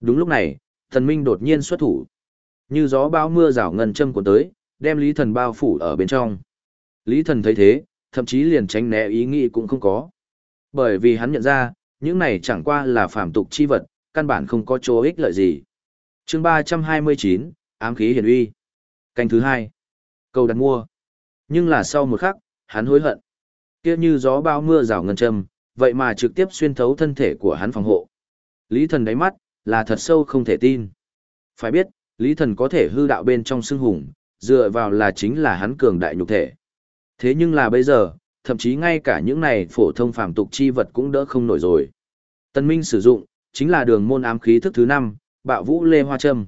Đúng lúc này, thần minh đột nhiên xuất thủ. Như gió bão mưa rào ngân châm cuốn tới, đem lý thần bao phủ ở bên trong. Lý thần thấy thế, thậm chí liền tránh né ý nghĩ cũng không có. Bởi vì hắn nhận ra, những này chẳng qua là phàm tục chi vật, căn bản không có chỗ ích lợi gì. chương 329, ám khí hiển uy. Canh thứ hai. Cầu đặt mua. Nhưng là sau một khắc, hắn hối hận. kia như gió bao mưa rào ngân châm, vậy mà trực tiếp xuyên thấu thân thể của hắn phòng hộ. Lý thần đáy mắt, là thật sâu không thể tin. Phải biết, Lý thần có thể hư đạo bên trong xương hùng, dựa vào là chính là hắn cường đại nhục thể. Thế nhưng là bây giờ, thậm chí ngay cả những này phổ thông phàm tục chi vật cũng đỡ không nổi rồi. Tân Minh sử dụng, chính là đường môn ám khí thức thứ 5, bạo vũ lê hoa châm.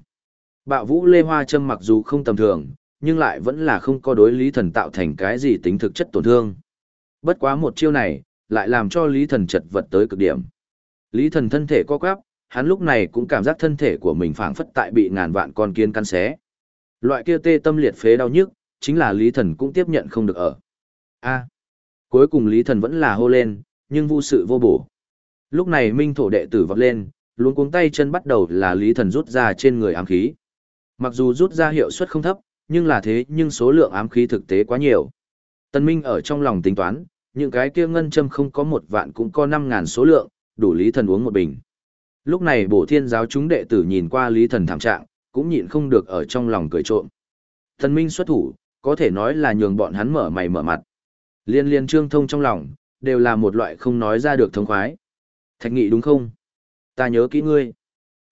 Bạo vũ lê hoa châm mặc dù không tầm thường, nhưng lại vẫn là không có đối lý thần tạo thành cái gì tính thực chất tổn thương. Bất quá một chiêu này, lại làm cho lý thần chật vật tới cực điểm. Lý thần thân thể co quắp, hắn lúc này cũng cảm giác thân thể của mình phảng phất tại bị ngàn vạn con kiến căn xé. Loại kia tê tâm liệt phế đau nhức, chính là lý thần cũng tiếp nhận không được ở. A. cuối cùng lý thần vẫn là hô lên, nhưng vô sự vô bổ. Lúc này minh thổ đệ tử vọt lên, luôn cuống tay chân bắt đầu là lý thần rút ra trên người ám khí. Mặc dù rút ra hiệu suất không thấp, nhưng là thế nhưng số lượng ám khí thực tế quá nhiều. Tân Minh ở trong lòng tính toán, những cái kia ngân châm không có một vạn cũng có năm ngàn số lượng, đủ lý thần uống một bình. Lúc này bổ thiên giáo chúng đệ tử nhìn qua lý thần thảm trạng, cũng nhịn không được ở trong lòng cười trộm. thần Minh xuất thủ, có thể nói là nhường bọn hắn mở mày mở mặt. Liên liên trương thông trong lòng, đều là một loại không nói ra được thông khoái. Thạch nghị đúng không? Ta nhớ kỹ ngươi.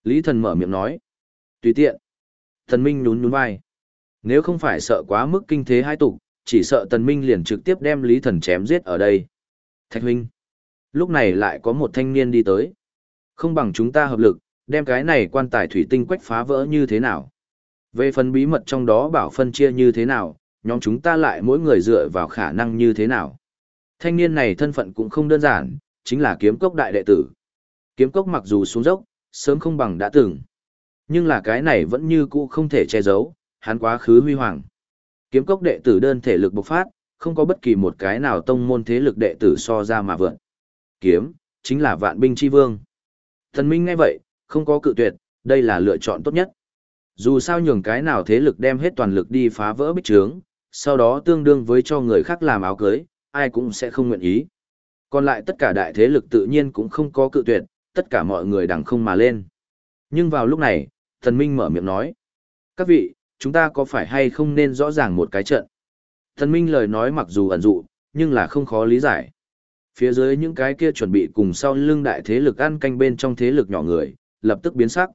Lý thần mở miệng nói. Tùy tiện. Thần Minh nhún nhún vai. Nếu không phải sợ quá mức kinh thế hai tục, chỉ sợ Tần Minh liền trực tiếp đem Lý thần chém giết ở đây. Thạch huynh. Lúc này lại có một thanh niên đi tới. Không bằng chúng ta hợp lực, đem cái này quan tài thủy tinh quách phá vỡ như thế nào. Về phần bí mật trong đó bảo phân chia như thế nào, nhóm chúng ta lại mỗi người dựa vào khả năng như thế nào. Thanh niên này thân phận cũng không đơn giản, chính là kiếm cốc đại đệ tử. Kiếm cốc mặc dù xuống dốc, sớm không bằng đã từng. Nhưng là cái này vẫn như cũ không thể che giấu, hắn quá khứ huy hoàng. Kiếm cốc đệ tử đơn thể lực bộc phát, không có bất kỳ một cái nào tông môn thế lực đệ tử so ra mà vượn. Kiếm, chính là vạn binh chi vương. Thần Minh ngay vậy, không có cự tuyệt, đây là lựa chọn tốt nhất. Dù sao nhường cái nào thế lực đem hết toàn lực đi phá vỡ bích trướng, sau đó tương đương với cho người khác làm áo cưới, ai cũng sẽ không nguyện ý. Còn lại tất cả đại thế lực tự nhiên cũng không có cự tuyệt, tất cả mọi người đằng không mà lên. Nhưng vào lúc này, thần minh mở miệng nói. Các vị, chúng ta có phải hay không nên rõ ràng một cái trận? Thần minh lời nói mặc dù ẩn dụ, nhưng là không khó lý giải. Phía dưới những cái kia chuẩn bị cùng sau lưng đại thế lực ăn canh bên trong thế lực nhỏ người, lập tức biến sắc.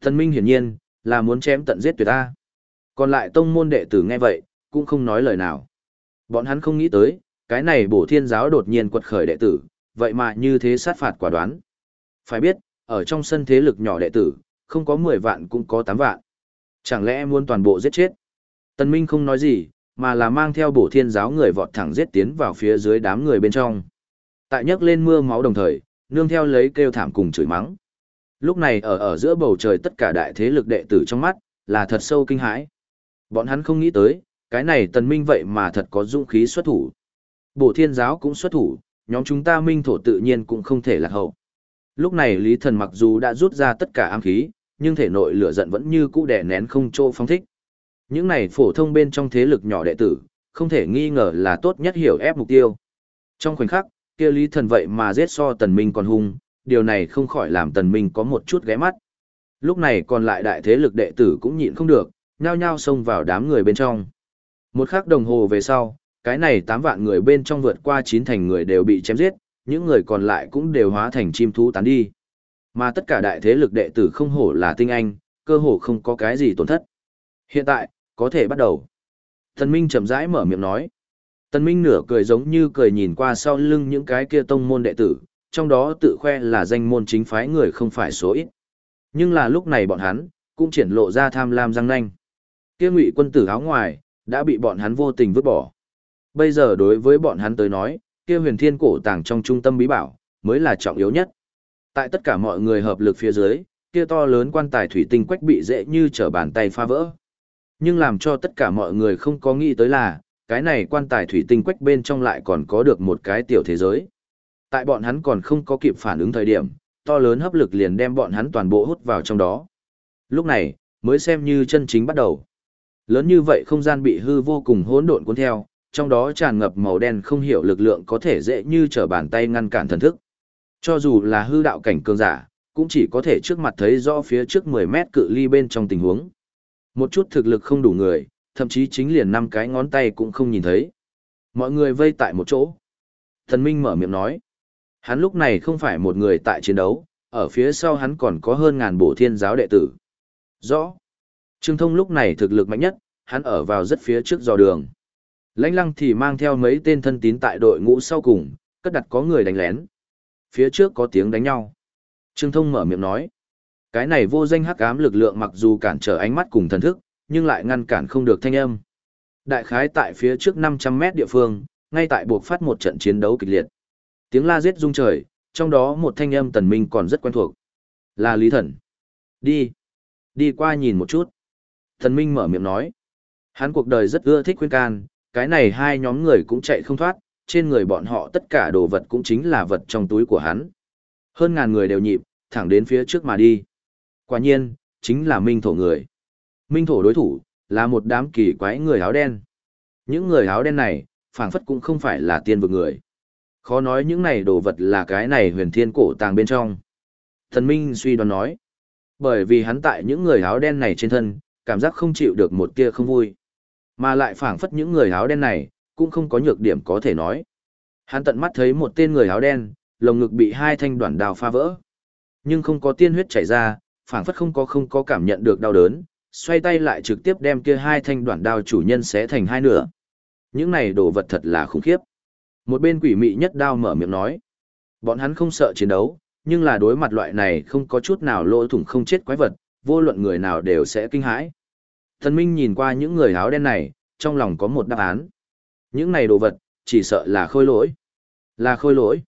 Thần minh hiển nhiên, là muốn chém tận giết tuyệt ta. Còn lại tông môn đệ tử nghe vậy, cũng không nói lời nào. Bọn hắn không nghĩ tới, cái này bổ thiên giáo đột nhiên quật khởi đệ tử, vậy mà như thế sát phạt quả đoán. Phải biết, ở trong sân thế lực nhỏ đệ tử, không có 10 vạn cũng có 8 vạn. Chẳng lẽ muốn toàn bộ giết chết? Tần Minh không nói gì, mà là mang theo bổ thiên giáo người vọt thẳng giết tiến vào phía dưới đám người bên trong. Tại nhấc lên mưa máu đồng thời, nương theo lấy kêu thảm cùng chửi mắng. Lúc này ở ở giữa bầu trời tất cả đại thế lực đệ tử trong mắt, là thật sâu kinh hãi. Bọn hắn không nghĩ tới, cái này tần minh vậy mà thật có dũng khí xuất thủ. Bổ thiên giáo cũng xuất thủ, nhóm chúng ta minh thổ tự nhiên cũng không thể lạc hậu. Lúc này Lý Thần mặc dù đã rút ra tất cả ám khí, nhưng thể nội lửa giận vẫn như cũ đè nén không chỗ phóng thích. Những này phổ thông bên trong thế lực nhỏ đệ tử, không thể nghi ngờ là tốt nhất hiểu ép mục tiêu. Trong khoảnh khắc, kia Lý Thần vậy mà giết so Tần Minh còn hung, điều này không khỏi làm Tần Minh có một chút ghé mắt. Lúc này còn lại đại thế lực đệ tử cũng nhịn không được, nhao nhao xông vào đám người bên trong. Một khắc đồng hồ về sau, cái này 8 vạn người bên trong vượt qua 9 thành người đều bị chém giết, những người còn lại cũng đều hóa thành chim thú tán đi. Mà tất cả đại thế lực đệ tử không hổ là tinh anh, cơ hồ không có cái gì tổn thất. Hiện tại, có thể bắt đầu. Tần Minh chậm rãi mở miệng nói. Tần Minh nửa cười giống như cười nhìn qua sau lưng những cái kia tông môn đệ tử, trong đó tự khoe là danh môn chính phái người không phải số ít. Nhưng là lúc này bọn hắn, cũng triển lộ ra tham lam răng nanh. Kia ngụy quân tử áo ngoài, đã bị bọn hắn vô tình vứt bỏ. Bây giờ đối với bọn hắn tới nói, kia huyền thiên cổ tàng trong trung tâm bí bảo, mới là trọng yếu nhất. Tại tất cả mọi người hợp lực phía dưới, kia to lớn quan tài thủy tinh quách bị dễ như trở bàn tay phá vỡ. Nhưng làm cho tất cả mọi người không có nghĩ tới là, cái này quan tài thủy tinh quách bên trong lại còn có được một cái tiểu thế giới. Tại bọn hắn còn không có kịp phản ứng thời điểm, to lớn hấp lực liền đem bọn hắn toàn bộ hút vào trong đó. Lúc này, mới xem như chân chính bắt đầu. Lớn như vậy không gian bị hư vô cùng hỗn độn cuốn theo, trong đó tràn ngập màu đen không hiểu lực lượng có thể dễ như trở bàn tay ngăn cản thần thức. Cho dù là hư đạo cảnh cường giả, cũng chỉ có thể trước mặt thấy rõ phía trước 10 mét cự ly bên trong tình huống. Một chút thực lực không đủ người, thậm chí chính liền năm cái ngón tay cũng không nhìn thấy. Mọi người vây tại một chỗ. Thần Minh mở miệng nói. Hắn lúc này không phải một người tại chiến đấu, ở phía sau hắn còn có hơn ngàn bổ thiên giáo đệ tử. Rõ. Trương Thông lúc này thực lực mạnh nhất, hắn ở vào rất phía trước dò đường. Lãnh lăng thì mang theo mấy tên thân tín tại đội ngũ sau cùng, cất đặt có người đánh lén. Phía trước có tiếng đánh nhau. Trương Thông mở miệng nói. Cái này vô danh hắc ám lực lượng mặc dù cản trở ánh mắt cùng thần thức, nhưng lại ngăn cản không được thanh âm. Đại khái tại phía trước 500 mét địa phương, ngay tại buộc phát một trận chiến đấu kịch liệt. Tiếng la giết rung trời, trong đó một thanh âm tần minh còn rất quen thuộc. Là Lý Thần. Đi. Đi qua nhìn một chút. Thần minh mở miệng nói. Hắn cuộc đời rất ưa thích khuyên can, cái này hai nhóm người cũng chạy không thoát, trên người bọn họ tất cả đồ vật cũng chính là vật trong túi của hắn. Hơn ngàn người đều nhịp, thẳng đến phía trước mà đi. Quả nhiên, chính là minh thổ người. Minh thổ đối thủ, là một đám kỳ quái người áo đen. Những người áo đen này, phảng phất cũng không phải là tiên vực người. Khó nói những này đồ vật là cái này huyền thiên cổ tàng bên trong. Thần Minh suy đoán nói. Bởi vì hắn tại những người áo đen này trên thân, cảm giác không chịu được một tia không vui. Mà lại phảng phất những người áo đen này, cũng không có nhược điểm có thể nói. Hắn tận mắt thấy một tên người áo đen, lồng ngực bị hai thanh đoạn đào pha vỡ. Nhưng không có tiên huyết chảy ra, phảng phất không có không có cảm nhận được đau đớn, xoay tay lại trực tiếp đem kia hai thanh đoạn đao chủ nhân xé thành hai nửa. Những này đồ vật thật là khủng khiếp. Một bên quỷ mị nhất đao mở miệng nói. Bọn hắn không sợ chiến đấu, nhưng là đối mặt loại này không có chút nào lỗ thủng không chết quái vật, vô luận người nào đều sẽ kinh hãi. Thần Minh nhìn qua những người áo đen này, trong lòng có một đáp án. Những này đồ vật, chỉ sợ là khôi lỗi. Là khôi lỗi.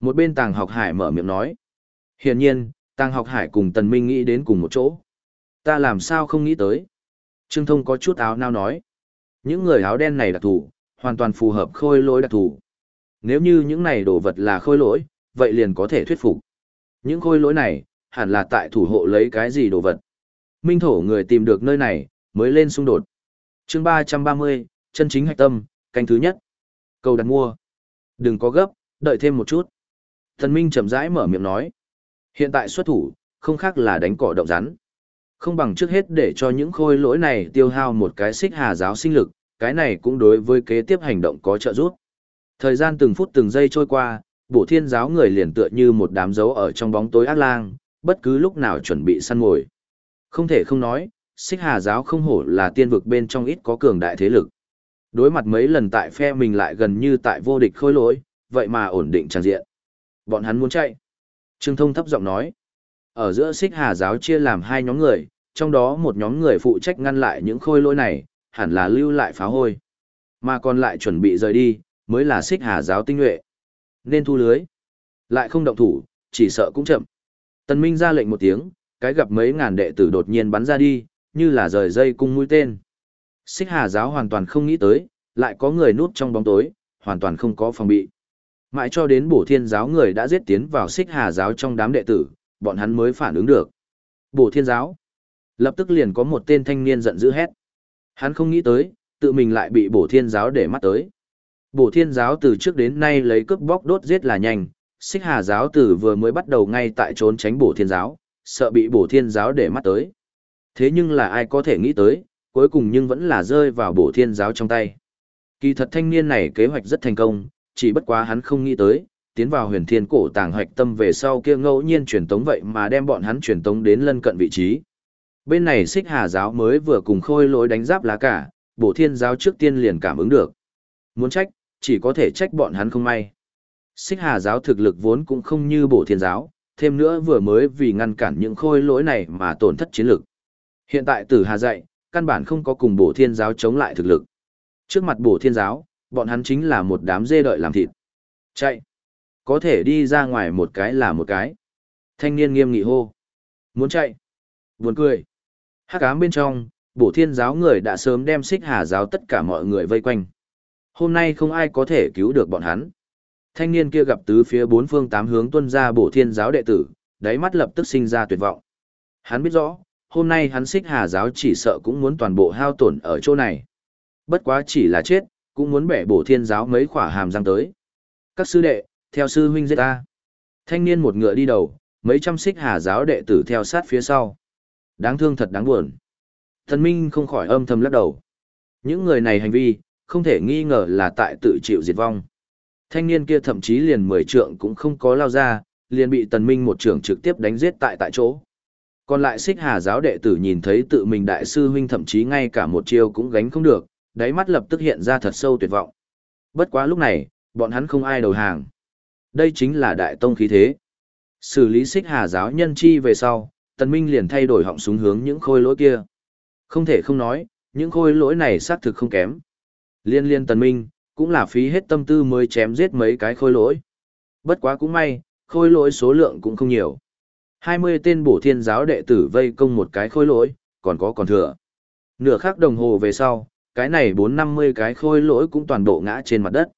Một bên tàng học hải mở miệng nói. Hiển nhiên, tàng học hải cùng tần minh nghĩ đến cùng một chỗ. Ta làm sao không nghĩ tới. Trương Thông có chút áo nao nói. Những người áo đen này đặc thù, hoàn toàn phù hợp khôi lỗi đặc thù. Nếu như những này đồ vật là khôi lỗi, vậy liền có thể thuyết phục. Những khôi lỗi này, hẳn là tại thủ hộ lấy cái gì đồ vật. Minh thổ người tìm được nơi này, mới lên xung đột. chương 330, chân chính hạch tâm, canh thứ nhất. Cầu đặt mua. Đừng có gấp, đợi thêm một chút. Thần Minh chậm rãi mở miệng nói. Hiện tại xuất thủ, không khác là đánh cỏ động rắn. Không bằng trước hết để cho những khôi lỗi này tiêu hao một cái xích hà giáo sinh lực, cái này cũng đối với kế tiếp hành động có trợ giúp. Thời gian từng phút từng giây trôi qua, bổ thiên giáo người liền tựa như một đám dấu ở trong bóng tối ác lang, bất cứ lúc nào chuẩn bị săn mồi. Không thể không nói, xích hà giáo không hổ là tiên vực bên trong ít có cường đại thế lực. Đối mặt mấy lần tại phe mình lại gần như tại vô địch khôi lỗi, vậy mà ổn định tràn diện. Bọn hắn muốn chạy. Trương Thông thấp giọng nói. Ở giữa xích hà giáo chia làm hai nhóm người, trong đó một nhóm người phụ trách ngăn lại những khôi lỗi này, hẳn là lưu lại phá hôi. Mà còn lại chuẩn bị rời đi, mới là xích hà giáo tinh nhuệ. Nên thu lưới. Lại không động thủ, chỉ sợ cũng chậm. Tần Minh ra lệnh một tiếng, cái gặp mấy ngàn đệ tử đột nhiên bắn ra đi, như là rời dây cung mũi tên. Xích hà giáo hoàn toàn không nghĩ tới, lại có người núp trong bóng tối, hoàn toàn không có phòng bị. Mãi cho đến bổ thiên giáo người đã giết tiến vào xích hà giáo trong đám đệ tử, bọn hắn mới phản ứng được. Bổ thiên giáo. Lập tức liền có một tên thanh niên giận dữ hét. Hắn không nghĩ tới, tự mình lại bị bổ thiên giáo để mắt tới. Bổ thiên giáo từ trước đến nay lấy cướp bóc đốt giết là nhanh, xích hà giáo tử vừa mới bắt đầu ngay tại trốn tránh bổ thiên giáo, sợ bị bổ thiên giáo để mắt tới. Thế nhưng là ai có thể nghĩ tới, cuối cùng nhưng vẫn là rơi vào bổ thiên giáo trong tay. Kỳ thật thanh niên này kế hoạch rất thành công, chỉ bất quá hắn không nghĩ tới, tiến vào huyền thiên cổ tàng hoạch tâm về sau kia ngẫu nhiên truyền tống vậy mà đem bọn hắn truyền tống đến lân cận vị trí. Bên này xích hà giáo mới vừa cùng khôi lỗi đánh giáp lá cả, bổ thiên giáo trước tiên liền cảm ứng được. Muốn trách, chỉ có thể trách bọn hắn không may. Xích hà giáo thực lực vốn cũng không như bổ thiên giáo, thêm nữa vừa mới vì ngăn cản những khôi lỗi này mà tổn thất chiến lực. Hiện tại tử hà dạy, căn bản không có cùng bổ thiên giáo chống lại thực lực. Trước mặt bổ thiên giáo, bọn hắn chính là một đám dê đợi làm thịt. Chạy! Có thể đi ra ngoài một cái là một cái. Thanh niên nghiêm nghị hô. Muốn chạy! Buồn cười! Hắc ám bên trong, bổ thiên giáo người đã sớm đem xích hà giáo tất cả mọi người vây quanh. Hôm nay không ai có thể cứu được bọn hắn. Thanh niên kia gặp tứ phía bốn phương tám hướng tuân ra bổ thiên giáo đệ tử, đáy mắt lập tức sinh ra tuyệt vọng. Hắn biết rõ, hôm nay hắn xích hà giáo chỉ sợ cũng muốn toàn bộ hao tổn ở chỗ này. Bất quá chỉ là chết, cũng muốn bẻ bổ thiên giáo mấy khỏa hàm răng tới. Các sư đệ, theo sư huynh giết ta. Thanh niên một ngựa đi đầu, mấy trăm xích hà giáo đệ tử theo sát phía sau. Đáng thương thật đáng buồn. Thần Minh không khỏi âm thầm lắc đầu. Những người này hành vi, không thể nghi ngờ là tại tự chịu diệt vong. Thanh niên kia thậm chí liền mười trượng cũng không có lao ra, liền bị tần minh một trưởng trực tiếp đánh giết tại tại chỗ. Còn lại xích hà giáo đệ tử nhìn thấy tự mình đại sư huynh thậm chí ngay cả một chiêu cũng gánh không được, đáy mắt lập tức hiện ra thật sâu tuyệt vọng. Bất quá lúc này, bọn hắn không ai đầu hàng. Đây chính là đại tông khí thế. Xử lý xích hà giáo nhân chi về sau, tần minh liền thay đổi họng súng hướng những khôi lỗi kia. Không thể không nói, những khôi lỗi này xác thực không kém. Liên liên tần minh, cũng là phí hết tâm tư mới chém giết mấy cái khôi lỗi. Bất quá cũng may, khôi lỗi số lượng cũng không nhiều. 20 tên bổ thiên giáo đệ tử vây công một cái khôi lỗi, còn có còn thừa. Nửa khắc đồng hồ về sau, cái này 450 cái khôi lỗi cũng toàn bộ ngã trên mặt đất.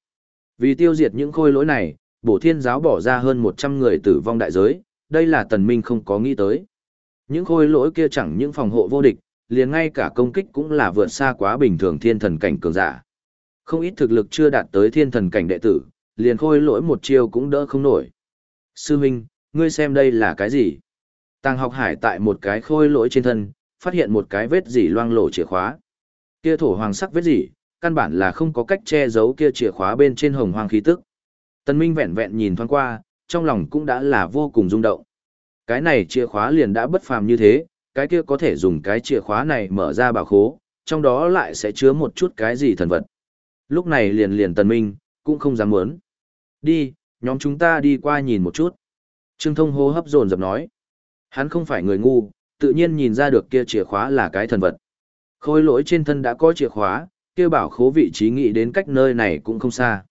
Vì tiêu diệt những khôi lỗi này, bổ thiên giáo bỏ ra hơn 100 người tử vong đại giới, đây là tần minh không có nghĩ tới. Những khôi lỗi kia chẳng những phòng hộ vô địch, liền ngay cả công kích cũng là vượt xa quá bình thường thiên thần cảnh cường giả. Không ít thực lực chưa đạt tới thiên thần cảnh đệ tử, liền khôi lỗi một chiêu cũng đỡ không nổi. Sư Minh, ngươi xem đây là cái gì? Tàng học hải tại một cái khôi lỗi trên thân, phát hiện một cái vết dỉ loang lổ chìa khóa. Kia thổ hoàng sắc vết dỉ, căn bản là không có cách che giấu kia chìa khóa bên trên hồng hoàng khí tức. Tân Minh vẹn vẹn nhìn thoáng qua, trong lòng cũng đã là vô cùng rung động. Cái này chìa khóa liền đã bất phàm như thế, cái kia có thể dùng cái chìa khóa này mở ra bảo khố, trong đó lại sẽ chứa một chút cái gì thần vật. Lúc này liền liền Tần Minh, cũng không dám muốn. Đi, nhóm chúng ta đi qua nhìn một chút. Trương Thông hô hấp dồn dập nói. Hắn không phải người ngu, tự nhiên nhìn ra được kia chìa khóa là cái thần vật. Khôi lỗi trên thân đã có chìa khóa, kia bảo khố vị trí nghĩ đến cách nơi này cũng không xa.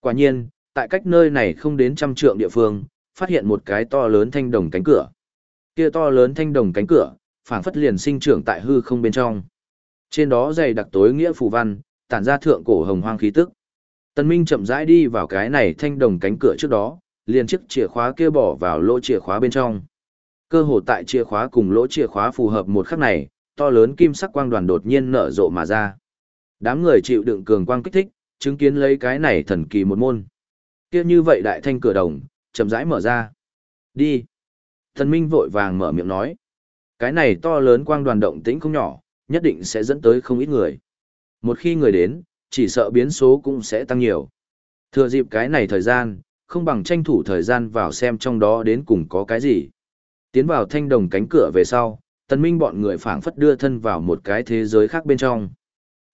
Quả nhiên, tại cách nơi này không đến trăm trượng địa phương, phát hiện một cái to lớn thanh đồng cánh cửa. Kia to lớn thanh đồng cánh cửa, phảng phất liền sinh trưởng tại hư không bên trong. Trên đó dày đặc tối nghĩa phù văn, tản ra thượng cổ hồng hoang khí tức. Tần Minh chậm rãi đi vào cái này thanh đồng cánh cửa trước đó, liền chiếc chìa khóa kia bỏ vào lỗ chìa khóa bên trong. Cơ hồ tại chìa khóa cùng lỗ chìa khóa phù hợp một khắc này, to lớn kim sắc quang đoàn đột nhiên nở rộ mà ra. Đám người chịu đựng cường quang kích thích, chứng kiến lấy cái này thần kỳ một môn. Kia như vậy đại thanh cửa đồng, chậm rãi mở ra. Đi. Thần Minh vội vàng mở miệng nói. Cái này to lớn quang đoàn động tĩnh không nhỏ, nhất định sẽ dẫn tới không ít người. Một khi người đến, chỉ sợ biến số cũng sẽ tăng nhiều. Thừa dịp cái này thời gian, không bằng tranh thủ thời gian vào xem trong đó đến cùng có cái gì. Tiến vào thanh đồng cánh cửa về sau, tần minh bọn người phảng phất đưa thân vào một cái thế giới khác bên trong.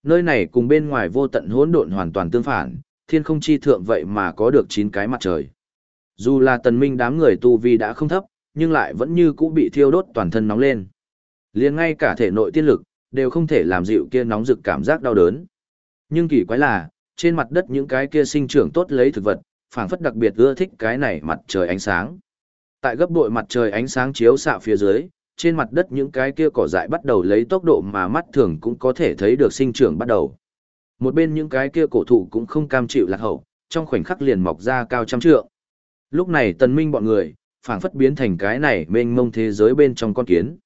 Nơi này cùng bên ngoài vô tận hỗn độn hoàn toàn tương phản, thiên không chi thượng vậy mà có được 9 cái mặt trời. Dù là tần minh đám người tu vi đã không thấp, nhưng lại vẫn như cũ bị thiêu đốt toàn thân nóng lên. liền ngay cả thể nội tiên lực, đều không thể làm dịu kia nóng rực cảm giác đau đớn. Nhưng kỳ quái là, trên mặt đất những cái kia sinh trưởng tốt lấy thực vật, phảng phất đặc biệt ưa thích cái này mặt trời ánh sáng. Tại gấp bội mặt trời ánh sáng chiếu xạ phía dưới, trên mặt đất những cái kia cỏ dại bắt đầu lấy tốc độ mà mắt thường cũng có thể thấy được sinh trưởng bắt đầu. Một bên những cái kia cổ thụ cũng không cam chịu lạc hậu, trong khoảnh khắc liền mọc ra cao trăm trượng. Lúc này tần minh bọn người, phảng phất biến thành cái này mênh mông thế giới bên trong con kiến.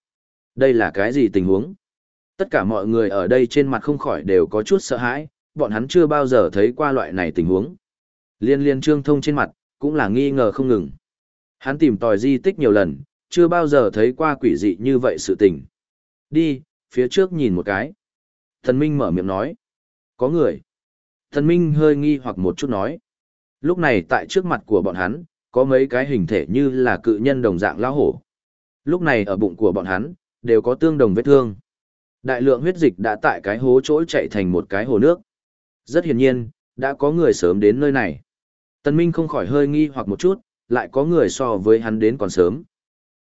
Đây là cái gì tình huống? Tất cả mọi người ở đây trên mặt không khỏi đều có chút sợ hãi, bọn hắn chưa bao giờ thấy qua loại này tình huống. Liên liên trương thông trên mặt, cũng là nghi ngờ không ngừng. Hắn tìm tòi di tích nhiều lần, chưa bao giờ thấy qua quỷ dị như vậy sự tình. Đi, phía trước nhìn một cái. Thần Minh mở miệng nói. Có người. Thần Minh hơi nghi hoặc một chút nói. Lúc này tại trước mặt của bọn hắn, có mấy cái hình thể như là cự nhân đồng dạng lão hổ. Lúc này ở bụng của bọn hắn, đều có tương đồng vết thương. Đại lượng huyết dịch đã tại cái hố chỗ chạy thành một cái hồ nước. Rất hiển nhiên, đã có người sớm đến nơi này. Tần Minh không khỏi hơi nghi hoặc một chút, lại có người so với hắn đến còn sớm.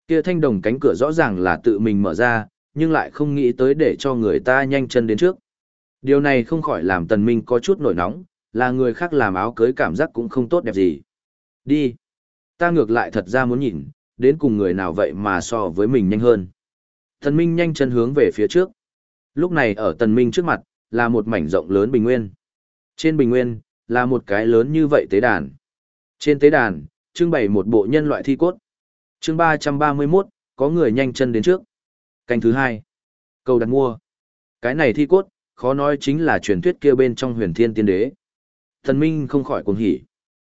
Kia thanh đồng cánh cửa rõ ràng là tự mình mở ra, nhưng lại không nghĩ tới để cho người ta nhanh chân đến trước. Điều này không khỏi làm Tần Minh có chút nổi nóng, là người khác làm áo cưới cảm giác cũng không tốt đẹp gì. Đi. Ta ngược lại thật ra muốn nhìn, đến cùng người nào vậy mà so với mình nhanh hơn. Tần Minh nhanh chân hướng về phía trước. Lúc này ở Tần Minh trước mặt, là một mảnh rộng lớn bình nguyên. Trên bình nguyên, là một cái lớn như vậy tế đàn. Trên tế đàn, trưng bày một bộ nhân loại thi cốt. chương 331, có người nhanh chân đến trước. Canh thứ hai. Cầu đặt mua. Cái này thi cốt, khó nói chính là truyền thuyết kia bên trong huyền thiên tiên đế. Thần Minh không khỏi cuồng hỉ.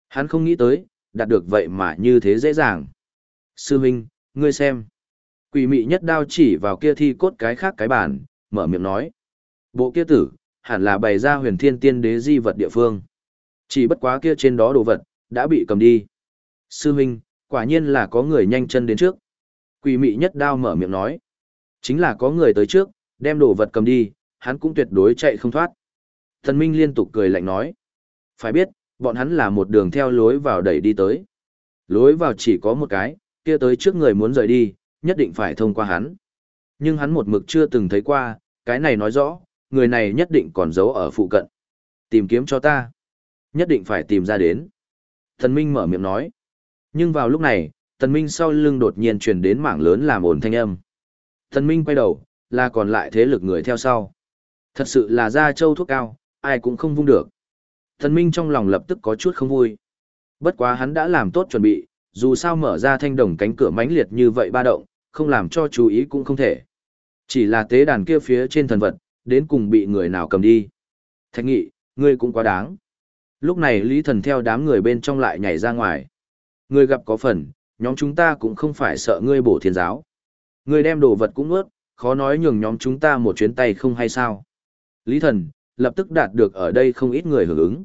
Hắn không nghĩ tới, đạt được vậy mà như thế dễ dàng. Sư Minh, ngươi xem. Quỷ mị nhất đao chỉ vào kia thi cốt cái khác cái bản, mở miệng nói. Bộ kia tử, hẳn là bày ra huyền thiên tiên đế di vật địa phương. Chỉ bất quá kia trên đó đồ vật, đã bị cầm đi. Sư Minh, quả nhiên là có người nhanh chân đến trước. Quỷ mị nhất đao mở miệng nói. Chính là có người tới trước, đem đồ vật cầm đi, hắn cũng tuyệt đối chạy không thoát. Thần Minh liên tục cười lạnh nói. Phải biết, bọn hắn là một đường theo lối vào đẩy đi tới. Lối vào chỉ có một cái, kia tới trước người muốn rời đi, nhất định phải thông qua hắn. Nhưng hắn một mực chưa từng thấy qua, cái này nói rõ, người này nhất định còn giấu ở phụ cận. Tìm kiếm cho ta. Nhất định phải tìm ra đến. Thần Minh mở miệng nói. Nhưng vào lúc này, Thần Minh sau lưng đột nhiên truyền đến mảng lớn làm ồn thanh âm. Thần Minh quay đầu, là còn lại thế lực người theo sau. Thật sự là da châu thuốc cao, ai cũng không vung được. Thần Minh trong lòng lập tức có chút không vui. Bất quá hắn đã làm tốt chuẩn bị, dù sao mở ra thanh đồng cánh cửa mãnh liệt như vậy ba động, không làm cho chú ý cũng không thể. Chỉ là tế đàn kia phía trên thần vật, đến cùng bị người nào cầm đi. Thạch nghị, ngươi cũng quá đáng. Lúc này Lý Thần theo đám người bên trong lại nhảy ra ngoài. Ngươi gặp có phần, nhóm chúng ta cũng không phải sợ ngươi bổ thiên giáo. Ngươi đem đồ vật cũng ướt, khó nói nhường nhóm chúng ta một chuyến tay không hay sao. Lý Thần, lập tức đạt được ở đây không ít người hưởng ứng.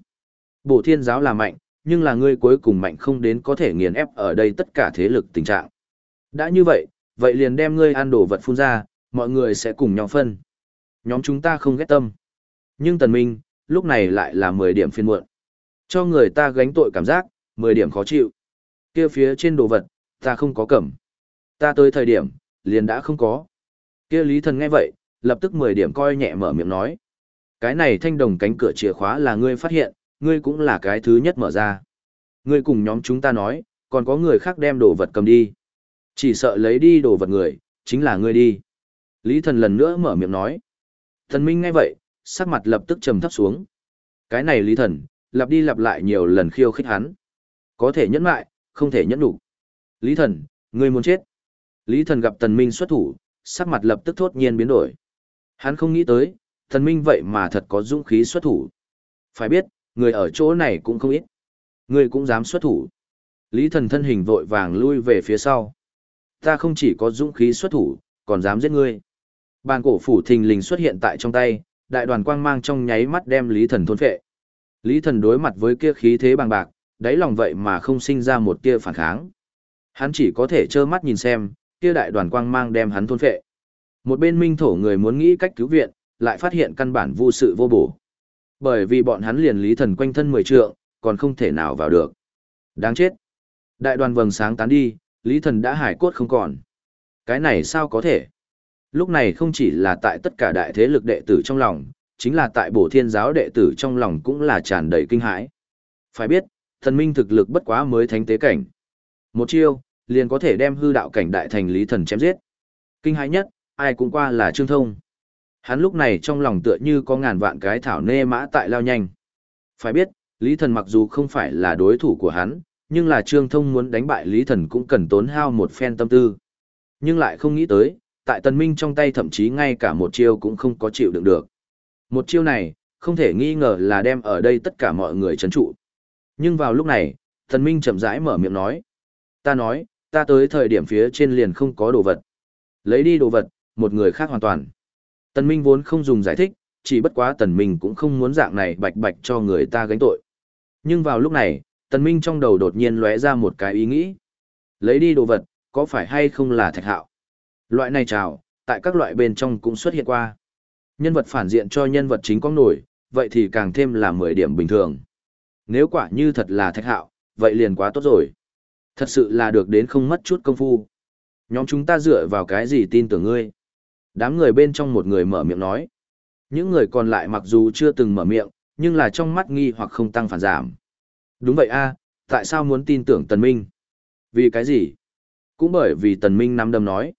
Bổ thiên giáo là mạnh, nhưng là ngươi cuối cùng mạnh không đến có thể nghiền ép ở đây tất cả thế lực tình trạng. Đã như vậy, vậy liền đem ngươi ăn đồ vật phun ra, mọi người sẽ cùng nhau phân. Nhóm chúng ta không ghét tâm. Nhưng tần minh, lúc này lại là 10 điểm phiên muộn. Cho người ta gánh tội cảm giác, 10 điểm khó chịu. Kia phía trên đồ vật, ta không có cẩm. Ta tới thời điểm, liền đã không có. Kia lý thần nghe vậy, lập tức 10 điểm coi nhẹ mở miệng nói. Cái này thanh đồng cánh cửa chìa khóa là ngươi phát hiện, ngươi cũng là cái thứ nhất mở ra. Ngươi cùng nhóm chúng ta nói, còn có người khác đem đồ vật cầm đi. Chỉ sợ lấy đi đồ vật người, chính là ngươi đi. Lý thần lần nữa mở miệng nói. Thần Minh nghe vậy, sắc mặt lập tức trầm thấp xuống. Cái này Lý thần, lặp đi lặp lại nhiều lần khiêu khích hắn. Có thể nhẫn lại, không thể nhẫn đủ. Lý thần, ngươi muốn chết. Lý thần gặp Tần Minh xuất thủ, sắc mặt lập tức thốt nhiên biến đổi. Hắn không nghĩ tới, Thần Minh vậy mà thật có dũng khí xuất thủ. Phải biết, người ở chỗ này cũng không ít. người cũng dám xuất thủ. Lý thần thân hình vội vàng lui về phía sau. Ta không chỉ có dũng khí xuất thủ, còn dám giết ngươi. Bàn cổ phủ thình lình xuất hiện tại trong tay, đại đoàn quang mang trong nháy mắt đem Lý Thần thôn phệ. Lý Thần đối mặt với kia khí thế bằng bạc, đáy lòng vậy mà không sinh ra một tia phản kháng. Hắn chỉ có thể trơ mắt nhìn xem, kia đại đoàn quang mang đem hắn thôn phệ. Một bên minh thổ người muốn nghĩ cách cứu viện, lại phát hiện căn bản vô sự vô bổ. Bởi vì bọn hắn liền Lý Thần quanh thân mười trượng, còn không thể nào vào được. Đáng chết. Đại đoàn vầng sáng tán đi, Lý Thần đã hải cốt không còn. Cái này sao có thể? Lúc này không chỉ là tại tất cả đại thế lực đệ tử trong lòng, chính là tại bổ thiên giáo đệ tử trong lòng cũng là tràn đầy kinh hãi. Phải biết, thần minh thực lực bất quá mới thánh tế cảnh. Một chiêu, liền có thể đem hư đạo cảnh đại thành lý thần chém giết. Kinh hãi nhất, ai cũng qua là trương thông. Hắn lúc này trong lòng tựa như có ngàn vạn cái thảo nê mã tại lao nhanh. Phải biết, lý thần mặc dù không phải là đối thủ của hắn, nhưng là trương thông muốn đánh bại lý thần cũng cần tốn hao một phen tâm tư. Nhưng lại không nghĩ tới, tại tần minh trong tay thậm chí ngay cả một chiêu cũng không có chịu đựng được. Một chiêu này, không thể nghi ngờ là đem ở đây tất cả mọi người chấn trụ. Nhưng vào lúc này, tần minh chậm rãi mở miệng nói. Ta nói, ta tới thời điểm phía trên liền không có đồ vật. Lấy đi đồ vật, một người khác hoàn toàn. Tần minh vốn không dùng giải thích, chỉ bất quá tần minh cũng không muốn dạng này bạch bạch cho người ta gánh tội. Nhưng vào lúc này, tần minh trong đầu đột nhiên lóe ra một cái ý nghĩ. Lấy đi đồ vật, có phải hay không là thạch hạo? Loại này trào, tại các loại bên trong cũng xuất hiện qua. Nhân vật phản diện cho nhân vật chính có nổi, vậy thì càng thêm là 10 điểm bình thường. Nếu quả như thật là thạch hạo, vậy liền quá tốt rồi. Thật sự là được đến không mất chút công phu. Nhóm chúng ta dựa vào cái gì tin tưởng ngươi? Đám người bên trong một người mở miệng nói. Những người còn lại mặc dù chưa từng mở miệng, nhưng là trong mắt nghi hoặc không tăng phản giảm. Đúng vậy a, tại sao muốn tin tưởng Tần Minh? Vì cái gì? Cũng bởi vì Tần Minh nắm đâm nói.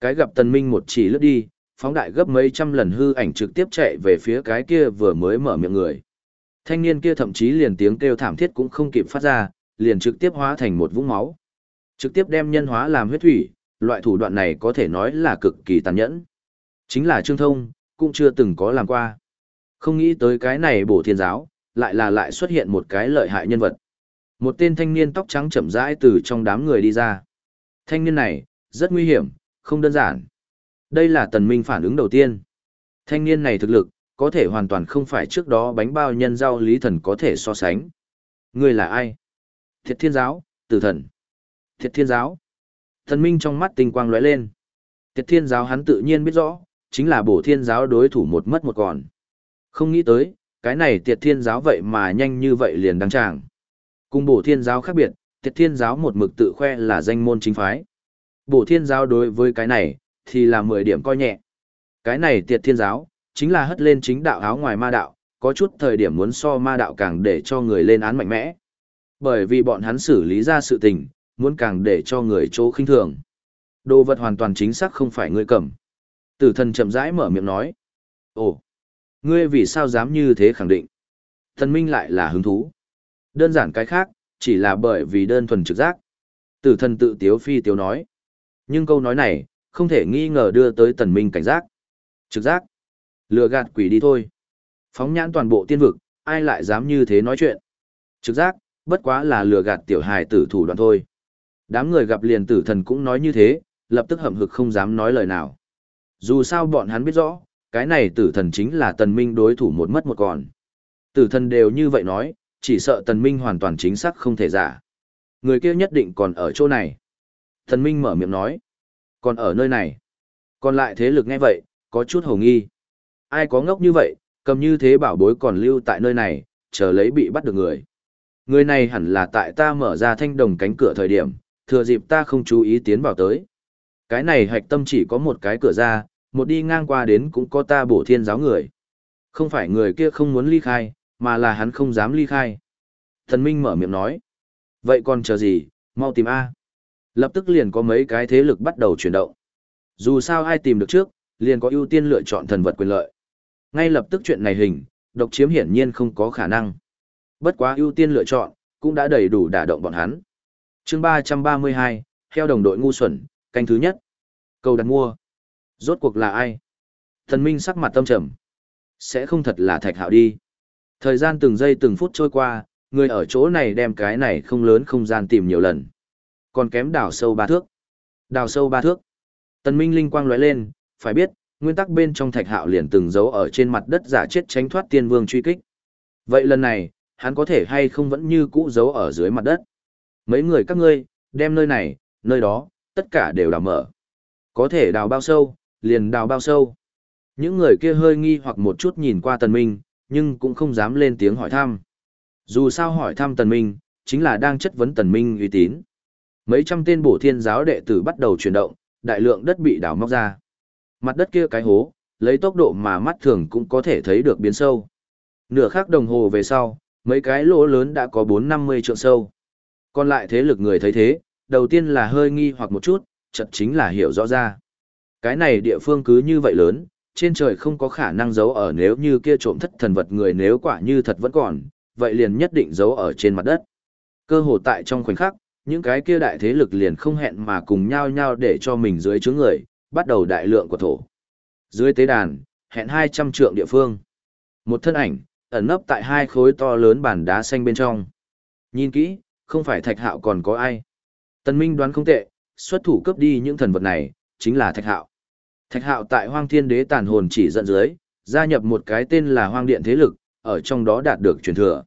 Cái gặp tần minh một chỉ lướt đi, phóng đại gấp mấy trăm lần hư ảnh trực tiếp chạy về phía cái kia vừa mới mở miệng người. Thanh niên kia thậm chí liền tiếng kêu thảm thiết cũng không kịp phát ra, liền trực tiếp hóa thành một vũng máu. Trực tiếp đem nhân hóa làm huyết thủy, loại thủ đoạn này có thể nói là cực kỳ tàn nhẫn. Chính là Trương Thông, cũng chưa từng có làm qua. Không nghĩ tới cái này bổ thiên giáo, lại là lại xuất hiện một cái lợi hại nhân vật. Một tên thanh niên tóc trắng chậm rãi từ trong đám người đi ra. Thanh niên này, rất nguy hiểm, không đơn giản. Đây là tần minh phản ứng đầu tiên. Thanh niên này thực lực, có thể hoàn toàn không phải trước đó bánh bao nhân rau lý thần có thể so sánh. Người là ai? Thiệt thiên giáo, tử thần. Thiệt thiên giáo. Thần minh trong mắt tinh quang lóe lên. Tiệt thiên giáo hắn tự nhiên biết rõ, chính là bổ thiên giáo đối thủ một mất một còn. Không nghĩ tới, cái này tiệt thiên giáo vậy mà nhanh như vậy liền đăng tràng. Cùng bổ thiên giáo khác biệt, tiệt thiên giáo một mực tự khoe là danh môn chính phái. Bổ thiên giáo đối với cái này, thì là 10 điểm coi nhẹ. Cái này tiệt thiên giáo, chính là hất lên chính đạo áo ngoài ma đạo, có chút thời điểm muốn so ma đạo càng để cho người lên án mạnh mẽ. Bởi vì bọn hắn xử lý ra sự tình, muốn càng để cho người chỗ khinh thường. Đồ vật hoàn toàn chính xác không phải ngươi cầm. Tử thần chậm rãi mở miệng nói. Ồ, ngươi vì sao dám như thế khẳng định? Thần minh lại là hứng thú. Đơn giản cái khác, chỉ là bởi vì đơn thuần trực giác. Tử thần tự tiếu phi tiếu nói. Nhưng câu nói này, không thể nghi ngờ đưa tới tần minh cảnh giác. Trực giác. Lừa gạt quỷ đi thôi. Phóng nhãn toàn bộ tiên vực, ai lại dám như thế nói chuyện. Trực giác, bất quá là lừa gạt tiểu hài tử thủ đoạn thôi. Đám người gặp liền tử thần cũng nói như thế, lập tức hậm hực không dám nói lời nào. Dù sao bọn hắn biết rõ, cái này tử thần chính là tần minh đối thủ một mất một còn. Tử thần đều như vậy nói, chỉ sợ tần minh hoàn toàn chính xác không thể giả. Người kia nhất định còn ở chỗ này. Tần minh mở miệng nói, còn ở nơi này. Còn lại thế lực nghe vậy, có chút hồ nghi. Ai có ngốc như vậy, cầm như thế bảo bối còn lưu tại nơi này, chờ lấy bị bắt được người. Người này hẳn là tại ta mở ra thanh đồng cánh cửa thời điểm, thừa dịp ta không chú ý tiến vào tới. Cái này hạch tâm chỉ có một cái cửa ra, một đi ngang qua đến cũng có ta bổ thiên giáo người. Không phải người kia không muốn ly khai, mà là hắn không dám ly khai. Thần Minh mở miệng nói. Vậy còn chờ gì, mau tìm A. Lập tức liền có mấy cái thế lực bắt đầu chuyển động. Dù sao ai tìm được trước, liền có ưu tiên lựa chọn thần vật quyền lợi. Ngay lập tức chuyện này hình, độc chiếm hiển nhiên không có khả năng. Bất quá ưu tiên lựa chọn, cũng đã đầy đủ đả động bọn hắn chương 332, theo đồng đội ngu xuẩn, canh thứ nhất. Cầu đặt mua. Rốt cuộc là ai? Thần Minh sắc mặt tâm trầm. Sẽ không thật là thạch hạo đi. Thời gian từng giây từng phút trôi qua, người ở chỗ này đem cái này không lớn không gian tìm nhiều lần. Còn kém đào sâu ba thước. Đào sâu ba thước. Tần Minh linh quang lóe lên, phải biết, nguyên tắc bên trong thạch hạo liền từng giấu ở trên mặt đất giả chết tránh thoát tiên vương truy kích. Vậy lần này, hắn có thể hay không vẫn như cũ giấu ở dưới mặt đất. Mấy người các ngươi, đem nơi này, nơi đó, tất cả đều đào mở. Có thể đào bao sâu, liền đào bao sâu. Những người kia hơi nghi hoặc một chút nhìn qua tần minh, nhưng cũng không dám lên tiếng hỏi thăm. Dù sao hỏi thăm tần minh, chính là đang chất vấn tần minh uy tín. Mấy trăm tên bổ thiên giáo đệ tử bắt đầu chuyển động, đại lượng đất bị đào móc ra. Mặt đất kia cái hố, lấy tốc độ mà mắt thường cũng có thể thấy được biến sâu. Nửa khắc đồng hồ về sau, mấy cái lỗ lớn đã có 4-50 trượng sâu. Còn lại thế lực người thấy thế, đầu tiên là hơi nghi hoặc một chút, chật chính là hiểu rõ ra. Cái này địa phương cứ như vậy lớn, trên trời không có khả năng giấu ở nếu như kia trộm thất thần vật người nếu quả như thật vẫn còn, vậy liền nhất định giấu ở trên mặt đất. Cơ hồ tại trong khoảnh khắc, những cái kia đại thế lực liền không hẹn mà cùng nhau nhau để cho mình dưới chướng người, bắt đầu đại lượng của thổ. Dưới tế đàn, hẹn 200 trượng địa phương. Một thân ảnh, ẩn nấp tại hai khối to lớn bàn đá xanh bên trong. Nhìn kỹ, không phải thạch hạo còn có ai. Tần Minh đoán không tệ, xuất thủ cướp đi những thần vật này, chính là thạch hạo. Thạch hạo tại hoang thiên đế tàn hồn chỉ dẫn dưới, gia nhập một cái tên là hoang điện thế lực, ở trong đó đạt được truyền thừa.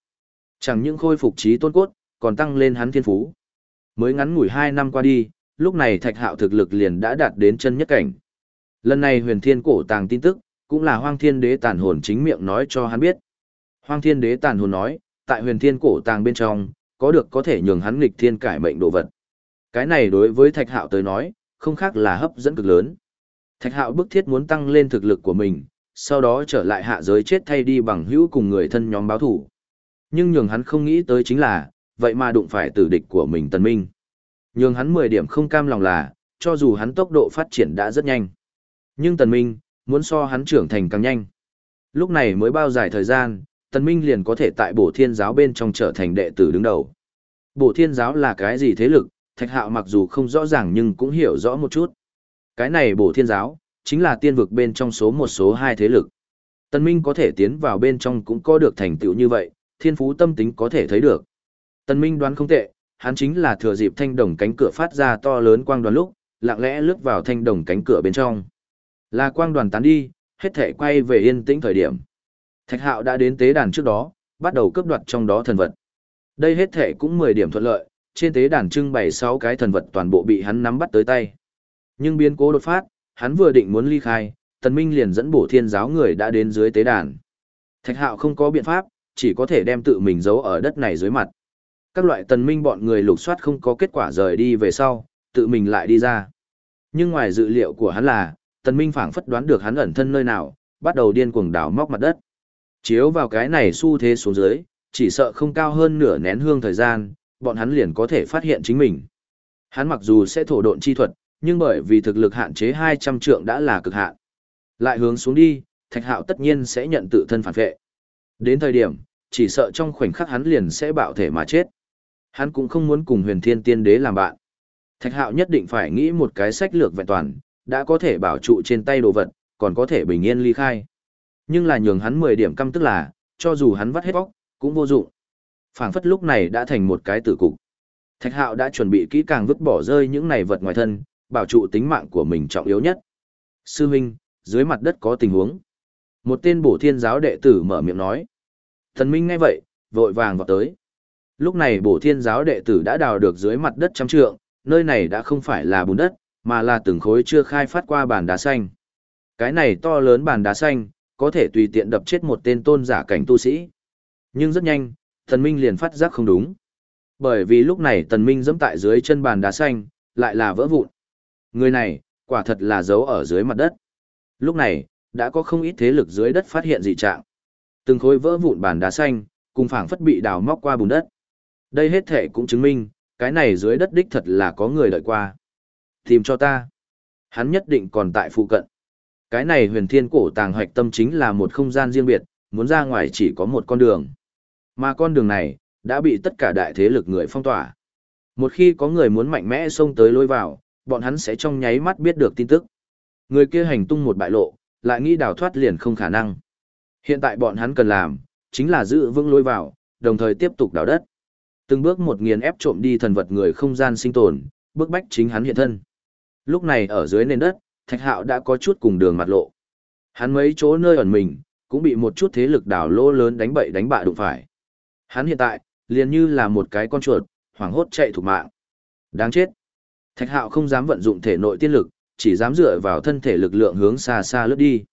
Chẳng những khôi phục trí tôn cốt, còn tăng lên hắn thiên phú. Mới ngắn ngủi hai năm qua đi, lúc này thạch hạo thực lực liền đã đạt đến chân nhất cảnh. Lần này huyền thiên cổ tàng tin tức, cũng là hoang thiên đế tàn hồn chính miệng nói cho hắn biết. Hoang thiên đế tàn hồn nói, tại huyền thiên cổ tàng bên trong, có được có thể nhường hắn nghịch thiên cải mệnh đồ vật. Cái này đối với thạch hạo tới nói, không khác là hấp dẫn cực lớn. Thạch hạo bức thiết muốn tăng lên thực lực của mình, sau đó trở lại hạ giới chết thay đi bằng hữu cùng người thân nhóm báo thủ. Nhưng nhường hắn không nghĩ tới chính là, vậy mà đụng phải tử địch của mình tần minh. Nhường hắn 10 điểm không cam lòng là, cho dù hắn tốc độ phát triển đã rất nhanh. Nhưng tần minh, muốn so hắn trưởng thành càng nhanh. Lúc này mới bao dài thời gian, tần minh liền có thể tại bổ thiên giáo bên trong trở thành đệ tử đứng đầu. Bổ thiên giáo là cái gì thế lực, Thạch Hạo mặc dù không rõ ràng nhưng cũng hiểu rõ một chút. Cái này bổ thiên giáo, chính là tiên vực bên trong số một số hai thế lực. Tân Minh có thể tiến vào bên trong cũng có được thành tựu như vậy, thiên phú tâm tính có thể thấy được. Tân Minh đoán không tệ, hắn chính là thừa dịp thanh đồng cánh cửa phát ra to lớn quang đoàn lúc, lặng lẽ lướt vào thanh đồng cánh cửa bên trong. Là quang đoàn tán đi, hết thể quay về yên tĩnh thời điểm. Thạch Hạo đã đến tế đàn trước đó, bắt đầu cướp đoạt trong đó thần vật. Đây hết thể cũng 10 điểm thuận lợi, trên tế đàn trưng bày 6 cái thần vật toàn bộ bị hắn nắm bắt tới tay. Nhưng biến cố đột phát, hắn vừa định muốn ly khai, Tần Minh liền dẫn bổ thiên giáo người đã đến dưới tế đàn. Thạch Hạo không có biện pháp, chỉ có thể đem tự mình giấu ở đất này dưới mặt. Các loại Tần Minh bọn người lục soát không có kết quả rời đi về sau, tự mình lại đi ra. Nhưng ngoài dự liệu của hắn là, Tần Minh phảng phất đoán được hắn ẩn thân nơi nào, bắt đầu điên cuồng đào móc mặt đất. Chiếu vào cái này xu thế xuống dưới, chỉ sợ không cao hơn nửa nén hương thời gian, bọn hắn liền có thể phát hiện chính mình. Hắn mặc dù sẽ thổ độn chi thuật, nhưng bởi vì thực lực hạn chế 200 trượng đã là cực hạn. Lại hướng xuống đi, Thạch Hạo tất nhiên sẽ nhận tự thân phản vệ. Đến thời điểm, chỉ sợ trong khoảnh khắc hắn liền sẽ bạo thể mà chết. Hắn cũng không muốn cùng huyền thiên tiên đế làm bạn. Thạch Hạo nhất định phải nghĩ một cái sách lược vẹn toàn, đã có thể bảo trụ trên tay đồ vật, còn có thể bình yên ly khai. Nhưng là nhường hắn 10 điểm căm tức là, cho dù hắn vắt hết vóc, cũng vô dụng. phảng phất lúc này đã thành một cái tử cục. Thạch Hạo đã chuẩn bị kỹ càng vứt bỏ rơi những này vật ngoài thân, bảo trụ tính mạng của mình trọng yếu nhất. Sư huynh, dưới mặt đất có tình huống. Một tên bổ thiên giáo đệ tử mở miệng nói. Thần Minh nghe vậy, vội vàng vào tới. Lúc này bổ thiên giáo đệ tử đã đào được dưới mặt đất trăm trượng, nơi này đã không phải là bùn đất, mà là từng khối chưa khai phát qua bàn đá xanh. Cái này to lớn bàn đá xanh, có thể tùy tiện đập chết một tên tôn giả cảnh tu sĩ. Nhưng rất nhanh, thần minh liền phát giác không đúng. Bởi vì lúc này thần minh dẫm tại dưới chân bàn đá xanh, lại là vỡ vụn. Người này, quả thật là giấu ở dưới mặt đất. Lúc này, đã có không ít thế lực dưới đất phát hiện dị trạng. Từng khối vỡ vụn bàn đá xanh, cùng phảng phất bị đào móc qua bùn đất. Đây hết thể cũng chứng minh, cái này dưới đất đích thật là có người đợi qua. Tìm cho ta. Hắn nhất định còn tại phụ cận. Cái này huyền thiên cổ tàng hoạch tâm chính là một không gian riêng biệt, muốn ra ngoài chỉ có một con đường. Mà con đường này, đã bị tất cả đại thế lực người phong tỏa. Một khi có người muốn mạnh mẽ xông tới lôi vào, bọn hắn sẽ trong nháy mắt biết được tin tức. Người kia hành tung một bại lộ, lại nghĩ đào thoát liền không khả năng. Hiện tại bọn hắn cần làm, chính là giữ vững lôi vào, đồng thời tiếp tục đào đất. Từng bước một nghiền ép trộm đi thần vật người không gian sinh tồn, bước bách chính hắn hiện thân. Lúc này ở dưới nền đất, Thạch Hạo đã có chút cùng đường mặt lộ. Hắn mấy chỗ nơi ẩn mình, cũng bị một chút thế lực đảo lỗ lớn đánh bậy đánh bạ đụng phải. Hắn hiện tại, liền như là một cái con chuột, hoảng hốt chạy thủ mạng. Đáng chết. Thạch Hạo không dám vận dụng thể nội tiên lực, chỉ dám dựa vào thân thể lực lượng hướng xa xa lướt đi.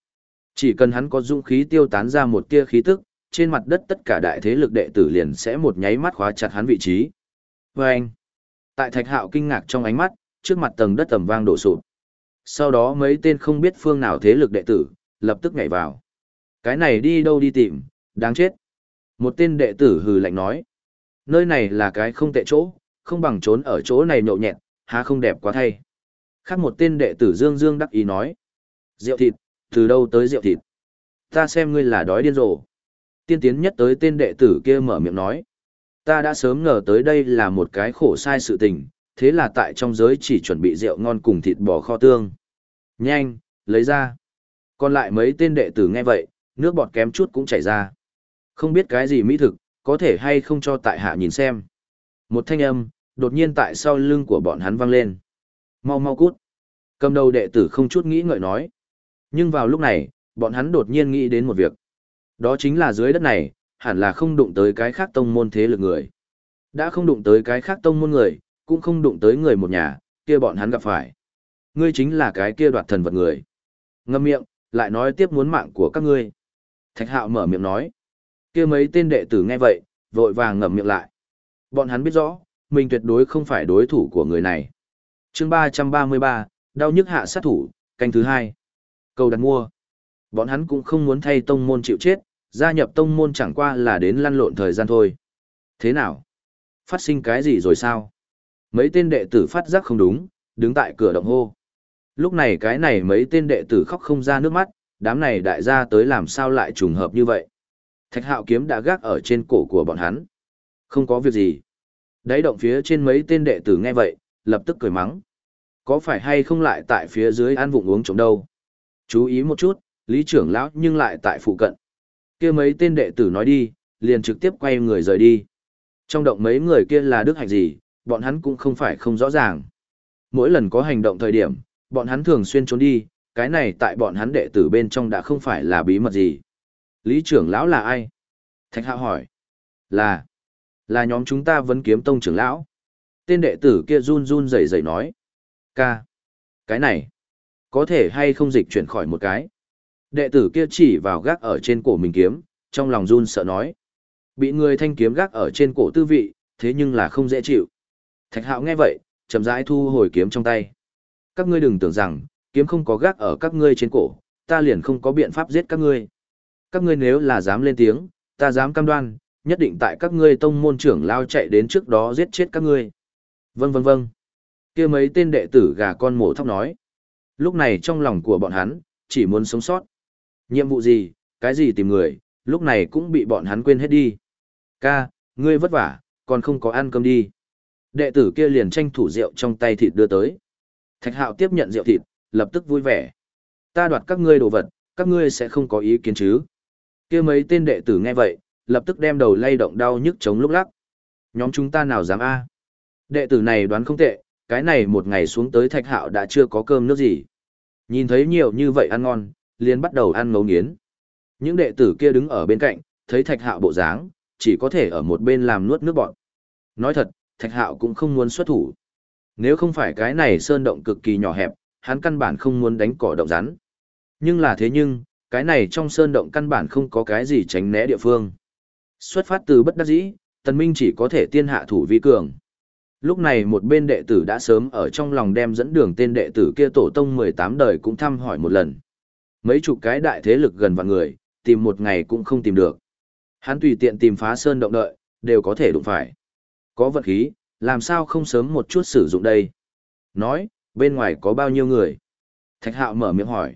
Chỉ cần hắn có dũng khí tiêu tán ra một tia khí tức, trên mặt đất tất cả đại thế lực đệ tử liền sẽ một nháy mắt khóa chặt hắn vị trí. Và anh, tại Thạch Hạo kinh ngạc trong ánh mắt, trước mặt tầng đất tầm vang đổ sụp. Sau đó mấy tên không biết phương nào thế lực đệ tử, lập tức nhảy vào. Cái này đi đâu đi tìm, đáng chết. Một tên đệ tử hừ lạnh nói. Nơi này là cái không tệ chỗ, không bằng trốn ở chỗ này nhậu nhẹt, há không đẹp quá thay. Khác một tên đệ tử Dương Dương đắc ý nói. Rượu thịt, từ đâu tới rượu thịt? Ta xem ngươi là đói điên rồ. Tiên tiến nhất tới tên đệ tử kia mở miệng nói. Ta đã sớm ngờ tới đây là một cái khổ sai sự tình, thế là tại trong giới chỉ chuẩn bị rượu ngon cùng thịt bò kho tương. Nhanh, lấy ra. Còn lại mấy tên đệ tử nghe vậy, nước bọt kém chút cũng chảy ra. Không biết cái gì mỹ thực, có thể hay không cho tại hạ nhìn xem. Một thanh âm, đột nhiên tại sau lưng của bọn hắn vang lên. Mau mau cút. Cầm đầu đệ tử không chút nghĩ ngợi nói. Nhưng vào lúc này, bọn hắn đột nhiên nghĩ đến một việc. Đó chính là dưới đất này, hẳn là không đụng tới cái khác tông môn thế lực người. Đã không đụng tới cái khác tông môn người, cũng không đụng tới người một nhà, kia bọn hắn gặp phải. Ngươi chính là cái kia đoạt thần vật người. Ngâm miệng, lại nói tiếp muốn mạng của các ngươi. Thạch hạo mở miệng nói. kia mấy tên đệ tử nghe vậy, vội vàng ngậm miệng lại. Bọn hắn biết rõ, mình tuyệt đối không phải đối thủ của người này. chương 333, đau nhức hạ sát thủ, canh thứ hai. Cầu đặt mua. Bọn hắn cũng không muốn thay tông môn chịu chết, gia nhập tông môn chẳng qua là đến lăn lộn thời gian thôi. Thế nào? Phát sinh cái gì rồi sao? Mấy tên đệ tử phát giác không đúng, đứng tại cửa động hô. Lúc này cái này mấy tên đệ tử khóc không ra nước mắt, đám này đại gia tới làm sao lại trùng hợp như vậy. Thạch hạo kiếm đã gác ở trên cổ của bọn hắn. Không có việc gì. Đáy động phía trên mấy tên đệ tử nghe vậy, lập tức cười mắng. Có phải hay không lại tại phía dưới ăn vụng uống trống đâu? Chú ý một chút, lý trưởng lão nhưng lại tại phụ cận. kia mấy tên đệ tử nói đi, liền trực tiếp quay người rời đi. Trong động mấy người kia là đức hạnh gì, bọn hắn cũng không phải không rõ ràng. Mỗi lần có hành động thời điểm, bọn hắn thường xuyên trốn đi, cái này tại bọn hắn đệ tử bên trong đã không phải là bí mật gì. Lý trưởng lão là ai? Thạch Hạo hỏi. Là, là nhóm chúng ta vẫn kiếm tông trưởng lão. Tên đệ tử kia run run rẩy rẩy nói. Ca, cái này, có thể hay không dịch chuyển khỏi một cái. Đệ tử kia chỉ vào gác ở trên cổ mình kiếm, trong lòng run sợ nói. Bị người thanh kiếm gác ở trên cổ tư vị, thế nhưng là không dễ chịu. Thạch hạo nghe vậy, chậm rãi thu hồi kiếm trong tay. Các ngươi đừng tưởng rằng, kiếm không có gác ở các ngươi trên cổ, ta liền không có biện pháp giết các ngươi. Các ngươi nếu là dám lên tiếng, ta dám cam đoan, nhất định tại các ngươi tông môn trưởng lao chạy đến trước đó giết chết các ngươi. Vâng vâng vâng. kia mấy tên đệ tử gà con mổ thóc nói. Lúc này trong lòng của bọn hắn, chỉ muốn sống sót. Nhiệm vụ gì, cái gì tìm người, lúc này cũng bị bọn hắn quên hết đi. Ca, ngươi vất vả, còn không có ăn cơm đi. Đệ tử kia liền tranh thủ rượu trong tay thịt đưa tới. Thạch hạo tiếp nhận rượu thịt, lập tức vui vẻ. Ta đoạt các ngươi đồ vật, các ngươi sẽ không có ý kiến chứ. kia mấy tên đệ tử nghe vậy, lập tức đem đầu lay động đau nhức chống lúc lắc. Nhóm chúng ta nào dám a? Đệ tử này đoán không tệ, cái này một ngày xuống tới thạch hạo đã chưa có cơm nước gì. Nhìn thấy nhiều như vậy ăn ngon, liền bắt đầu ăn ngấu nghiến. Những đệ tử kia đứng ở bên cạnh, thấy thạch hạo bộ dáng, chỉ có thể ở một bên làm nuốt nước bọn. Nói thật, thạch hạo cũng không muốn xuất thủ. Nếu không phải cái này sơn động cực kỳ nhỏ hẹp, hắn căn bản không muốn đánh cỏ động rắn. Nhưng là thế nhưng, cái này trong sơn động căn bản không có cái gì tránh né địa phương. Xuất phát từ bất đắc dĩ, tần minh chỉ có thể tiên hạ thủ vi cường. Lúc này một bên đệ tử đã sớm ở trong lòng đem dẫn đường tên đệ tử kia tổ tông 18 đời cũng thăm hỏi một lần. Mấy chục cái đại thế lực gần vạn người, tìm một ngày cũng không tìm được. Hắn tùy tiện tìm phá sơn động đợi, đều có thể đụng phải. Có vật khí, làm sao không sớm một chút sử dụng đây? Nói, bên ngoài có bao nhiêu người? Thạch hạo mở miệng hỏi.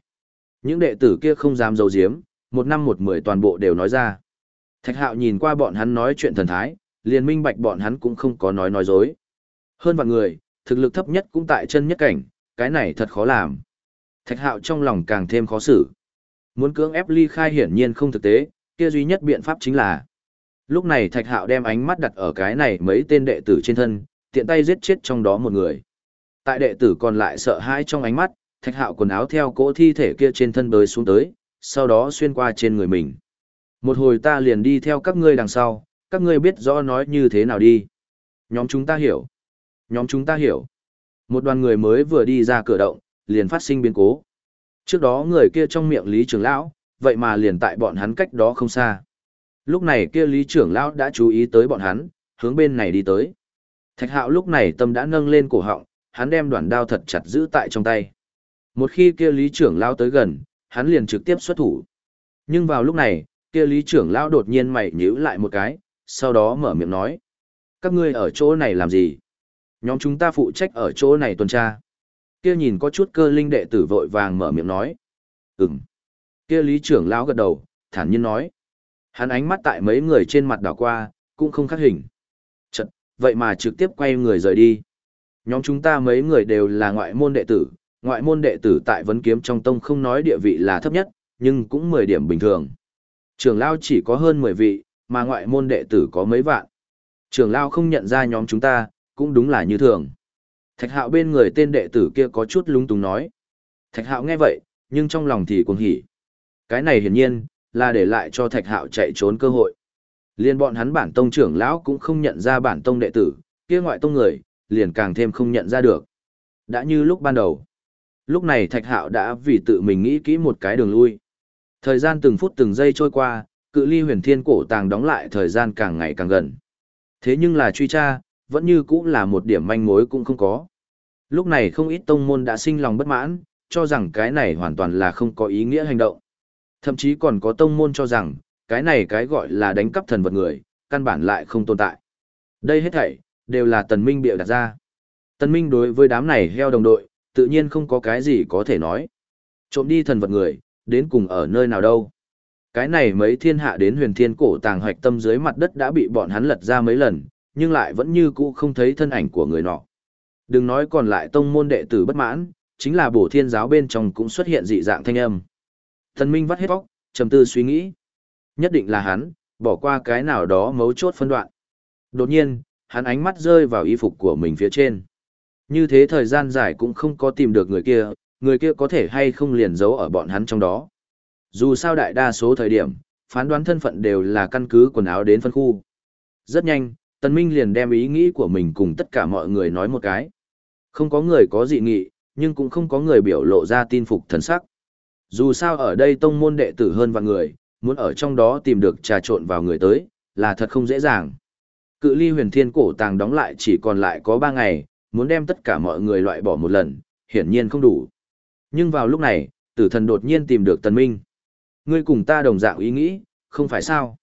Những đệ tử kia không dám giấu giếm, một năm một mười toàn bộ đều nói ra. Thạch hạo nhìn qua bọn hắn nói chuyện thần thái, liền minh bạch bọn hắn cũng không có nói nói dối. Hơn vạn người, thực lực thấp nhất cũng tại chân nhất cảnh, cái này thật khó làm. Thạch hạo trong lòng càng thêm khó xử. Muốn cưỡng ép ly khai hiển nhiên không thực tế, kia duy nhất biện pháp chính là. Lúc này thạch hạo đem ánh mắt đặt ở cái này mấy tên đệ tử trên thân, tiện tay giết chết trong đó một người. Tại đệ tử còn lại sợ hãi trong ánh mắt, thạch hạo quần áo theo cỗ thi thể kia trên thân bới xuống tới, sau đó xuyên qua trên người mình. Một hồi ta liền đi theo các ngươi đằng sau, các ngươi biết rõ nói như thế nào đi. Nhóm chúng ta hiểu. Nhóm chúng ta hiểu. Một đoàn người mới vừa đi ra cửa động, liền phát sinh biến cố. Trước đó người kia trong miệng Lý Trường Lão, vậy mà liền tại bọn hắn cách đó không xa. Lúc này kia Lý Trưởng Lão đã chú ý tới bọn hắn, hướng bên này đi tới. Thạch hạo lúc này tâm đã nâng lên cổ họng, hắn đem đoạn đao thật chặt giữ tại trong tay. Một khi kia Lý Trưởng Lão tới gần, hắn liền trực tiếp xuất thủ. Nhưng vào lúc này, kia Lý Trưởng Lão đột nhiên mày nhíu lại một cái, sau đó mở miệng nói. Các ngươi ở chỗ này làm gì? Nhóm chúng ta phụ trách ở chỗ này tuần tra. Kia nhìn có chút cơ linh đệ tử vội vàng mở miệng nói. Ừm. Kia lý trưởng lão gật đầu, thản nhiên nói. Hắn ánh mắt tại mấy người trên mặt đảo qua, cũng không khắc hình. Chật, vậy mà trực tiếp quay người rời đi. Nhóm chúng ta mấy người đều là ngoại môn đệ tử, ngoại môn đệ tử tại vấn kiếm trong tông không nói địa vị là thấp nhất, nhưng cũng 10 điểm bình thường. Trường lao chỉ có hơn 10 vị, mà ngoại môn đệ tử có mấy vạn. Trường lao không nhận ra nhóm chúng ta, cũng đúng là như thường. Thạch hạo bên người tên đệ tử kia có chút lúng túng nói. Thạch hạo nghe vậy, nhưng trong lòng thì cuồng hỉ. Cái này hiển nhiên, là để lại cho thạch hạo chạy trốn cơ hội. Liên bọn hắn bản tông trưởng lão cũng không nhận ra bản tông đệ tử, kia ngoại tông người, liền càng thêm không nhận ra được. Đã như lúc ban đầu. Lúc này thạch hạo đã vì tự mình nghĩ kỹ một cái đường lui. Thời gian từng phút từng giây trôi qua, cự ly huyền thiên cổ tàng đóng lại thời gian càng ngày càng gần. Thế nhưng là truy tra, vẫn như cũng là một điểm manh mối cũng không có. Lúc này không ít tông môn đã sinh lòng bất mãn, cho rằng cái này hoàn toàn là không có ý nghĩa hành động. Thậm chí còn có tông môn cho rằng, cái này cái gọi là đánh cắp thần vật người, căn bản lại không tồn tại. Đây hết thảy, đều là tần minh bịa đặt ra. Tần minh đối với đám này heo đồng đội, tự nhiên không có cái gì có thể nói. Trộm đi thần vật người, đến cùng ở nơi nào đâu. Cái này mấy thiên hạ đến huyền thiên cổ tàng hoạch tâm dưới mặt đất đã bị bọn hắn lật ra mấy lần, nhưng lại vẫn như cũ không thấy thân ảnh của người nọ. Đừng nói còn lại tông môn đệ tử bất mãn, chính là bổ thiên giáo bên trong cũng xuất hiện dị dạng thanh âm. Thần Minh vắt hết óc, trầm tư suy nghĩ. Nhất định là hắn, bỏ qua cái nào đó mấu chốt phân đoạn. Đột nhiên, hắn ánh mắt rơi vào y phục của mình phía trên. Như thế thời gian dài cũng không có tìm được người kia, người kia có thể hay không liền giấu ở bọn hắn trong đó. Dù sao đại đa số thời điểm, phán đoán thân phận đều là căn cứ quần áo đến phân khu. Rất nhanh, Tần Minh liền đem ý nghĩ của mình cùng tất cả mọi người nói một cái. Không có người có dị nghị, nhưng cũng không có người biểu lộ ra tin phục thần sắc. Dù sao ở đây tông môn đệ tử hơn vạn người, muốn ở trong đó tìm được trà trộn vào người tới, là thật không dễ dàng. Cự ly huyền thiên cổ tàng đóng lại chỉ còn lại có 3 ngày, muốn đem tất cả mọi người loại bỏ một lần, hiển nhiên không đủ. Nhưng vào lúc này, tử thần đột nhiên tìm được tần minh. Ngươi cùng ta đồng dạng ý nghĩ, không phải sao?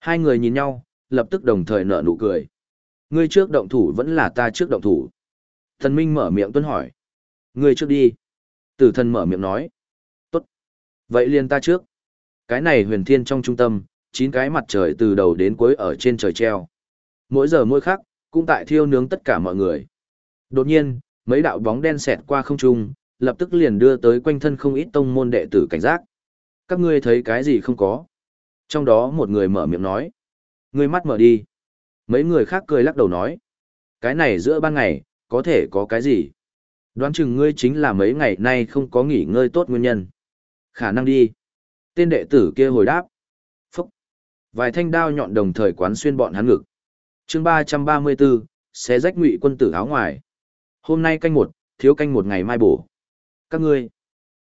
Hai người nhìn nhau, lập tức đồng thời nở nụ cười. Ngươi trước động thủ vẫn là ta trước động thủ. Thần minh mở miệng tuân hỏi. Ngươi trước đi. Tử thần mở miệng nói. Vậy liền ta trước. Cái này huyền thiên trong trung tâm, chín cái mặt trời từ đầu đến cuối ở trên trời treo. Mỗi giờ mỗi khắc, cũng tại thiêu nướng tất cả mọi người. Đột nhiên, mấy đạo bóng đen xẹt qua không trung, lập tức liền đưa tới quanh thân không ít tông môn đệ tử cảnh giác. Các ngươi thấy cái gì không có? Trong đó một người mở miệng nói. Ngươi mắt mở đi. Mấy người khác cười lắc đầu nói. Cái này giữa ban ngày, có thể có cái gì? Đoán chừng ngươi chính là mấy ngày nay không có nghỉ ngơi tốt nguyên nhân. Khả năng đi. Tên đệ tử kia hồi đáp. Phúc. Vài thanh đao nhọn đồng thời quán xuyên bọn hắn ngực. chương ba trăm ba mươi 334, xé rách ngụy quân tử áo ngoài. Hôm nay canh một, thiếu canh một ngày mai bổ. Các ngươi.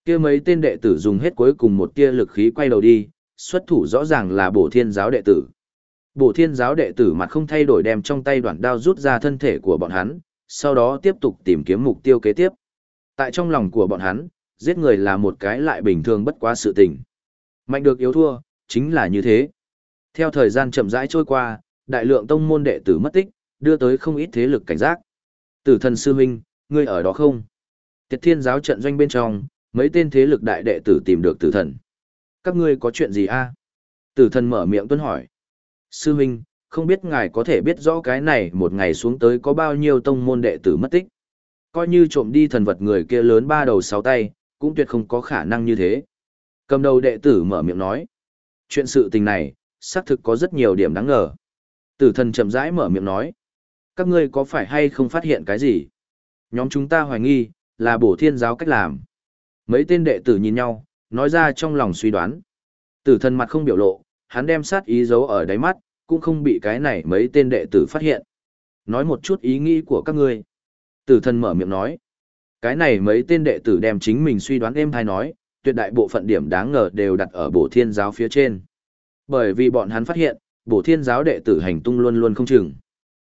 kia mấy tên đệ tử dùng hết cuối cùng một tia lực khí quay đầu đi, xuất thủ rõ ràng là bổ thiên giáo đệ tử. Bổ thiên giáo đệ tử mặt không thay đổi đem trong tay đoạn đao rút ra thân thể của bọn hắn, sau đó tiếp tục tìm kiếm mục tiêu kế tiếp. Tại trong lòng của bọn hắn, giết người là một cái lại bình thường bất quá sự tình. Mạnh được yếu thua, chính là như thế. Theo thời gian chậm rãi trôi qua, đại lượng tông môn đệ tử mất tích, đưa tới không ít thế lực cảnh giác. Tử thần sư huynh, ngươi ở đó không? Tiệt thiên giáo trận doanh bên trong, mấy tên thế lực đại đệ tử tìm được tử thần. Các ngươi có chuyện gì a? Tử thần mở miệng tuân hỏi. Sư huynh, không biết ngài có thể biết rõ cái này một ngày xuống tới có bao nhiêu tông môn đệ tử mất tích. Coi như trộm đi thần vật người kia lớn ba đầu sáu tay, cũng tuyệt không có khả năng như thế. Cầm đầu đệ tử mở miệng nói. Chuyện sự tình này, xác thực có rất nhiều điểm đáng ngờ. Tử thần chậm rãi mở miệng nói. Các ngươi có phải hay không phát hiện cái gì? Nhóm chúng ta hoài nghi, là bổ thiên giáo cách làm. Mấy tên đệ tử nhìn nhau, nói ra trong lòng suy đoán. Tử thần mặt không biểu lộ, hắn đem sát ý giấu ở đáy mắt, cũng không bị cái này mấy tên đệ tử phát hiện. Nói một chút ý nghĩ của các ngươi. Tử thần mở miệng nói. Cái này mấy tên đệ tử đem chính mình suy đoán êm hay nói, tuyệt đại bộ phận điểm đáng ngờ đều đặt ở bổ thiên giáo phía trên. Bởi vì bọn hắn phát hiện, bổ thiên giáo đệ tử hành tung luôn luôn không chừng.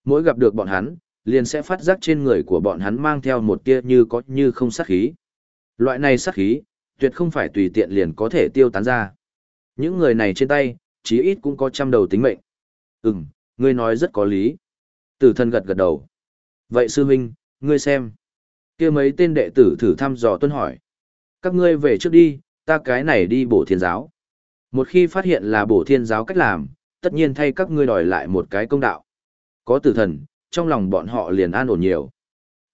Mỗi gặp được bọn hắn, liền sẽ phát giác trên người của bọn hắn mang theo một tia như có như không sát khí. Loại này sát khí, tuyệt không phải tùy tiện liền có thể tiêu tán ra. Những người này trên tay, chí ít cũng có trăm đầu tính mệnh. Ừm, ngươi nói rất có lý. Tử thân gật gật đầu. Vậy sư huynh, ngươi xem kia mấy tên đệ tử thử thăm dò tuân hỏi. Các ngươi về trước đi, ta cái này đi bổ thiên giáo. Một khi phát hiện là bổ thiên giáo cách làm, tất nhiên thay các ngươi đòi lại một cái công đạo. Có tử thần, trong lòng bọn họ liền an ổn nhiều.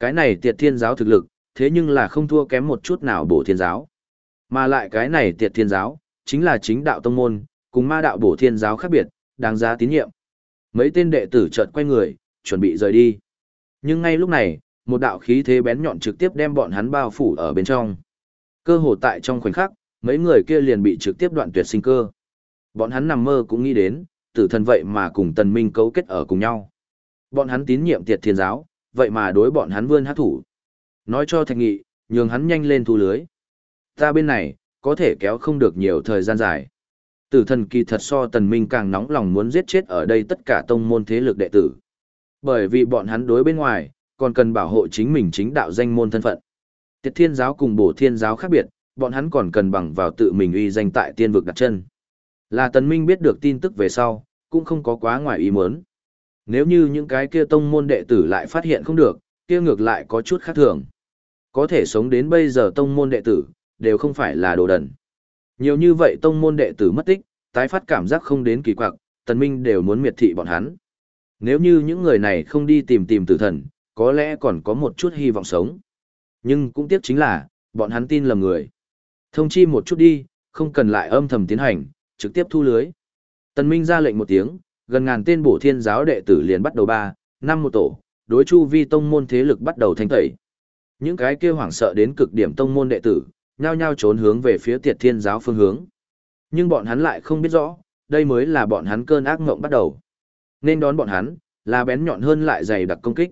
Cái này tiệt thiên giáo thực lực, thế nhưng là không thua kém một chút nào bổ thiên giáo. Mà lại cái này tiệt thiên giáo, chính là chính đạo tông môn, cùng ma đạo bổ thiên giáo khác biệt, đáng giá tín nhiệm. Mấy tên đệ tử chợt quay người, chuẩn bị rời đi. Nhưng ngay lúc này, một đạo khí thế bén nhọn trực tiếp đem bọn hắn bao phủ ở bên trong. Cơ hồ tại trong khoảnh khắc, mấy người kia liền bị trực tiếp đoạn tuyệt sinh cơ. Bọn hắn nằm mơ cũng nghĩ đến, tử thần vậy mà cùng tần minh cấu kết ở cùng nhau. Bọn hắn tín nhiệm tiệt thiên giáo, vậy mà đối bọn hắn vươn hát thủ. Nói cho thạch nghị, nhường hắn nhanh lên thu lưới. Ta bên này, có thể kéo không được nhiều thời gian dài. Tử thần kỳ thật so tần minh càng nóng lòng muốn giết chết ở đây tất cả tông môn thế lực đệ tử. Bởi vì bọn hắn đối bên ngoài, còn cần bảo hộ chính mình chính đạo danh môn thân phận. Tiệt thiên giáo cùng bổ thiên giáo khác biệt, bọn hắn còn cần bằng vào tự mình uy danh tại tiên vực đặt chân. Là tần minh biết được tin tức về sau, cũng không có quá ngoài ý muốn. Nếu như những cái kia tông môn đệ tử lại phát hiện không được, kia ngược lại có chút khác thường. Có thể sống đến bây giờ tông môn đệ tử, đều không phải là đồ đần. Nhiều như vậy tông môn đệ tử mất tích, tái phát cảm giác không đến kỳ quặc, tần minh đều muốn miệt thị bọn hắn. Nếu như những người này không đi tìm tìm tử thần, có lẽ còn có một chút hy vọng sống. Nhưng cũng tiếc chính là, bọn hắn tin lầm người. Thông chi một chút đi, không cần lại âm thầm tiến hành, trực tiếp thu lưới. Tần Minh ra lệnh một tiếng, gần ngàn tên bổ thiên giáo đệ tử liền bắt đầu ba, năm một tổ, đối chu vi tông môn thế lực bắt đầu thanh tẩy. Những cái kia hoảng sợ đến cực điểm tông môn đệ tử, nhao nhao trốn hướng về phía tiệt thiên giáo phương hướng. Nhưng bọn hắn lại không biết rõ, đây mới là bọn hắn cơn ác ngộng bắt đầu. Nên đón bọn hắn, là bén nhọn hơn lại dày đặc công kích.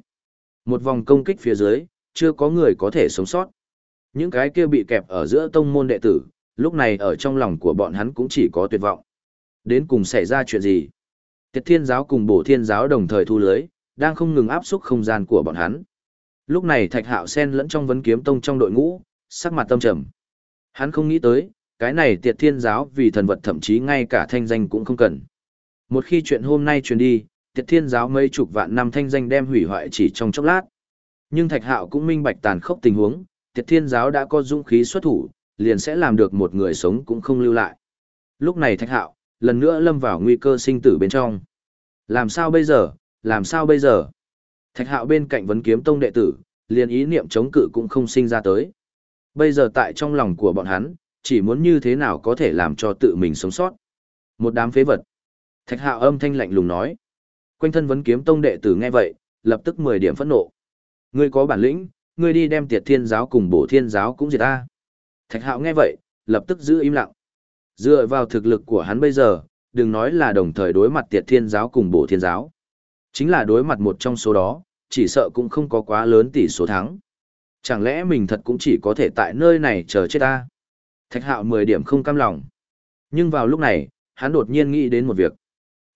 Một vòng công kích phía dưới, chưa có người có thể sống sót. Những cái kia bị kẹp ở giữa tông môn đệ tử, lúc này ở trong lòng của bọn hắn cũng chỉ có tuyệt vọng. Đến cùng xảy ra chuyện gì? Tiệt thiên giáo cùng bổ thiên giáo đồng thời thu lưới, đang không ngừng áp xúc không gian của bọn hắn. Lúc này thạch hạo sen lẫn trong vấn kiếm tông trong đội ngũ, sắc mặt tâm trầm. Hắn không nghĩ tới, cái này tiệt thiên giáo vì thần vật thậm chí ngay cả thanh danh cũng không cần. Một khi chuyện hôm nay truyền đi, tiệt thiên giáo mấy chục vạn năm thanh danh đem hủy hoại chỉ trong chốc lát. Nhưng thạch hạo cũng minh bạch tàn khốc tình huống, tiệt thiên giáo đã có dũng khí xuất thủ, liền sẽ làm được một người sống cũng không lưu lại. Lúc này thạch hạo, lần nữa lâm vào nguy cơ sinh tử bên trong. Làm sao bây giờ, làm sao bây giờ? Thạch hạo bên cạnh vấn kiếm tông đệ tử, liền ý niệm chống cự cũng không sinh ra tới. Bây giờ tại trong lòng của bọn hắn, chỉ muốn như thế nào có thể làm cho tự mình sống sót. Một đám phế vật. Thạch hạo âm thanh lạnh lùng nói. Quanh thân vấn kiếm tông đệ tử nghe vậy, lập tức 10 điểm phẫn nộ. Ngươi có bản lĩnh, ngươi đi đem tiệt thiên giáo cùng bổ thiên giáo cũng diệt ta. Thạch hạo nghe vậy, lập tức giữ im lặng. Dựa vào thực lực của hắn bây giờ, đừng nói là đồng thời đối mặt tiệt thiên giáo cùng bổ thiên giáo. Chính là đối mặt một trong số đó, chỉ sợ cũng không có quá lớn tỷ số thắng. Chẳng lẽ mình thật cũng chỉ có thể tại nơi này chờ chết ta? Thạch hạo 10 điểm không cam lòng. Nhưng vào lúc này, hắn đột nhiên nghĩ đến một việc.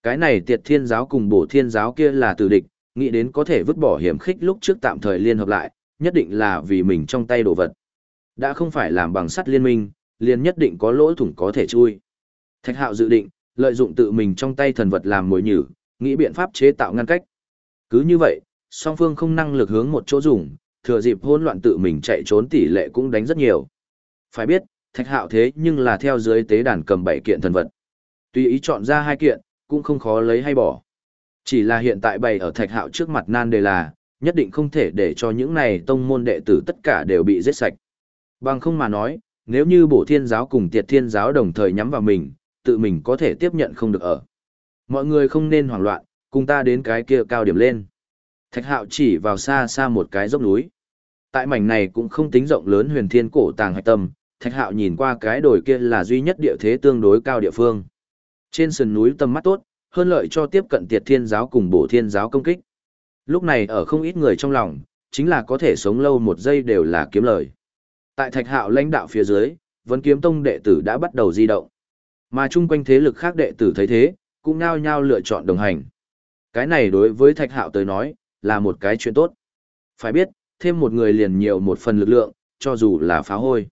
Cái này tiệt thiên giáo cùng bổ thiên giáo kia là tử địch, nghĩ đến có thể vứt bỏ hiểm khích lúc trước tạm thời liên hợp lại, nhất định là vì mình trong tay đồ vật. Đã không phải làm bằng sắt liên minh, liền nhất định có lỗ thủng có thể chui. Thạch hạo dự định, lợi dụng tự mình trong tay thần vật làm mồi nhử, nghĩ biện pháp chế tạo ngăn cách. Cứ như vậy, song phương không năng lực hướng một chỗ dùng, thừa dịp hỗn loạn tự mình chạy trốn tỷ lệ cũng đánh rất nhiều. Phải biết, thạch hạo thế nhưng là theo dưới tế đàn cầm bảy kiện thần vật. Tuy ý chọn ra hai kiện, cũng không khó lấy hay bỏ. Chỉ là hiện tại bày ở thạch hạo trước mặt nan đề là, nhất định không thể để cho những này tông môn đệ tử tất cả đều bị giết sạch. Bằng không mà nói, nếu như bổ thiên giáo cùng tiệt thiên giáo đồng thời nhắm vào mình, tự mình có thể tiếp nhận không được ở. Mọi người không nên hoảng loạn, cùng ta đến cái kia cao điểm lên. Thạch hạo chỉ vào xa xa một cái dốc núi. Tại mảnh này cũng không tính rộng lớn huyền thiên cổ tàng hạch tâm, thạch hạo nhìn qua cái đồi kia là duy nhất địa thế tương đối cao địa phương. Trên sườn núi tầm mắt tốt, hơn lợi cho tiếp cận tiệt thiên giáo cùng bổ thiên giáo công kích. Lúc này ở không ít người trong lòng, chính là có thể sống lâu một giây đều là kiếm lời. Tại thạch hạo lãnh đạo phía dưới, vấn kiếm tông đệ tử đã bắt đầu di động. Mà chung quanh thế lực khác đệ tử thấy thế, cũng nhao nhao lựa chọn đồng hành. Cái này đối với thạch hạo tới nói, là một cái chuyện tốt. Phải biết, thêm một người liền nhiều một phần lực lượng, cho dù là phá hôi.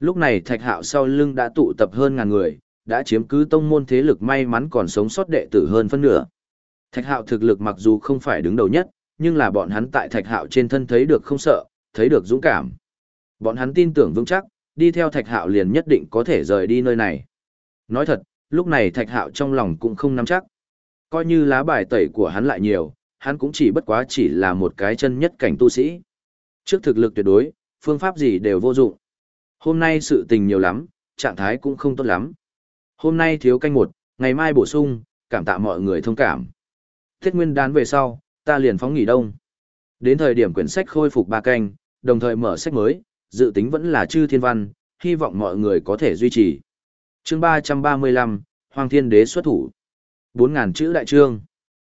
Lúc này thạch hạo sau lưng đã tụ tập hơn ngàn người, đã chiếm cứ tông môn thế lực may mắn còn sống sót đệ tử hơn phân nửa. Thạch hạo thực lực mặc dù không phải đứng đầu nhất, nhưng là bọn hắn tại thạch hạo trên thân thấy được không sợ, thấy được dũng cảm. Bọn hắn tin tưởng vững chắc, đi theo thạch hạo liền nhất định có thể rời đi nơi này. Nói thật, lúc này thạch hạo trong lòng cũng không nắm chắc. Coi như lá bài tẩy của hắn lại nhiều, hắn cũng chỉ bất quá chỉ là một cái chân nhất cảnh tu sĩ. Trước thực lực tuyệt đối, phương pháp gì đều vô dụng. Hôm nay sự tình nhiều lắm, trạng thái cũng không tốt lắm. Hôm nay thiếu canh một, ngày mai bổ sung, cảm tạ mọi người thông cảm. Thiết nguyên đán về sau, ta liền phóng nghỉ đông. Đến thời điểm quyển sách khôi phục ba canh, đồng thời mở sách mới, dự tính vẫn là chư thiên văn, hy vọng mọi người có thể duy trì. chương 335, Hoàng Thiên Đế xuất thủ. Bốn ngàn chữ đại trương.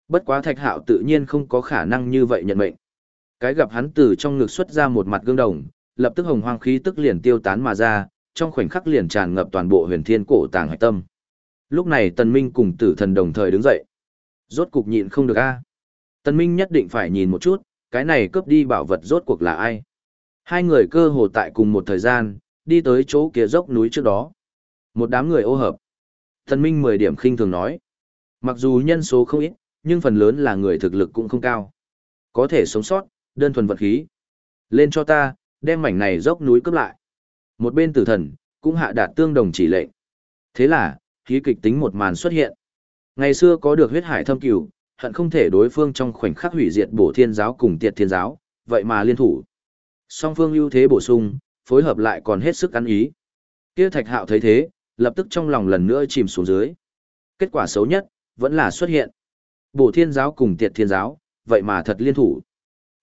Bất quá thạch hạo tự nhiên không có khả năng như vậy nhận mệnh. Cái gặp hắn từ trong ngực xuất ra một mặt gương đồng, lập tức hồng hoang khí tức liền tiêu tán mà ra, trong khoảnh khắc liền tràn ngập toàn bộ huyền thiên cổ tàng hạch tâm. Lúc này tần minh cùng tử thần đồng thời đứng dậy. Rốt cục nhịn không được a. Tần minh nhất định phải nhìn một chút, cái này cướp đi bảo vật rốt cuộc là ai. Hai người cơ hồ tại cùng một thời gian, đi tới chỗ kia dốc núi trước đó. Một đám người ô hợp. Tần minh 10 điểm khinh thường nói. Mặc dù nhân số không ít, nhưng phần lớn là người thực lực cũng không cao. Có thể sống sót, đơn thuần vật khí. Lên cho ta, đem mảnh này dốc núi cướp lại. Một bên tử thần, cũng hạ đạt tương đồng chỉ lệnh. Thế là, khí kịch tính một màn xuất hiện. Ngày xưa có được huyết hải thâm cửu, hận không thể đối phương trong khoảnh khắc hủy diệt bổ thiên giáo cùng tiệt thiên giáo, vậy mà liên thủ. Song phương ưu thế bổ sung, phối hợp lại còn hết sức ăn ý. Kia Thạch Hạo thấy thế, lập tức trong lòng lần nữa chìm xuống dưới. Kết quả xấu nhất, vẫn là xuất hiện. Bổ thiên giáo cùng tiệt thiên giáo, vậy mà thật liên thủ.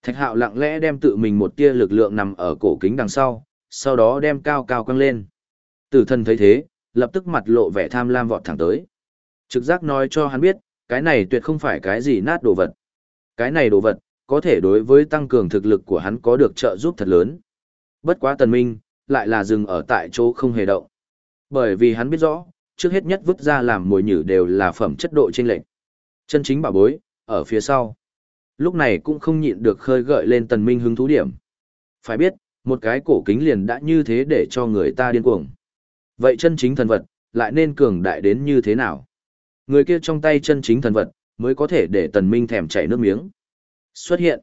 Thạch Hạo lặng lẽ đem tự mình một tia lực lượng nằm ở cổ kính đằng sau, sau đó đem cao cao căng lên. Tử thần thấy thế, lập tức mặt lộ vẻ tham lam vọt thẳng tới. Trực giác nói cho hắn biết, cái này tuyệt không phải cái gì nát đồ vật. Cái này đồ vật, có thể đối với tăng cường thực lực của hắn có được trợ giúp thật lớn. Bất quá tần minh, lại là dừng ở tại chỗ không hề động. Bởi vì hắn biết rõ, trước hết nhất vứt ra làm mồi nhử đều là phẩm chất độ trên lệnh. Chân chính bảo bối, ở phía sau. Lúc này cũng không nhịn được khơi gợi lên tần minh hứng thú điểm. Phải biết, một cái cổ kính liền đã như thế để cho người ta điên cuồng. Vậy chân chính thần vật, lại nên cường đại đến như thế nào? Người kia trong tay chân chính thần vật, mới có thể để tần minh thèm chảy nước miếng. Xuất hiện.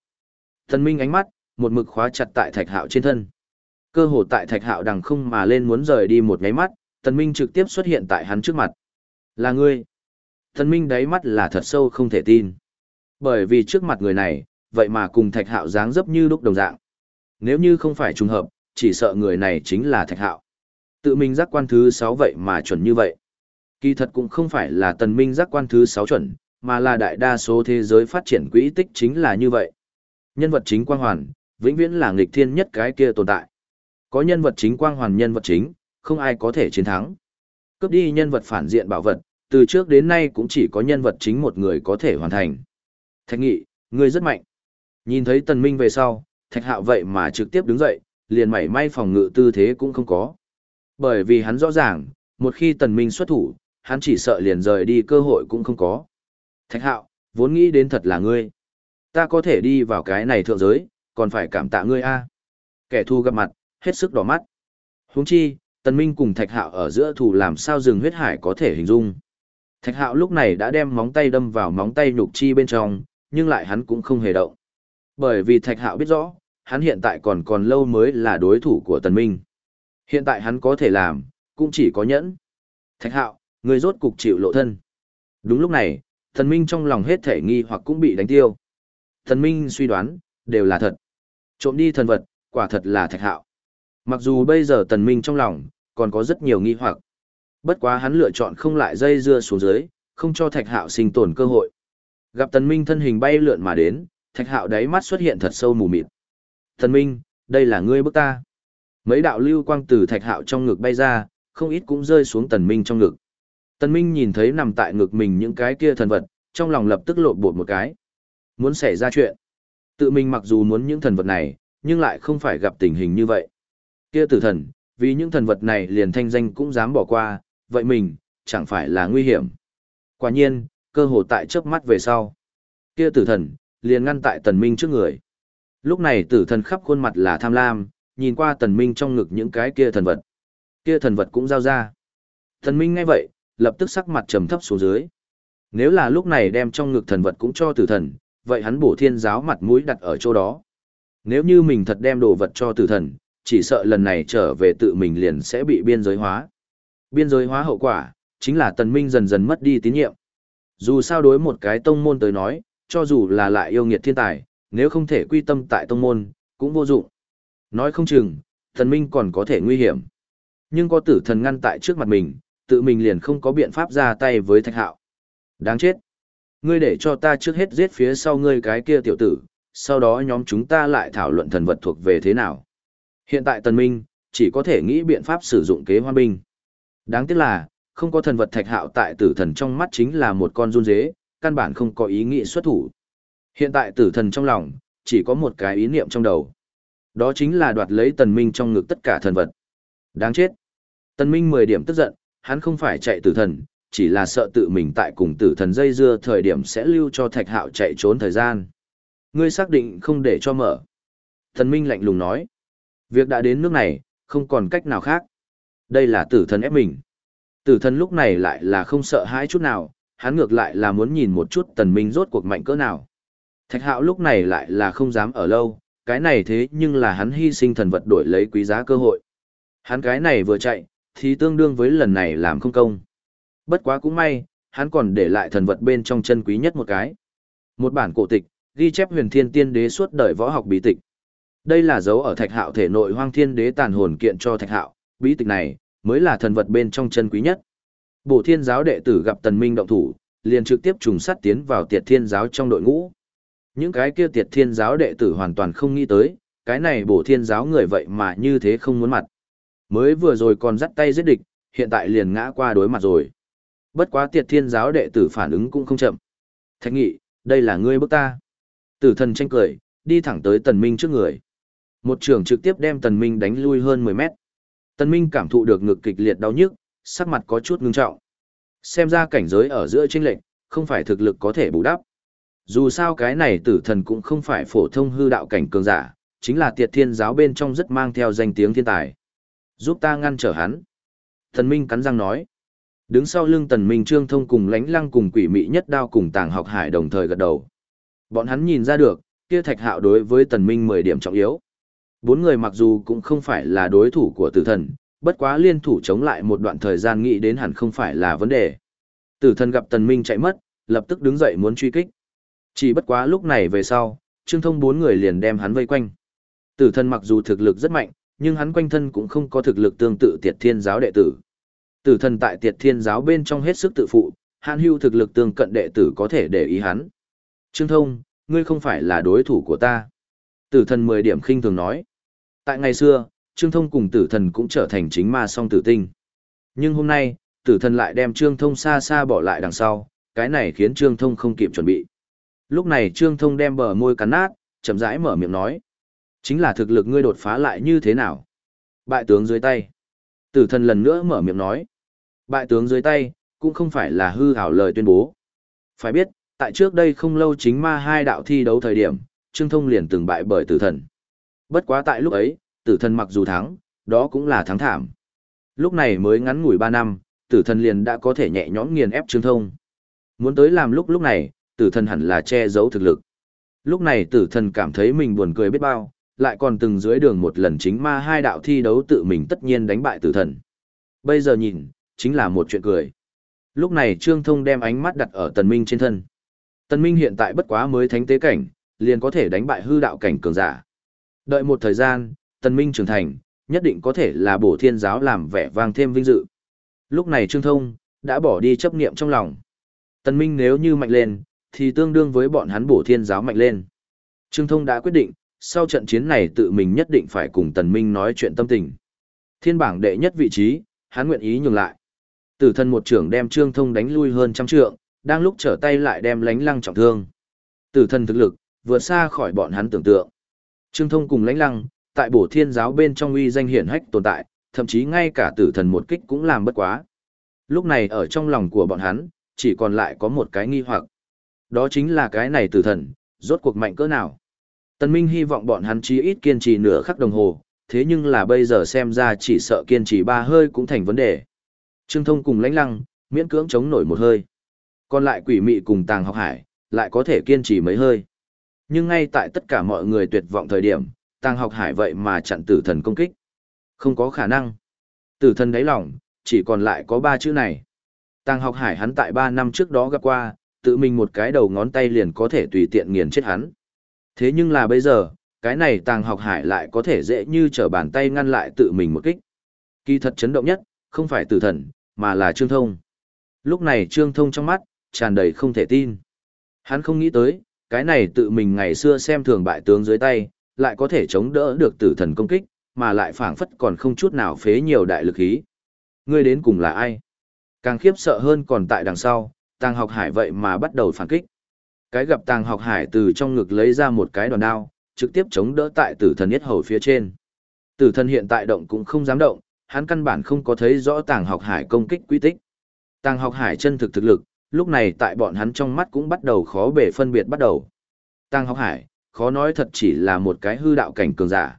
Tần minh ánh mắt, một mực khóa chặt tại thạch hạo trên thân. Cơ hồ tại thạch hạo đằng không mà lên muốn rời đi một ngáy mắt, tần minh trực tiếp xuất hiện tại hắn trước mặt. Là ngươi. Tần minh đáy mắt là thật sâu không thể tin. Bởi vì trước mặt người này, vậy mà cùng thạch hạo dáng dấp như lúc đồng dạng. Nếu như không phải trùng hợp, chỉ sợ người này chính là thạch hạo. Tự mình giác quan thứ 6 vậy mà chuẩn như vậy. Kỳ thật cũng không phải là tần minh giác quan thứ 6 chuẩn, mà là đại đa số thế giới phát triển quỹ tích chính là như vậy. Nhân vật chính quang hoàn, vĩnh viễn là nghịch thiên nhất cái kia tồn tại. Có nhân vật chính quang hoàn nhân vật chính, không ai có thể chiến thắng. Cướp đi nhân vật phản diện bảo vật, từ trước đến nay cũng chỉ có nhân vật chính một người có thể hoàn thành. Thạch nghị, ngươi rất mạnh. Nhìn thấy tần minh về sau, thạch hạo vậy mà trực tiếp đứng dậy, liền mảy may phòng ngự tư thế cũng không có. Bởi vì hắn rõ ràng, một khi tần minh xuất thủ, hắn chỉ sợ liền rời đi cơ hội cũng không có. Thạch hạo, vốn nghĩ đến thật là ngươi. Ta có thể đi vào cái này thượng giới, còn phải cảm tạ ngươi a. Kẻ thù gặp mặt, hết sức đỏ mắt. Huống chi, tần minh cùng thạch hạo ở giữa thù làm sao rừng huyết hải có thể hình dung. Thạch hạo lúc này đã đem móng tay đâm vào móng tay nhục chi bên trong, nhưng lại hắn cũng không hề động. Bởi vì thạch hạo biết rõ, hắn hiện tại còn còn lâu mới là đối thủ của tần minh. Hiện tại hắn có thể làm, cũng chỉ có nhẫn. Thạch hạo, người rốt cục chịu lộ thân. Đúng lúc này, thần minh trong lòng hết thể nghi hoặc cũng bị đánh tiêu. Thần minh suy đoán, đều là thật. Trộm đi thần vật, quả thật là thạch hạo. Mặc dù bây giờ tần minh trong lòng, còn có rất nhiều nghi hoặc. Bất quá hắn lựa chọn không lại dây dưa xuống dưới, không cho thạch hạo sinh tồn cơ hội. Gặp tần minh thân hình bay lượn mà đến, thạch hạo đáy mắt xuất hiện thật sâu mù mịt. Tần minh, đây là ngươi bức ta. Mấy đạo lưu quang từ thạch hạo trong ngực bay ra, không ít cũng rơi xuống tần minh trong ngực. Tần minh nhìn thấy nằm tại ngực mình những cái kia thần vật, trong lòng lập tức lộn bột một cái. Muốn xảy ra chuyện. Tự mình mặc dù muốn những thần vật này, nhưng lại không phải gặp tình hình như vậy. Kia tử thần, vì những thần vật này liền thanh danh cũng dám bỏ qua, vậy mình, chẳng phải là nguy hiểm. Quả nhiên, cơ hồ tại chớp mắt về sau. Kia tử thần, liền ngăn tại tần minh trước người. Lúc này tử thần khắp khuôn mặt là tham lam, nhìn qua tần minh trong ngực những cái kia thần vật. Kia thần vật cũng giao ra. Tần minh ngay vậy, lập tức sắc mặt trầm thấp xuống dưới. Nếu là lúc này đem trong ngực thần vật cũng cho tử thần, vậy hắn bổ thiên giáo mặt mũi đặt ở chỗ đó. Nếu như mình thật đem đồ vật cho tử thần, chỉ sợ lần này trở về tự mình liền sẽ bị biên giới hóa. Biên giới hóa hậu quả, chính là tần minh dần dần mất đi tín nhiệm. Dù sao đối một cái tông môn tới nói, cho dù là lại yêu nghiệt thiên tài, nếu không thể quy tâm tại tông môn, cũng vô dụng. Nói không chừng, thần minh còn có thể nguy hiểm. Nhưng có tử thần ngăn tại trước mặt mình, tự mình liền không có biện pháp ra tay với thạch hạo. Đáng chết. Ngươi để cho ta trước hết giết phía sau ngươi cái kia tiểu tử, sau đó nhóm chúng ta lại thảo luận thần vật thuộc về thế nào. Hiện tại tần minh, chỉ có thể nghĩ biện pháp sử dụng kế hoa binh. Đáng tiếc là, không có thần vật thạch hạo tại tử thần trong mắt chính là một con run dế, căn bản không có ý nghĩ xuất thủ. Hiện tại tử thần trong lòng, chỉ có một cái ý niệm trong đầu. Đó chính là đoạt lấy tần minh trong ngực tất cả thần vật. Đáng chết. Tần minh 10 điểm tức giận, hắn không phải chạy tử thần, chỉ là sợ tự mình tại cùng tử thần dây dưa thời điểm sẽ lưu cho thạch hạo chạy trốn thời gian. Ngươi xác định không để cho mở. Tần minh lạnh lùng nói. Việc đã đến nước này, không còn cách nào khác. Đây là tử thần ép mình. Tử thần lúc này lại là không sợ hãi chút nào, hắn ngược lại là muốn nhìn một chút tần minh rốt cuộc mạnh cỡ nào. Thạch hạo lúc này lại là không dám ở lâu, cái này thế nhưng là hắn hy sinh thần vật đổi lấy quý giá cơ hội. Hắn cái này vừa chạy, thì tương đương với lần này làm không công. Bất quá cũng may, hắn còn để lại thần vật bên trong chân quý nhất một cái. Một bản cổ tịch, ghi chép huyền thiên tiên đế suốt đời võ học bí tịch. Đây là dấu ở thạch hạo thể nội hoang thiên đế tàn hồn kiện cho thạch hạo, bí tịch này mới là thần vật bên trong chân quý nhất. Bổ thiên giáo đệ tử gặp tần minh động thủ, liền trực tiếp trùng sát tiến vào tiệt thiên giáo trong đội ngũ. Những cái kia tiệt thiên giáo đệ tử hoàn toàn không nghĩ tới, cái này bổ thiên giáo người vậy mà như thế không muốn mặt. Mới vừa rồi còn dắt tay giết địch, hiện tại liền ngã qua đối mặt rồi. Bất quá tiệt thiên giáo đệ tử phản ứng cũng không chậm. Thạch nghị, đây là ngươi bức ta. Tử thần tranh cười, đi thẳng tới tần minh trước người. Một trường trực tiếp đem tần minh đánh lui hơn 10 mét. Tần minh cảm thụ được ngực kịch liệt đau nhức, sắc mặt có chút ngưng trọng. Xem ra cảnh giới ở giữa chênh lệnh, không phải thực lực có thể bù đắp. Dù sao cái này tử thần cũng không phải phổ thông hư đạo cảnh cường giả, chính là tiệt thiên giáo bên trong rất mang theo danh tiếng thiên tài. Giúp ta ngăn trở hắn. Tần Minh cắn răng nói. Đứng sau lưng Tần Minh Trương Thông cùng lánh lăng cùng quỷ mị nhất đao cùng tàng học hải đồng thời gật đầu. Bọn hắn nhìn ra được, kia thạch hạo đối với Tần Minh 10 điểm trọng yếu. Bốn người mặc dù cũng không phải là đối thủ của tử thần, bất quá liên thủ chống lại một đoạn thời gian nghĩ đến hẳn không phải là vấn đề. Tử thần gặp Tần Minh chạy mất, lập tức đứng dậy muốn truy kích. Chỉ bất quá lúc này về sau, Trương Thông bốn người liền đem hắn vây quanh. Tử thần mặc dù thực lực rất mạnh, nhưng hắn quanh thân cũng không có thực lực tương tự tiệt thiên giáo đệ tử. Tử thần tại tiệt thiên giáo bên trong hết sức tự phụ, hạn hưu thực lực tương cận đệ tử có thể để ý hắn. Trương Thông, ngươi không phải là đối thủ của ta. Tử thần 10 điểm khinh thường nói. Tại ngày xưa, Trương Thông cùng tử thần cũng trở thành chính ma song tử tinh. Nhưng hôm nay, tử thần lại đem Trương Thông xa xa bỏ lại đằng sau, cái này khiến Trương Thông không kịp chuẩn bị. Lúc này Trương Thông đem bờ môi cắn nát, chậm rãi mở miệng nói. Chính là thực lực ngươi đột phá lại như thế nào? Bại tướng dưới tay. Tử thần lần nữa mở miệng nói. Bại tướng dưới tay, cũng không phải là hư hảo lời tuyên bố. Phải biết, tại trước đây không lâu chính ma hai đạo thi đấu thời điểm, Trương Thông liền từng bại bởi tử thần. Bất quá tại lúc ấy, tử thần mặc dù thắng, đó cũng là thắng thảm. Lúc này mới ngắn ngủi 3 năm, tử thần liền đã có thể nhẹ nhõm nghiền ép Trương Thông. Muốn tới làm lúc lúc này, tử thần hẳn là che giấu thực lực. Lúc này tử thần cảm thấy mình buồn cười biết bao, lại còn từng dưới đường một lần chính ma hai đạo thi đấu tự mình tất nhiên đánh bại tử thần. Bây giờ nhìn, chính là một chuyện cười. Lúc này Trương Thông đem ánh mắt đặt ở Tần Minh trên thân. Tần Minh hiện tại bất quá mới thánh tế cảnh, liền có thể đánh bại hư đạo cảnh cường giả. Đợi một thời gian, Tần Minh trưởng thành, nhất định có thể là bổ thiên giáo làm vẻ vang thêm vinh dự. Lúc này Trương Thông, đã bỏ đi chấp niệm trong lòng. Tần Minh nếu như mạnh lên, thì tương đương với bọn hắn bổ thiên giáo mạnh lên. Trương Thông đã quyết định, sau trận chiến này tự mình nhất định phải cùng Tần Minh nói chuyện tâm tình. Thiên bảng đệ nhất vị trí, hắn nguyện ý nhường lại. Tử thân một trưởng đem Trương Thông đánh lui hơn trăm trượng, đang lúc trở tay lại đem lánh lăng trọng thương. Tử thân thực lực, vượt xa khỏi bọn hắn tưởng tượng. Trương Thông cùng lánh lăng, tại bổ thiên giáo bên trong uy danh hiển hách tồn tại, thậm chí ngay cả tử thần một kích cũng làm bất quá. Lúc này ở trong lòng của bọn hắn, chỉ còn lại có một cái nghi hoặc. Đó chính là cái này tử thần, rốt cuộc mạnh cỡ nào. Tần Minh hy vọng bọn hắn chí ít kiên trì nửa khắc đồng hồ, thế nhưng là bây giờ xem ra chỉ sợ kiên trì ba hơi cũng thành vấn đề. Trương Thông cùng lãnh lăng, miễn cưỡng chống nổi một hơi. Còn lại quỷ mị cùng tàng học hải, lại có thể kiên trì mấy hơi. Nhưng ngay tại tất cả mọi người tuyệt vọng thời điểm, tàng học hải vậy mà chặn tử thần công kích. Không có khả năng. Tử thần đáy lòng, chỉ còn lại có ba chữ này. Tàng học hải hắn tại ba năm trước đó gặp qua, tự mình một cái đầu ngón tay liền có thể tùy tiện nghiền chết hắn. Thế nhưng là bây giờ, cái này tàng học hải lại có thể dễ như trở bàn tay ngăn lại tự mình một kích. Kỳ thật chấn động nhất, không phải tử thần, mà là Trương Thông. Lúc này Trương Thông trong mắt, tràn đầy không thể tin. Hắn không nghĩ tới, cái này tự mình ngày xưa xem thường bại tướng dưới tay, lại có thể chống đỡ được tử thần công kích, mà lại phảng phất còn không chút nào phế nhiều đại lực khí. Ngươi đến cùng là ai? Càng khiếp sợ hơn còn tại đằng sau, tàng học hải vậy mà bắt đầu phản kích. Cái gặp tàng học hải từ trong ngực lấy ra một cái đòn đao, trực tiếp chống đỡ tại tử thần yết hầu phía trên. Tử thần hiện tại động cũng không dám động, hắn căn bản không có thấy rõ tàng học hải công kích quy tích. Tàng học hải chân thực thực lực, lúc này tại bọn hắn trong mắt cũng bắt đầu khó bể phân biệt bắt đầu. Tàng học hải, khó nói thật chỉ là một cái hư đạo cảnh cường giả.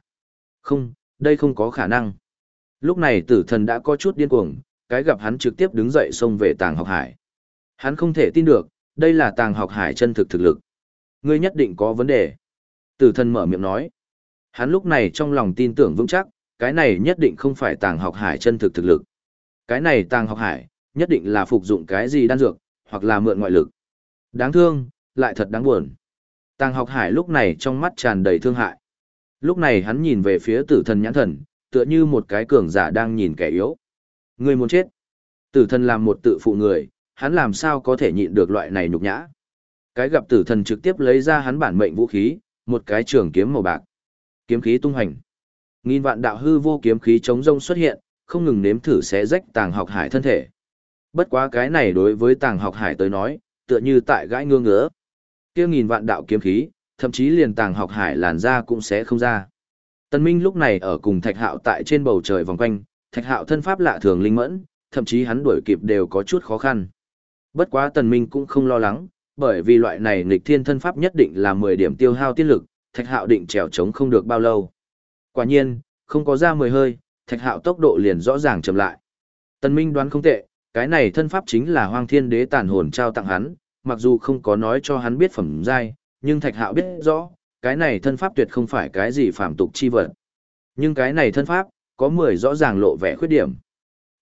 Không, đây không có khả năng. Lúc này tử thần đã có chút điên cuồng, cái gặp hắn trực tiếp đứng dậy xông về tàng học hải. Hắn không thể tin được, đây là tàng học hải chân thực thực lực. Ngươi nhất định có vấn đề. Tử thần mở miệng nói. Hắn lúc này trong lòng tin tưởng vững chắc, cái này nhất định không phải tàng học hải chân thực thực lực. Cái này tàng học hải, nhất định là phục dụng cái gì đan dược, hoặc là mượn ngoại lực. Đáng thương, lại thật đáng buồn. Tàng học hải lúc này trong mắt tràn đầy thương hại. Lúc này hắn nhìn về phía tử thần nhãn thần, tựa như một cái cường giả đang nhìn kẻ yếu. Người muốn chết. Tử thần làm một tự phụ người, hắn làm sao có thể nhịn được loại này nhục nhã. Cái gặp tử thần trực tiếp lấy ra hắn bản mệnh vũ khí, một cái trường kiếm màu bạc. Kiếm khí tung hành. Nghìn vạn đạo hư vô kiếm khí chống rông xuất hiện, không ngừng nếm thử xé rách tàng học hải thân thể. Bất quá cái này đối với tàng học hải tới nói, tựa như tại gãi ngương ngứa kia nghìn vạn đạo kiếm khí, thậm chí liền tàng học hải làn ra cũng sẽ không ra. Tân Minh lúc này ở cùng Thạch Hạo tại trên bầu trời vòng quanh, Thạch Hạo thân pháp lạ thường linh mẫn, thậm chí hắn đuổi kịp đều có chút khó khăn. Bất quá Tần Minh cũng không lo lắng, bởi vì loại này nghịch thiên thân pháp nhất định là 10 điểm tiêu hao tiên lực, Thạch Hạo định trèo chống không được bao lâu. Quả nhiên, không có ra 10 hơi, Thạch Hạo tốc độ liền rõ ràng chậm lại. Tần Minh đoán không tệ, cái này thân pháp chính là Hoang Thiên Đế tàn hồn trao tặng hắn, mặc dù không có nói cho hắn biết phẩm giai, nhưng Thạch Hạo biết rõ, cái này thân pháp tuyệt không phải cái gì phàm tục chi vật. Nhưng cái này thân pháp, có 10 rõ ràng lộ vẻ khuyết điểm.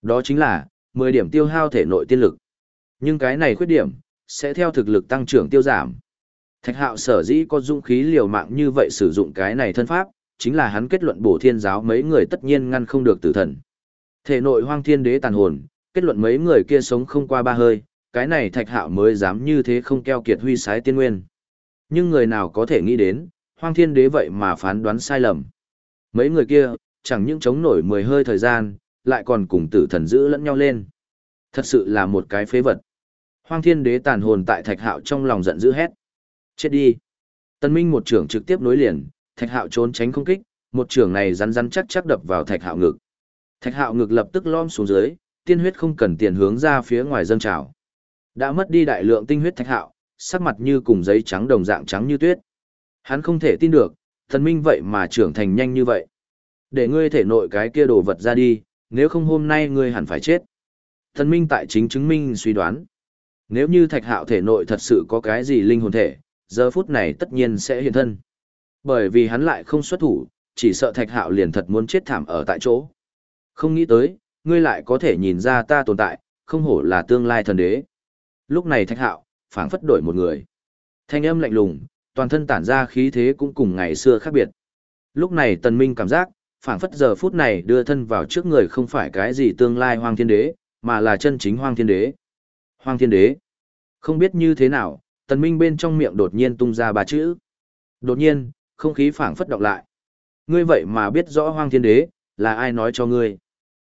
Đó chính là, 10 điểm tiêu hao thể nội tiên lực. Nhưng cái này khuyết điểm, sẽ theo thực lực tăng trưởng tiêu giảm. Thạch hạo sở dĩ có dũng khí liều mạng như vậy sử dụng cái này thân pháp, chính là hắn kết luận bổ thiên giáo mấy người tất nhiên ngăn không được tử thần. Thể nội hoang thiên đế tàn hồn, kết luận mấy người kia sống không qua ba hơi, cái này thạch hạo mới dám như thế không keo kiệt huy sái tiên nguyên. Nhưng người nào có thể nghĩ đến, hoang thiên đế vậy mà phán đoán sai lầm. Mấy người kia, chẳng những chống nổi mười hơi thời gian, lại còn cùng tử thần giữ lẫn nhau lên. Thật sự là một cái phế vật. Hoang thiên đế tàn hồn tại thạch hạo trong lòng giận dữ hét. Chết đi. Tân minh một trưởng trực tiếp nối liền, thạch hạo trốn tránh không kích, một trưởng này rắn rắn chắc chắc đập vào thạch hạo ngực. Thạch hạo ngực lập tức lom xuống dưới, tiên huyết không cần tiền hướng ra phía ngoài dâng trào. Đã mất đi đại lượng tinh huyết thạch hạo, sắc mặt như cùng giấy trắng đồng dạng trắng như tuyết. Hắn không thể tin được, thần minh vậy mà trưởng thành nhanh như vậy. Để ngươi thể nội cái kia đồ vật ra đi, nếu không hôm nay ngươi hẳn phải chết. Thần minh tại chính chứng minh suy đoán. Nếu như thạch hạo thể nội thật sự có cái gì linh hồn thể, giờ phút này tất nhiên sẽ hiện thân. Bởi vì hắn lại không xuất thủ, chỉ sợ thạch hạo liền thật muốn chết thảm ở tại chỗ. Không nghĩ tới, ngươi lại có thể nhìn ra ta tồn tại, không hổ là tương lai thần đế. Lúc này thạch hạo, phảng phất đổi một người. Thanh âm lạnh lùng, toàn thân tản ra khí thế cũng cùng ngày xưa khác biệt. Lúc này tần minh cảm giác, phảng phất giờ phút này đưa thân vào trước người không phải cái gì tương lai hoang thiên đế, mà là chân chính hoang thiên đế. Hoang thiên đế. Không biết như thế nào, tần minh bên trong miệng đột nhiên tung ra ba chữ. Đột nhiên, không khí phảng phất đọc lại. Ngươi vậy mà biết rõ hoang thiên đế, là ai nói cho ngươi?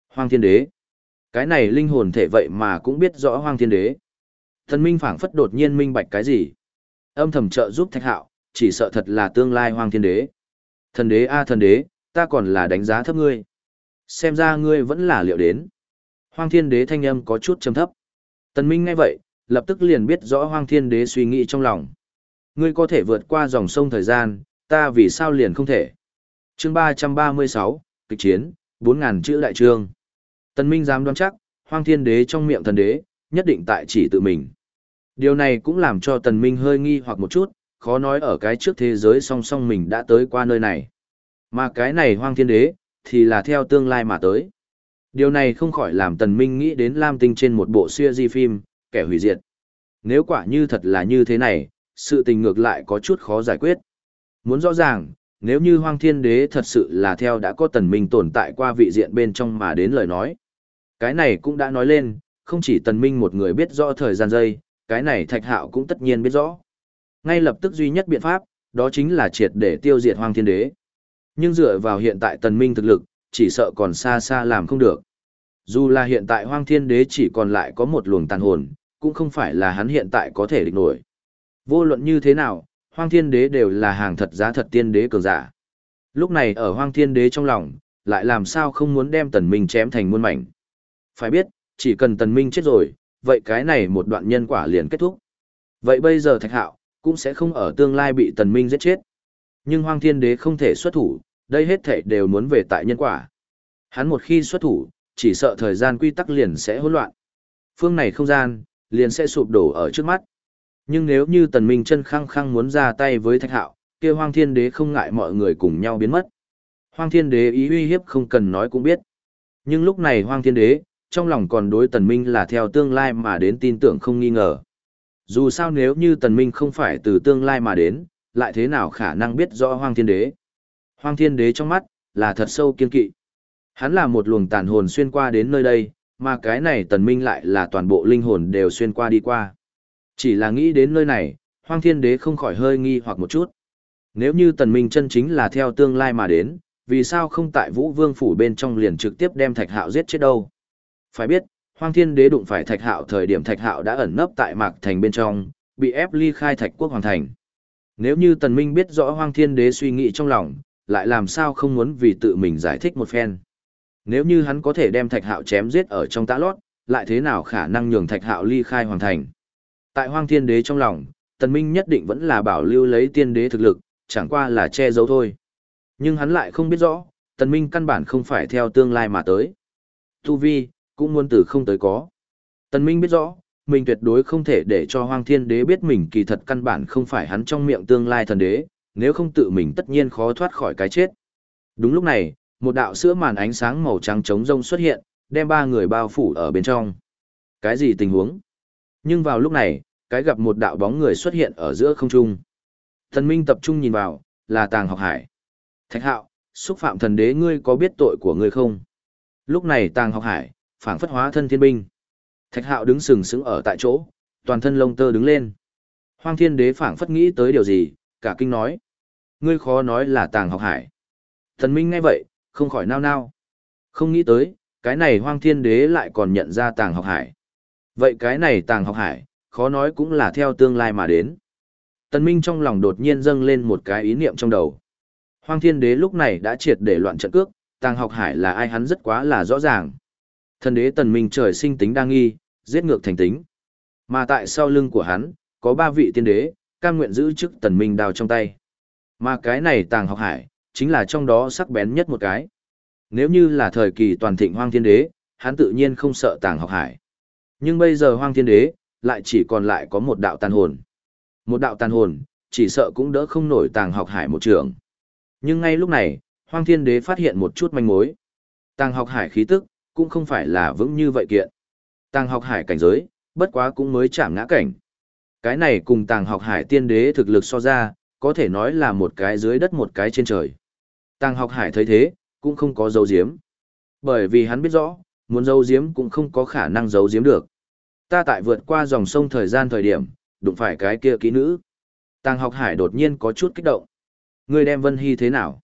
Hoang thiên đế. Cái này linh hồn thể vậy mà cũng biết rõ hoang thiên đế. Thần minh phảng phất đột nhiên minh bạch cái gì? Âm thầm trợ giúp thạch hạo, chỉ sợ thật là tương lai hoang thiên đế. Thần đế a à, thần đế, ta còn là đánh giá thấp ngươi. Xem ra ngươi vẫn là liệu đến. Hoang thiên đế thanh âm có chút trầm thấp. Tần Minh nghe vậy, lập tức liền biết rõ hoang thiên đế suy nghĩ trong lòng. Ngươi có thể vượt qua dòng sông thời gian, ta vì sao liền không thể. Chương 336, kịch chiến, bốn ngàn chữ đại trương. Tần Minh dám đoán chắc, hoang thiên đế trong miệng thần đế, nhất định tại chỉ tự mình. Điều này cũng làm cho Tần Minh hơi nghi hoặc một chút, khó nói ở cái trước thế giới song song mình đã tới qua nơi này. Mà cái này hoang thiên đế, thì là theo tương lai mà tới. Điều này không khỏi làm Tần Minh nghĩ đến Lam Tinh trên một bộ siêu di phim, kẻ hủy diệt. Nếu quả như thật là như thế này, sự tình ngược lại có chút khó giải quyết. Muốn rõ ràng, nếu như hoang thiên đế thật sự là theo đã có Tần Minh tồn tại qua vị diện bên trong mà đến lời nói. Cái này cũng đã nói lên, không chỉ Tần Minh một người biết rõ thời gian giây, cái này Thạch Hạo cũng tất nhiên biết rõ. Ngay lập tức duy nhất biện pháp, đó chính là triệt để tiêu diệt Hoang Thiên Đế. Nhưng dựa vào hiện tại Tần Minh thực lực, chỉ sợ còn xa xa làm không được. Dù là hiện tại Hoang Thiên Đế chỉ còn lại có một luồng tàn hồn, cũng không phải là hắn hiện tại có thể địch nổi. Vô luận như thế nào, Hoang Thiên Đế đều là hàng thật giá thật tiên đế cường giả. Lúc này ở Hoang Thiên Đế trong lòng, lại làm sao không muốn đem Tần Minh chém thành muôn mảnh. Phải biết, chỉ cần Tần Minh chết rồi, vậy cái này một đoạn nhân quả liền kết thúc. Vậy bây giờ Thạch Hạo, cũng sẽ không ở tương lai bị Tần Minh giết chết. Nhưng Hoang Thiên Đế không thể xuất thủ, đây hết thảy đều muốn về tại nhân quả. Hắn một khi xuất thủ, chỉ sợ thời gian quy tắc liền sẽ hỗn loạn. Phương này không gian, liền sẽ sụp đổ ở trước mắt. Nhưng nếu như Tần Minh chân khăng khăng muốn ra tay với Thạch Hạo, kia Hoang Thiên Đế không ngại mọi người cùng nhau biến mất. Hoang Thiên Đế ý uy hiếp không cần nói cũng biết. Nhưng lúc này Hoang Thiên Đế, trong lòng còn đối tần minh là theo tương lai mà đến tin tưởng không nghi ngờ. Dù sao nếu như tần minh không phải từ tương lai mà đến, lại thế nào khả năng biết rõ hoang thiên đế. Hoang thiên đế trong mắt, là thật sâu kiên kỵ. Hắn là một luồng tàn hồn xuyên qua đến nơi đây, mà cái này tần minh lại là toàn bộ linh hồn đều xuyên qua đi qua. Chỉ là nghĩ đến nơi này, hoang thiên đế không khỏi hơi nghi hoặc một chút. Nếu như tần minh chân chính là theo tương lai mà đến, vì sao không tại vũ vương phủ bên trong liền trực tiếp đem thạch hạo giết chết đâu? Phải biết, hoang thiên đế đụng phải thạch hạo thời điểm thạch hạo đã ẩn nấp tại mạc thành bên trong, bị ép ly khai thạch quốc hoàng thành. Nếu như tần minh biết rõ hoang thiên đế suy nghĩ trong lòng, lại làm sao không muốn vì tự mình giải thích một phen. Nếu như hắn có thể đem thạch hạo chém giết ở trong tã lót, lại thế nào khả năng nhường thạch hạo ly khai hoàng thành. Tại hoang thiên đế trong lòng, tần minh nhất định vẫn là bảo lưu lấy tiên đế thực lực, chẳng qua là che giấu thôi. Nhưng hắn lại không biết rõ, tần minh căn bản không phải theo tương lai mà tới. Tu vi, cũng muốn từ không tới có. Tần minh biết rõ, mình tuyệt đối không thể để cho hoang thiên đế biết mình kỳ thật căn bản không phải hắn trong miệng tương lai thần đế, nếu không tự mình tất nhiên khó thoát khỏi cái chết. Đúng lúc này, một đạo sữa màn ánh sáng màu trắng trống rông xuất hiện, đem ba người bao phủ ở bên trong. Cái gì tình huống? Nhưng vào lúc này, cái gặp một đạo bóng người xuất hiện ở giữa không trung. Thần Minh tập trung nhìn vào, là Tàng Học Hải. Thạch Hạo, xúc phạm thần đế ngươi có biết tội của ngươi không? Lúc này Tàng Học Hải, phảng phất hóa thân thiên binh. Thạch Hạo đứng sừng sững ở tại chỗ, toàn thân lông tơ đứng lên. Hoang Thiên Đế phảng phất nghĩ tới điều gì, cả kinh nói: "Ngươi khó nói là Tàng Học Hải." Thần Minh nghe vậy, không khỏi nao nao. Không nghĩ tới, cái này Hoang Thiên Đế lại còn nhận ra Tàng Học Hải. Vậy cái này Tàng Học Hải, khó nói cũng là theo tương lai mà đến. Tần Minh trong lòng đột nhiên dâng lên một cái ý niệm trong đầu. Hoang Thiên Đế lúc này đã triệt để loạn trận cước, Tàng Học Hải là ai hắn rất quá là rõ ràng. Thần đế Tần Minh trời sinh tính đa nghi, giết ngược thành tính. Mà tại sau lưng của hắn, có ba vị tiên đế, cam nguyện giữ chức Tần Minh đào trong tay. Mà cái này Tàng Học Hải, chính là trong đó sắc bén nhất một cái. Nếu như là thời kỳ toàn thịnh Hoang Thiên Đế, hắn tự nhiên không sợ Tàng Học Hải. Nhưng bây giờ Hoang Thiên Đế, lại chỉ còn lại có một đạo tàn hồn. Một đạo tàn hồn, chỉ sợ cũng đỡ không nổi tàng học hải một trường. Nhưng ngay lúc này, Hoang Thiên Đế phát hiện một chút manh mối. Tàng học hải khí tức, cũng không phải là vững như vậy kiện. Tàng học hải cảnh giới, bất quá cũng mới chạm ngã cảnh. Cái này cùng tàng học hải tiên đế thực lực so ra, có thể nói là một cái dưới đất một cái trên trời. Tàng học hải thấy thế, cũng không có dấu diếm. Bởi vì hắn biết rõ, muốn dấu diếm cũng không có khả năng dấu diếm được. Ta tại vượt qua dòng sông thời gian thời điểm, đụng phải cái kia kỹ nữ. Tàng học hải đột nhiên có chút kích động. Người đem Vân Hy thế nào?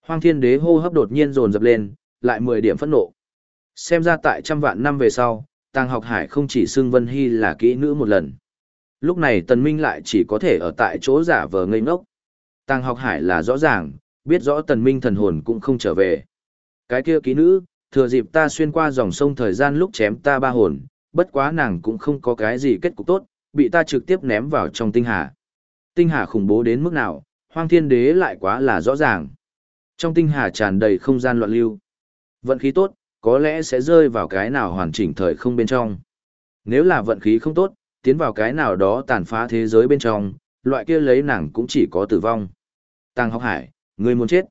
Hoang thiên đế hô hấp đột nhiên dồn dập lên, lại 10 điểm phẫn nộ. Xem ra tại trăm vạn năm về sau, Tàng học hải không chỉ xưng Vân Hy là kỹ nữ một lần. Lúc này Tần Minh lại chỉ có thể ở tại chỗ giả vờ ngây ngốc. Tàng học hải là rõ ràng, biết rõ Tần Minh thần hồn cũng không trở về. Cái kia kỹ nữ, thừa dịp ta xuyên qua dòng sông thời gian lúc chém ta ba hồn, bất quá nàng cũng không có cái gì kết cục tốt, bị ta trực tiếp ném vào trong tinh hà. Tinh hà khủng bố đến mức nào, hoang thiên đế lại quá là rõ ràng. Trong tinh hà tràn đầy không gian loạn lưu. Vận khí tốt, có lẽ sẽ rơi vào cái nào hoàn chỉnh thời không bên trong. Nếu là vận khí không tốt, tiến vào cái nào đó tàn phá thế giới bên trong, loại kia lấy nàng cũng chỉ có tử vong. Tàng học hải, người muốn chết.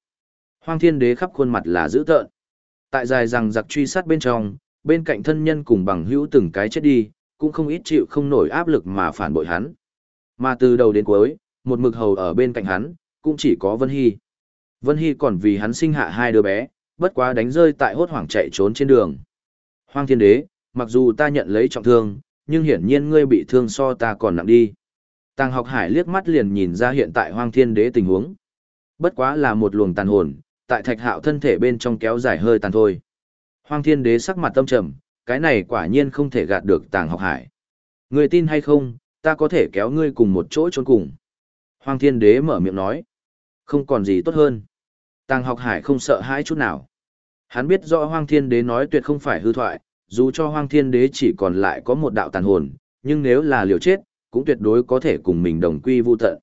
Hoang thiên đế khắp khuôn mặt là dữ tợn. Tại dài rằng giặc truy sát bên trong, bên cạnh thân nhân cùng bằng hữu từng cái chết đi, cũng không ít chịu không nổi áp lực mà phản bội hắn. Mà từ đầu đến cuối, một mực hầu ở bên cạnh hắn, cũng chỉ có Vân Hy. Vân Hy còn vì hắn sinh hạ hai đứa bé, bất quá đánh rơi tại hốt hoảng chạy trốn trên đường. Hoang thiên đế, mặc dù ta nhận lấy trọng thương, nhưng hiển nhiên ngươi bị thương so ta còn nặng đi. Tàng học hải liếc mắt liền nhìn ra hiện tại hoang thiên đế tình huống. Bất quá là một luồng tàn hồn, tại thạch hạo thân thể bên trong kéo dài hơi tàn thôi. Hoang thiên đế sắc mặt tâm trầm, cái này quả nhiên không thể gạt được tàng học hải. Người tin hay không, ta có thể kéo ngươi cùng một chỗ trốn cùng. Hoang thiên đế mở miệng nói. Không còn gì tốt hơn. Tàng học hải không sợ hãi chút nào. Hắn biết rõ hoang thiên đế nói tuyệt không phải hư thoại, dù cho hoang thiên đế chỉ còn lại có một đạo tàn hồn, nhưng nếu là liều chết, cũng tuyệt đối có thể cùng mình đồng quy vu tận.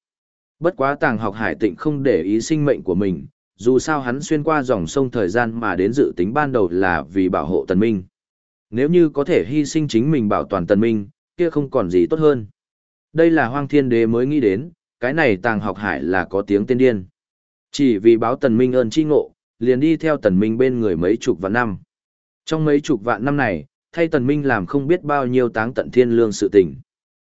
Bất quá tàng học hải tịnh không để ý sinh mệnh của mình, dù sao hắn xuyên qua dòng sông thời gian mà đến dự tính ban đầu là vì bảo hộ tần minh. Nếu như có thể hy sinh chính mình bảo toàn tần minh, kia không còn gì tốt hơn. Đây là hoang thiên đế mới nghĩ đến, cái này tàng học hải là có tiếng tên điên. Chỉ vì báo tần minh ơn chi ngộ, liền đi theo tần minh bên người mấy chục vạn năm. Trong mấy chục vạn năm này, thay tần minh làm không biết bao nhiêu táng tận thiên lương sự tình.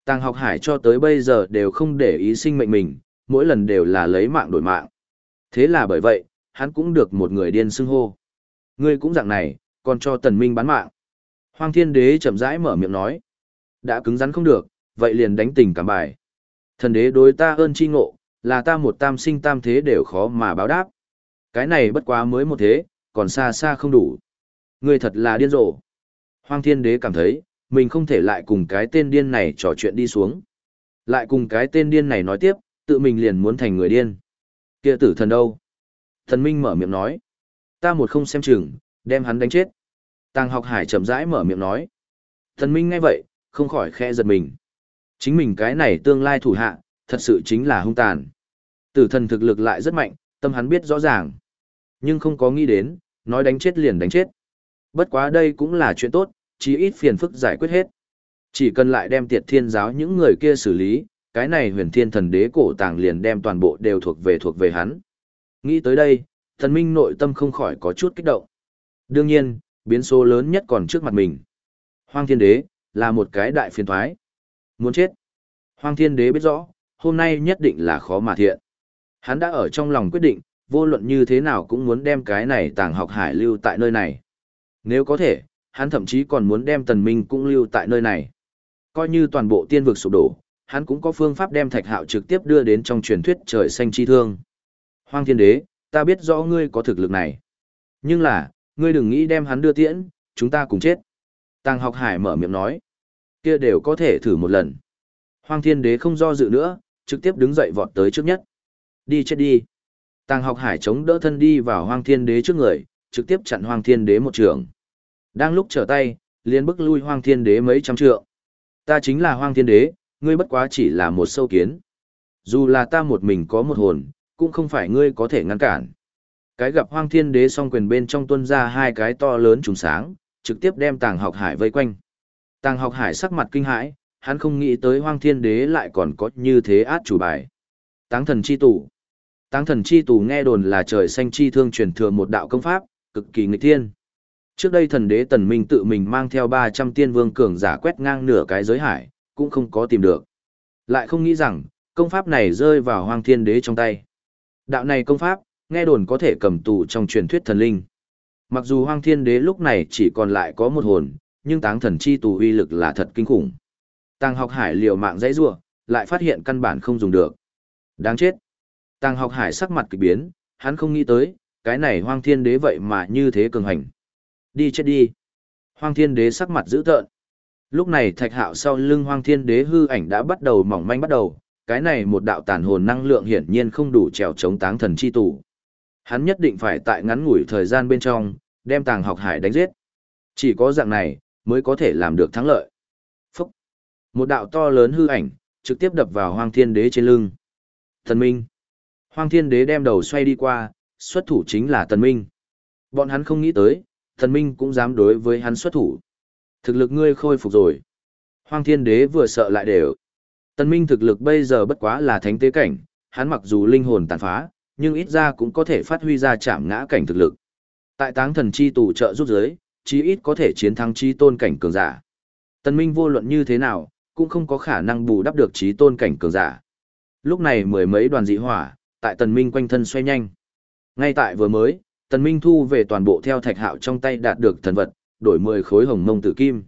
Tàng học hải cho tới bây giờ đều không để ý sinh mệnh mình, mỗi lần đều là lấy mạng đổi mạng. Thế là bởi vậy, hắn cũng được một người điên xưng hô. Ngươi cũng dạng này, còn cho tần minh bán mạng. Hoàng thiên đế chậm rãi mở miệng nói. Đã cứng rắn không được, vậy liền đánh tình cảm bài. Thần đế đối ta ơn chi ngộ, là ta một tam sinh tam thế đều khó mà báo đáp. Cái này bất quá mới một thế, còn xa xa không đủ. Ngươi thật là điên rồ. Hoàng thiên đế cảm thấy, mình không thể lại cùng cái tên điên này trò chuyện đi xuống. Lại cùng cái tên điên này nói tiếp, tự mình liền muốn thành người điên. Kia tử thần đâu? Thần Minh mở miệng nói. Ta một không xem chừng, đem hắn đánh chết. Tàng học hải chậm rãi mở miệng nói. Thần Minh nghe vậy, không khỏi khẽ giật mình. Chính mình cái này tương lai thủ hạ, thật sự chính là hung tàn. Tử thần thực lực lại rất mạnh, tâm hắn biết rõ ràng. Nhưng không có nghĩ đến, nói đánh chết liền đánh chết. Bất quá đây cũng là chuyện tốt, chí ít phiền phức giải quyết hết. Chỉ cần lại đem tiệt thiên giáo những người kia xử lý, cái này huyền thiên thần đế cổ tàng liền đem toàn bộ đều thuộc về thuộc về hắn. Nghĩ tới đây, thần minh nội tâm không khỏi có chút kích động. Đương nhiên, biến số lớn nhất còn trước mặt mình. Hoang thiên đế, là một cái đại phiền thoái. Muốn chết. Hoang thiên đế biết rõ, hôm nay nhất định là khó mà thiện. Hắn đã ở trong lòng quyết định, vô luận như thế nào cũng muốn đem cái này tàng học hải lưu tại nơi này. Nếu có thể, hắn thậm chí còn muốn đem tần minh cũng lưu tại nơi này. Coi như toàn bộ tiên vực sụp đổ, hắn cũng có phương pháp đem thạch hạo trực tiếp đưa đến trong truyền thuyết trời xanh chi thương. Hoang thiên đế, ta biết rõ ngươi có thực lực này. Nhưng là, ngươi đừng nghĩ đem hắn đưa tiễn, chúng ta cùng chết. Tàng học hải mở miệng nói. Kia đều có thể thử một lần. Hoang thiên đế không do dự nữa, trực tiếp đứng dậy vọt tới trước nhất. Đi chết đi. Tàng học hải chống đỡ thân đi vào hoang thiên đế trước người, trực tiếp chặn hoang thiên đế một trường. Đang lúc trở tay, liền bức lui hoang thiên đế mấy trăm trượng. Ta chính là hoang thiên đế, ngươi bất quá chỉ là một sâu kiến. Dù là ta một mình có một hồn, cũng không phải ngươi có thể ngăn cản. Cái gặp hoang thiên đế song quyền bên trong tuân ra hai cái to lớn trùng sáng, trực tiếp đem tàng học hải vây quanh. Tàng học hải sắc mặt kinh hãi, hắn không nghĩ tới hoang thiên đế lại còn có như thế át chủ bài. Táng thần chi Tụ. Táng thần chi tù nghe đồn là trời xanh chi thương truyền thừa một đạo công pháp, cực kỳ nghịch thiên. Trước đây thần đế tần minh tự mình mang theo 300 tiên vương cường giả quét ngang nửa cái giới hải, cũng không có tìm được. Lại không nghĩ rằng, công pháp này rơi vào hoang thiên đế trong tay. Đạo này công pháp, nghe đồn có thể cầm tù trong truyền thuyết thần linh. Mặc dù hoang thiên đế lúc này chỉ còn lại có một hồn, nhưng táng thần chi tù uy lực là thật kinh khủng. Tàng học hải liều mạng dãy rua, lại phát hiện căn bản không dùng được. Đáng chết. Tàng học hải sắc mặt kỳ biến, hắn không nghĩ tới, cái này hoang thiên đế vậy mà như thế cường hành. Đi chết đi. Hoang thiên đế sắc mặt dữ tợn. Lúc này thạch hạo sau lưng hoang thiên đế hư ảnh đã bắt đầu mỏng manh bắt đầu, cái này một đạo tàn hồn năng lượng hiển nhiên không đủ trèo chống táng thần chi tủ. Hắn nhất định phải tại ngắn ngủi thời gian bên trong, đem tàng học hải đánh giết. Chỉ có dạng này, mới có thể làm được thắng lợi. Phúc! Một đạo to lớn hư ảnh, trực tiếp đập vào hoang thiên đế trên lưng. Thần Minh! Hoang thiên đế đem đầu xoay đi qua, xuất thủ chính là Tần Minh. Bọn hắn không nghĩ tới, Thần Minh cũng dám đối với hắn xuất thủ. Thực lực ngươi khôi phục rồi. Hoang thiên đế vừa sợ lại đều. Tần Minh thực lực bây giờ bất quá là thánh tế cảnh, hắn mặc dù linh hồn tàn phá, nhưng ít ra cũng có thể phát huy ra chạm ngã cảnh thực lực. Tại táng thần chi tù trợ giúp giới, chí ít có thể chiến thắng chi tôn cảnh cường giả. Tần Minh vô luận như thế nào, cũng không có khả năng bù đắp được Chi tôn cảnh cường giả. Lúc này mười mấy đoàn dị hỏa, tại Tần Minh quanh thân xoay nhanh. Ngay tại vừa mới, Tần Minh thu về toàn bộ theo thạch hạo trong tay đạt được thần vật, đổi 10 khối hồng mông tử kim.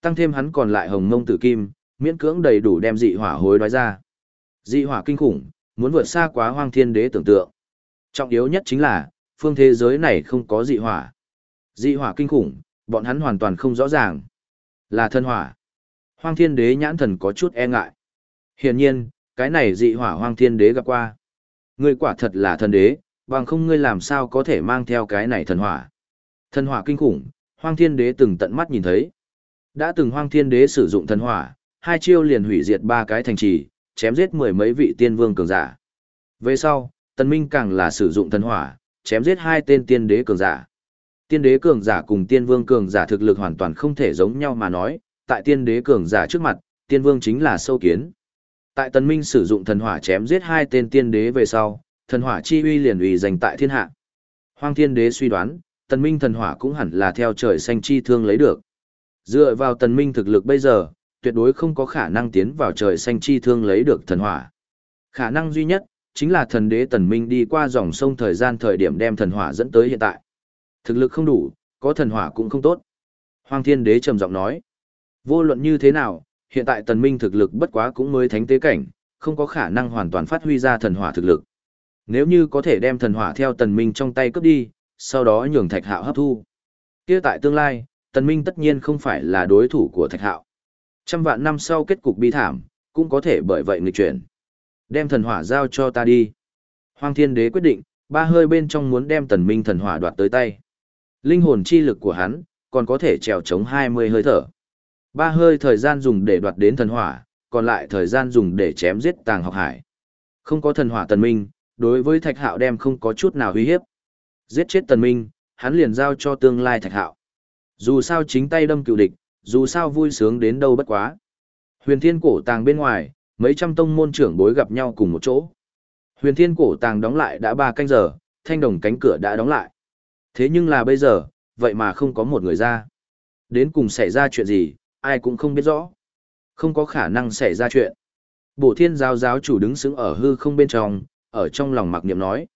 Tăng thêm hắn còn lại hồng mông tử kim, miễn cưỡng đầy đủ đem dị hỏa hối đoái ra. Dị hỏa kinh khủng, muốn vượt xa quá hoang thiên đế tưởng tượng. Trọng yếu nhất chính là, phương thế giới này không có dị hỏa. Dị hỏa kinh khủng, bọn hắn hoàn toàn không rõ ràng. Là thân hỏa. Hoang thiên đế nhãn thần có chút e ngại. Hiển nhiên, cái này dị hỏa hoang thiên đế gặp qua. Ngươi quả thật là thần đế, bằng không ngươi làm sao có thể mang theo cái này thần hỏa. Thần hỏa kinh khủng, hoang thiên đế từng tận mắt nhìn thấy. Đã từng hoang thiên đế sử dụng thần hỏa, hai chiêu liền hủy diệt ba cái thành trì, chém giết mười mấy vị tiên vương cường giả. Về sau, tần minh càng là sử dụng thần hỏa, chém giết hai tên tiên đế cường giả. Tiên đế cường giả cùng tiên vương cường giả thực lực hoàn toàn không thể giống nhau mà nói, tại tiên đế cường giả trước mặt, tiên vương chính là sâu kiến. Tại tần minh sử dụng thần hỏa chém giết hai tên tiên đế về sau, thần hỏa chi uy liền uy dành tại thiên hạ. Hoang thiên đế suy đoán, tần minh thần hỏa cũng hẳn là theo trời xanh chi thương lấy được. Dựa vào tần minh thực lực bây giờ, tuyệt đối không có khả năng tiến vào trời xanh chi thương lấy được thần hỏa. Khả năng duy nhất, chính là thần đế tần minh đi qua dòng sông thời gian thời điểm đem thần hỏa dẫn tới hiện tại. Thực lực không đủ, có thần hỏa cũng không tốt. Hoàng thiên đế trầm giọng nói, vô luận như thế nào, hiện tại tần minh thực lực bất quá cũng mới thánh tế cảnh, không có khả năng hoàn toàn phát huy ra thần hỏa thực lực. Nếu như có thể đem thần hỏa theo tần minh trong tay cướp đi, sau đó nhường thạch hạo hấp thu. kia tại tương lai, tần minh tất nhiên không phải là đối thủ của thạch hạo. Trăm vạn năm sau kết cục bi thảm, cũng có thể bởi vậy nghịch chuyển. Đem thần hỏa giao cho ta đi. Hoàng thiên đế quyết định, ba hơi bên trong muốn đem tần minh thần hỏa đoạt tới tay. Linh hồn chi lực của hắn, còn có thể trèo chống 20 hơi thở. Ba hơi thời gian dùng để đoạt đến thần hỏa, còn lại thời gian dùng để chém giết tàng học hải. Không có thần hỏa tần minh, đối với thạch hạo đem không có chút nào uy hiếp. Giết chết tần minh, hắn liền giao cho tương lai thạch hạo. Dù sao chính tay đâm cựu địch, dù sao vui sướng đến đâu bất quá. Huyền thiên cổ tàng bên ngoài, mấy trăm tông môn trưởng bối gặp nhau cùng một chỗ. Huyền thiên cổ tàng đóng lại đã ba canh giờ, thanh đồng cánh cửa đã đóng lại. Thế nhưng là bây giờ, vậy mà không có một người ra. Đến cùng xảy ra chuyện gì, ai cũng không biết rõ. Không có khả năng xảy ra chuyện. Bổ thiên giáo giáo chủ đứng xứng ở hư không bên trong, ở trong lòng mặc niệm nói.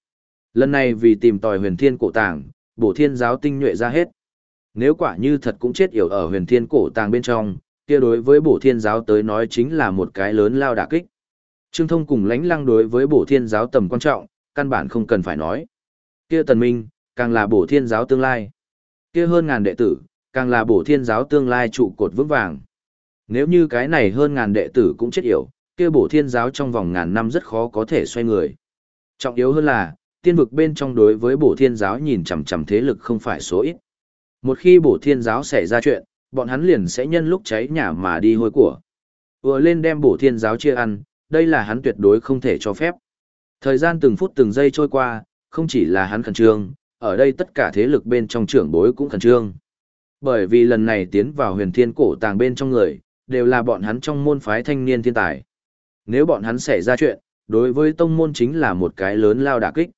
Lần này vì tìm tòi huyền thiên cổ tàng, bổ thiên giáo tinh nhuệ ra hết. Nếu quả như thật cũng chết yểu ở huyền thiên cổ tàng bên trong, kia đối với bổ thiên giáo tới nói chính là một cái lớn lao đả kích. Trương Thông cùng lãnh lăng đối với bổ thiên giáo tầm quan trọng, căn bản không cần phải nói. Kia tần minh, càng là bổ thiên giáo tương lai. Kia hơn ngàn đệ tử, càng là bổ thiên giáo tương lai trụ cột vững vàng. Nếu như cái này hơn ngàn đệ tử cũng chết yểu, kia bổ thiên giáo trong vòng ngàn năm rất khó có thể xoay người. Trọng yếu hơn là, tiên vực bên trong đối với bổ thiên giáo nhìn chằm chằm thế lực không phải số ít. Một khi bổ thiên giáo xảy ra chuyện, bọn hắn liền sẽ nhân lúc cháy nhà mà đi hôi của. Vừa lên đem bổ thiên giáo chia ăn, đây là hắn tuyệt đối không thể cho phép. Thời gian từng phút từng giây trôi qua, không chỉ là hắn khẩn trương, ở đây tất cả thế lực bên trong trưởng bối cũng khẩn trương. Bởi vì lần này tiến vào huyền thiên cổ tàng bên trong người, đều là bọn hắn trong môn phái thanh niên thiên tài. Nếu bọn hắn xảy ra chuyện, đối với tông môn chính là một cái lớn lao đả kích.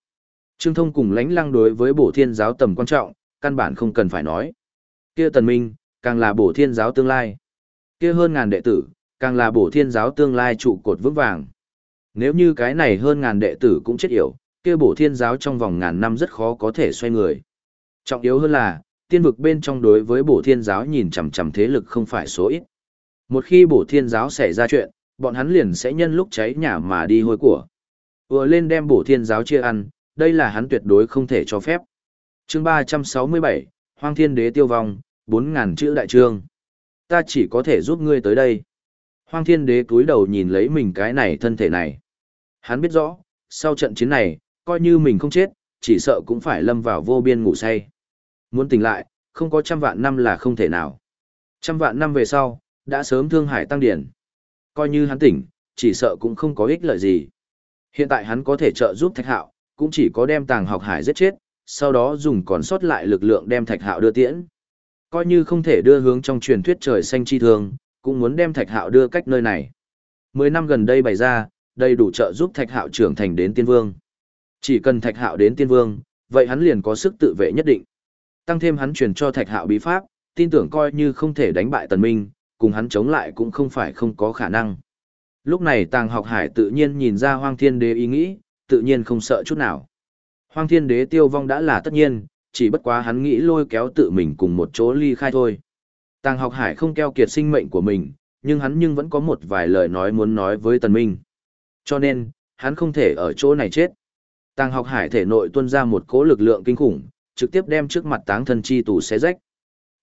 Trương Thông cùng lãnh lăng đối với bổ thiên giáo tầm quan trọng, căn bản không cần phải nói. Kia tần minh, càng là bổ thiên giáo tương lai. Kia hơn ngàn đệ tử, càng là bổ thiên giáo tương lai trụ cột vững vàng. Nếu như cái này hơn ngàn đệ tử cũng chết yểu, kia bổ thiên giáo trong vòng ngàn năm rất khó có thể xoay người. Trọng yếu hơn là, tiên vực bên trong đối với bổ thiên giáo nhìn chằm chằm thế lực không phải số ít. Một khi bổ thiên giáo xảy ra chuyện, bọn hắn liền sẽ nhân lúc cháy nhà mà đi hôi của. Vừa lên đem bổ thiên giáo chia ăn, đây là hắn tuyệt đối không thể cho phép. chương 367, Hoang Thiên Đế tiêu vong, bốn ngàn chữ đại trương. Ta chỉ có thể giúp ngươi tới đây. Hoang Thiên Đế cúi đầu nhìn lấy mình cái này thân thể này. Hắn biết rõ, sau trận chiến này, coi như mình không chết, chỉ sợ cũng phải lâm vào vô biên ngủ say. Muốn tỉnh lại, không có trăm vạn năm là không thể nào. Trăm vạn năm về sau, đã sớm thương hải tăng điển. Coi như hắn tỉnh, chỉ sợ cũng không có ích lợi gì. Hiện tại hắn có thể trợ giúp Thạch Hạo, cũng chỉ có đem tàng học hải giết chết, sau đó dùng còn sót lại lực lượng đem Thạch Hạo đưa tiễn. Coi như không thể đưa hướng trong truyền thuyết trời xanh chi thường, cũng muốn đem Thạch Hạo đưa cách nơi này. Mười năm gần đây bày ra, đầy đủ trợ giúp Thạch Hạo trưởng thành đến tiên vương. Chỉ cần Thạch Hạo đến tiên vương, vậy hắn liền có sức tự vệ nhất định. Tăng thêm hắn truyền cho Thạch Hạo bí pháp, tin tưởng coi như không thể đánh bại Tần Minh, cùng hắn chống lại cũng không phải không có khả năng. Lúc này Tàng Học Hải tự nhiên nhìn ra Hoang Thiên Đế ý nghĩ, tự nhiên không sợ chút nào. Hoang Thiên Đế tiêu vong đã là tất nhiên, chỉ bất quá hắn nghĩ lôi kéo tự mình cùng một chỗ ly khai thôi. Tàng Học Hải không keo kiệt sinh mệnh của mình, nhưng hắn nhưng vẫn có một vài lời nói muốn nói với Tần Minh. Cho nên, hắn không thể ở chỗ này chết. Tàng Học Hải thể nội tuôn ra một cỗ lực lượng kinh khủng, trực tiếp đem trước mặt Táng Thần chi tù xé rách.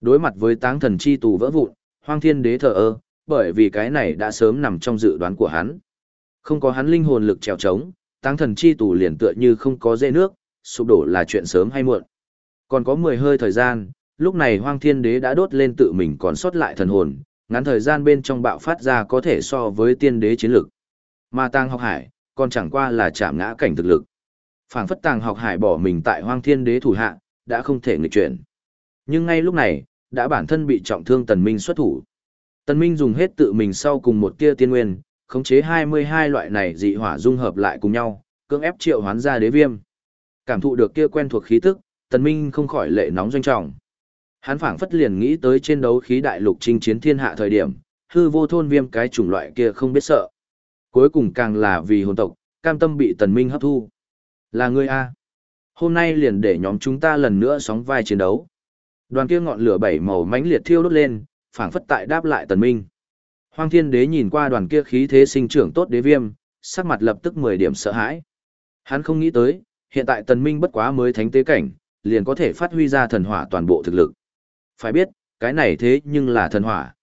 Đối mặt với Táng Thần chi tù vỡ vụn, Hoang Thiên Đế thờ ơ, bởi vì cái này đã sớm nằm trong dự đoán của hắn. Không có hắn linh hồn lực trèo trống, Táng Thần chi tù liền tựa như không có dễ nước, sụp đổ là chuyện sớm hay muộn. Còn có 10 hơi thời gian, lúc này Hoang Thiên Đế đã đốt lên tự mình còn sót lại thần hồn, ngắn thời gian bên trong bạo phát ra có thể so với tiên đế chiến lực. Mà tang Học Hải, còn chẳng qua là chạm ngã cảnh thực lực. Phảng phất Tàng Học Hải bỏ mình tại Hoang Thiên Đế thủ hạ, đã không thể nghịch chuyển. Nhưng ngay lúc này, đã bản thân bị trọng thương Tần Minh xuất thủ. Tần Minh dùng hết tự mình sau cùng một tia tiên nguyên, khống chế 22 loại này dị hỏa dung hợp lại cùng nhau, cưỡng ép triệu hoán ra đế viêm. Cảm thụ được kia quen thuộc khí tức, Tần Minh không khỏi lệ nóng doanh trọng. Hắn phảng phất liền nghĩ tới trên đấu khí đại lục chinh chiến thiên hạ thời điểm, hư vô thôn viêm cái chủng loại kia không biết sợ. Cuối cùng càng là vì hồn tộc, cam tâm bị tần minh hấp thu. Là ngươi A. Hôm nay liền để nhóm chúng ta lần nữa sóng vai chiến đấu. Đoàn kia ngọn lửa bảy màu mãnh liệt thiêu đốt lên, phảng phất tại đáp lại tần minh. Hoang thiên đế nhìn qua đoàn kia khí thế sinh trưởng tốt đế viêm, sắc mặt lập tức 10 điểm sợ hãi. Hắn không nghĩ tới, hiện tại tần minh bất quá mới thánh tế cảnh, liền có thể phát huy ra thần hỏa toàn bộ thực lực. Phải biết, cái này thế nhưng là thần hỏa.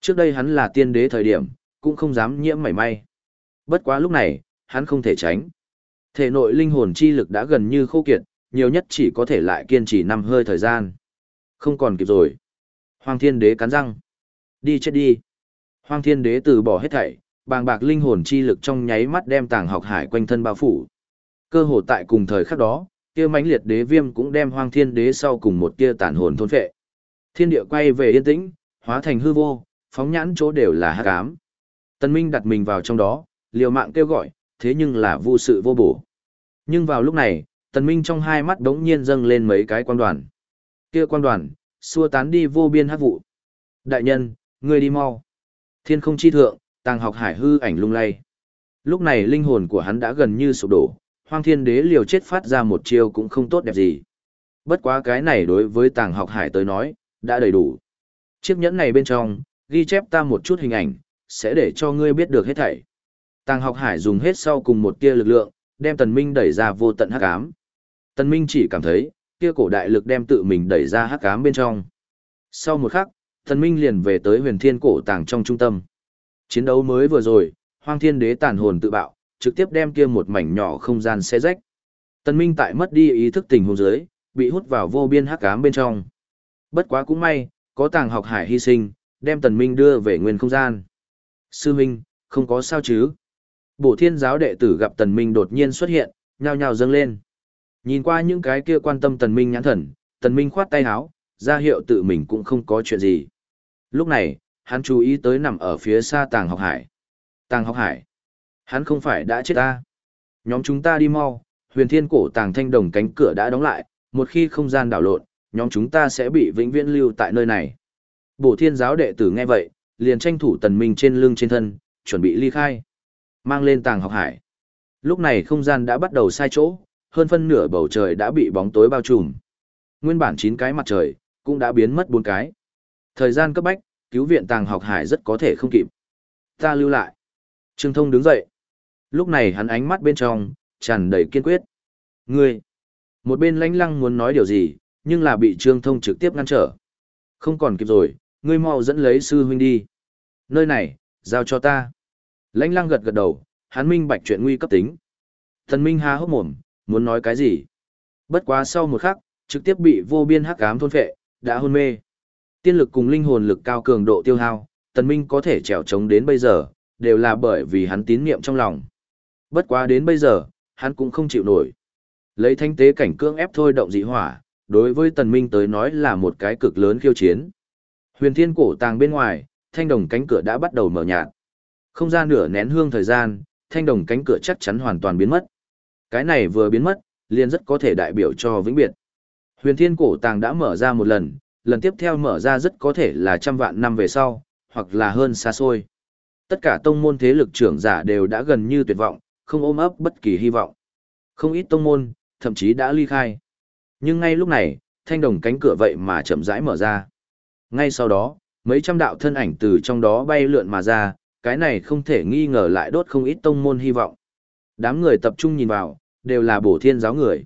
Trước đây hắn là tiên đế thời điểm, cũng không dám nhiễm mảy may. Bất quá lúc này, hắn không thể tránh. Thể nội linh hồn chi lực đã gần như khô kiệt, nhiều nhất chỉ có thể lại kiên trì năm hơi thời gian. Không còn kịp rồi. Hoàng thiên đế cắn răng. Đi chết đi. Hoàng thiên đế từ bỏ hết thảy, bàng bạc linh hồn chi lực trong nháy mắt đem tàng học hải quanh thân bao phủ. Cơ hồ tại cùng thời khắc đó, kia mãnh liệt đế viêm cũng đem hoang thiên đế sau cùng một tia tàn hồn thôn phệ. Thiên địa quay về yên tĩnh, hóa thành hư vô, phóng nhãn chỗ đều là hắc ám. Tân Minh đặt mình vào trong đó, liều mạng kêu gọi, thế nhưng là vô sự vô bổ. Nhưng vào lúc này, Tần Minh trong hai mắt đống nhiên dâng lên mấy cái quan đoàn. Kia quan đoàn, xua tán đi vô biên hắc vụ. Đại nhân, ngươi đi mau. Thiên không chi thượng, tàng học hải hư ảnh lung lay. Lúc này linh hồn của hắn đã gần như sụp đổ, hoang thiên đế liều chết phát ra một chiêu cũng không tốt đẹp gì. Bất quá cái này đối với tàng học hải tới nói, đã đầy đủ. Chiếc nhẫn này bên trong, ghi chép ta một chút hình ảnh, sẽ để cho ngươi biết được hết thảy. Tàng học hải dùng hết sau cùng một tia lực lượng, đem tần minh đẩy ra vô tận hắc ám. Tần minh chỉ cảm thấy, kia cổ đại lực đem tự mình đẩy ra hắc ám bên trong. Sau một khắc, tần minh liền về tới huyền thiên cổ tàng trong trung tâm. Chiến đấu mới vừa rồi, hoang thiên đế tàn hồn tự bạo, trực tiếp đem kia một mảnh nhỏ không gian xé rách. Tần minh tại mất đi ý thức tình huống dưới, bị hút vào vô biên hắc ám bên trong. Bất quá cũng may, có tàng học hải hy sinh, đem tần minh đưa về nguyên không gian. Sư Minh, không có sao chứ? Bổ thiên giáo đệ tử gặp tần minh đột nhiên xuất hiện, nhao nhao dâng lên. Nhìn qua những cái kia quan tâm tần minh nhãn thần, tần minh khoát tay áo, ra hiệu tự mình cũng không có chuyện gì. Lúc này, hắn chú ý tới nằm ở phía xa tàng học hải. Tàng học hải. Hắn không phải đã chết ta. Nhóm chúng ta đi mau, huyền thiên cổ tàng thanh đồng cánh cửa đã đóng lại, một khi không gian đảo lộn, nhóm chúng ta sẽ bị vĩnh viễn lưu tại nơi này. Bổ thiên giáo đệ tử nghe vậy, liền tranh thủ tần minh trên lưng trên thân, chuẩn bị ly khai. Mang lên tàng học hải. Lúc này không gian đã bắt đầu sai chỗ, hơn phân nửa bầu trời đã bị bóng tối bao trùm. Nguyên bản 9 cái mặt trời, cũng đã biến mất 4 cái. Thời gian cấp bách, cứu viện tàng học hải rất có thể không kịp. Ta lưu lại. Trương Thông đứng dậy. Lúc này hắn ánh mắt bên trong, tràn đầy kiên quyết. Ngươi! Một bên lãnh lăng muốn nói điều gì, nhưng là bị Trương Thông trực tiếp ngăn trở. Không còn kịp rồi, ngươi mau dẫn lấy sư huynh đi. Nơi này, giao cho ta. Lãnh lăng gật gật đầu, hắn minh bạch chuyện nguy cấp tính. Thần minh há hốc mồm, muốn nói cái gì? Bất quá sau một khắc, trực tiếp bị vô biên hắc ám thôn phệ, đã hôn mê. Tiên lực cùng linh hồn lực cao cường độ tiêu hao, tần minh có thể trèo trống đến bây giờ, đều là bởi vì hắn tín niệm trong lòng. Bất quá đến bây giờ, hắn cũng không chịu nổi. Lấy thanh tế cảnh cương ép thôi động dị hỏa, đối với tần minh tới nói là một cái cực lớn khiêu chiến. Huyền thiên cổ tàng bên ngoài, thanh đồng cánh cửa đã bắt đầu mở nhạt. Không ra nửa nén hương thời gian, thanh đồng cánh cửa chắc chắn hoàn toàn biến mất. Cái này vừa biến mất, liền rất có thể đại biểu cho vĩnh biệt. Huyền thiên cổ tàng đã mở ra một lần, lần tiếp theo mở ra rất có thể là trăm vạn năm về sau, hoặc là hơn xa xôi. Tất cả tông môn thế lực trưởng giả đều đã gần như tuyệt vọng, không ôm ấp bất kỳ hy vọng. Không ít tông môn, thậm chí đã ly khai. Nhưng ngay lúc này, thanh đồng cánh cửa vậy mà chậm rãi mở ra. Ngay sau đó, mấy trăm đạo thân ảnh từ trong đó bay lượn mà ra, cái này không thể nghi ngờ lại đốt không ít tông môn hy vọng. Đám người tập trung nhìn vào, đều là bổ thiên giáo người.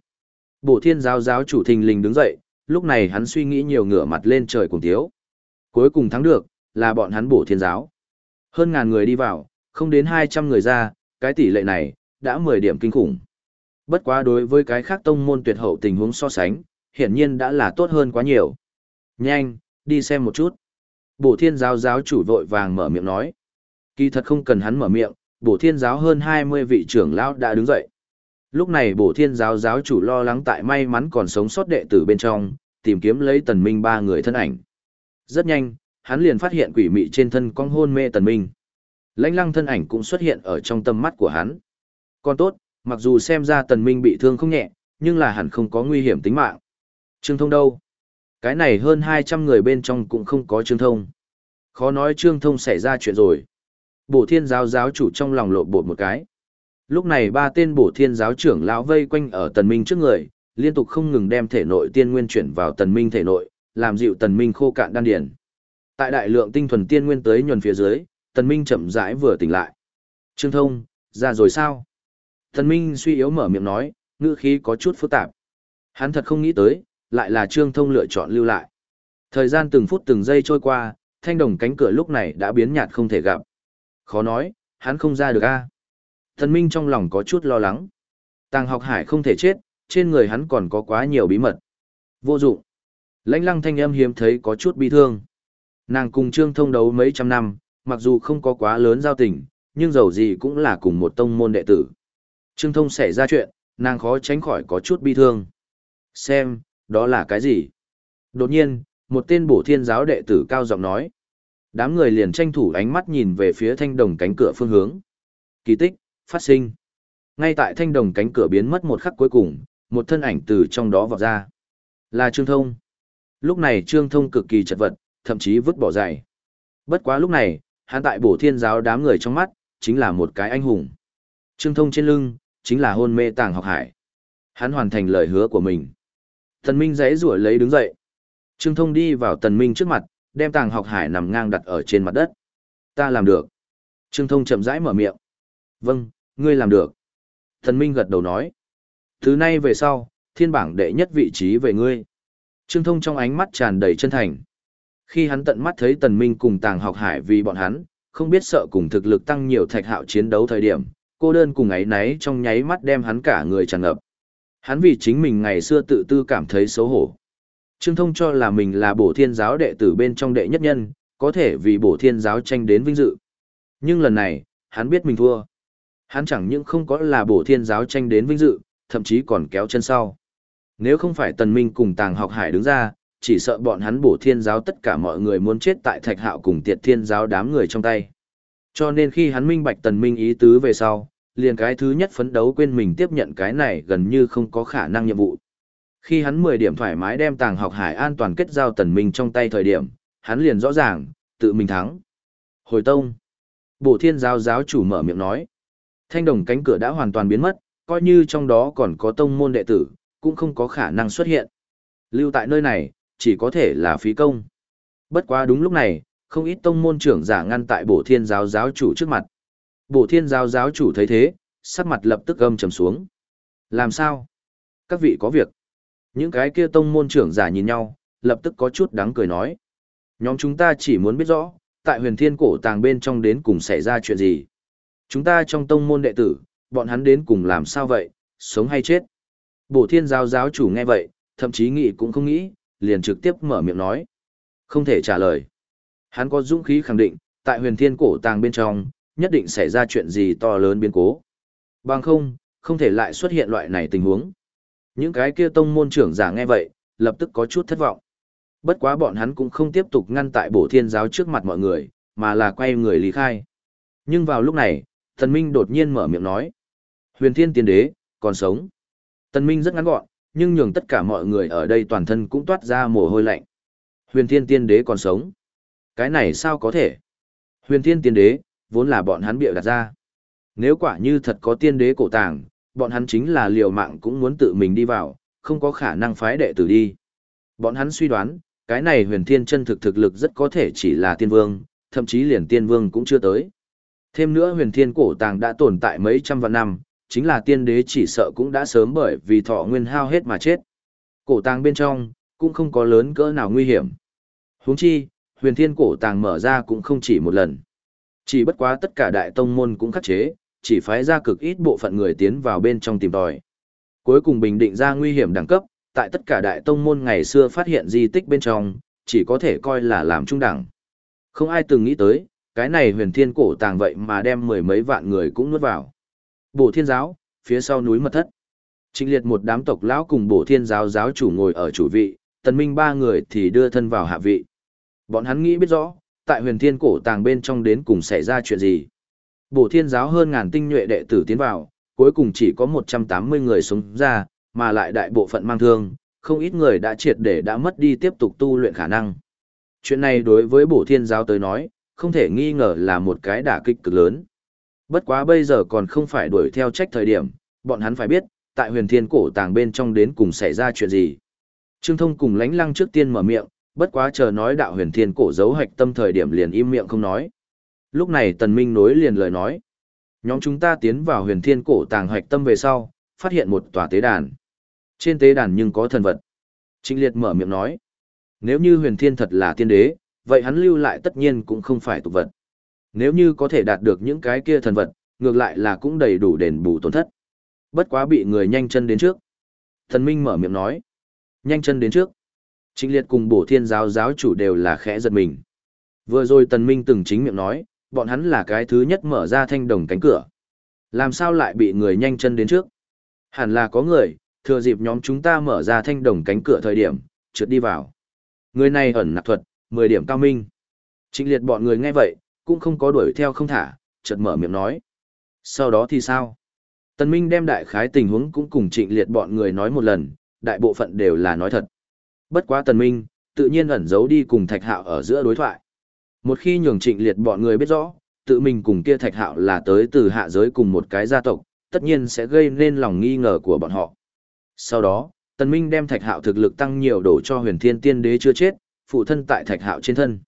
Bổ thiên giáo giáo chủ thình lình đứng dậy, lúc này hắn suy nghĩ nhiều ngửa mặt lên trời cùng thiếu Cuối cùng thắng được, là bọn hắn bổ thiên giáo. Hơn ngàn người đi vào, không đến 200 người ra, cái tỷ lệ này, đã 10 điểm kinh khủng. Bất quá đối với cái khác tông môn tuyệt hậu tình huống so sánh, hiển nhiên đã là tốt hơn quá nhiều. Nhanh, đi xem một chút. Bổ thiên giáo giáo chủ vội vàng mở miệng nói. Kỳ thật không cần hắn mở miệng, bổ thiên giáo hơn 20 vị trưởng lão đã đứng dậy. Lúc này bổ thiên giáo giáo chủ lo lắng tại may mắn còn sống sót đệ tử bên trong, tìm kiếm lấy tần minh ba người thân ảnh. Rất nhanh, hắn liền phát hiện quỷ mị trên thân con hôn mê tần minh. Lãnh lăng thân ảnh cũng xuất hiện ở trong tầm mắt của hắn. Còn tốt, mặc dù xem ra tần minh bị thương không nhẹ, nhưng là hẳn không có nguy hiểm tính mạng. Trương thông đâu? Cái này hơn 200 người bên trong cũng không có trương thông. Khó nói Trương Thông xảy ra chuyện rồi. Bổ thiên giáo giáo chủ trong lòng lộ bột một cái. Lúc này ba tên bổ thiên giáo trưởng lão vây quanh ở tần minh trước người, liên tục không ngừng đem thể nội tiên nguyên chuyển vào tần minh thể nội, làm dịu tần minh khô cạn đan điền. Tại đại lượng tinh thuần tiên nguyên tới nhuần phía dưới, tần minh chậm rãi vừa tỉnh lại. Trương Thông, ra rồi sao? Tần minh suy yếu mở miệng nói, ngữ khí có chút phức tạp. Hắn thật không nghĩ tới, lại là Trương Thông lựa chọn lưu lại. Thời gian từng phút từng giây trôi qua, thanh đồng cánh cửa lúc này đã biến nhạt không thể gặp. Khó nói, hắn không ra được a. Thần Minh trong lòng có chút lo lắng. Tàng học hải không thể chết, trên người hắn còn có quá nhiều bí mật. Vô dụng. Lãnh lăng thanh âm hiếm thấy có chút bi thương. Nàng cùng Trương Thông đấu mấy trăm năm, mặc dù không có quá lớn giao tình, nhưng dầu gì cũng là cùng một tông môn đệ tử. Trương Thông xảy ra chuyện, nàng khó tránh khỏi có chút bi thương. Xem, đó là cái gì? Đột nhiên, một tên bổ thiên giáo đệ tử cao giọng nói. Đám người liền tranh thủ ánh mắt nhìn về phía thanh đồng cánh cửa phương hướng. Kỳ tích, phát sinh. Ngay tại thanh đồng cánh cửa biến mất một khắc cuối cùng, một thân ảnh từ trong đó vọt ra. Là Trương Thông. Lúc này Trương Thông cực kỳ chật vật, thậm chí vứt bỏ giày. Bất quá lúc này, hắn tại bổ thiên giáo đám người trong mắt, chính là một cái anh hùng. Trương Thông trên lưng, chính là hôn mê tàng học hải. Hắn hoàn thành lời hứa của mình. Thần Minh giấy rủa lấy đứng dậy. Trương Thông đi vào Tần Minh trước mặt, đem tàng học hải nằm ngang đặt ở trên mặt đất. Ta làm được. Trương Thông chậm rãi mở miệng. Vâng, ngươi làm được. Thần Minh gật đầu nói. Thứ nay về sau, thiên bảng đệ nhất vị trí về ngươi. Trương Thông trong ánh mắt tràn đầy chân thành. Khi hắn tận mắt thấy Tần Minh cùng tàng học hải vì bọn hắn, không biết sợ cùng thực lực tăng nhiều thạch hạo chiến đấu thời điểm, cô đơn cùng ấy náy trong nháy mắt đem hắn cả người tràn ngập. Hắn vì chính mình ngày xưa tự tư cảm thấy xấu hổ. Trương Thông cho là mình là bổ thiên giáo đệ tử bên trong đệ nhất nhân, có thể vì bổ thiên giáo tranh đến vinh dự. Nhưng lần này, hắn biết mình thua. Hắn chẳng những không có là bổ thiên giáo tranh đến vinh dự, thậm chí còn kéo chân sau. Nếu không phải tần minh cùng tàng học hải đứng ra, chỉ sợ bọn hắn bổ thiên giáo tất cả mọi người muốn chết tại thạch hạo cùng tiệt thiên giáo đám người trong tay. Cho nên khi hắn minh bạch tần minh ý tứ về sau, liền cái thứ nhất phấn đấu quên mình tiếp nhận cái này gần như không có khả năng nhiệm vụ. Khi hắn 10 điểm thoải mái đem tàng học hải an toàn kết giao tần minh trong tay thời điểm, hắn liền rõ ràng, tự mình thắng. Hồi tông. Bổ thiên giáo giáo chủ mở miệng nói. Thanh đồng cánh cửa đã hoàn toàn biến mất, coi như trong đó còn có tông môn đệ tử, cũng không có khả năng xuất hiện. Lưu tại nơi này, chỉ có thể là phí công. Bất quá đúng lúc này, không ít tông môn trưởng giả ngăn tại bổ thiên giáo giáo chủ trước mặt. Bổ thiên giáo giáo chủ thấy thế, sắc mặt lập tức gâm trầm xuống. Làm sao? Các vị có việc. Những cái kia tông môn trưởng giả nhìn nhau, lập tức có chút đáng cười nói. Nhóm chúng ta chỉ muốn biết rõ, tại huyền thiên cổ tàng bên trong đến cùng xảy ra chuyện gì. Chúng ta trong tông môn đệ tử, bọn hắn đến cùng làm sao vậy, sống hay chết. Bổ thiên giáo giáo chủ nghe vậy, thậm chí nghĩ cũng không nghĩ, liền trực tiếp mở miệng nói. Không thể trả lời. Hắn có dũng khí khẳng định, tại huyền thiên cổ tàng bên trong, nhất định xảy ra chuyện gì to lớn biến cố. Bằng không, không thể lại xuất hiện loại này tình huống. Những cái kia tông môn trưởng giả nghe vậy, lập tức có chút thất vọng. Bất quá bọn hắn cũng không tiếp tục ngăn tại bổ thiên giáo trước mặt mọi người, mà là quay người lý khai. Nhưng vào lúc này, thần minh đột nhiên mở miệng nói. Huyền thiên tiên đế, còn sống. Tần minh rất ngắn gọn, nhưng nhường tất cả mọi người ở đây toàn thân cũng toát ra mồ hôi lạnh. Huyền thiên tiên đế còn sống. Cái này sao có thể? Huyền thiên tiên đế, vốn là bọn hắn bịa đặt ra. Nếu quả như thật có tiên đế cổ tàng, bọn hắn chính là liều mạng cũng muốn tự mình đi vào, không có khả năng phái đệ tử đi. Bọn hắn suy đoán, cái này huyền thiên chân thực thực lực rất có thể chỉ là tiên vương, thậm chí liền tiên vương cũng chưa tới. Thêm nữa huyền thiên cổ tàng đã tồn tại mấy trăm vạn năm, chính là tiên đế chỉ sợ cũng đã sớm bởi vì thọ nguyên hao hết mà chết. Cổ tàng bên trong, cũng không có lớn cỡ nào nguy hiểm. huống chi, huyền thiên cổ tàng mở ra cũng không chỉ một lần. Chỉ bất quá tất cả đại tông môn cũng khắc chế, chỉ phái ra cực ít bộ phận người tiến vào bên trong tìm tòi. Cuối cùng bình định ra nguy hiểm đẳng cấp, tại tất cả đại tông môn ngày xưa phát hiện di tích bên trong, chỉ có thể coi là làm trung đẳng. Không ai từng nghĩ tới, cái này huyền thiên cổ tàng vậy mà đem mười mấy vạn người cũng nuốt vào. Bổ thiên giáo, phía sau núi mật thất. Trịnh liệt một đám tộc lão cùng bổ thiên giáo giáo chủ ngồi ở chủ vị, tần minh ba người thì đưa thân vào hạ vị. Bọn hắn nghĩ biết rõ, tại huyền thiên cổ tàng bên trong đến cùng xảy ra chuyện gì. Bổ thiên giáo hơn ngàn tinh nhuệ đệ tử tiến vào, cuối cùng chỉ có 180 người sống ra, mà lại đại bộ phận mang thương, không ít người đã triệt để đã mất đi tiếp tục tu luyện khả năng. Chuyện này đối với bổ thiên giáo tới nói, không thể nghi ngờ là một cái đả kích cực lớn. Bất quá bây giờ còn không phải đuổi theo trách thời điểm, bọn hắn phải biết, tại huyền thiên cổ tàng bên trong đến cùng xảy ra chuyện gì. Trương Thông cùng lánh lăng trước tiên mở miệng, bất quá chờ nói đạo huyền thiên cổ giấu hạch tâm thời điểm liền im miệng không nói. Lúc này Tần Minh nối liền lời nói. Nhóm chúng ta tiến vào huyền thiên cổ tàng hạch tâm về sau, phát hiện một tòa tế đàn. Trên tế đàn nhưng có thần vật. Trịnh Liệt mở miệng nói. Nếu như huyền thiên thật là tiên đế, vậy hắn lưu lại tất nhiên cũng không phải tục vật. Nếu như có thể đạt được những cái kia thần vật, ngược lại là cũng đầy đủ đền bù tổn thất. Bất quá bị người nhanh chân đến trước. Thần Minh mở miệng nói. Nhanh chân đến trước. Trịnh Liệt cùng bổ thiên giáo giáo chủ đều là khẽ giật mình. Vừa rồi Tần Minh từng chính miệng nói, bọn hắn là cái thứ nhất mở ra thanh đồng cánh cửa. Làm sao lại bị người nhanh chân đến trước? Hẳn là có người, thừa dịp nhóm chúng ta mở ra thanh đồng cánh cửa thời điểm, trượt đi vào. Người này ẩn nạp thuật, 10 điểm cao minh. Trịnh liệt bọn người nghe vậy, cũng không có đuổi theo không thả, chợt mở miệng nói. Sau đó thì sao? Tần Minh đem đại khái tình huống cũng cùng trịnh liệt bọn người nói một lần, đại bộ phận đều là nói thật. Bất quá Tần Minh, tự nhiên ẩn giấu đi cùng Thạch Hạo ở giữa đối thoại. Một khi nhường trịnh liệt bọn người biết rõ, tự mình cùng kia Thạch Hạo là tới từ hạ giới cùng một cái gia tộc, tất nhiên sẽ gây nên lòng nghi ngờ của bọn họ. Sau đó, Tần Minh đem Thạch Hạo thực lực tăng nhiều đổ cho huyền thiên tiên đế chưa chết, phụ thân tại Thạch Hạo trên thân.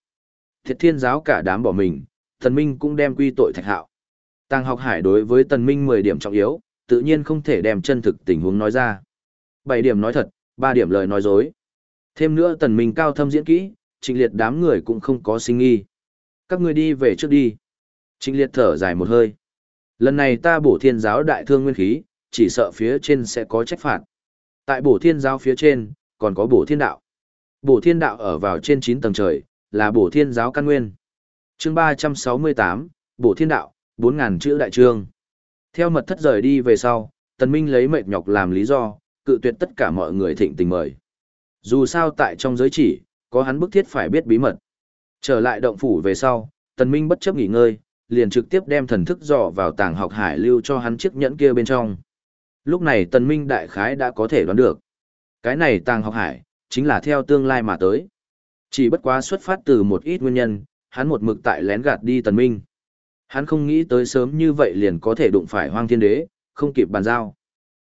Thiệt thiên giáo cả đám bỏ mình, Tần Minh cũng đem quy tội Thạch Hạo. Tăng học hải đối với Tần Minh 10 điểm trọng yếu, tự nhiên không thể đem chân thực tình huống nói ra. 7 điểm nói thật, 3 điểm lời nói dối. Thêm nữa Tần Minh cao thâm diễn kỹ, trịnh liệt đám người cũng không có sinh nghi. Các ngươi đi về trước đi. Trịnh liệt thở dài một hơi. Lần này ta bổ thiên giáo đại thương nguyên khí, chỉ sợ phía trên sẽ có trách phạt. Tại bổ thiên giáo phía trên, còn có bổ thiên đạo. Bổ thiên đạo ở vào trên 9 tầng trời, là bổ thiên giáo căn nguyên. chương 368, bổ thiên đạo, 4.000 chữ đại trương. Theo mật thất rời đi về sau, Tần Minh lấy mệt nhọc làm lý do, cự tuyệt tất cả mọi người thịnh tình mời. Dù sao tại trong giới chỉ, có hắn bức thiết phải biết bí mật. Trở lại động phủ về sau, Tần Minh bất chấp nghỉ ngơi, liền trực tiếp đem thần thức dò vào tàng học hải lưu cho hắn chiếc nhẫn kia bên trong. Lúc này Tần Minh đại khái đã có thể đoán được. Cái này tàng học hải, chính là theo tương lai mà tới. Chỉ bất quá xuất phát từ một ít nguyên nhân, hắn một mực tại lén gạt đi Tần Minh. Hắn không nghĩ tới sớm như vậy liền có thể đụng phải hoang thiên đế, không kịp bàn giao.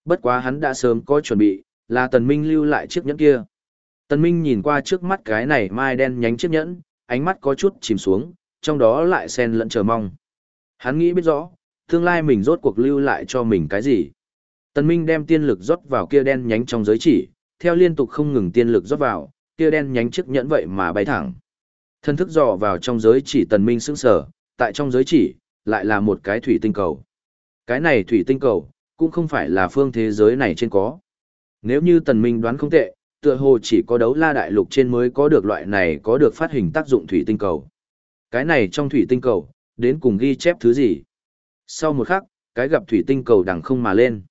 Bất quá hắn đã sớm có chuẩn bị, là Tần Minh lưu lại chiếc nhẫn kia. Tần Minh nhìn qua trước mắt cái này mai đen nhánh chiếc nhẫn, ánh mắt có chút chìm xuống, trong đó lại xen lẫn chờ mong. Hắn nghĩ biết rõ, tương lai mình rốt cuộc lưu lại cho mình cái gì. Tần Minh đem tiên lực rót vào kia đen nhánh trong giới chỉ, theo liên tục không ngừng tiên lực rót vào, kia đen nhánh chiếc nhẫn vậy mà bay thẳng. Thân thức dò vào trong giới chỉ Tần Minh sững sờ, tại trong giới chỉ, lại là một cái thủy tinh cầu. Cái này thủy tinh cầu, cũng không phải là phương thế giới này trên có. Nếu như Tần Minh đoán không tệ, tựa hồ chỉ có đấu la đại lục trên mới có được loại này có được phát hình tác dụng thủy tinh cầu. Cái này trong thủy tinh cầu, đến cùng ghi chép thứ gì? Sau một khắc, cái gặp thủy tinh cầu đằng không mà lên.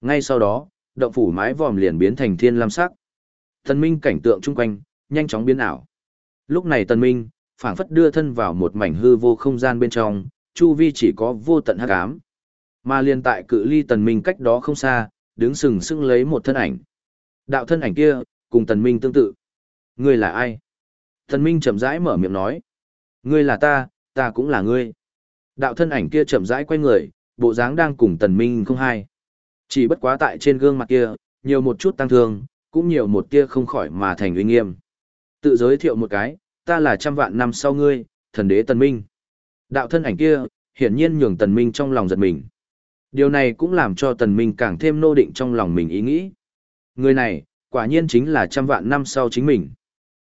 Ngay sau đó, động phủ mái vòm liền biến thành thiên lam sắc. Tần Minh cảnh tượng chung quanh, nhanh chóng biến ảo. Lúc này Tần Minh, phảng phất đưa thân vào một mảnh hư vô không gian bên trong, chu vi chỉ có vô tận hắc ám. Mà liền tại cự ly Tần Minh cách đó không xa, đứng sừng sững lấy một thân ảnh. Đạo thân ảnh kia, cùng Tần Minh tương tự. Ngươi là ai? Tần Minh chậm rãi mở miệng nói. Ngươi là ta, ta cũng là ngươi. Đạo thân ảnh kia chậm rãi quay người, bộ dáng đang cùng Tần Minh không hai. Chỉ bất quá tại trên gương mặt kia, nhiều một chút tăng thương, cũng nhiều một tia không khỏi mà thành uy nghiêm. Tự giới thiệu một cái, ta là trăm vạn năm sau ngươi, thần đế Tần Minh. Đạo thân ảnh kia, hiển nhiên nhường Tần Minh trong lòng giật mình. Điều này cũng làm cho Tần Minh càng thêm nô định trong lòng mình ý nghĩ. Người này, quả nhiên chính là trăm vạn năm sau chính mình.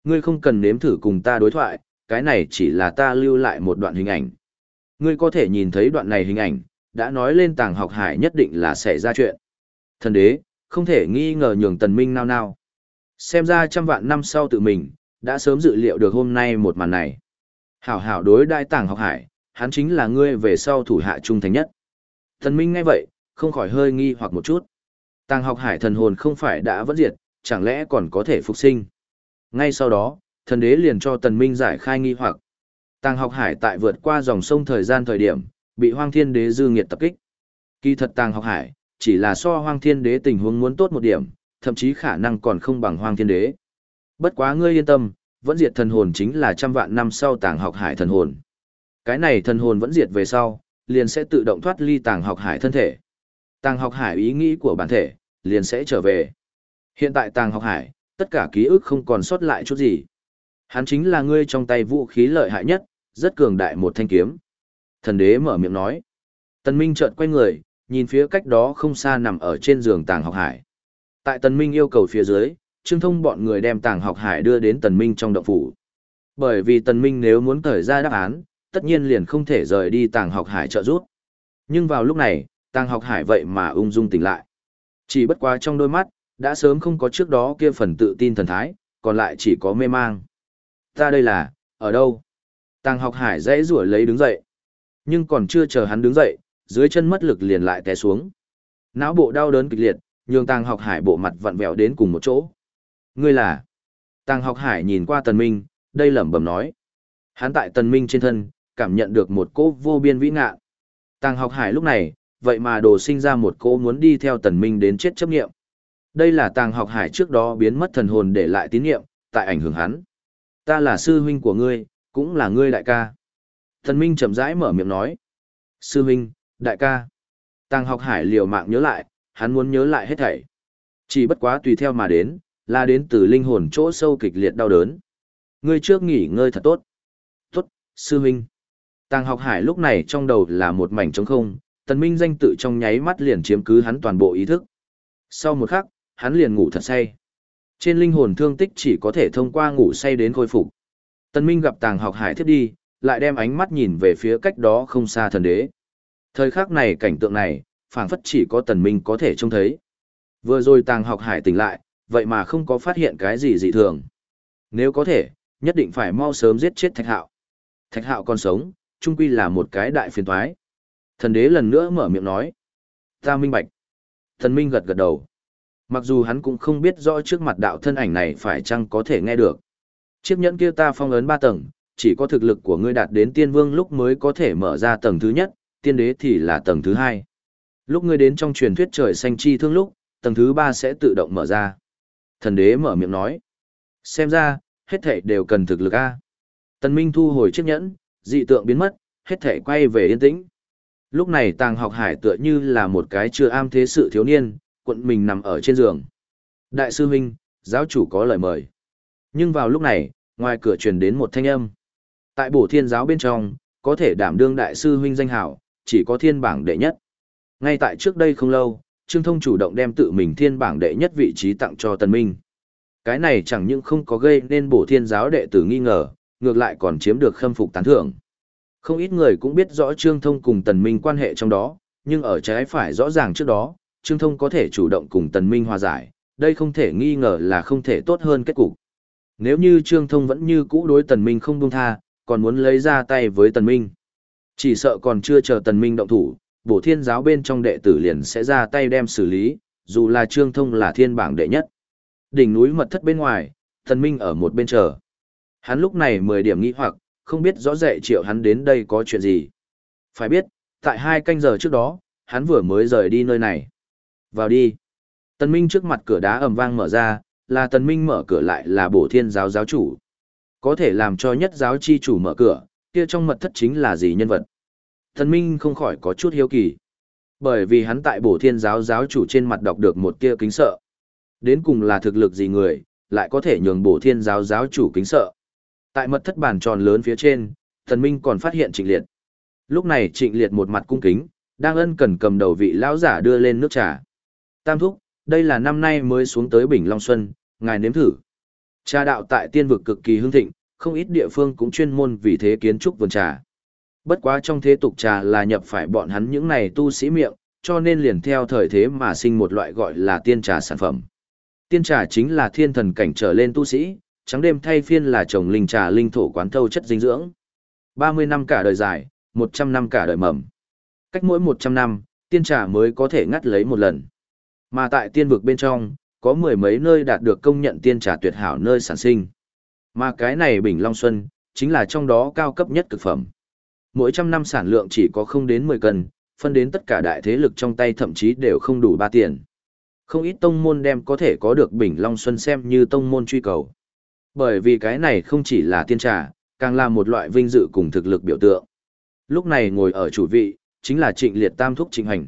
Ngươi không cần nếm thử cùng ta đối thoại, cái này chỉ là ta lưu lại một đoạn hình ảnh. Ngươi có thể nhìn thấy đoạn này hình ảnh, đã nói lên tàng học hải nhất định là sẽ ra chuyện. Thần đế, không thể nghi ngờ nhường tần minh nao nao. Xem ra trăm vạn năm sau tự mình, đã sớm dự liệu được hôm nay một màn này. Hảo hảo đối đại tàng học hải, hắn chính là ngươi về sau thủ hạ trung thành nhất. Tần minh ngay vậy, không khỏi hơi nghi hoặc một chút. Tàng học hải thần hồn không phải đã vẫn diệt, chẳng lẽ còn có thể phục sinh. Ngay sau đó, thần đế liền cho tần minh giải khai nghi hoặc. Tàng học hải tại vượt qua dòng sông thời gian thời điểm, bị hoang thiên đế dư nghiệt tập kích. Kỳ thật tàng học hải, chỉ là so hoang thiên đế tình huống muốn tốt một điểm, thậm chí khả năng còn không bằng hoang thiên đế. Bất quá ngươi yên tâm, vẫn diệt thần hồn chính là trăm vạn năm sau tàng học hải thần hồn. Cái này thần hồn vẫn diệt về sau, liền sẽ tự động thoát ly tàng học hải thân thể. Tàng học hải ý nghĩ của bản thể, liền sẽ trở về. Hiện tại tàng học hải, tất cả ký ức không còn sót lại chút gì. Hắn chính là ngươi trong tay vũ khí lợi hại nhất, rất cường đại một thanh kiếm. Thần đế mở miệng nói. Tần Minh chợt quay người, nhìn phía cách đó không xa nằm ở trên giường tàng học hải. Tại Tần Minh yêu cầu phía dưới, Trương Thông bọn người đem tàng học hải đưa đến Tần Minh trong động phủ. Bởi vì Tần Minh nếu muốn cởi ra đáp án, tất nhiên liền không thể rời đi tàng học hải trợ giúp. Nhưng vào lúc này, tàng học hải vậy mà ung dung tỉnh lại. Chỉ bất quá trong đôi mắt, đã sớm không có trước đó kia phần tự tin thần thái, còn lại chỉ có mê mang. Ta đây là, ở đâu? Tàng học hải dãy rủa lấy đứng dậy. Nhưng còn chưa chờ hắn đứng dậy, dưới chân mất lực liền lại té xuống. Não bộ đau đớn kịch liệt, nhường tàng học hải bộ mặt vặn vẹo đến cùng một chỗ. Ngươi là? Tàng học hải nhìn qua tần minh, đây lẩm bẩm nói. Hắn tại tần minh trên thân, cảm nhận được một cỗ vô biên vĩ ngạ. Tàng học hải lúc này, vậy mà đồ sinh ra một cô muốn đi theo tần minh đến chết chấp nghiệm. Đây là tàng học hải trước đó biến mất thần hồn để lại tín niệm, tại ảnh hưởng hắn. Ta là sư huynh của ngươi, cũng là ngươi đại ca. Tần minh chậm rãi mở miệng nói. Sư huynh, đại ca. Tàng học hải liều mạng nhớ lại, hắn muốn nhớ lại hết thảy. Chỉ bất quá tùy theo mà đến, là đến từ linh hồn chỗ sâu kịch liệt đau đớn. Ngươi trước nghỉ ngơi thật tốt. Tốt, sư huynh. Tàng học hải lúc này trong đầu là một mảnh trống không, tần minh danh tự trong nháy mắt liền chiếm cứ hắn toàn bộ ý thức. Sau một khắc, hắn liền ngủ thật say. Trên linh hồn thương tích chỉ có thể thông qua ngủ say đến khôi phục. Tần minh gặp tàng học hải thiết đi, lại đem ánh mắt nhìn về phía cách đó không xa thần đế. Thời khắc này cảnh tượng này, phảng phất chỉ có tần minh có thể trông thấy. Vừa rồi tàng học hải tỉnh lại, vậy mà không có phát hiện cái gì dị thường. Nếu có thể, nhất định phải mau sớm giết chết thạch hạo. Thạch hạo còn sống, trung quy là một cái đại phiền toái. Thần đế lần nữa mở miệng nói. Ta minh bạch. Thần minh gật gật đầu. Mặc dù hắn cũng không biết rõ trước mặt đạo thân ảnh này phải chăng có thể nghe được. Chiếc nhẫn kia ta phong ấn ba tầng, chỉ có thực lực của ngươi đạt đến tiên vương lúc mới có thể mở ra tầng thứ nhất, tiên đế thì là tầng thứ hai. Lúc ngươi đến trong truyền thuyết trời xanh chi thương lúc, tầng thứ ba sẽ tự động mở ra. Thần đế mở miệng nói. Xem ra, hết thảy đều cần thực lực A. Tần Minh thu hồi chiếc nhẫn, dị tượng biến mất, hết thảy quay về yên tĩnh. Lúc này tàng học hải tựa như là một cái chưa am thế sự thiếu niên, quận mình nằm ở trên giường. Đại sư huynh, giáo chủ có lời mời. Nhưng vào lúc này, ngoài cửa truyền đến một thanh âm. Tại bổ thiên giáo bên trong, có thể đảm đương đại sư huynh danh hảo, chỉ có thiên bảng đệ nhất. Ngay tại trước đây không lâu, Trương Thông chủ động đem tự mình thiên bảng đệ nhất vị trí tặng cho Tần Minh. Cái này chẳng những không có gây nên bổ thiên giáo đệ tử nghi ngờ, ngược lại còn chiếm được khâm phục tán thưởng. Không ít người cũng biết rõ Trương Thông cùng Tần Minh quan hệ trong đó, nhưng ở trái phải rõ ràng trước đó, Trương Thông có thể chủ động cùng Tần Minh hòa giải, đây không thể nghi ngờ là không thể tốt hơn kết cục. Nếu như Trương Thông vẫn như cũ đối Tần Minh không buông tha, còn muốn lấy ra tay với Tần Minh. Chỉ sợ còn chưa chờ Tần Minh động thủ, bổ thiên giáo bên trong đệ tử liền sẽ ra tay đem xử lý, dù là Trương Thông là thiên bảng đệ nhất. Đỉnh núi mật thất bên ngoài, Tần Minh ở một bên chờ. Hắn lúc này mười điểm nghi hoặc, không biết rõ rệ triệu hắn đến đây có chuyện gì. Phải biết, tại hai canh giờ trước đó, hắn vừa mới rời đi nơi này. Vào đi. Tần Minh trước mặt cửa đá ầm vang mở ra, là Tần Minh mở cửa lại là bổ thiên giáo giáo chủ. Có thể làm cho nhất giáo chi chủ mở cửa, kia trong mật thất chính là gì nhân vật. Tần Minh không khỏi có chút hiếu kỳ. Bởi vì hắn tại bổ thiên giáo giáo chủ trên mặt đọc được một kia kính sợ. Đến cùng là thực lực gì người, lại có thể nhường bổ thiên giáo giáo chủ kính sợ. Tại mật thất bàn tròn lớn phía trên, thần minh còn phát hiện trịnh liệt. Lúc này trịnh liệt một mặt cung kính, đang ân cần cầm đầu vị lão giả đưa lên nước trà. Tam thúc, đây là năm nay mới xuống tới Bình Long Xuân, ngài nếm thử. Trà đạo tại tiên vực cực kỳ hưng thịnh, không ít địa phương cũng chuyên môn vì thế kiến trúc vườn trà. Bất quá trong thế tục trà là nhập phải bọn hắn những này tu sĩ miệng, cho nên liền theo thời thế mà sinh một loại gọi là tiên trà sản phẩm. Tiên trà chính là thiên thần cảnh trở lên tu sĩ, trắng đêm thay phiên là trồng linh trà linh thổ quán thâu chất dinh dưỡng. 30 năm cả đời dài, 100 năm cả đời mầm. Cách mỗi 100 năm, tiên trà mới có thể ngắt lấy một lần. Mà tại tiên vực bên trong, có mười mấy nơi đạt được công nhận tiên trà tuyệt hảo nơi sản sinh. Mà cái này Bình Long Xuân, chính là trong đó cao cấp nhất cực phẩm. Mỗi trăm năm sản lượng chỉ có không đến 10 cân, phân đến tất cả đại thế lực trong tay thậm chí đều không đủ ba tiền. Không ít tông môn đem có thể có được Bình Long Xuân xem như tông môn truy cầu. Bởi vì cái này không chỉ là tiên trà, càng là một loại vinh dự cùng thực lực biểu tượng. Lúc này ngồi ở chủ vị, chính là trịnh liệt tam thúc trịnh hành.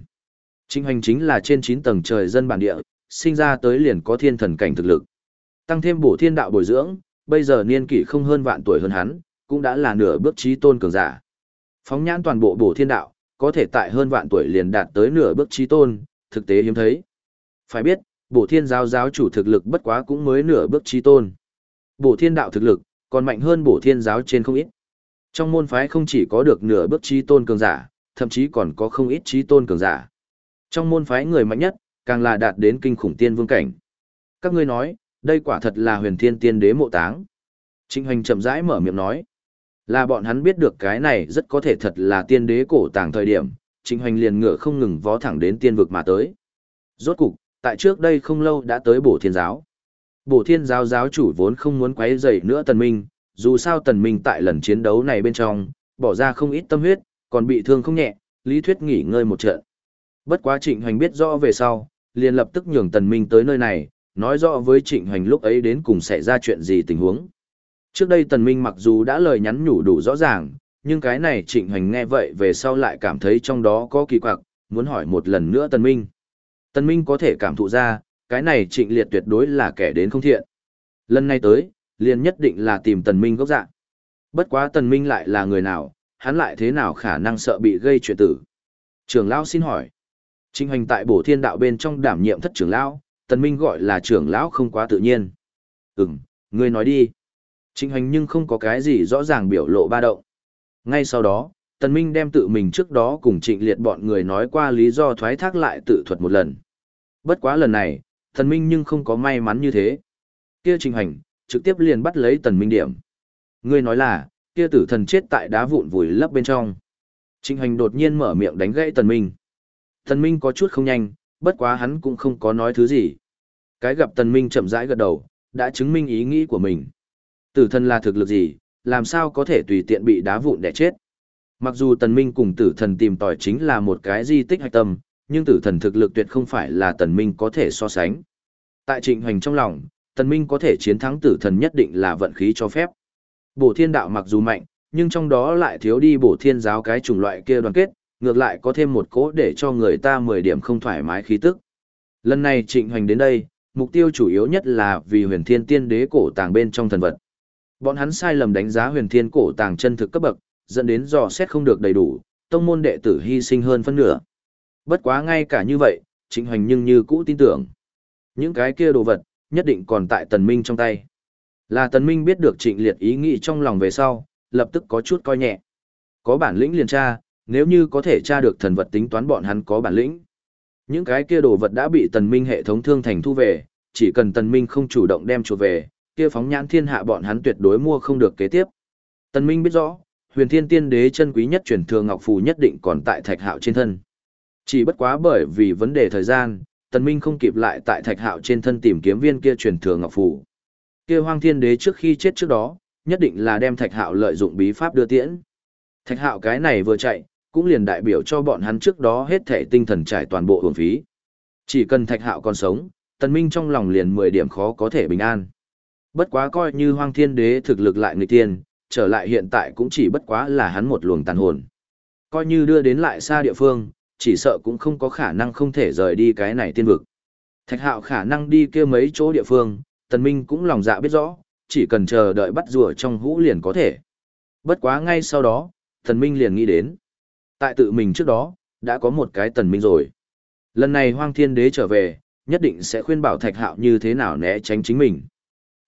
Trịnh hành chính là trên 9 tầng trời dân bản địa, sinh ra tới liền có thiên thần cảnh thực lực. Tăng thêm bổ thiên đạo bồi dưỡng, bây giờ niên kỷ không hơn vạn tuổi hơn hắn, cũng đã là nửa bước trí tôn cường giả. Phóng nhãn toàn bộ bổ thiên đạo, có thể tại hơn vạn tuổi liền đạt tới nửa bước trí tôn, thực tế hiếm thấy. Phải biết, bổ thiên giáo giáo chủ thực lực bất quá cũng mới nửa bước trí tôn. Bổ thiên đạo thực lực, còn mạnh hơn bổ thiên giáo trên không ít. Trong môn phái không chỉ có được nửa bước trí tôn cường giả, thậm chí còn có không ít trí tôn cường giả. Trong môn phái người mạnh nhất, càng là đạt đến kinh khủng tiên vương cảnh. Các ngươi nói, đây quả thật là huyền thiên tiên đế mộ táng. Trịnh hoành chậm rãi mở miệng nói. Là bọn hắn biết được cái này rất có thể thật là tiên đế cổ tàng thời điểm, trịnh hoành liền ngựa không ngừng vó thẳng đến tiên vực mà tới. Rốt cục, tại trước đây không lâu đã tới bổ thiên giáo. Bổ thiên giáo giáo chủ vốn không muốn quấy rầy nữa tần minh, dù sao tần minh tại lần chiến đấu này bên trong, bỏ ra không ít tâm huyết, còn bị thương không nhẹ, lý thuyết nghỉ ngơi một trận. Bất quá trịnh hoành biết rõ về sau, liền lập tức nhường tần minh tới nơi này, nói rõ với trịnh hoành lúc ấy đến cùng xảy ra chuyện gì tình huống. Trước đây tần minh mặc dù đã lời nhắn nhủ đủ rõ ràng, nhưng cái này trịnh hoành nghe vậy về sau lại cảm thấy trong đó có kỳ quặc, muốn hỏi một lần nữa tần minh. Tần minh có thể cảm thụ ra, cái này trịnh liệt tuyệt đối là kẻ đến không thiện. Lần này tới, liền nhất định là tìm tần minh gốc dạng. Bất quá tần minh lại là người nào, hắn lại thế nào khả năng sợ bị gây chuyện tử. Trưởng lão xin hỏi. Trịnh hoành tại bổ thiên đạo bên trong đảm nhiệm thất trưởng lão, tần minh gọi là trưởng lão không quá tự nhiên. Ừm, ngươi nói đi. Trịnh hoành nhưng không có cái gì rõ ràng biểu lộ ba động. Ngay sau đó, tần minh đem tự mình trước đó cùng trịnh liệt bọn người nói qua lý do thoái thác lại tự thuật một lần. Bất quá lần này, Thần minh nhưng không có may mắn như thế. Kia Trình Hành trực tiếp liền bắt lấy tần minh điểm. Ngươi nói là, kia tử thần chết tại đá vụn vùi lấp bên trong. Trình Hành đột nhiên mở miệng đánh gãy tần minh. Tần minh có chút không nhanh, bất quá hắn cũng không có nói thứ gì. Cái gặp tần minh chậm rãi gật đầu, đã chứng minh ý nghĩ của mình. Tử thần là thực lực gì, làm sao có thể tùy tiện bị đá vụn đè chết. Mặc dù tần minh cùng tử thần tìm tòi chính là một cái di tích hạch tâm, nhưng tử thần thực lực tuyệt không phải là tần minh có thể so sánh. Tại trịnh hoành trong lòng, tần minh có thể chiến thắng tử thần nhất định là vận khí cho phép. Bổ thiên đạo mặc dù mạnh, nhưng trong đó lại thiếu đi bổ thiên giáo cái chủng loại kia đoàn kết, ngược lại có thêm một cỗ để cho người ta 10 điểm không thoải mái khí tức. Lần này trịnh hoành đến đây, mục tiêu chủ yếu nhất là vì huyền thiên tiên đế cổ tàng bên trong thần vật. Bọn hắn sai lầm đánh giá huyền thiên cổ tàng chân thực cấp bậc, dẫn đến dò xét không được đầy đủ, tông môn đệ tử hy sinh hơn phân nửa. Bất quá ngay cả như vậy, trịnh hoành nhưng như cũ tin tưởng. Những cái kia đồ vật, nhất định còn tại tần minh trong tay. Là tần minh biết được trịnh liệt ý nghĩ trong lòng về sau, lập tức có chút coi nhẹ. Có bản lĩnh liền tra, nếu như có thể tra được thần vật tính toán bọn hắn có bản lĩnh. Những cái kia đồ vật đã bị tần minh hệ thống thương thành thu về, chỉ cần tần minh không chủ động đem chuột về, kia phóng nhãn thiên hạ bọn hắn tuyệt đối mua không được kế tiếp. Tần minh biết rõ, huyền thiên tiên đế chân quý nhất truyền thừa ngọc phù nhất định còn tại thạch hạo trên thân. Chỉ bất quá bởi vì vấn đề thời gian, tần minh không kịp lại tại thạch hạo trên thân tìm kiếm viên kia truyền thừa ngọc phù. Kia hoang thiên đế trước khi chết trước đó, nhất định là đem thạch hạo lợi dụng bí pháp đưa tiễn. Thạch hạo cái này vừa chạy, cũng liền đại biểu cho bọn hắn trước đó hết thể tinh thần trải toàn bộ hưởng phí. Chỉ cần thạch hạo còn sống, tần minh trong lòng liền 10 điểm khó có thể bình an. Bất quá coi như hoang thiên đế thực lực lại người tiên, trở lại hiện tại cũng chỉ bất quá là hắn một luồng tàn hồn. Coi như đưa đến lại xa địa phương, chỉ sợ cũng không có khả năng không thể rời đi cái này tiên vực. Thạch hạo khả năng đi kia mấy chỗ địa phương, tần minh cũng lòng dạ biết rõ, chỉ cần chờ đợi bắt rùa trong hũ liền có thể. Bất quá ngay sau đó, tần minh liền nghĩ đến. Tại tự mình trước đó, đã có một cái tần minh rồi. Lần này hoang thiên đế trở về, nhất định sẽ khuyên bảo thạch hạo như thế nào né tránh chính mình.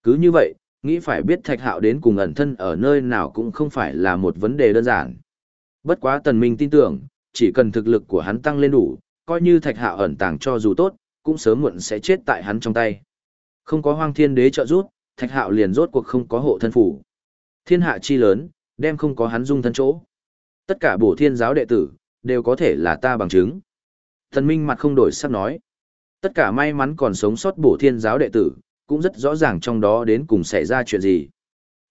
Cứ như vậy, nghĩ phải biết thạch hạo đến cùng ẩn thân ở nơi nào cũng không phải là một vấn đề đơn giản. Bất quá tần minh tin tưởng, chỉ cần thực lực của hắn tăng lên đủ, coi như thạch hạo ẩn tàng cho dù tốt, cũng sớm muộn sẽ chết tại hắn trong tay. Không có hoang thiên đế trợ giúp, thạch hạo liền rốt cuộc không có hộ thân phủ. Thiên hạ chi lớn, đem không có hắn dung thân chỗ. Tất cả bổ thiên giáo đệ tử, đều có thể là ta bằng chứng. Thần minh mặt không đổi sắc nói. Tất cả may mắn còn sống sót bổ thiên giáo đệ tử, cũng rất rõ ràng trong đó đến cùng xảy ra chuyện gì.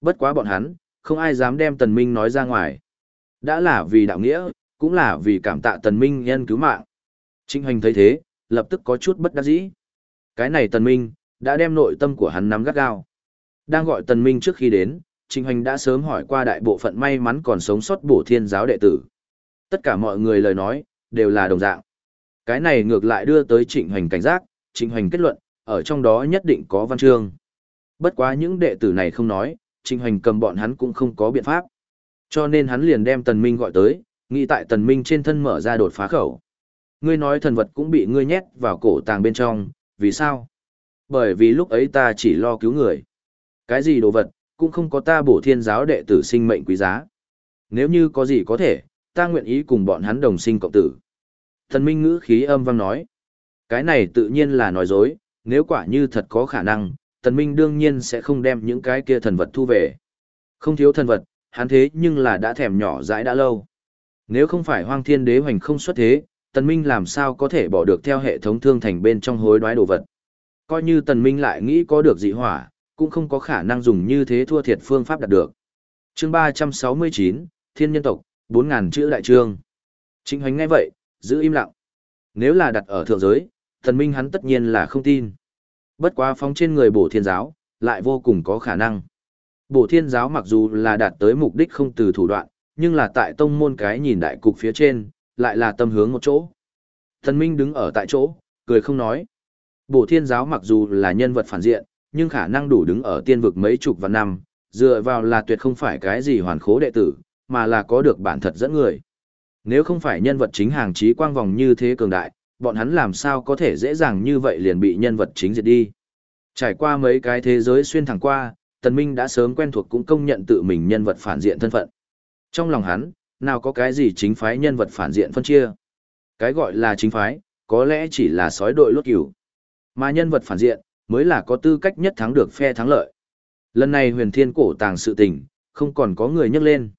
Bất quá bọn hắn, không ai dám đem tần minh nói ra ngoài. Đã là vì đạo nghĩa, cũng là vì cảm tạ tần minh nhân cứu mạng. Trịnh hoành thấy thế, lập tức có chút bất đắc dĩ. Cái này tần minh, đã đem nội tâm của hắn nắm gắt gao. đang gọi tần minh trước khi đến, Trịnh Hoành đã sớm hỏi qua đại bộ phận may mắn còn sống sót bổ thiên giáo đệ tử. Tất cả mọi người lời nói, đều là đồng dạng. Cái này ngược lại đưa tới Trịnh Hoành cảnh giác, Trịnh Hoành kết luận, ở trong đó nhất định có văn chương. Bất quá những đệ tử này không nói, Trịnh Hoành cầm bọn hắn cũng không có biện pháp. Cho nên hắn liền đem Tần Minh gọi tới, nghĩ tại Tần Minh trên thân mở ra đột phá khẩu. Ngươi nói thần vật cũng bị ngươi nhét vào cổ tàng bên trong, vì sao? Bởi vì lúc ấy ta chỉ lo cứu người. Cái gì đồ vật, cũng không có ta bổ thiên giáo đệ tử sinh mệnh quý giá. Nếu như có gì có thể, ta nguyện ý cùng bọn hắn đồng sinh cộng tử. Thần Minh ngữ khí âm vang nói. Cái này tự nhiên là nói dối, nếu quả như thật có khả năng, thần Minh đương nhiên sẽ không đem những cái kia thần vật thu về. Không thiếu thần vật, hắn thế nhưng là đã thèm nhỏ dãi đã lâu. Nếu không phải hoang thiên đế hoành không xuất thế, Tần Minh làm sao có thể bỏ được theo hệ thống thương thành bên trong hối đoái đồ vật. Coi như Tần Minh lại nghĩ có được dị hỏa, cũng không có khả năng dùng như thế thua thiệt phương pháp đạt được. Chương 369, Thiên nhân tộc, 4000 chữ đại chương. chính Hoành nghe vậy, giữ im lặng. Nếu là đặt ở thượng giới, Tần Minh hắn tất nhiên là không tin. Bất quá phóng trên người bổ thiên giáo, lại vô cùng có khả năng. Bổ thiên giáo mặc dù là đạt tới mục đích không từ thủ đoạn, nhưng là tại tông môn cái nhìn đại cục phía trên, lại là tâm hướng một chỗ. Thần Minh đứng ở tại chỗ, cười không nói. Bổ thiên giáo mặc dù là nhân vật phản diện, nhưng khả năng đủ đứng ở tiên vực mấy chục vạn năm, dựa vào là tuyệt không phải cái gì hoàn khố đệ tử, mà là có được bản thật dẫn người. Nếu không phải nhân vật chính hàng trí quang vòng như thế cường đại, bọn hắn làm sao có thể dễ dàng như vậy liền bị nhân vật chính diệt đi. Trải qua mấy cái thế giới xuyên thẳng qua, Tần Minh đã sớm quen thuộc cũng công nhận tự mình nhân vật phản diện thân phận. Trong lòng hắn, nào có cái gì chính phái nhân vật phản diện phân chia. Cái gọi là chính phái, có lẽ chỉ là sói đội lốt cửu. Mà nhân vật phản diện, mới là có tư cách nhất thắng được phe thắng lợi. Lần này huyền thiên cổ tàng sự tình, không còn có người nhắc lên.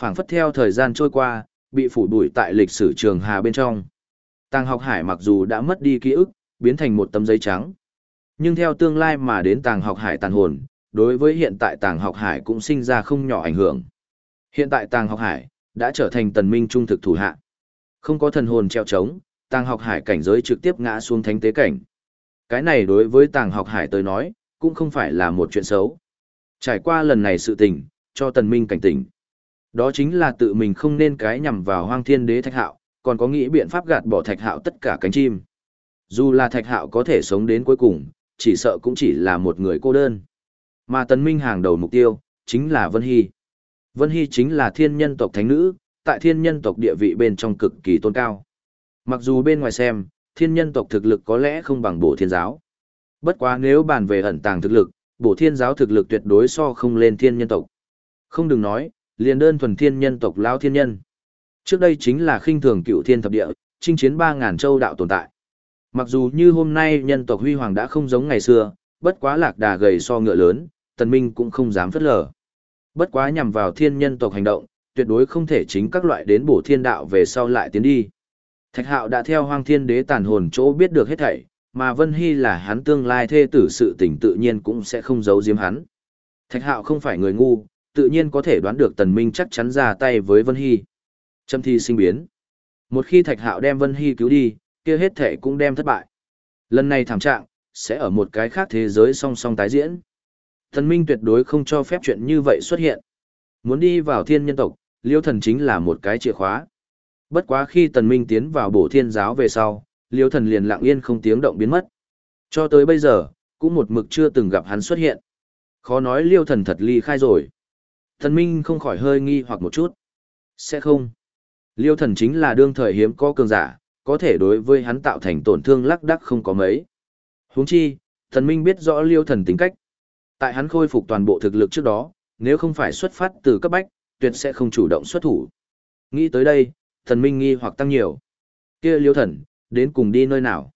phảng phất theo thời gian trôi qua, bị phủ bụi tại lịch sử trường hà bên trong. Tàng học hải mặc dù đã mất đi ký ức, biến thành một tấm giấy trắng. Nhưng theo tương lai mà đến tàng học hải tàn hồn, đối với hiện tại tàng học hải cũng sinh ra không nhỏ ảnh hưởng. Hiện tại tàng học hải, đã trở thành tần minh trung thực thủ hạ. Không có thần hồn treo trống, tàng học hải cảnh giới trực tiếp ngã xuống thánh tế cảnh. Cái này đối với tàng học hải tới nói, cũng không phải là một chuyện xấu. Trải qua lần này sự tình, cho tần minh cảnh tỉnh. Đó chính là tự mình không nên cái nhằm vào hoang thiên đế thạch hạo, còn có nghĩ biện pháp gạt bỏ thạch hạo tất cả cánh chim. Dù là thạch hạo có thể sống đến cuối cùng, chỉ sợ cũng chỉ là một người cô đơn. Mà tần minh hàng đầu mục tiêu, chính là Vân Hy. Vân Hy chính là thiên nhân tộc thánh nữ, tại thiên nhân tộc địa vị bên trong cực kỳ tôn cao. Mặc dù bên ngoài xem, thiên nhân tộc thực lực có lẽ không bằng bổ thiên giáo. Bất quá nếu bàn về ẩn tàng thực lực, bổ thiên giáo thực lực tuyệt đối so không lên thiên nhân tộc. Không đừng nói, liền đơn thuần thiên nhân tộc lao thiên nhân. Trước đây chính là khinh thường cựu thiên thập địa, chinh chiến 3.000 châu đạo tồn tại. Mặc dù như hôm nay nhân tộc huy hoàng đã không giống ngày xưa, bất quá lạc đà gầy so ngựa lớn, tần minh cũng không dám phất lờ. Bất quá nhằm vào thiên nhân tộc hành động, tuyệt đối không thể chính các loại đến bổ thiên đạo về sau lại tiến đi. Thạch hạo đã theo hoang thiên đế tàn hồn chỗ biết được hết thảy, mà Vân Hy là hắn tương lai thê tử sự tình tự nhiên cũng sẽ không giấu giếm hắn. Thạch hạo không phải người ngu, tự nhiên có thể đoán được tần minh chắc chắn ra tay với Vân Hy. Châm thi sinh biến. Một khi thạch hạo đem Vân Hy cứu đi, kia hết thể cũng đem thất bại. Lần này thảm trạng, sẽ ở một cái khác thế giới song song tái diễn. Thần minh tuyệt đối không cho phép chuyện như vậy xuất hiện. Muốn đi vào thiên nhân tộc, liêu thần chính là một cái chìa khóa. Bất quá khi tần minh tiến vào bổ thiên giáo về sau, liêu thần liền lặng yên không tiếng động biến mất. Cho tới bây giờ, cũng một mực chưa từng gặp hắn xuất hiện. Khó nói liêu thần thật ly khai rồi. Thần minh không khỏi hơi nghi hoặc một chút. Sẽ không. Liêu thần chính là đương thời hiếm có cường giả, có thể đối với hắn tạo thành tổn thương lắc đắc không có mấy. Huống chi, thần minh biết rõ liêu thần tính cách. Tại hắn khôi phục toàn bộ thực lực trước đó, nếu không phải xuất phát từ cấp bách, tuyệt sẽ không chủ động xuất thủ. Nghĩ tới đây, thần minh nghi hoặc tăng nhiều. kia liêu thần, đến cùng đi nơi nào?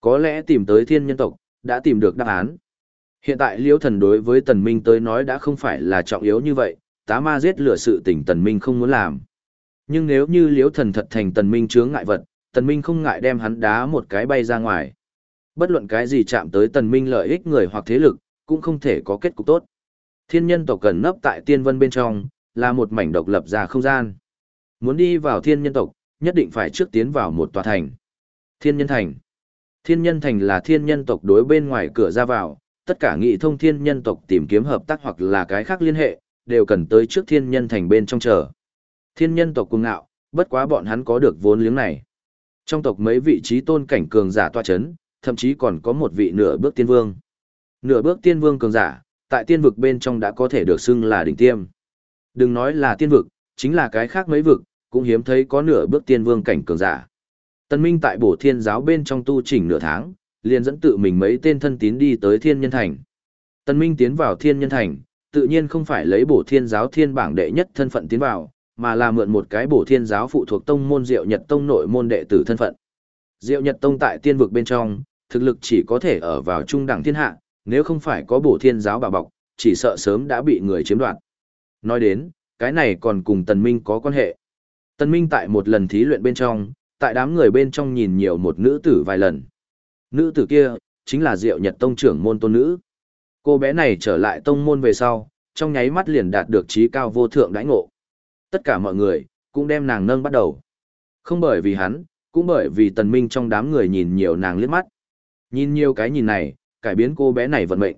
Có lẽ tìm tới thiên nhân tộc, đã tìm được đáp án. Hiện tại liêu thần đối với tần minh tới nói đã không phải là trọng yếu như vậy, tá ma giết lửa sự tình tần minh không muốn làm. Nhưng nếu như liêu thần thật thành tần minh chướng ngại vật, tần minh không ngại đem hắn đá một cái bay ra ngoài. Bất luận cái gì chạm tới tần minh lợi ích người hoặc thế lực, cũng không thể có kết cục tốt. Thiên nhân tộc cần nấp tại tiên vân bên trong, là một mảnh độc lập ra không gian. Muốn đi vào thiên nhân tộc, nhất định phải trước tiến vào một tòa thành. Thiên nhân thành. Thiên nhân thành là thiên nhân tộc đối bên ngoài cửa ra vào, tất cả nghị thông thiên nhân tộc tìm kiếm hợp tác hoặc là cái khác liên hệ, đều cần tới trước thiên nhân thành bên trong chờ. Thiên nhân tộc cuồng ngạo, bất quá bọn hắn có được vốn liếng này. Trong tộc mấy vị trí tôn cảnh cường giả toa chấn, thậm chí còn có một vị nửa bước tiên vương. Nửa bước tiên vương cường giả, tại tiên vực bên trong đã có thể được xưng là đỉnh tiêm. Đừng nói là tiên vực, chính là cái khác mấy vực, cũng hiếm thấy có nửa bước tiên vương cảnh cường giả. Tân Minh tại bổ thiên giáo bên trong tu chỉnh nửa tháng, liền dẫn tự mình mấy tên thân tín đi tới thiên nhân thành. Tân Minh tiến vào thiên nhân thành, tự nhiên không phải lấy bổ thiên giáo thiên bảng đệ nhất thân phận tiến vào, mà là mượn một cái bổ thiên giáo phụ thuộc tông môn diệu nhật tông nội môn đệ tử thân phận. Diệu nhật tông tại tiên vực bên trong, thực lực chỉ có thể ở vào trung đẳng thiên hạ, nếu không phải có bổ thiên giáo bảo bọc, chỉ sợ sớm đã bị người chiếm đoạt. Nói đến, cái này còn cùng tần minh có quan hệ. Tần minh tại một lần thí luyện bên trong, tại đám người bên trong nhìn nhiều một nữ tử vài lần. Nữ tử kia, chính là Diệu Nhật Tông trưởng môn tôn nữ. Cô bé này trở lại tông môn về sau, trong nháy mắt liền đạt được trí cao vô thượng đãi ngộ. Tất cả mọi người, cũng đem nàng nâng bắt đầu. Không bởi vì hắn, cũng bởi vì tần minh trong đám người nhìn nhiều nàng liếc mắt. Nhìn nhiều cái nhìn này, cải biến cô bé này vận mệnh.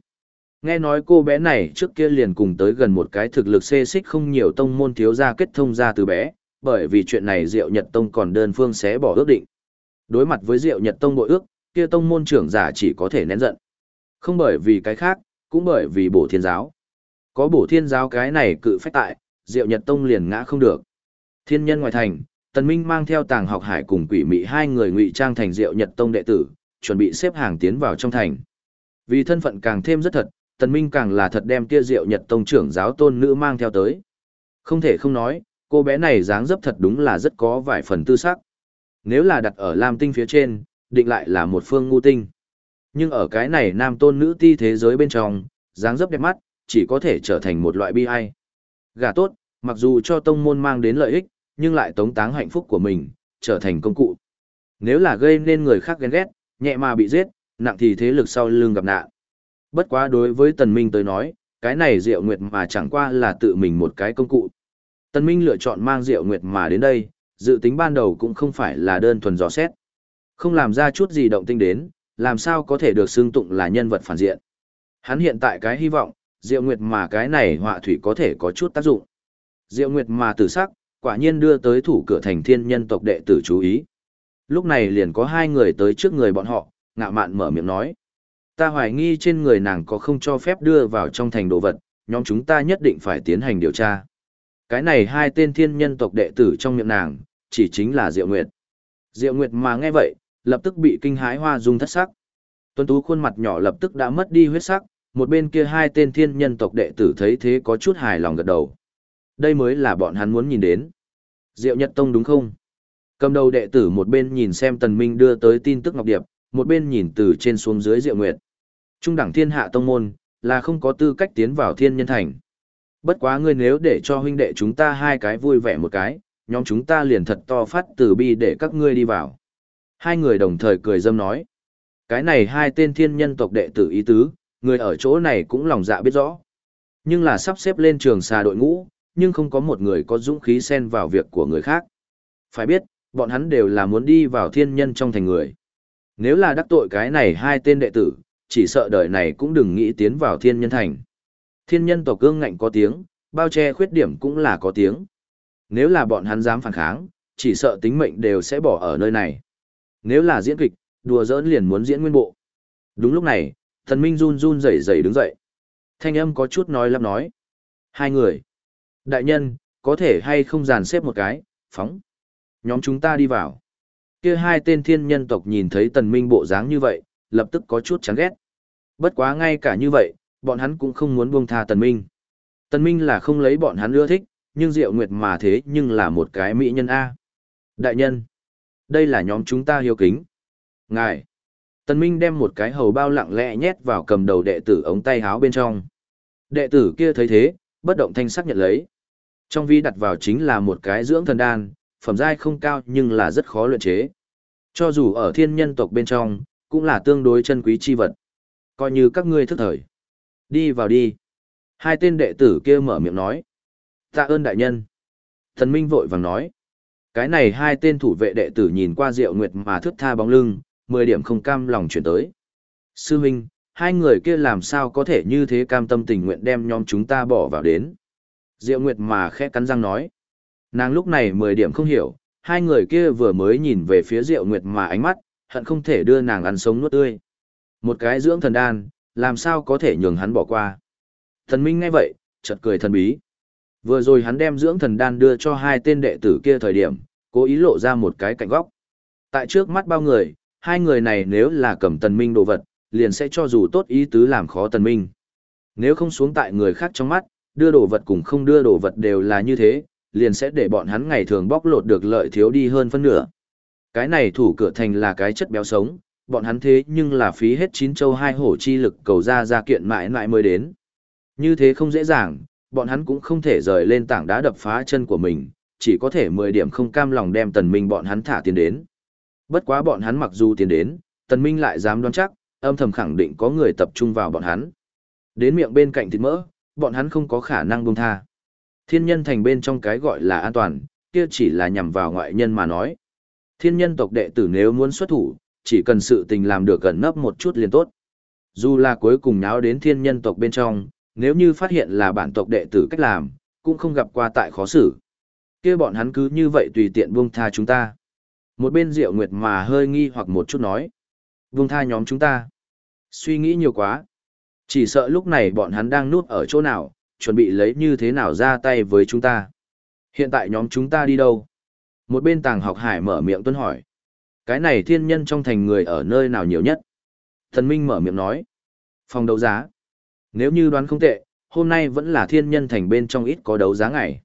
Nghe nói cô bé này trước kia liền cùng tới gần một cái thực lực xê xích không nhiều tông môn thiếu gia kết thông ra từ bé, bởi vì chuyện này Diệu Nhật Tông còn đơn phương xé bỏ ước định. Đối mặt với Diệu Nhật Tông bội ước, kia tông môn trưởng giả chỉ có thể nén giận. Không bởi vì cái khác, cũng bởi vì bổ thiên giáo. Có bổ thiên giáo cái này cự phách tại, Diệu Nhật Tông liền ngã không được. Thiên nhân ngoài thành, Tần Minh mang theo tàng học hải cùng quỷ mị hai người ngụy trang thành Diệu Nhật Tông đệ tử, chuẩn bị xếp hàng tiến vào trong thành. Vì thân phận càng thêm rất thật, Tần Minh càng là thật đem kia Diệu Nhật Tông trưởng giáo tôn nữ mang theo tới. Không thể không nói, cô bé này dáng dấp thật đúng là rất có vài phần tư sắc. Nếu là đặt ở Lam Tinh phía trên, định lại là một phương ngu tinh. Nhưng ở cái này nam tôn nữ ti thế giới bên trong, dáng dấp đẹp mắt, chỉ có thể trở thành một loại bi ai. Gà tốt, mặc dù cho tông môn mang đến lợi ích, nhưng lại tống táng hạnh phúc của mình, trở thành công cụ. Nếu là gây nên người khác ghen ghét, nhẹ mà bị giết, nặng thì thế lực sau lưng gặp nạn. Bất quá đối với Tần Minh tới nói, cái này Diệu Nguyệt mà chẳng qua là tự mình một cái công cụ. Tần Minh lựa chọn mang Diệu Nguyệt mà đến đây, dự tính ban đầu cũng không phải là đơn thuần dò xét. Không làm ra chút gì động tinh đến, làm sao có thể được xưng tụng là nhân vật phản diện. Hắn hiện tại cái hy vọng, Diệu Nguyệt mà cái này họa thủy có thể có chút tác dụng. Diệu Nguyệt mà tử sắc, quả nhiên đưa tới thủ cửa thành thiên nhân tộc đệ tử chú ý. Lúc này liền có hai người tới trước người bọn họ, ngạo mạn mở miệng nói. Ta hoài nghi trên người nàng có không cho phép đưa vào trong thành đồ vật, nhóm chúng ta nhất định phải tiến hành điều tra. Cái này hai tên thiên nhân tộc đệ tử trong miệng nàng, chỉ chính là Diệu Nguyệt. Diệu Nguyệt mà nghe vậy, lập tức bị kinh hãi hoa dung thất sắc. Tuấn Tú khuôn mặt nhỏ lập tức đã mất đi huyết sắc, một bên kia hai tên thiên nhân tộc đệ tử thấy thế có chút hài lòng gật đầu. Đây mới là bọn hắn muốn nhìn đến. Diệu Nhật Tông đúng không? Cầm đầu đệ tử một bên nhìn xem Tần Minh đưa tới tin tức Ngọc Điệp, một bên nhìn từ trên xuống dưới Diệu Nguyệt. Trung đẳng thiên hạ tông môn, là không có tư cách tiến vào thiên nhân thành. Bất quá ngươi nếu để cho huynh đệ chúng ta hai cái vui vẻ một cái, nhóm chúng ta liền thật to phát từ bi để các ngươi đi vào. Hai người đồng thời cười dâm nói. Cái này hai tên thiên nhân tộc đệ tử ý tứ, người ở chỗ này cũng lòng dạ biết rõ. Nhưng là sắp xếp lên trường xà đội ngũ, nhưng không có một người có dũng khí xen vào việc của người khác. Phải biết, bọn hắn đều là muốn đi vào thiên nhân trong thành người. Nếu là đắc tội cái này hai tên đệ tử, chỉ sợ đời này cũng đừng nghĩ tiến vào thiên nhân thành. Thiên nhân tộc cương ngạnh có tiếng, bao che khuyết điểm cũng là có tiếng. Nếu là bọn hắn dám phản kháng, chỉ sợ tính mệnh đều sẽ bỏ ở nơi này. Nếu là diễn kịch, đùa giỡn liền muốn diễn nguyên bộ. Đúng lúc này, thần minh run run rẩy rẩy đứng dậy. Thanh âm có chút nói lắp nói. Hai người. Đại nhân, có thể hay không dàn xếp một cái, phóng. Nhóm chúng ta đi vào. Kia hai tên thiên nhân tộc nhìn thấy tần minh bộ dáng như vậy, lập tức có chút chán ghét. Bất quá ngay cả như vậy, bọn hắn cũng không muốn buông tha tần minh. Tần minh là không lấy bọn hắn ưa thích, nhưng Diệu Nguyệt mà thế nhưng là một cái mỹ nhân A. Đại nhân, đây là nhóm chúng ta hiếu kính. Ngài, Tần Minh đem một cái hầu bao lặng lẽ nhét vào cầm đầu đệ tử ống tay háo bên trong. Đệ tử kia thấy thế, bất động thanh sắc nhận lấy. Trong vi đặt vào chính là một cái dưỡng thần đan, phẩm giai không cao nhưng là rất khó luyện chế. Cho dù ở thiên nhân tộc bên trong, cũng là tương đối chân quý chi vật. Coi như các ngươi thức thời. Đi vào đi. Hai tên đệ tử kia mở miệng nói. Tạ ơn đại nhân. Thần Minh vội vàng nói. Cái này hai tên thủ vệ đệ tử nhìn qua Diệu Nguyệt mà thước tha bóng lưng, mười điểm không cam lòng chuyển tới. Sư Minh, hai người kia làm sao có thể như thế cam tâm tình nguyện đem nhóm chúng ta bỏ vào đến. Diệu Nguyệt mà khẽ cắn răng nói. Nàng lúc này mười điểm không hiểu, hai người kia vừa mới nhìn về phía Diệu Nguyệt mà ánh mắt, hận không thể đưa nàng ăn sống nuốt tươi. Một cái dưỡng thần đan, làm sao có thể nhường hắn bỏ qua. Thần Minh nghe vậy, chợt cười thần bí. Vừa rồi hắn đem dưỡng thần đan đưa cho hai tên đệ tử kia thời điểm, cố ý lộ ra một cái cạnh góc. Tại trước mắt bao người, hai người này nếu là cầm tần minh đồ vật, liền sẽ cho dù tốt ý tứ làm khó tần minh. Nếu không xuống tại người khác trong mắt, đưa đồ vật cùng không đưa đồ vật đều là như thế, liền sẽ để bọn hắn ngày thường bóc lột được lợi thiếu đi hơn phân nửa. Cái này thủ cửa thành là cái chất béo sống, bọn hắn thế nhưng là phí hết chín châu hai hổ chi lực cầu ra ra kiện mãi mãi mới đến. Như thế không dễ dàng, bọn hắn cũng không thể rời lên tảng đá đập phá chân của mình, chỉ có thể 10 điểm không cam lòng đem tần minh bọn hắn thả tiền đến. Bất quá bọn hắn mặc dù tiền đến, tần minh lại dám đoán chắc, âm thầm khẳng định có người tập trung vào bọn hắn. Đến miệng bên cạnh thịt mỡ, bọn hắn không có khả năng buông tha. Thiên nhân thành bên trong cái gọi là an toàn, kia chỉ là nhằm vào ngoại nhân mà nói. Thiên nhân tộc đệ tử nếu muốn xuất thủ, chỉ cần sự tình làm được gần nấp một chút liền tốt. Dù là cuối cùng nháo đến thiên nhân tộc bên trong, nếu như phát hiện là bản tộc đệ tử cách làm, cũng không gặp qua tại khó xử. kia bọn hắn cứ như vậy tùy tiện buông tha chúng ta. Một bên Diệu Nguyệt mà hơi nghi hoặc một chút nói. Buông tha nhóm chúng ta. Suy nghĩ nhiều quá. Chỉ sợ lúc này bọn hắn đang núp ở chỗ nào, chuẩn bị lấy như thế nào ra tay với chúng ta. Hiện tại nhóm chúng ta đi đâu? Một bên tàng học hải mở miệng tuân hỏi. Cái này thiên nhân trong thành người ở nơi nào nhiều nhất? Thần Minh mở miệng nói. Phòng đấu giá. Nếu như đoán không tệ, hôm nay vẫn là thiên nhân thành bên trong ít có đấu giá ngày.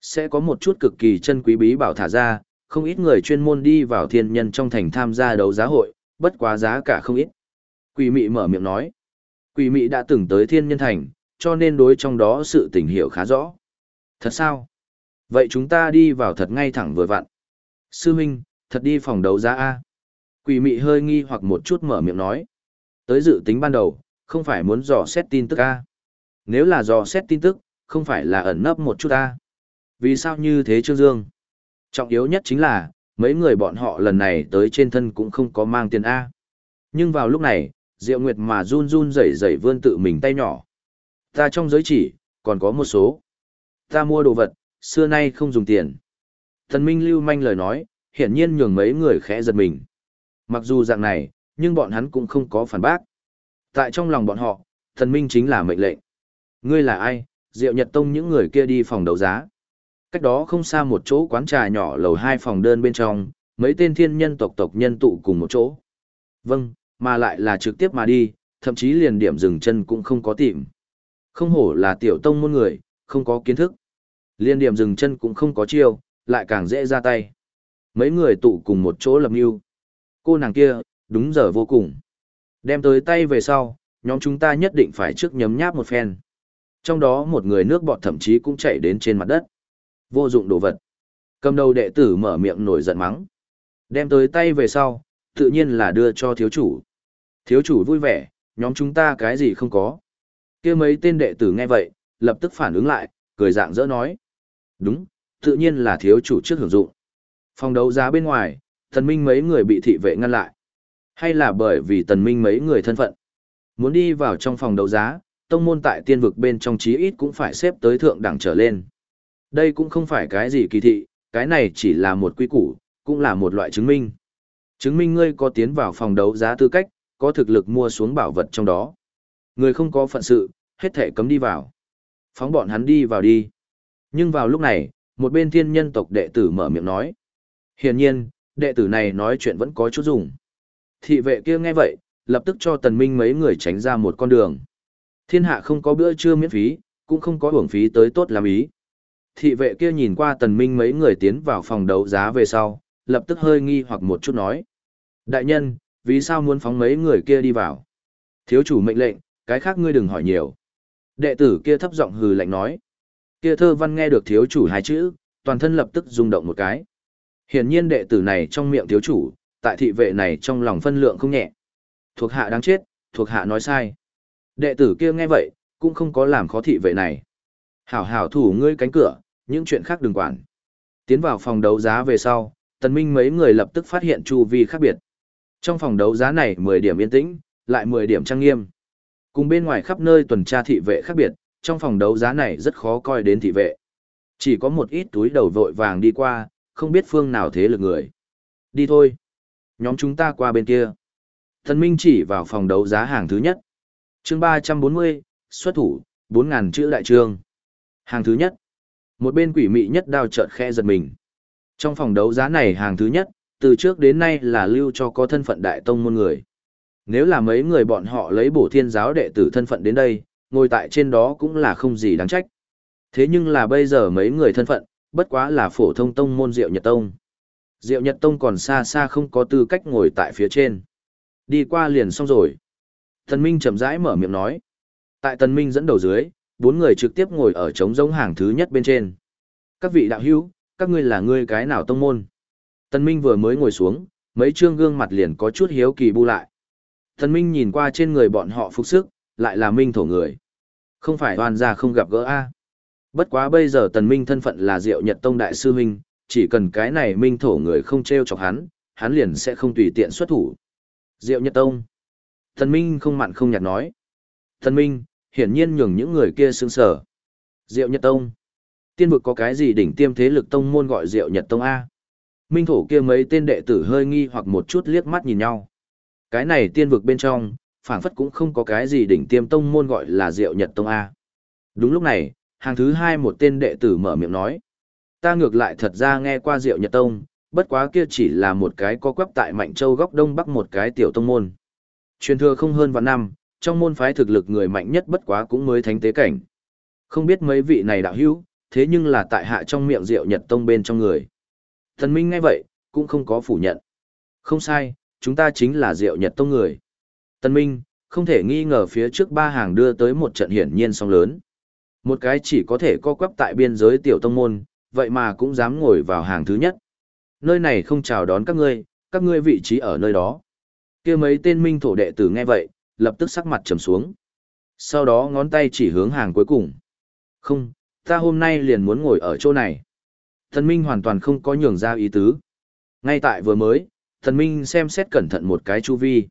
Sẽ có một chút cực kỳ chân quý bí bảo thả ra, không ít người chuyên môn đi vào thiên nhân trong thành tham gia đấu giá hội, bất quá giá cả không ít. Quỷ mị mở miệng nói. Quỷ mị đã từng tới thiên nhân thành, cho nên đối trong đó sự tình hiểu khá rõ. Thật sao? Vậy chúng ta đi vào thật ngay thẳng vừa vặn. Sư Minh, thật đi phòng đấu giá A. Quỷ mị hơi nghi hoặc một chút mở miệng nói. Tới dự tính ban đầu, không phải muốn dò xét tin tức A. Nếu là dò xét tin tức, không phải là ẩn nấp một chút A. Vì sao như thế Trương Dương? Trọng yếu nhất chính là, mấy người bọn họ lần này tới trên thân cũng không có mang tiền A. Nhưng vào lúc này, Diệu Nguyệt mà run run rẩy rẩy vươn tự mình tay nhỏ. Ta trong giới chỉ, còn có một số. Ta mua đồ vật, xưa nay không dùng tiền. Thần Minh lưu manh lời nói, hiển nhiên nhường mấy người khẽ giật mình. Mặc dù dạng này, nhưng bọn hắn cũng không có phản bác. Tại trong lòng bọn họ, thần Minh chính là mệnh lệnh. Ngươi là ai? Diệu Nhật Tông những người kia đi phòng đấu giá. Cách đó không xa một chỗ quán trà nhỏ lầu hai phòng đơn bên trong, mấy tên thiên nhân tộc tộc nhân tụ cùng một chỗ. Vâng, mà lại là trực tiếp mà đi, thậm chí liền điểm dừng chân cũng không có tìm. Không hổ là tiểu tông môn người, không có kiến thức. Liên điểm dừng chân cũng không có chiêu, lại càng dễ ra tay. Mấy người tụ cùng một chỗ lập mưu. Cô nàng kia, đúng giờ vô cùng. Đem tới tay về sau, nhóm chúng ta nhất định phải trước nhấm nháp một phen. Trong đó một người nước bọt thậm chí cũng chảy đến trên mặt đất. Vô dụng đồ vật. Cầm đầu đệ tử mở miệng nổi giận mắng. Đem tới tay về sau, tự nhiên là đưa cho thiếu chủ. Thiếu chủ vui vẻ, nhóm chúng ta cái gì không có kia mấy tên đệ tử nghe vậy, lập tức phản ứng lại, cười dạng dỡ nói. Đúng, tự nhiên là thiếu chủ trước hưởng dụng. Phòng đấu giá bên ngoài, thần minh mấy người bị thị vệ ngăn lại. Hay là bởi vì tần minh mấy người thân phận. Muốn đi vào trong phòng đấu giá, tông môn tại tiên vực bên trong chí ít cũng phải xếp tới thượng đẳng trở lên. Đây cũng không phải cái gì kỳ thị, cái này chỉ là một quy củ, cũng là một loại chứng minh. Chứng minh ngươi có tiến vào phòng đấu giá tư cách, có thực lực mua xuống bảo vật trong đó. Người không có phận sự, hết thể cấm đi vào. Phóng bọn hắn đi vào đi. Nhưng vào lúc này, một bên thiên nhân tộc đệ tử mở miệng nói. Hiển nhiên, đệ tử này nói chuyện vẫn có chút dùng. Thị vệ kia nghe vậy, lập tức cho tần minh mấy người tránh ra một con đường. Thiên hạ không có bữa trưa miễn phí, cũng không có hưởng phí tới tốt làm ý. Thị vệ kia nhìn qua tần minh mấy người tiến vào phòng đấu giá về sau, lập tức hơi nghi hoặc một chút nói. Đại nhân, vì sao muốn phóng mấy người kia đi vào? Thiếu chủ mệnh lệnh, cái khác ngươi đừng hỏi nhiều. Đệ tử kia thấp giọng hừ lạnh nói. Kia thơ văn nghe được thiếu chủ hai chữ, toàn thân lập tức rung động một cái. Hiển nhiên đệ tử này trong miệng thiếu chủ, tại thị vệ này trong lòng phân lượng không nhẹ. Thuộc hạ đáng chết, thuộc hạ nói sai. Đệ tử kia nghe vậy, cũng không có làm khó thị vệ này. Hảo hảo thủ ngươi cánh cửa, những chuyện khác đừng quản. Tiến vào phòng đấu giá về sau, tần minh mấy người lập tức phát hiện chu vi khác biệt. Trong phòng đấu giá này 10 điểm yên tĩnh, lại 10 điểm trang nghiêm. Cùng bên ngoài khắp nơi tuần tra thị vệ khác biệt, trong phòng đấu giá này rất khó coi đến thị vệ. Chỉ có một ít túi đầu vội vàng đi qua, không biết phương nào thế lực người. Đi thôi. Nhóm chúng ta qua bên kia. Thần Minh chỉ vào phòng đấu giá hàng thứ nhất. chương 340, xuất thủ, 4.000 chữ đại trương. Hàng thứ nhất. Một bên quỷ mị nhất đao trợn khe giật mình. Trong phòng đấu giá này hàng thứ nhất, từ trước đến nay là lưu cho có thân phận đại tông môn người. Nếu là mấy người bọn họ lấy bổ thiên giáo đệ tử thân phận đến đây, ngồi tại trên đó cũng là không gì đáng trách. Thế nhưng là bây giờ mấy người thân phận, bất quá là phổ thông tông môn Diệu Nhật Tông. Diệu Nhật Tông còn xa xa không có tư cách ngồi tại phía trên. Đi qua liền xong rồi. Tần Minh chậm rãi mở miệng nói. Tại Tần Minh dẫn đầu dưới, bốn người trực tiếp ngồi ở trống giống hàng thứ nhất bên trên. Các vị đạo hữu, các ngươi là ngươi cái nào tông môn? Tần Minh vừa mới ngồi xuống, mấy trương gương mặt liền có chút hiếu kỳ bu lại. Thần Minh nhìn qua trên người bọn họ phục sức, lại là Minh thổ người. Không phải oan gia không gặp gỡ A. Bất quá bây giờ Tần Minh thân phận là Diệu Nhật Tông Đại Sư Minh, chỉ cần cái này Minh thổ người không treo chọc hắn, hắn liền sẽ không tùy tiện xuất thủ. Diệu Nhật Tông. Thần Minh không mặn không nhạt nói. Thần Minh, hiển nhiên nhường những người kia sương sở. Diệu Nhật Tông. Tiên vực có cái gì đỉnh tiêm thế lực tông môn gọi Diệu Nhật Tông A? Minh thổ kia mấy tên đệ tử hơi nghi hoặc một chút liếc mắt nhìn nhau. Cái này tiên vực bên trong, phảng phất cũng không có cái gì đỉnh tiêm tông môn gọi là Diệu Nhật Tông A. Đúng lúc này, hàng thứ hai một tên đệ tử mở miệng nói. Ta ngược lại thật ra nghe qua Diệu Nhật Tông, bất quá kia chỉ là một cái có quắp tại Mạnh Châu góc đông bắc một cái tiểu tông môn. Truyền thừa không hơn vạn năm, trong môn phái thực lực người mạnh nhất bất quá cũng mới thánh tế cảnh. Không biết mấy vị này đạo hữu, thế nhưng là tại hạ trong miệng Diệu Nhật Tông bên trong người. Thần Minh ngay vậy, cũng không có phủ nhận. Không sai, chúng ta chính là Diệu Nhật Tông người. Tân Minh, không thể nghi ngờ phía trước ba hàng đưa tới một trận hiển nhiên song lớn. Một cái chỉ có thể co quắp tại biên giới tiểu tông môn, vậy mà cũng dám ngồi vào hàng thứ nhất. Nơi này không chào đón các ngươi, các ngươi vị trí ở nơi đó. kia mấy tên minh thổ đệ tử nghe vậy, lập tức sắc mặt trầm xuống. Sau đó ngón tay chỉ hướng hàng cuối cùng. Không, ta hôm nay liền muốn ngồi ở chỗ này. Thần Minh hoàn toàn không có nhường ra ý tứ. Ngay tại vừa mới, thần Minh xem xét cẩn thận một cái chu vi.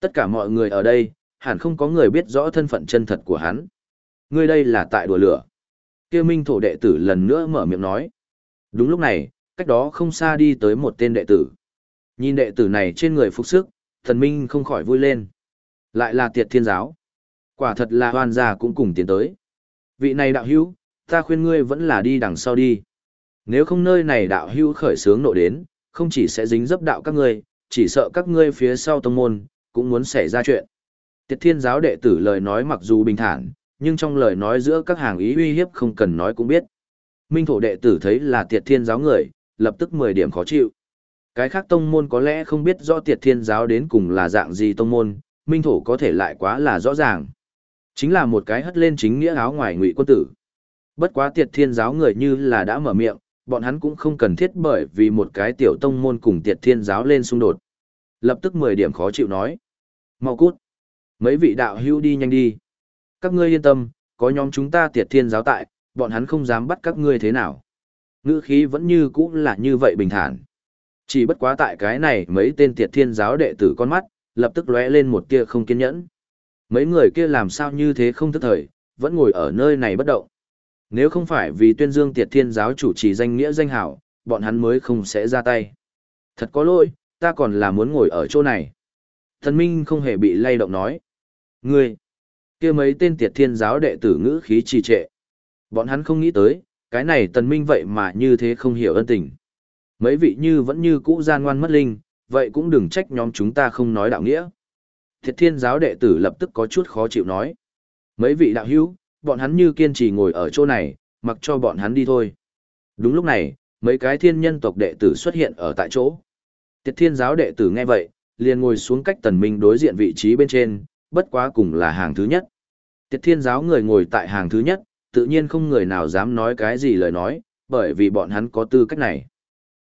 Tất cả mọi người ở đây, hẳn không có người biết rõ thân phận chân thật của hắn. Ngươi đây là tại đùa lửa. Kia Minh thổ đệ tử lần nữa mở miệng nói. Đúng lúc này, cách đó không xa đi tới một tên đệ tử. Nhìn đệ tử này trên người phục sức, thần Minh không khỏi vui lên. Lại là tiệt thiên giáo. Quả thật là hoàn gia cũng cùng tiến tới. Vị này đạo hữu, ta khuyên ngươi vẫn là đi đằng sau đi. Nếu không nơi này đạo hữu khởi sướng nộ đến, không chỉ sẽ dính dấp đạo các ngươi, chỉ sợ các ngươi phía sau tông môn, cũng muốn xảy ra chuyện. Tiệt thiên giáo đệ tử lời nói mặc dù bình thản, nhưng trong lời nói giữa các hàng ý uy hiếp không cần nói cũng biết. Minh thổ đệ tử thấy là tiệt thiên giáo người, lập tức 10 điểm khó chịu. Cái khác tông môn có lẽ không biết rõ tiệt thiên giáo đến cùng là dạng gì tông môn, minh thổ có thể lại quá là rõ ràng. Chính là một cái hất lên chính nghĩa áo ngoài ngụy quân tử. Bất quá tiệt thiên giáo người như là đã mở miệng, bọn hắn cũng không cần thiết bởi vì một cái tiểu tông môn cùng tiệt thiên giáo lên xung đột. Lập tức 10 điểm khó chịu nói. Mau cút. Mấy vị đạo hữu đi nhanh đi. Các ngươi yên tâm, có nhóm chúng ta tiệt thiên giáo tại, bọn hắn không dám bắt các ngươi thế nào. Ngữ khí vẫn như cũ là như vậy bình thản. Chỉ bất quá tại cái này mấy tên tiệt thiên giáo đệ tử con mắt, lập tức lóe lên một tia không kiên nhẫn. Mấy người kia làm sao như thế không thức thời, vẫn ngồi ở nơi này bất động. Nếu không phải vì tuyên dương tiệt thiên giáo chủ trì danh nghĩa danh hảo, bọn hắn mới không sẽ ra tay. Thật có lỗi, ta còn là muốn ngồi ở chỗ này. Thần Minh không hề bị lay động nói. Ngươi, kia mấy tên tiệt thiên giáo đệ tử ngữ khí trì trệ. Bọn hắn không nghĩ tới, cái này tần minh vậy mà như thế không hiểu ân tình. Mấy vị như vẫn như cũ gian ngoan mất linh, vậy cũng đừng trách nhóm chúng ta không nói đạo nghĩa. Thiệt thiên giáo đệ tử lập tức có chút khó chịu nói. Mấy vị đạo hữu, bọn hắn như kiên trì ngồi ở chỗ này, mặc cho bọn hắn đi thôi. Đúng lúc này, mấy cái thiên nhân tộc đệ tử xuất hiện ở tại chỗ. Tiệt thiên giáo đệ tử nghe vậy, liền ngồi xuống cách tần minh đối diện vị trí bên trên, bất quá cùng là hàng thứ nhất. Tiệt thiên giáo người ngồi tại hàng thứ nhất, tự nhiên không người nào dám nói cái gì lời nói, bởi vì bọn hắn có tư cách này.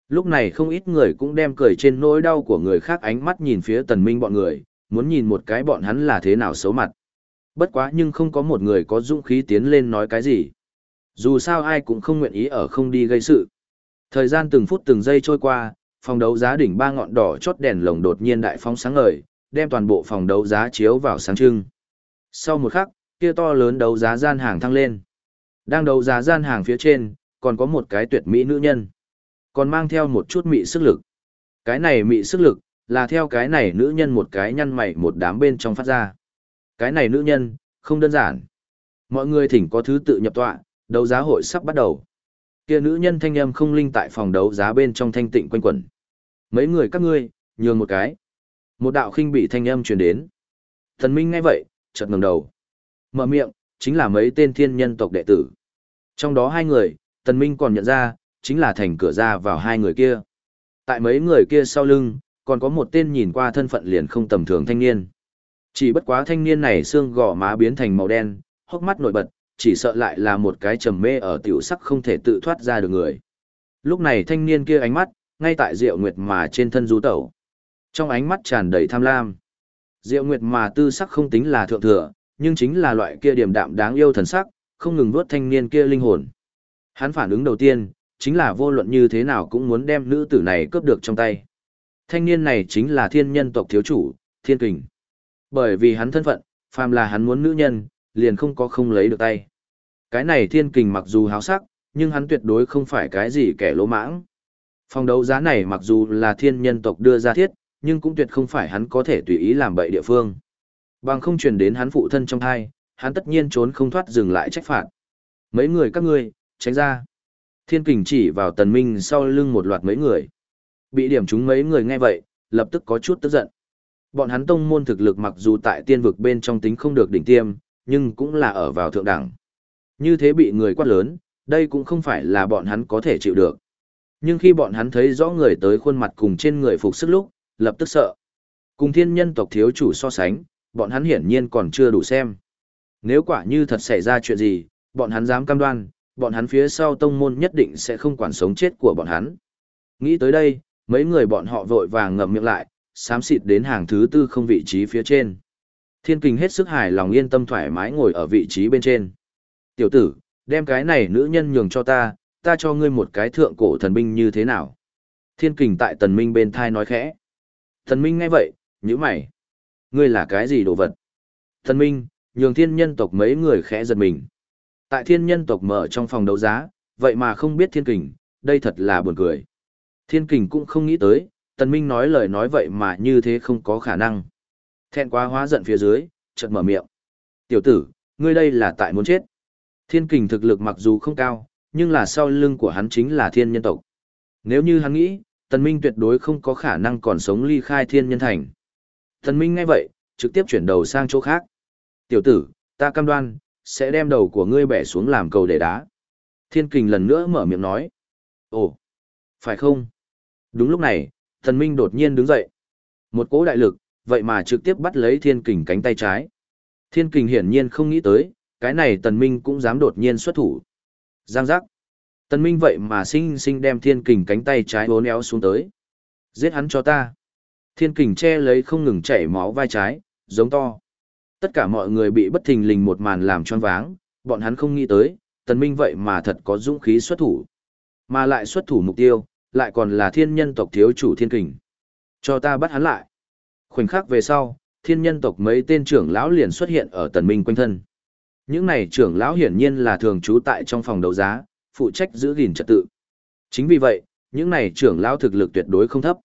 Lúc này không ít người cũng đem cười trên nỗi đau của người khác ánh mắt nhìn phía tần minh bọn người, muốn nhìn một cái bọn hắn là thế nào xấu mặt. Bất quá nhưng không có một người có dũng khí tiến lên nói cái gì. Dù sao ai cũng không nguyện ý ở không đi gây sự. Thời gian từng phút từng giây trôi qua, phòng đấu giá đỉnh ba ngọn đỏ chót đèn lồng đột nhiên đại phóng sáng ngời, đem toàn bộ phòng đấu giá chiếu vào sáng trưng. Sau một khắc, kia to lớn đấu giá gian hàng thăng lên. Đang đấu giá gian hàng phía trên, còn có một cái tuyệt mỹ nữ nhân. Còn mang theo một chút mị sức lực. Cái này mị sức lực, là theo cái này nữ nhân một cái nhăn mày một đám bên trong phát ra. Cái này nữ nhân, không đơn giản. Mọi người thỉnh có thứ tự nhập tọa, đấu giá hội sắp bắt đầu. Kia nữ nhân thanh âm không linh tại phòng đấu giá bên trong thanh tịnh quanh quẩn. Mấy người các ngươi, nhường một cái. Một đạo khinh bị thanh âm truyền đến. Thần Minh nghe vậy, chợt ngẩng đầu. Mở miệng, chính là mấy tên thiên nhân tộc đệ tử. Trong đó hai người, Tần Minh còn nhận ra, chính là thành cửa ra vào hai người kia. Tại mấy người kia sau lưng, còn có một tên nhìn qua thân phận liền không tầm thường thanh niên. Chỉ bất quá thanh niên này xương gò má biến thành màu đen, hốc mắt nổi bật, chỉ sợ lại là một cái trầm mê ở tiểu sắc không thể tự thoát ra được người. Lúc này thanh niên kia ánh mắt, ngay tại Diệu Nguyệt mà trên thân du tẩu. Trong ánh mắt tràn đầy tham lam. Diệu Nguyệt mà tư sắc không tính là thượng thừa, nhưng chính là loại kia điểm đạm đáng yêu thần sắc, không ngừng vuốt thanh niên kia linh hồn. Hắn phản ứng đầu tiên, chính là vô luận như thế nào cũng muốn đem nữ tử này cướp được trong tay. Thanh niên này chính là thiên nhân tộc thiếu chủ, thiên kình. Bởi vì hắn thân phận, phàm là hắn muốn nữ nhân, liền không có không lấy được tay. Cái này thiên kình mặc dù háo sắc, nhưng hắn tuyệt đối không phải cái gì kẻ lỗ mãng. Phòng đấu giá này mặc dù là thiên nhân tộc đưa ra thiết, nhưng cũng tuyệt không phải hắn có thể tùy ý làm bậy địa phương. Bằng không truyền đến hắn phụ thân trong thai, hắn tất nhiên trốn không thoát dừng lại trách phạt. Mấy người các ngươi, tránh ra. Thiên kình chỉ vào tần minh sau lưng một loạt mấy người. Bị điểm chúng mấy người nghe vậy, lập tức có chút tức giận. Bọn hắn tông môn thực lực mặc dù tại tiên vực bên trong tính không được đỉnh tiêm, nhưng cũng là ở vào thượng đẳng. Như thế bị người quát lớn, đây cũng không phải là bọn hắn có thể chịu được. Nhưng khi bọn hắn thấy rõ người tới khuôn mặt cùng trên người phục sức lúc, lập tức sợ. Cùng thiên nhân tộc thiếu chủ so sánh, bọn hắn hiển nhiên còn chưa đủ xem. Nếu quả như thật xảy ra chuyện gì, bọn hắn dám cam đoan, bọn hắn phía sau tông môn nhất định sẽ không quản sống chết của bọn hắn. Nghĩ tới đây, mấy người bọn họ vội vàng ngậm miệng lại, xám xịt đến hàng thứ tư không vị trí phía trên. Thiên kình hết sức hài lòng yên tâm thoải mái ngồi ở vị trí bên trên. Tiểu tử, đem cái này nữ nhân nhường cho ta, ta cho ngươi một cái thượng cổ thần binh như thế nào? Thiên kình tại tần minh bên thai nói khẽ. Thần minh nghe vậy, nhíu mày. Ngươi là cái gì đồ vật? Thần minh, nhường thiên nhân tộc mấy người khẽ giật mình. Tại thiên nhân tộc mở trong phòng đấu giá, vậy mà không biết thiên kình, đây thật là buồn cười. Thiên kình cũng không nghĩ tới, tần minh nói lời nói vậy mà như thế không có khả năng. Thẹn quá hóa giận phía dưới, chợt mở miệng. Tiểu tử, ngươi đây là tại muốn chết. Thiên kình thực lực mặc dù không cao, nhưng là sau lưng của hắn chính là thiên nhân tộc. Nếu như hắn nghĩ, tần minh tuyệt đối không có khả năng còn sống ly khai thiên nhân thành. Tần minh nghe vậy, trực tiếp chuyển đầu sang chỗ khác. Tiểu tử, ta cam đoan, sẽ đem đầu của ngươi bẻ xuống làm cầu để đá. Thiên kình lần nữa mở miệng nói. Ồ, phải không? Đúng lúc này, thần minh đột nhiên đứng dậy. Một cỗ đại lực, vậy mà trực tiếp bắt lấy thiên kình cánh tay trái. Thiên kình hiển nhiên không nghĩ tới, cái này tần minh cũng dám đột nhiên xuất thủ. Giang giác. Tần minh vậy mà sinh sinh đem thiên kình cánh tay trái bốn éo xuống tới. Giết hắn cho ta. Thiên kình che lấy không ngừng chảy máu vai trái, giống to. Tất cả mọi người bị bất thình lình một màn làm choáng váng, bọn hắn không nghĩ tới, tần minh vậy mà thật có dũng khí xuất thủ. Mà lại xuất thủ mục tiêu, lại còn là thiên nhân tộc thiếu chủ thiên kình. Cho ta bắt hắn lại. Khoảnh khắc về sau, thiên nhân tộc mấy tên trưởng lão liền xuất hiện ở tần minh quanh thân. Những này trưởng lão hiển nhiên là thường trú tại trong phòng đấu giá, phụ trách giữ gìn trật tự. Chính vì vậy, những này trưởng lão thực lực tuyệt đối không thấp.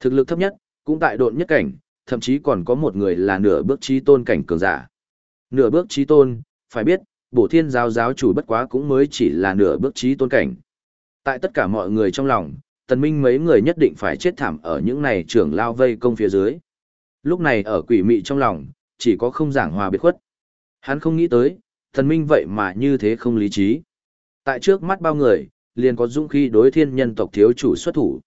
Thực lực thấp nhất, cũng tại độn nhất cảnh, thậm chí còn có một người là nửa bước trí tôn cảnh cường giả. Nửa bước trí tôn, phải biết, bổ thiên giáo giáo chủ bất quá cũng mới chỉ là nửa bước trí tôn cảnh. Tại tất cả mọi người trong lòng, tần minh mấy người nhất định phải chết thảm ở những này trưởng lao vây công phía dưới. Lúc này ở quỷ mị trong lòng, chỉ có không giảng hòa biệt khuất. Hắn không nghĩ tới, tần minh vậy mà như thế không lý trí. Tại trước mắt bao người, liền có dũng khí đối thiên nhân tộc thiếu chủ xuất thủ.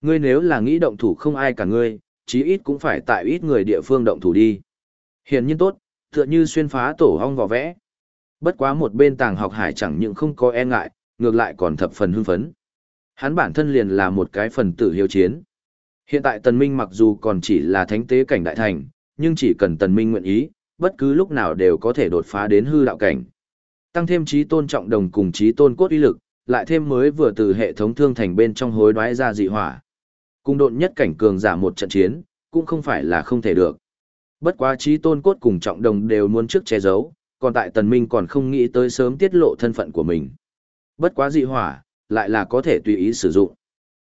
Ngươi nếu là nghĩ động thủ không ai cả ngươi, chí ít cũng phải tại ít người địa phương động thủ đi. Hiển nhiên tốt, tựa như xuyên phá tổ hong vỏ vẽ. Bất quá một bên tàng học hải chẳng những không có e ngại, ngược lại còn thập phần hưng phấn. Hắn bản thân liền là một cái phần tử hiếu chiến. Hiện tại Tần Minh mặc dù còn chỉ là thánh tế cảnh đại thành, nhưng chỉ cần Tần Minh nguyện ý, bất cứ lúc nào đều có thể đột phá đến hư đạo cảnh. Tăng thêm trí tôn trọng đồng cùng trí tôn cốt uy lực, lại thêm mới vừa từ hệ thống thương thành bên trong hối đoái ra dị hỏa. Cung độn nhất cảnh cường giả một trận chiến, cũng không phải là không thể được. Bất quá trí tôn cốt cùng trọng đồng đều muốn trước che giấu, còn tại tần minh còn không nghĩ tới sớm tiết lộ thân phận của mình. Bất quá dị hỏa, lại là có thể tùy ý sử dụng.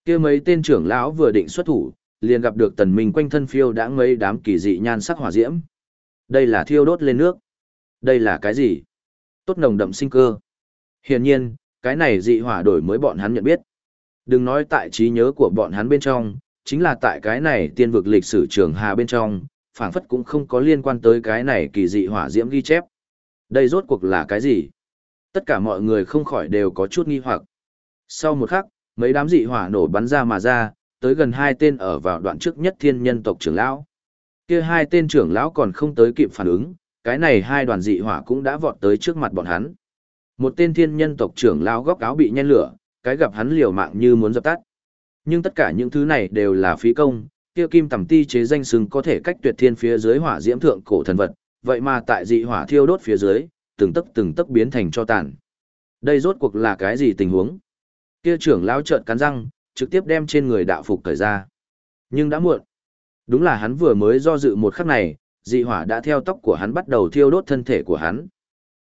kia mấy tên trưởng lão vừa định xuất thủ, liền gặp được tần minh quanh thân phiêu đã mấy đám kỳ dị nhan sắc hỏa diễm. Đây là thiêu đốt lên nước. Đây là cái gì? Tốt nồng đậm sinh cơ. Hiển nhiên, cái này dị hỏa đổi mới bọn hắn nhận biết. Đừng nói tại trí nhớ của bọn hắn bên trong, chính là tại cái này tiên vực lịch sử trường hà bên trong, phảng phất cũng không có liên quan tới cái này kỳ dị hỏa diễm ghi chép. Đây rốt cuộc là cái gì? Tất cả mọi người không khỏi đều có chút nghi hoặc. Sau một khắc, mấy đám dị hỏa nổ bắn ra mà ra, tới gần hai tên ở vào đoạn trước nhất thiên nhân tộc trưởng lão. Kia hai tên trưởng lão còn không tới kịp phản ứng, cái này hai đoàn dị hỏa cũng đã vọt tới trước mặt bọn hắn. Một tên thiên nhân tộc trưởng lão góc áo bị nhen lửa, cái gặp hắn liều mạng như muốn dập tắt. Nhưng tất cả những thứ này đều là phí công, kia kim tầm ti chế danh sừng có thể cách tuyệt thiên phía dưới hỏa diễm thượng cổ thần vật, vậy mà tại dị hỏa thiêu đốt phía dưới, từng tấc từng tấc biến thành cho tàn. Đây rốt cuộc là cái gì tình huống? Kia trưởng lão trợn cắn răng, trực tiếp đem trên người đạo phục cởi ra. Nhưng đã muộn. Đúng là hắn vừa mới do dự một khắc này, dị hỏa đã theo tóc của hắn bắt đầu thiêu đốt thân thể của hắn.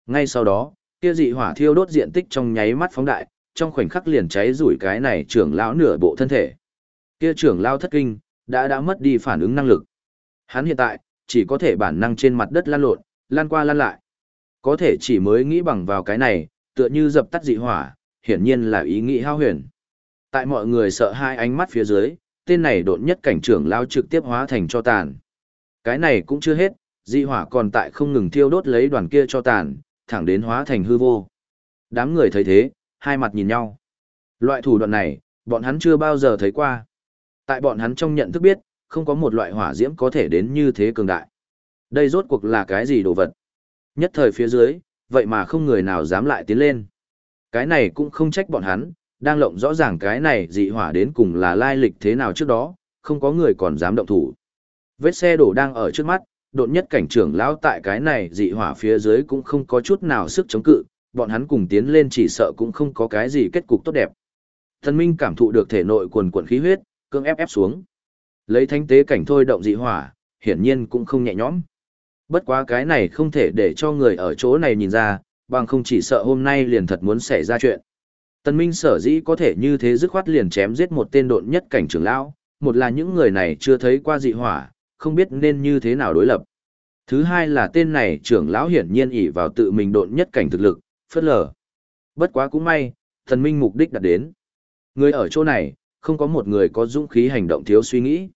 Ngay sau đó, kia dị hỏa thiêu đốt diện tích trong nháy mắt phóng đại, trong khoảnh khắc liền cháy rủi cái này trưởng lão nửa bộ thân thể. Kia trưởng lão thất kinh, đã đã mất đi phản ứng năng lực. Hắn hiện tại, chỉ có thể bản năng trên mặt đất lăn lộn, lăn qua lăn lại. Có thể chỉ mới nghĩ bằng vào cái này, tựa như dập tắt dị hỏa, hiển nhiên là ý nghĩ hao huyền. Tại mọi người sợ hai ánh mắt phía dưới, tên này đột nhất cảnh trưởng lao trực tiếp hóa thành cho tàn. Cái này cũng chưa hết, dị hỏa còn tại không ngừng thiêu đốt lấy đoàn kia cho tàn, thẳng đến hóa thành hư vô. Đám người thấy thế, hai mặt nhìn nhau. Loại thủ đoạn này, bọn hắn chưa bao giờ thấy qua. Tại bọn hắn trong nhận thức biết, không có một loại hỏa diễm có thể đến như thế cường đại. Đây rốt cuộc là cái gì đồ vật? Nhất thời phía dưới, vậy mà không người nào dám lại tiến lên. Cái này cũng không trách bọn hắn, đang lộng rõ ràng cái này dị hỏa đến cùng là lai lịch thế nào trước đó, không có người còn dám động thủ. Vết xe đổ đang ở trước mắt, đột nhất cảnh trưởng lão tại cái này dị hỏa phía dưới cũng không có chút nào sức chống cự, bọn hắn cùng tiến lên chỉ sợ cũng không có cái gì kết cục tốt đẹp. Thần Minh cảm thụ được thể nội quần quần khí huyết, cương ép ép xuống. Lấy thánh tế cảnh thôi động dị hỏa, hiển nhiên cũng không nhẹ nhõm. Bất quá cái này không thể để cho người ở chỗ này nhìn ra, bằng không chỉ sợ hôm nay liền thật muốn xảy ra chuyện. Tần Minh sở dĩ có thể như thế dứt khoát liền chém giết một tên độn nhất cảnh trưởng lão, một là những người này chưa thấy qua dị hỏa, không biết nên như thế nào đối lập. Thứ hai là tên này trưởng lão hiển nhiên ỷ vào tự mình độn nhất cảnh thực lực, phất lờ. Bất quá cũng may, thần minh mục đích đạt đến. Người ở chỗ này, không có một người có dũng khí hành động thiếu suy nghĩ.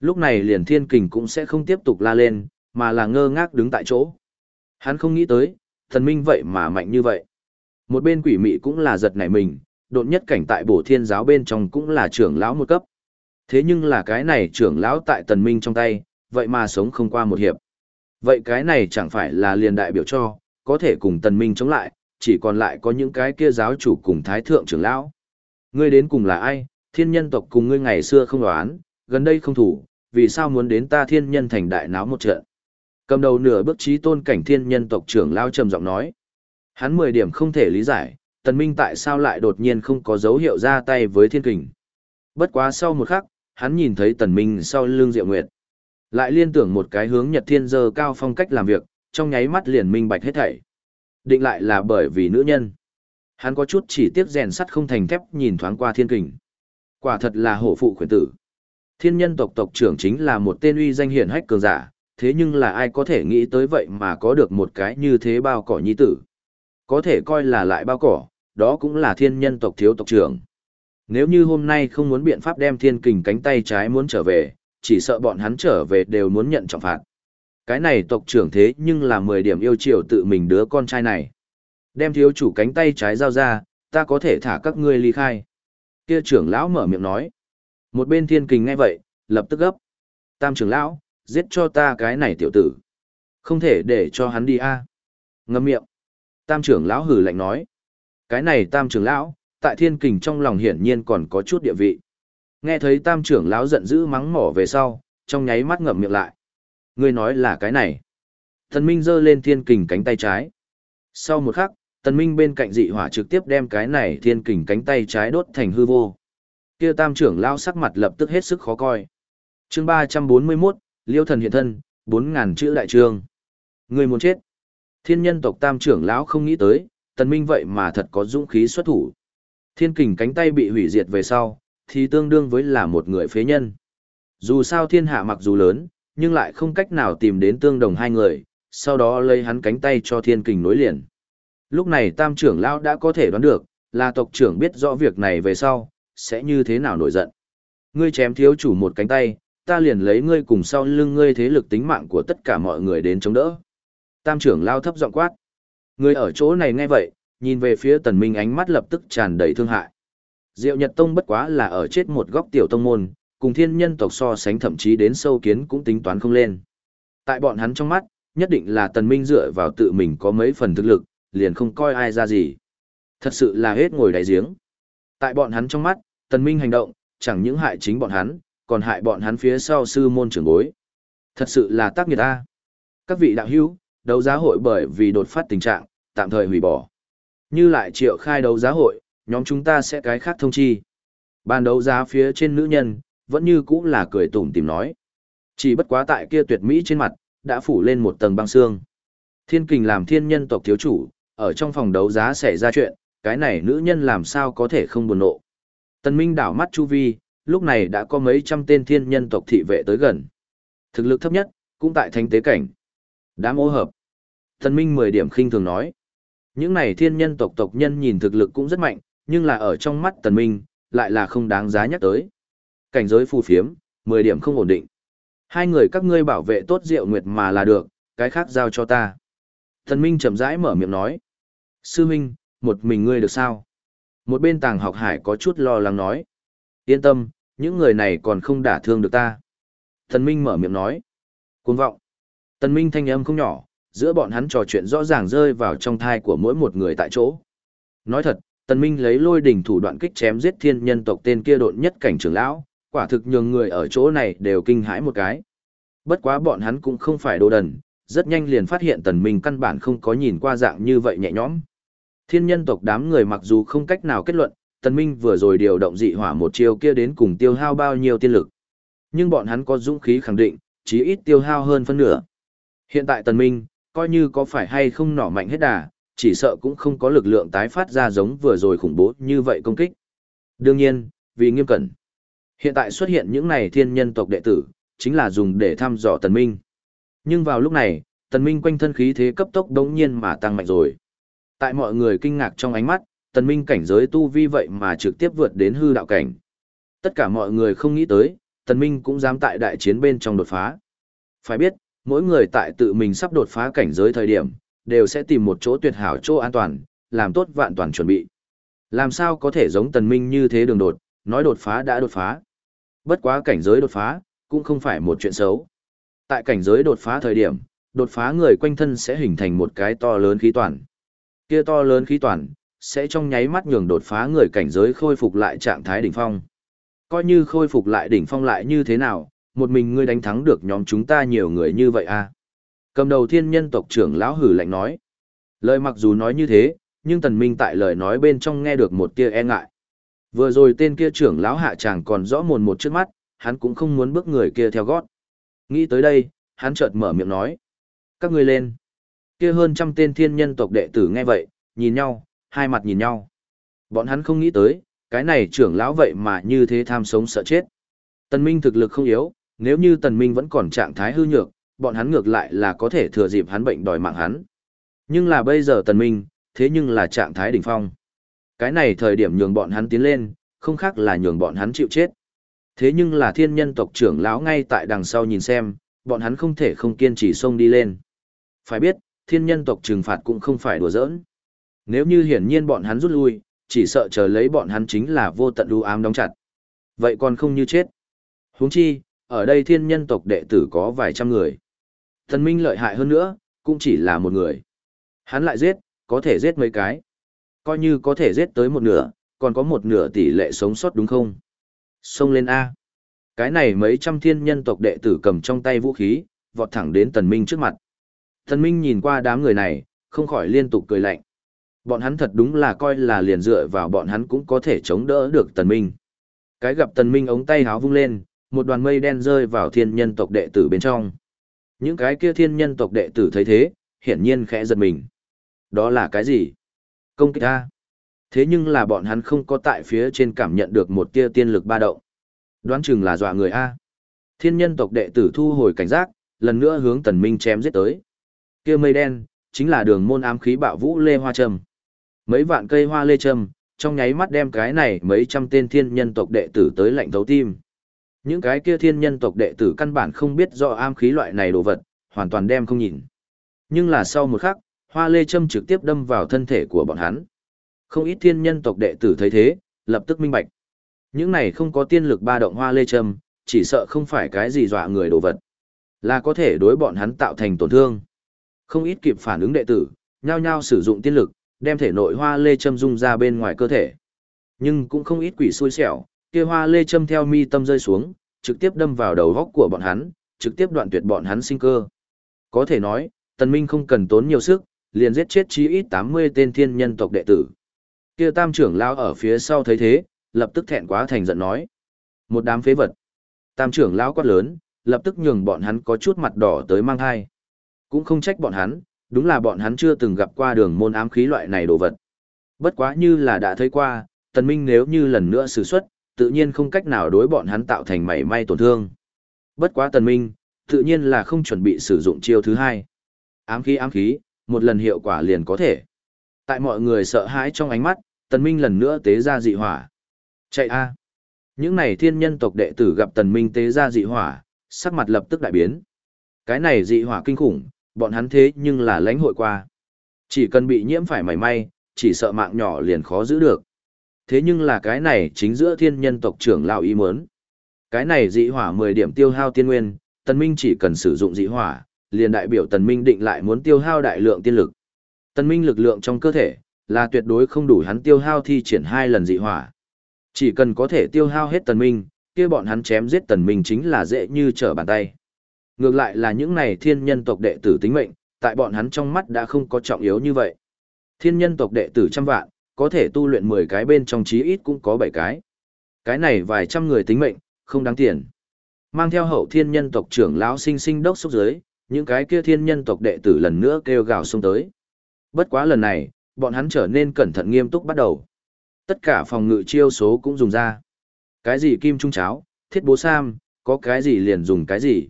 Lúc này liền thiên kình cũng sẽ không tiếp tục la lên, mà là ngơ ngác đứng tại chỗ. Hắn không nghĩ tới, thần minh vậy mà mạnh như vậy. Một bên quỷ mị cũng là giật nảy mình, đột nhất cảnh tại bổ thiên giáo bên trong cũng là trưởng lão một cấp. Thế nhưng là cái này trưởng lão tại tần minh trong tay, vậy mà sống không qua một hiệp. Vậy cái này chẳng phải là liền đại biểu cho, có thể cùng tần minh chống lại, chỉ còn lại có những cái kia giáo chủ cùng thái thượng trưởng lão. Ngươi đến cùng là ai, thiên nhân tộc cùng ngươi ngày xưa không đoán, gần đây không thủ, vì sao muốn đến ta thiên nhân thành đại náo một trận. Cầm đầu nửa bước trí tôn cảnh thiên nhân tộc trưởng lao trầm giọng nói. Hắn mười điểm không thể lý giải, tần minh tại sao lại đột nhiên không có dấu hiệu ra tay với thiên kình. Bất quá sau một khắc, hắn nhìn thấy tần minh sau lưng diệu nguyệt. Lại liên tưởng một cái hướng nhật thiên giờ cao phong cách làm việc, trong nháy mắt liền minh bạch hết thảy. Định lại là bởi vì nữ nhân. Hắn có chút chỉ tiếc rèn sắt không thành thép nhìn thoáng qua thiên kình. Quả thật là hổ phụ khuyến tử. Thiên nhân tộc tộc trưởng chính là một tên uy danh hiển hách cường giả, thế nhưng là ai có thể nghĩ tới vậy mà có được một cái như thế bao cỏ nhi tử. Có thể coi là lại bao cỏ, đó cũng là thiên nhân tộc thiếu tộc trưởng. Nếu như hôm nay không muốn biện pháp đem thiên kình cánh tay trái muốn trở về, chỉ sợ bọn hắn trở về đều muốn nhận trọng phạt. Cái này tộc trưởng thế nhưng là 10 điểm yêu chiều tự mình đứa con trai này. Đem thiếu chủ cánh tay trái giao ra, ta có thể thả các ngươi ly khai. Kia trưởng lão mở miệng nói. Một bên thiên kình ngay vậy, lập tức gấp. Tam trưởng lão, giết cho ta cái này tiểu tử. Không thể để cho hắn đi a. À. Ngâm miệng. Tam trưởng lão hử lạnh nói. Cái này tam trưởng lão, tại thiên kình trong lòng hiển nhiên còn có chút địa vị. Nghe thấy tam trưởng lão giận dữ mắng mỏ về sau, trong nháy mắt ngậm miệng lại. Ngươi nói là cái này. Thần Minh giơ lên thiên kình cánh tay trái. Sau một khắc, Tần Minh bên cạnh dị hỏa trực tiếp đem cái này thiên kình cánh tay trái đốt thành hư vô. Kia tam trưởng lão sắc mặt lập tức hết sức khó coi. Chương 341, Liêu thần hiện thân, Bốn ngàn chữ đại trương. Người muốn chết. Thiên nhân tộc tam trưởng lão không nghĩ tới, tần minh vậy mà thật có dũng khí xuất thủ. Thiên kình cánh tay bị hủy diệt về sau, thì tương đương với là một người phế nhân. Dù sao thiên hạ mặc dù lớn, nhưng lại không cách nào tìm đến tương đồng hai người, sau đó lấy hắn cánh tay cho thiên kình nối liền. Lúc này tam trưởng lão đã có thể đoán được, là tộc trưởng biết rõ việc này về sau, sẽ như thế nào nổi giận. Ngươi chém thiếu chủ một cánh tay, ta liền lấy ngươi cùng sau lưng ngươi thế lực tính mạng của tất cả mọi người đến chống đỡ. Tam trưởng lao thấp giọng quát. Người ở chỗ này nghe vậy, nhìn về phía tần minh ánh mắt lập tức tràn đầy thương hại. Diệu Nhật Tông bất quá là ở chết một góc tiểu tông môn, cùng thiên nhân tộc so sánh thậm chí đến sâu kiến cũng tính toán không lên. Tại bọn hắn trong mắt, nhất định là tần minh dựa vào tự mình có mấy phần thực lực, liền không coi ai ra gì. Thật sự là hết ngồi đáy giếng. Tại bọn hắn trong mắt, tần minh hành động, chẳng những hại chính bọn hắn, còn hại bọn hắn phía sau sư môn trưởng bối. Thật sự là tác nghiệp ta. Các vị đạo hữu, đấu giá hội bởi vì đột phát tình trạng, tạm thời hủy bỏ. Như lại triệu khai đấu giá hội, nhóm chúng ta sẽ cái khác thông chi. Ban đấu giá phía trên nữ nhân, vẫn như cũ là cười tủm tìm nói. Chỉ bất quá tại kia tuyệt mỹ trên mặt, đã phủ lên một tầng băng xương. Thiên kình làm thiên nhân tộc thiếu chủ, ở trong phòng đấu giá xảy ra chuyện, cái này nữ nhân làm sao có thể không buồn nộ. Tần Minh đảo mắt chu vi, lúc này đã có mấy trăm tên thiên nhân tộc thị vệ tới gần. Thực lực thấp nhất, cũng tại thánh tế cảnh. Đám ô hợp. thần Minh 10 điểm khinh thường nói. Những này thiên nhân tộc tộc nhân nhìn thực lực cũng rất mạnh, nhưng là ở trong mắt Tần Minh, lại là không đáng giá nhắc tới. Cảnh giới phù phiếm, 10 điểm không ổn định. Hai người các ngươi bảo vệ tốt Diệu Nguyệt mà là được, cái khác giao cho ta. thần Minh chậm rãi mở miệng nói. Sư Minh, một mình ngươi được sao? Một bên tàng học hải có chút lo lắng nói. Yên tâm, những người này còn không đả thương được ta. Tần Minh mở miệng nói. Cuốn vọng. Tần Minh thanh âm không nhỏ, giữa bọn hắn trò chuyện rõ ràng rơi vào trong thai của mỗi một người tại chỗ. Nói thật, Tần Minh lấy lôi đỉnh thủ đoạn kích chém giết thiên nhân tộc tên kia độn nhất cảnh trưởng lão, quả thực nhường người ở chỗ này đều kinh hãi một cái. Bất quá bọn hắn cũng không phải đồ đần, rất nhanh liền phát hiện Tần Minh căn bản không có nhìn qua dạng như vậy nhẹ nhõm. Thiên nhân tộc đám người mặc dù không cách nào kết luận, Tần Minh vừa rồi điều động dị hỏa một chiêu kia đến cùng tiêu hao bao nhiêu tiên lực. Nhưng bọn hắn có dũng khí khẳng định, chí ít tiêu hao hơn phân nửa. Hiện tại Tần Minh, coi như có phải hay không nỏ mạnh hết đà, chỉ sợ cũng không có lực lượng tái phát ra giống vừa rồi khủng bố như vậy công kích. Đương nhiên, vì nghiêm cẩn. Hiện tại xuất hiện những này thiên nhân tộc đệ tử, chính là dùng để thăm dò Tần Minh. Nhưng vào lúc này, Tần Minh quanh thân khí thế cấp tốc đống nhiên mà tăng mạnh rồi. Tại mọi người kinh ngạc trong ánh mắt, Tần Minh cảnh giới tu vi vậy mà trực tiếp vượt đến hư đạo cảnh. Tất cả mọi người không nghĩ tới, Tần Minh cũng dám tại đại chiến bên trong đột phá. Phải biết, mỗi người tại tự mình sắp đột phá cảnh giới thời điểm, đều sẽ tìm một chỗ tuyệt hảo chỗ an toàn, làm tốt vạn toàn chuẩn bị. Làm sao có thể giống tần minh như thế đường đột, nói đột phá đã đột phá. Bất quá cảnh giới đột phá, cũng không phải một chuyện xấu. Tại cảnh giới đột phá thời điểm, đột phá người quanh thân sẽ hình thành một cái to lớn khí toàn. Kia to lớn khí toàn, sẽ trong nháy mắt nhường đột phá người cảnh giới khôi phục lại trạng thái đỉnh phong. Coi như khôi phục lại đỉnh phong lại như thế nào, một mình ngươi đánh thắng được nhóm chúng ta nhiều người như vậy à? Cầm đầu thiên nhân tộc trưởng lão hử lạnh nói. Lời mặc dù nói như thế, nhưng tần minh tại lời nói bên trong nghe được một tia e ngại. Vừa rồi tên kia trưởng lão hạ chàng còn rõ mồn một trước mắt, hắn cũng không muốn bước người kia theo gót. Nghĩ tới đây, hắn chợt mở miệng nói. Các ngươi lên. Kia hơn trăm tên thiên nhân tộc đệ tử nghe vậy, nhìn nhau, hai mặt nhìn nhau. Bọn hắn không nghĩ tới, cái này trưởng lão vậy mà như thế tham sống sợ chết. Tần Minh thực lực không yếu, nếu như Tần Minh vẫn còn trạng thái hư nhược, bọn hắn ngược lại là có thể thừa dịp hắn bệnh đòi mạng hắn. Nhưng là bây giờ Tần Minh, thế nhưng là trạng thái đỉnh phong. Cái này thời điểm nhường bọn hắn tiến lên, không khác là nhường bọn hắn chịu chết. Thế nhưng là thiên nhân tộc trưởng lão ngay tại đằng sau nhìn xem, bọn hắn không thể không kiên trì xông đi lên. Phải biết, thiên nhân tộc trừng phạt cũng không phải đùa giỡn. Nếu như hiển nhiên bọn hắn rút lui, chỉ sợ chờ lấy bọn hắn chính là vô tận đu ám đóng chặt. Vậy còn không như chết. huống chi, ở đây thiên nhân tộc đệ tử có vài trăm người. Thần Minh lợi hại hơn nữa, cũng chỉ là một người. Hắn lại giết, có thể giết mấy cái. Coi như có thể giết tới một nửa, còn có một nửa tỷ lệ sống sót đúng không? Xông lên A. Cái này mấy trăm thiên nhân tộc đệ tử cầm trong tay vũ khí, vọt thẳng đến Tần Minh trước mặt. Tần Minh nhìn qua đám người này, không khỏi liên tục cười lạnh. Bọn hắn thật đúng là coi là liền dựa vào bọn hắn cũng có thể chống đỡ được Tần Minh. Cái gặp Tần Minh ống tay háo vung lên, một đoàn mây đen rơi vào thiên nhân tộc đệ tử bên trong. Những cái kia thiên nhân tộc đệ tử thấy thế, hiển nhiên khẽ giật mình. Đó là cái gì? Công kích ta Thế nhưng là bọn hắn không có tại phía trên cảm nhận được một tia tiên lực ba động. Đoán chừng là dọa người A. Thiên nhân tộc đệ tử thu hồi cảnh giác, lần nữa hướng tần minh chém giết tới. Kia mây đen, chính là đường môn ám khí bạo vũ lê hoa trầm. Mấy vạn cây hoa lê trầm, trong nháy mắt đem cái này mấy trăm tên thiên nhân tộc đệ tử tới lạnh thấu tim. Những cái kia thiên nhân tộc đệ tử căn bản không biết do am khí loại này đồ vật, hoàn toàn đem không nhìn. Nhưng là sau một khắc, hoa lê châm trực tiếp đâm vào thân thể của bọn hắn. Không ít thiên nhân tộc đệ tử thấy thế, lập tức minh bạch. Những này không có tiên lực ba động hoa lê châm, chỉ sợ không phải cái gì dọa người đồ vật. Là có thể đối bọn hắn tạo thành tổn thương. Không ít kịp phản ứng đệ tử, nhao nhao sử dụng tiên lực, đem thể nội hoa lê châm dung ra bên ngoài cơ thể. Nhưng cũng không ít quỷ xui xẻo, kia hoa lê châm theo mi tâm rơi xuống, trực tiếp đâm vào đầu góc của bọn hắn, trực tiếp đoạn tuyệt bọn hắn sinh cơ. Có thể nói, Tần Minh không cần tốn nhiều sức, liền giết chết chí ít 80 tên thiên nhân tộc đệ tử. Kia tam trưởng lão ở phía sau thấy thế, lập tức thẹn quá thành giận nói. Một đám phế vật. Tam trưởng lão quát lớn, lập tức nhường bọn hắn có chút mặt đỏ tới mang hai. Cũng không trách bọn hắn, đúng là bọn hắn chưa từng gặp qua đường môn ám khí loại này đồ vật. Bất quá như là đã thấy qua, tần minh nếu như lần nữa sử xuất, tự nhiên không cách nào đối bọn hắn tạo thành mảy may tổn thương. Bất quá tần minh, tự nhiên là không chuẩn bị sử dụng chiêu thứ hai. Ám khí ám khí, một lần hiệu quả liền có thể. Tại mọi người sợ hãi trong ánh mắt, tần minh lần nữa tế ra dị hỏa. Chạy a! Những này thiên nhân tộc đệ tử gặp tần minh tế ra dị hỏa, sắc mặt lập tức đại biến. Cái này dị hỏa kinh khủng, bọn hắn thế nhưng là lãnh hội qua. Chỉ cần bị nhiễm phải mảy may, chỉ sợ mạng nhỏ liền khó giữ được. Thế nhưng là cái này chính giữa thiên nhân tộc trưởng lão ý muốn. Cái này dị hỏa 10 điểm tiêu hao tiên nguyên, tần minh chỉ cần sử dụng dị hỏa, liền đại biểu tần minh định lại muốn tiêu hao đại lượng tiên lực. Tần minh lực lượng trong cơ thể, là tuyệt đối không đủ hắn tiêu hao thi triển hai lần dị hỏa. Chỉ cần có thể tiêu hao hết tần minh, kia bọn hắn chém giết tần minh chính là dễ như trở bàn tay. Ngược lại là những này thiên nhân tộc đệ tử tính mệnh, tại bọn hắn trong mắt đã không có trọng yếu như vậy. Thiên nhân tộc đệ tử trăm vạn, có thể tu luyện 10 cái bên trong chí ít cũng có 7 cái. Cái này vài trăm người tính mệnh, không đáng tiền. Mang theo hậu thiên nhân tộc trưởng lão sinh sinh đốc xúc dưới, những cái kia thiên nhân tộc đệ tử lần nữa kêu gào xung tới. Bất quá lần này, bọn hắn trở nên cẩn thận nghiêm túc bắt đầu. Tất cả phòng ngự chiêu số cũng dùng ra. Cái gì kim trung cháo, thiết bố sam, có cái gì liền dùng cái gì.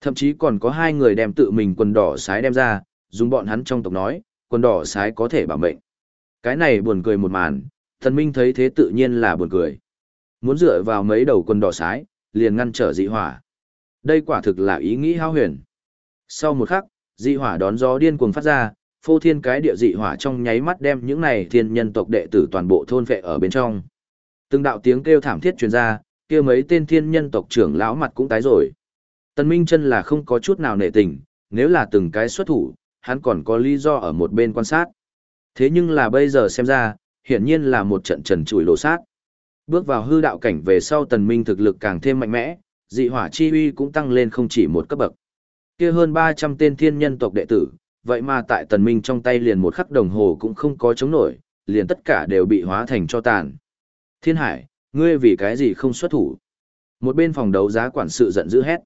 Thậm chí còn có hai người đem tự mình quần đỏ sái đem ra, dùng bọn hắn trong tộc nói, quần đỏ sái có thể bảo mệnh. Cái này buồn cười một màn, thần minh thấy thế tự nhiên là buồn cười. Muốn dựa vào mấy đầu quần đỏ sái, liền ngăn trở dị hỏa. Đây quả thực là ý nghĩ hao huyền. Sau một khắc, dị hỏa đón gió điên cuồng phát ra, phô thiên cái địa dị hỏa trong nháy mắt đem những này thiên nhân tộc đệ tử toàn bộ thôn vệ ở bên trong. Từng đạo tiếng kêu thảm thiết truyền ra, kia mấy tên thiên nhân tộc trưởng lão mặt cũng tái rồi. Tần Minh chân là không có chút nào nể tình, nếu là từng cái xuất thủ, hắn còn có lý do ở một bên quan sát. Thế nhưng là bây giờ xem ra, hiển nhiên là một trận trần trụi lộ sát. Bước vào hư đạo cảnh về sau Tần Minh thực lực càng thêm mạnh mẽ, dị hỏa chi uy cũng tăng lên không chỉ một cấp bậc. Kia hơn 300 tên thiên nhân tộc đệ tử, vậy mà tại Tần Minh trong tay liền một khắc đồng hồ cũng không có chống nổi, liền tất cả đều bị hóa thành cho tàn. Thiên Hải, ngươi vì cái gì không xuất thủ? Một bên phòng đấu giá quản sự giận dữ hét.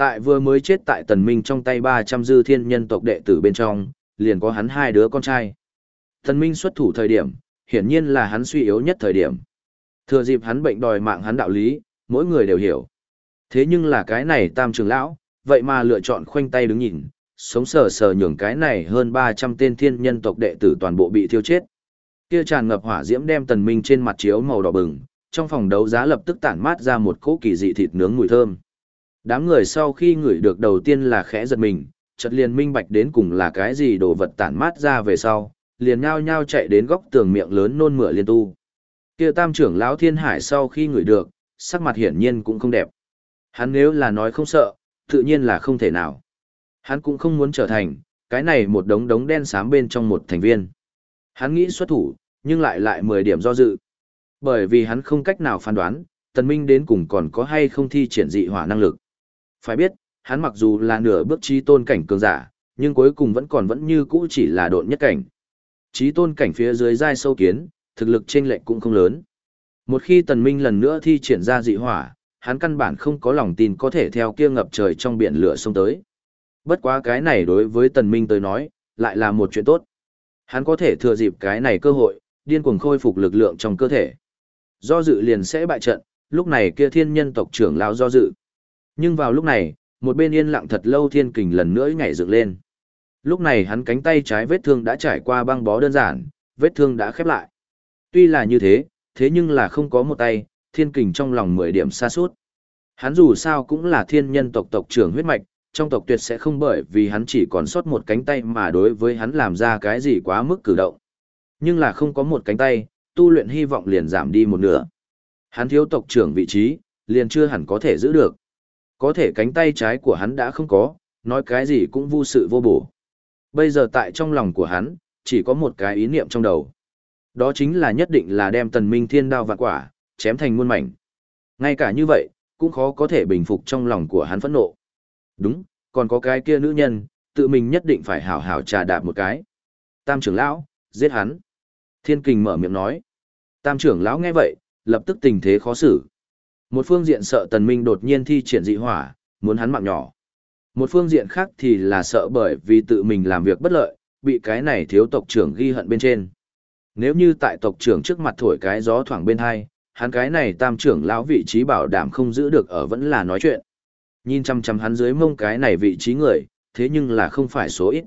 Tại vừa mới chết tại tần minh trong tay 300 dư thiên nhân tộc đệ tử bên trong, liền có hắn hai đứa con trai. Tần minh xuất thủ thời điểm, hiển nhiên là hắn suy yếu nhất thời điểm. Thừa dịp hắn bệnh đòi mạng hắn đạo lý, mỗi người đều hiểu. Thế nhưng là cái này tam trường lão, vậy mà lựa chọn khoanh tay đứng nhìn, sống sờ sờ nhường cái này hơn 300 tên thiên nhân tộc đệ tử toàn bộ bị thiêu chết. Kia tràn ngập hỏa diễm đem tần minh trên mặt chiếu màu đỏ bừng, trong phòng đấu giá lập tức tản mát ra một cỗ kỳ dị thịt nướng mùi thơm. Đám người sau khi ngửi được đầu tiên là khẽ giật mình, chợt liền minh bạch đến cùng là cái gì đồ vật tản mát ra về sau, liền nhao nhao chạy đến góc tường miệng lớn nôn mửa liên tu. Kia tam trưởng lão thiên hải sau khi ngửi được, sắc mặt hiển nhiên cũng không đẹp. Hắn nếu là nói không sợ, tự nhiên là không thể nào. Hắn cũng không muốn trở thành, cái này một đống đống đen xám bên trong một thành viên. Hắn nghĩ xuất thủ, nhưng lại lại 10 điểm do dự. Bởi vì hắn không cách nào phán đoán, tần minh đến cùng còn có hay không thi triển dị hỏa năng lực. Phải biết, hắn mặc dù là nửa bước trí tôn cảnh cường giả, nhưng cuối cùng vẫn còn vẫn như cũ chỉ là độn nhất cảnh. Trí tôn cảnh phía dưới giai sâu kiến, thực lực chênh lệch cũng không lớn. Một khi tần minh lần nữa thi triển ra dị hỏa, hắn căn bản không có lòng tin có thể theo kia ngập trời trong biển lửa xông tới. Bất quá cái này đối với Tần Minh tới nói, lại là một chuyện tốt. Hắn có thể thừa dịp cái này cơ hội, điên cuồng khôi phục lực lượng trong cơ thể. Do dự liền sẽ bại trận, lúc này kia thiên nhân tộc trưởng lão do dự. Nhưng vào lúc này, một bên yên lặng thật lâu thiên kình lần nữa nhảy dựng lên. Lúc này hắn cánh tay trái vết thương đã trải qua băng bó đơn giản, vết thương đã khép lại. Tuy là như thế, thế nhưng là không có một tay, thiên kình trong lòng mười điểm xa suốt. Hắn dù sao cũng là thiên nhân tộc tộc trưởng huyết mạch, trong tộc tuyệt sẽ không bởi vì hắn chỉ còn sót một cánh tay mà đối với hắn làm ra cái gì quá mức cử động. Nhưng là không có một cánh tay, tu luyện hy vọng liền giảm đi một nửa. Hắn thiếu tộc trưởng vị trí, liền chưa hẳn có thể giữ được. Có thể cánh tay trái của hắn đã không có, nói cái gì cũng vô sự vô bổ. Bây giờ tại trong lòng của hắn, chỉ có một cái ý niệm trong đầu. Đó chính là nhất định là đem tần minh thiên đao vạn quả, chém thành muôn mảnh. Ngay cả như vậy, cũng khó có thể bình phục trong lòng của hắn phẫn nộ. Đúng, còn có cái kia nữ nhân, tự mình nhất định phải hảo hảo trà đạp một cái. Tam trưởng lão, giết hắn. Thiên kình mở miệng nói. Tam trưởng lão nghe vậy, lập tức tình thế khó xử. Một phương diện sợ tần minh đột nhiên thi triển dị hỏa, muốn hắn mạng nhỏ. Một phương diện khác thì là sợ bởi vì tự mình làm việc bất lợi, bị cái này thiếu tộc trưởng ghi hận bên trên. Nếu như tại tộc trưởng trước mặt thổi cái gió thoảng bên hai, hắn cái này tam trưởng lão vị trí bảo đảm không giữ được ở vẫn là nói chuyện. Nhìn chăm chăm hắn dưới mông cái này vị trí người, thế nhưng là không phải số ít.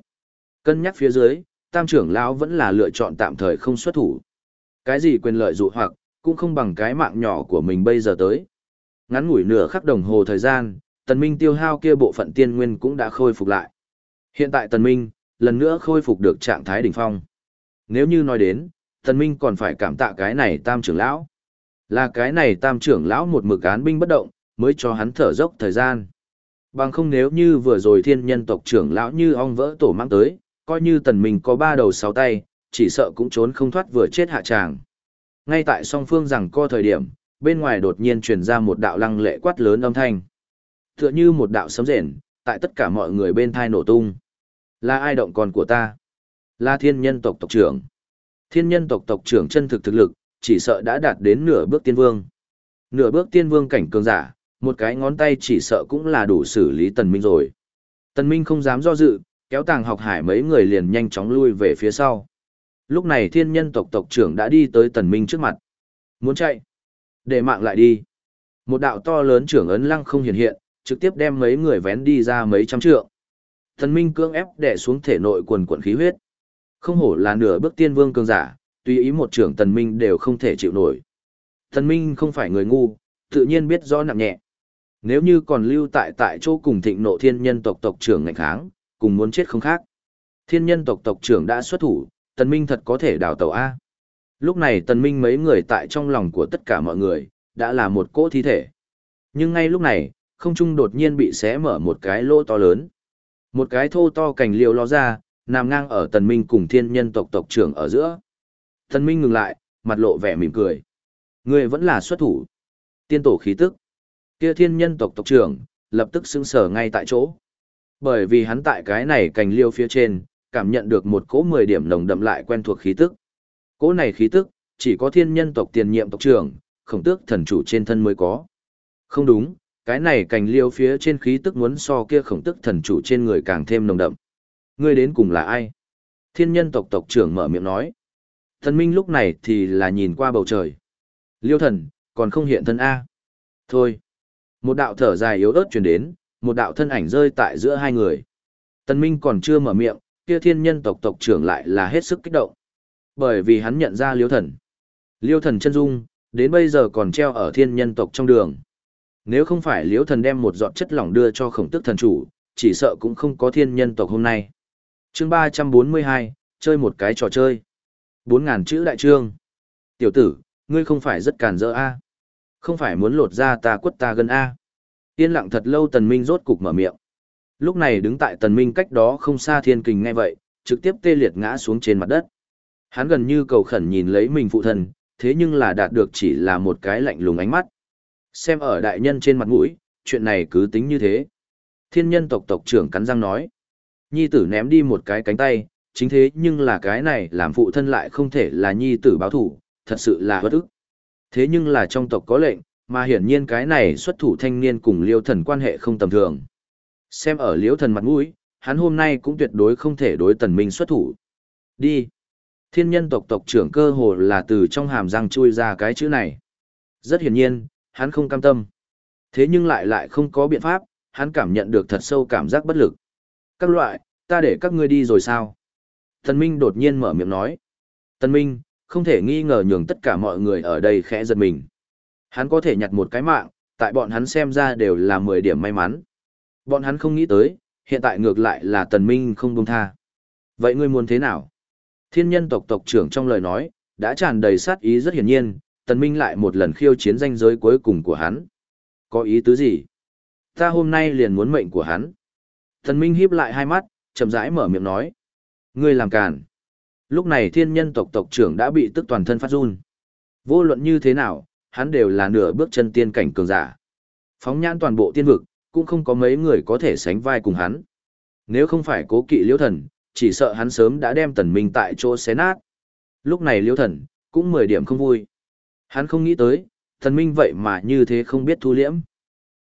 Cân nhắc phía dưới, tam trưởng lão vẫn là lựa chọn tạm thời không xuất thủ. Cái gì quyền lợi dụ hoặc, cũng không bằng cái mạng nhỏ của mình bây giờ tới. Ngắn ngủi nửa khắc đồng hồ thời gian, tần minh tiêu hao kia bộ phận tiên nguyên cũng đã khôi phục lại. Hiện tại tần minh, lần nữa khôi phục được trạng thái đỉnh phong. Nếu như nói đến, tần minh còn phải cảm tạ cái này tam trưởng lão. Là cái này tam trưởng lão một mực án binh bất động, mới cho hắn thở dốc thời gian. Bằng không nếu như vừa rồi thiên nhân tộc trưởng lão như ong vỡ tổ mang tới, coi như tần minh có ba đầu sáu tay, chỉ sợ cũng trốn không thoát vừa chết hạ tràng. Ngay tại song phương rằng co thời điểm, bên ngoài đột nhiên truyền ra một đạo lăng lệ quát lớn âm thanh. Tựa như một đạo sấm rền, tại tất cả mọi người bên thai nổ tung. Là ai động con của ta? Là thiên nhân tộc tộc trưởng. Thiên nhân tộc tộc trưởng chân thực thực lực, chỉ sợ đã đạt đến nửa bước tiên vương. Nửa bước tiên vương cảnh cường giả, một cái ngón tay chỉ sợ cũng là đủ xử lý tần minh rồi. Tần minh không dám do dự, kéo tàng học hải mấy người liền nhanh chóng lui về phía sau. Lúc này thiên nhân tộc tộc trưởng đã đi tới tần minh trước mặt. Muốn chạy? Để mạng lại đi. Một đạo to lớn trưởng ấn lăng không hiện hiện, trực tiếp đem mấy người vén đi ra mấy trăm trượng. Thần minh cưỡng ép đè xuống thể nội quần quần khí huyết. Không hổ là nửa bước tiên vương cường giả, tùy ý một trưởng tần minh đều không thể chịu nổi. Tần minh không phải người ngu, tự nhiên biết rõ nặng nhẹ. Nếu như còn lưu tại tại chỗ cùng thịnh nộ thiên nhân tộc tộc trưởng ngạnh kháng, cùng muốn chết không khác. Thiên nhân tộc tộc trưởng đã xuất thủ, tần minh thật có thể đào tàu A. Lúc này tần minh mấy người tại trong lòng của tất cả mọi người, đã là một cỗ thi thể. Nhưng ngay lúc này, không trung đột nhiên bị xé mở một cái lỗ to lớn. Một cái thô to cành liều ló ra, nằm ngang ở tần minh cùng thiên nhân tộc tộc trưởng ở giữa. Tần minh ngừng lại, mặt lộ vẻ mỉm cười. Người vẫn là xuất thủ. Tiên tổ khí tức. Kia thiên nhân tộc tộc trưởng, lập tức sững sờ ngay tại chỗ. Bởi vì hắn tại cái này cành liêu phía trên, cảm nhận được một cỗ 10 điểm nồng đậm lại quen thuộc khí tức. Cỗ này khí tức, chỉ có thiên nhân tộc tiền nhiệm tộc trưởng, khổng tước thần chủ trên thân mới có. Không đúng, cái này cành liêu phía trên khí tức muốn so kia khổng tước thần chủ trên người càng thêm nồng đậm. Ngươi đến cùng là ai? Thiên nhân tộc tộc trưởng mở miệng nói. Thần minh lúc này thì là nhìn qua bầu trời. Liêu thần, còn không hiện thân A. Thôi. Một đạo thở dài yếu ớt truyền đến, một đạo thân ảnh rơi tại giữa hai người. Tần Minh còn chưa mở miệng, kia thiên nhân tộc tộc trưởng lại là hết sức kích động. Bởi vì hắn nhận ra liêu thần. Liêu thần chân dung, đến bây giờ còn treo ở thiên nhân tộc trong đường. Nếu không phải liêu thần đem một giọt chất lỏng đưa cho khổng tức thần chủ, chỉ sợ cũng không có thiên nhân tộc hôm nay. Chương 342, chơi một cái trò chơi. bốn ngàn chữ đại trương. Tiểu tử, ngươi không phải rất càn rỡ a Không phải muốn lột ra ta quất ta gần a Yên lặng thật lâu tần minh rốt cục mở miệng. Lúc này đứng tại tần minh cách đó không xa thiên kình ngay vậy, trực tiếp tê liệt ngã xuống trên mặt đất. Hắn gần như cầu khẩn nhìn lấy mình phụ thân, thế nhưng là đạt được chỉ là một cái lạnh lùng ánh mắt. Xem ở đại nhân trên mặt mũi, chuyện này cứ tính như thế. Thiên nhân tộc tộc trưởng cắn răng nói. Nhi tử ném đi một cái cánh tay, chính thế nhưng là cái này làm phụ thân lại không thể là nhi tử báo thủ, thật sự là bất ức. Thế nhưng là trong tộc có lệnh, mà hiển nhiên cái này xuất thủ thanh niên cùng liêu thần quan hệ không tầm thường. Xem ở liêu thần mặt mũi, hắn hôm nay cũng tuyệt đối không thể đối tần minh xuất thủ. Đi. Thiên nhân tộc tộc trưởng cơ hồ là từ trong hàm răng chui ra cái chữ này. Rất hiển nhiên, hắn không cam tâm. Thế nhưng lại lại không có biện pháp, hắn cảm nhận được thật sâu cảm giác bất lực. Các loại, ta để các ngươi đi rồi sao? Tần Minh đột nhiên mở miệng nói. Tần Minh, không thể nghi ngờ nhường tất cả mọi người ở đây khẽ giật mình. Hắn có thể nhặt một cái mạng, tại bọn hắn xem ra đều là 10 điểm may mắn. Bọn hắn không nghĩ tới, hiện tại ngược lại là Tần Minh không buông tha. Vậy ngươi muốn thế nào? Thiên nhân tộc tộc trưởng trong lời nói, đã tràn đầy sát ý rất hiển nhiên, Tần Minh lại một lần khiêu chiến danh giới cuối cùng của hắn. Có ý tứ gì? Ta hôm nay liền muốn mệnh của hắn. Tần Minh híp lại hai mắt, chậm rãi mở miệng nói. Ngươi làm càn. Lúc này thiên nhân tộc tộc trưởng đã bị tức toàn thân phát run. Vô luận như thế nào, hắn đều là nửa bước chân tiên cảnh cường giả. Phóng nhãn toàn bộ tiên vực, cũng không có mấy người có thể sánh vai cùng hắn. Nếu không phải cố kỵ liễu thần, chỉ sợ hắn sớm đã đem tần minh tại chỗ xé nát. Lúc này liêu thần, cũng mười điểm không vui. Hắn không nghĩ tới, tần minh vậy mà như thế không biết thu liễm.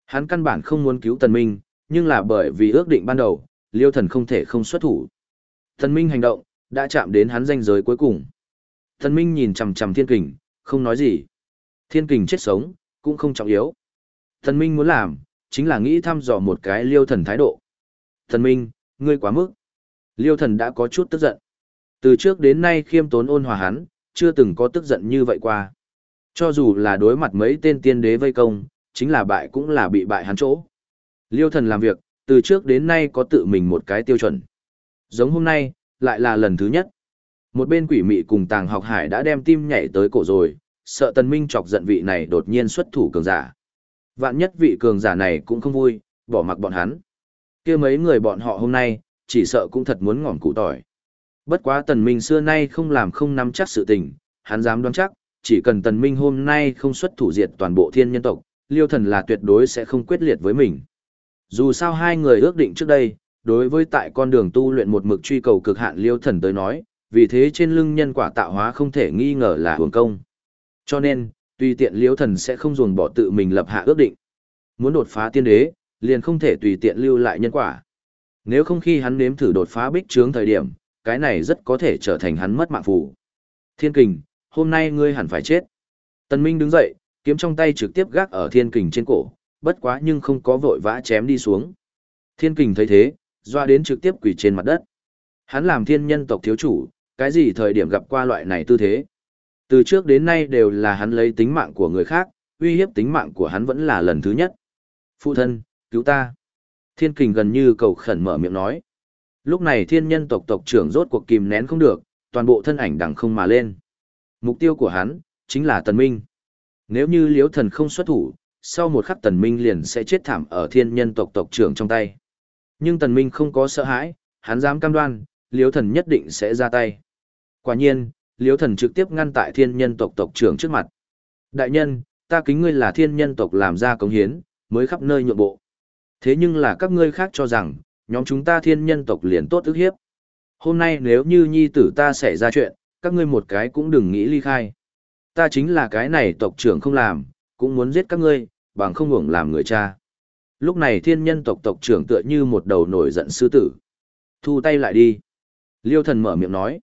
Hắn căn bản không muốn cứu tần minh, nhưng là bởi vì ước định ban đầu, liêu thần không thể không xuất thủ. Tần minh hành động, đã chạm đến hắn danh giới cuối cùng. Tần minh nhìn chằm chằm thiên kình, không nói gì. Thiên kình chết sống, cũng không trọng yếu. Tần minh muốn làm, chính là nghĩ thăm dò một cái liêu thần thái độ. Thần minh, ngươi quá mức. Liêu thần đã có chút tức giận. Từ trước đến nay khiêm tốn ôn hòa hắn, chưa từng có tức giận như vậy qua. Cho dù là đối mặt mấy tên tiên đế vây công, chính là bại cũng là bị bại hắn chỗ. Liêu thần làm việc, từ trước đến nay có tự mình một cái tiêu chuẩn. Giống hôm nay, lại là lần thứ nhất. Một bên quỷ mị cùng tàng học hải đã đem tim nhảy tới cổ rồi, sợ tần minh chọc giận vị này đột nhiên xuất thủ cường giả. Vạn nhất vị cường giả này cũng không vui, bỏ mặc bọn hắn. kia mấy người bọn họ hôm nay, chỉ sợ cũng thật muốn ngỏm cụ tỏi. Bất quá tần minh xưa nay không làm không nắm chắc sự tình, hắn dám đoán chắc, chỉ cần tần minh hôm nay không xuất thủ diệt toàn bộ thiên nhân tộc, liêu thần là tuyệt đối sẽ không quyết liệt với mình. Dù sao hai người ước định trước đây, đối với tại con đường tu luyện một mực truy cầu cực hạn liêu thần tới nói, vì thế trên lưng nhân quả tạo hóa không thể nghi ngờ là hưởng công. Cho nên, tùy tiện liêu thần sẽ không dồn bỏ tự mình lập hạ ước định. Muốn đột phá tiên đế, liền không thể tùy tiện lưu lại nhân quả. Nếu không khi hắn nếm thử đột phá bích trướng thời điểm, cái này rất có thể trở thành hắn mất mạng phù. Thiên kình, hôm nay ngươi hẳn phải chết. Tần Minh đứng dậy, kiếm trong tay trực tiếp gác ở thiên kình trên cổ, bất quá nhưng không có vội vã chém đi xuống. Thiên kình thấy thế, doa đến trực tiếp quỳ trên mặt đất. Hắn làm thiên nhân tộc thiếu chủ, cái gì thời điểm gặp qua loại này tư thế. Từ trước đến nay đều là hắn lấy tính mạng của người khác, uy hiếp tính mạng của hắn vẫn là lần thứ nhất. Phụ thân, cứu ta. Thiên kình gần như cầu khẩn mở miệng nói. Lúc này thiên nhân tộc tộc trưởng rốt cuộc kìm nén không được, toàn bộ thân ảnh đằng không mà lên. Mục tiêu của hắn, chính là tần minh. Nếu như liễu thần không xuất thủ, sau một khắc tần minh liền sẽ chết thảm ở thiên nhân tộc tộc trưởng trong tay. Nhưng tần minh không có sợ hãi, hắn dám cam đoan, liễu thần nhất định sẽ ra tay. Quả nhiên, liễu thần trực tiếp ngăn tại thiên nhân tộc tộc trưởng trước mặt. Đại nhân, ta kính ngươi là thiên nhân tộc làm ra công hiến, mới khắp nơi nhượng bộ. Thế nhưng là các ngươi khác cho rằng, nhóm chúng ta thiên nhân tộc liền tốt ức hiếp. Hôm nay nếu như nhi tử ta xảy ra chuyện, các ngươi một cái cũng đừng nghĩ ly khai. Ta chính là cái này tộc trưởng không làm, cũng muốn giết các ngươi, bằng không hưởng làm người cha. Lúc này thiên nhân tộc tộc trưởng tựa như một đầu nổi giận sư tử. Thu tay lại đi. Liêu thần mở miệng nói.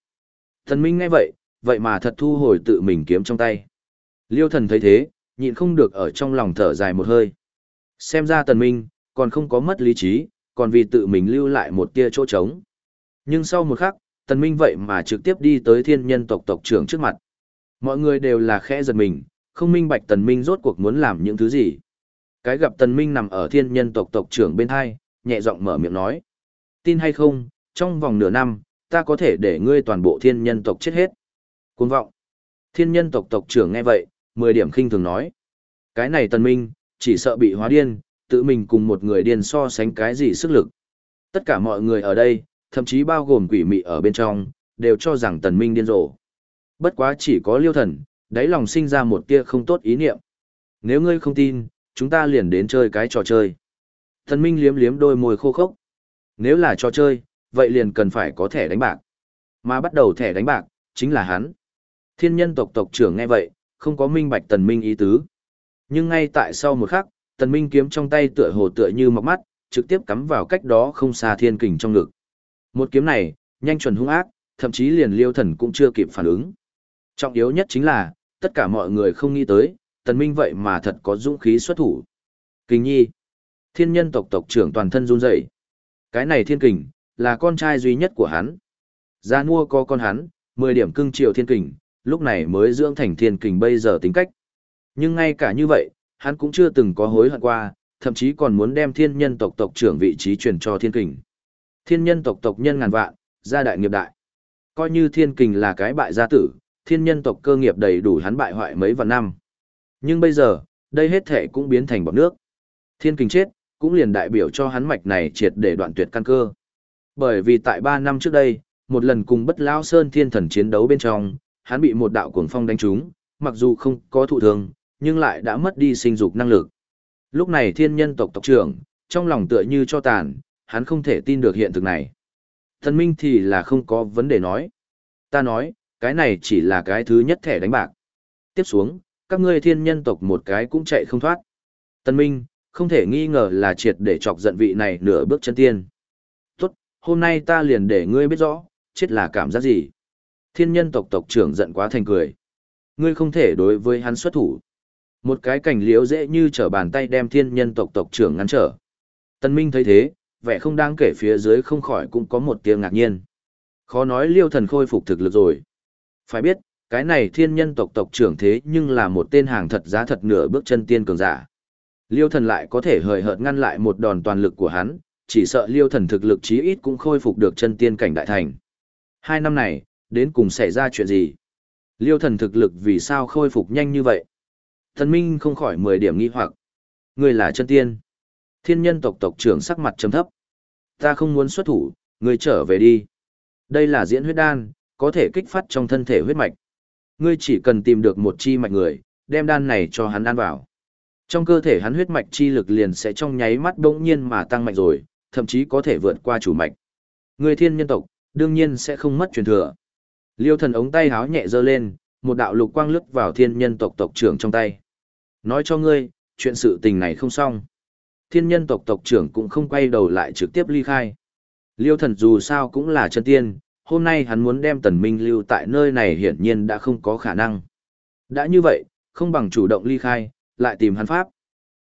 Thần minh ngay vậy, vậy mà thật thu hồi tự mình kiếm trong tay. Liêu thần thấy thế, nhịn không được ở trong lòng thở dài một hơi. Xem ra tần minh, còn không có mất lý trí, còn vì tự mình lưu lại một tia chỗ trống. Nhưng sau một khắc, tần minh vậy mà trực tiếp đi tới thiên nhân tộc tộc trưởng trước mặt. Mọi người đều là khẽ giật mình, không minh bạch tần minh rốt cuộc muốn làm những thứ gì. Cái gặp tần minh nằm ở thiên nhân tộc tộc trưởng bên hai, nhẹ giọng mở miệng nói. Tin hay không, trong vòng nửa năm, ta có thể để ngươi toàn bộ thiên nhân tộc chết hết. Cuồng vọng. Thiên nhân tộc tộc trưởng nghe vậy, mười điểm khinh thường nói. Cái này tần minh, chỉ sợ bị hóa điên, tự mình cùng một người điên so sánh cái gì sức lực. Tất cả mọi người ở đây, thậm chí bao gồm quỷ mị ở bên trong, đều cho rằng tần minh điên rồ. Bất quá chỉ có liêu thần, đáy lòng sinh ra một tia không tốt ý niệm. Nếu ngươi không tin, chúng ta liền đến chơi cái trò chơi. Tần minh liếm liếm đôi môi khô khốc. Nếu là trò chơi, vậy liền cần phải có thẻ đánh bạc. Mà bắt đầu thẻ đánh bạc, chính là hắn. Thiên nhân tộc tộc trưởng nghe vậy, không có minh bạch tần minh ý tứ. Nhưng ngay tại sau một khắc, tần minh kiếm trong tay tựa hồ tựa như mọc mắt, trực tiếp cắm vào cách đó không xa thiên kình trong ngực. Một kiếm này, nhanh chuẩn hung ác, thậm chí liền liêu thần cũng chưa kịp phản ứng. Trọng yếu nhất chính là, tất cả mọi người không nghĩ tới, tần minh vậy mà thật có dũng khí xuất thủ. Kình nhi, thiên nhân tộc tộc trưởng toàn thân run rẩy. Cái này thiên kình, là con trai duy nhất của hắn. Gia nua có con hắn, 10 điểm cưng triệu thiên kình, lúc này mới dưỡng thành thiên kình bây giờ tính cách. Nhưng ngay cả như vậy, hắn cũng chưa từng có hối hận qua, thậm chí còn muốn đem thiên nhân tộc tộc trưởng vị trí truyền cho thiên kình. Thiên nhân tộc tộc nhân ngàn vạn, gia đại nghiệp đại. Coi như thiên kình là cái bại gia tử, thiên nhân tộc cơ nghiệp đầy đủ hắn bại hoại mấy vạn năm. Nhưng bây giờ, đây hết thể cũng biến thành bọt nước. Thiên kình chết, cũng liền đại biểu cho hắn mạch này triệt để đoạn tuyệt căn cơ. Bởi vì tại 3 năm trước đây, một lần cùng bất lao sơn thiên thần chiến đấu bên trong, hắn bị một đạo cuồng phong đánh trúng, mặc dù không có thụ thương, nhưng lại đã mất đi sinh dục năng lực. Lúc này thiên nhân tộc tộc trưởng, trong lòng tựa như cho tàn, hắn không thể tin được hiện thực này. Thần minh thì là không có vấn đề nói. Ta nói, cái này chỉ là cái thứ nhất thẻ đánh bạc. Tiếp xuống, các ngươi thiên nhân tộc một cái cũng chạy không thoát. Tân minh, không thể nghi ngờ là triệt để chọc giận vị này nửa bước chân tiên. Tốt, hôm nay ta liền để ngươi biết rõ, chết là cảm giác gì. Thiên nhân tộc tộc trưởng giận quá thành cười. Ngươi không thể đối với hắn xuất thủ. Một cái cảnh liễu dễ như trở bàn tay đem thiên nhân tộc tộc trưởng ngăn trở. Tân Minh thấy thế, vẻ không đáng kể phía dưới không khỏi cũng có một tiếng ngạc nhiên. Khó nói liêu thần khôi phục thực lực rồi. Phải biết, cái này thiên nhân tộc tộc trưởng thế nhưng là một tên hàng thật giá thật nửa bước chân tiên cường giả. Liêu thần lại có thể hời hợt ngăn lại một đòn toàn lực của hắn, chỉ sợ liêu thần thực lực chí ít cũng khôi phục được chân tiên cảnh đại thành. Hai năm này, đến cùng xảy ra chuyện gì? Liêu thần thực lực vì sao khôi phục nhanh như vậy? Thần Minh không khỏi mười điểm nghi hoặc. Người là chân tiên. Thiên nhân tộc tộc trưởng sắc mặt trầm thấp. Ta không muốn xuất thủ, người trở về đi. Đây là diễn huyết đan, có thể kích phát trong thân thể huyết mạch. Ngươi chỉ cần tìm được một chi mạch người, đem đan này cho hắn ăn vào. Trong cơ thể hắn huyết mạch chi lực liền sẽ trong nháy mắt đống nhiên mà tăng mạnh rồi, thậm chí có thể vượt qua chủ mạch. Người thiên nhân tộc, đương nhiên sẽ không mất truyền thừa. Liêu thần ống tay háo nhẹ giơ lên, một đạo lục quang lướt vào thiên nhân tộc tộc trưởng trong tay. Nói cho ngươi, chuyện sự tình này không xong. Thiên nhân tộc tộc trưởng cũng không quay đầu lại trực tiếp ly khai. Liêu thần dù sao cũng là chân tiên, hôm nay hắn muốn đem tần minh lưu tại nơi này hiển nhiên đã không có khả năng. Đã như vậy, không bằng chủ động ly khai, lại tìm hắn pháp.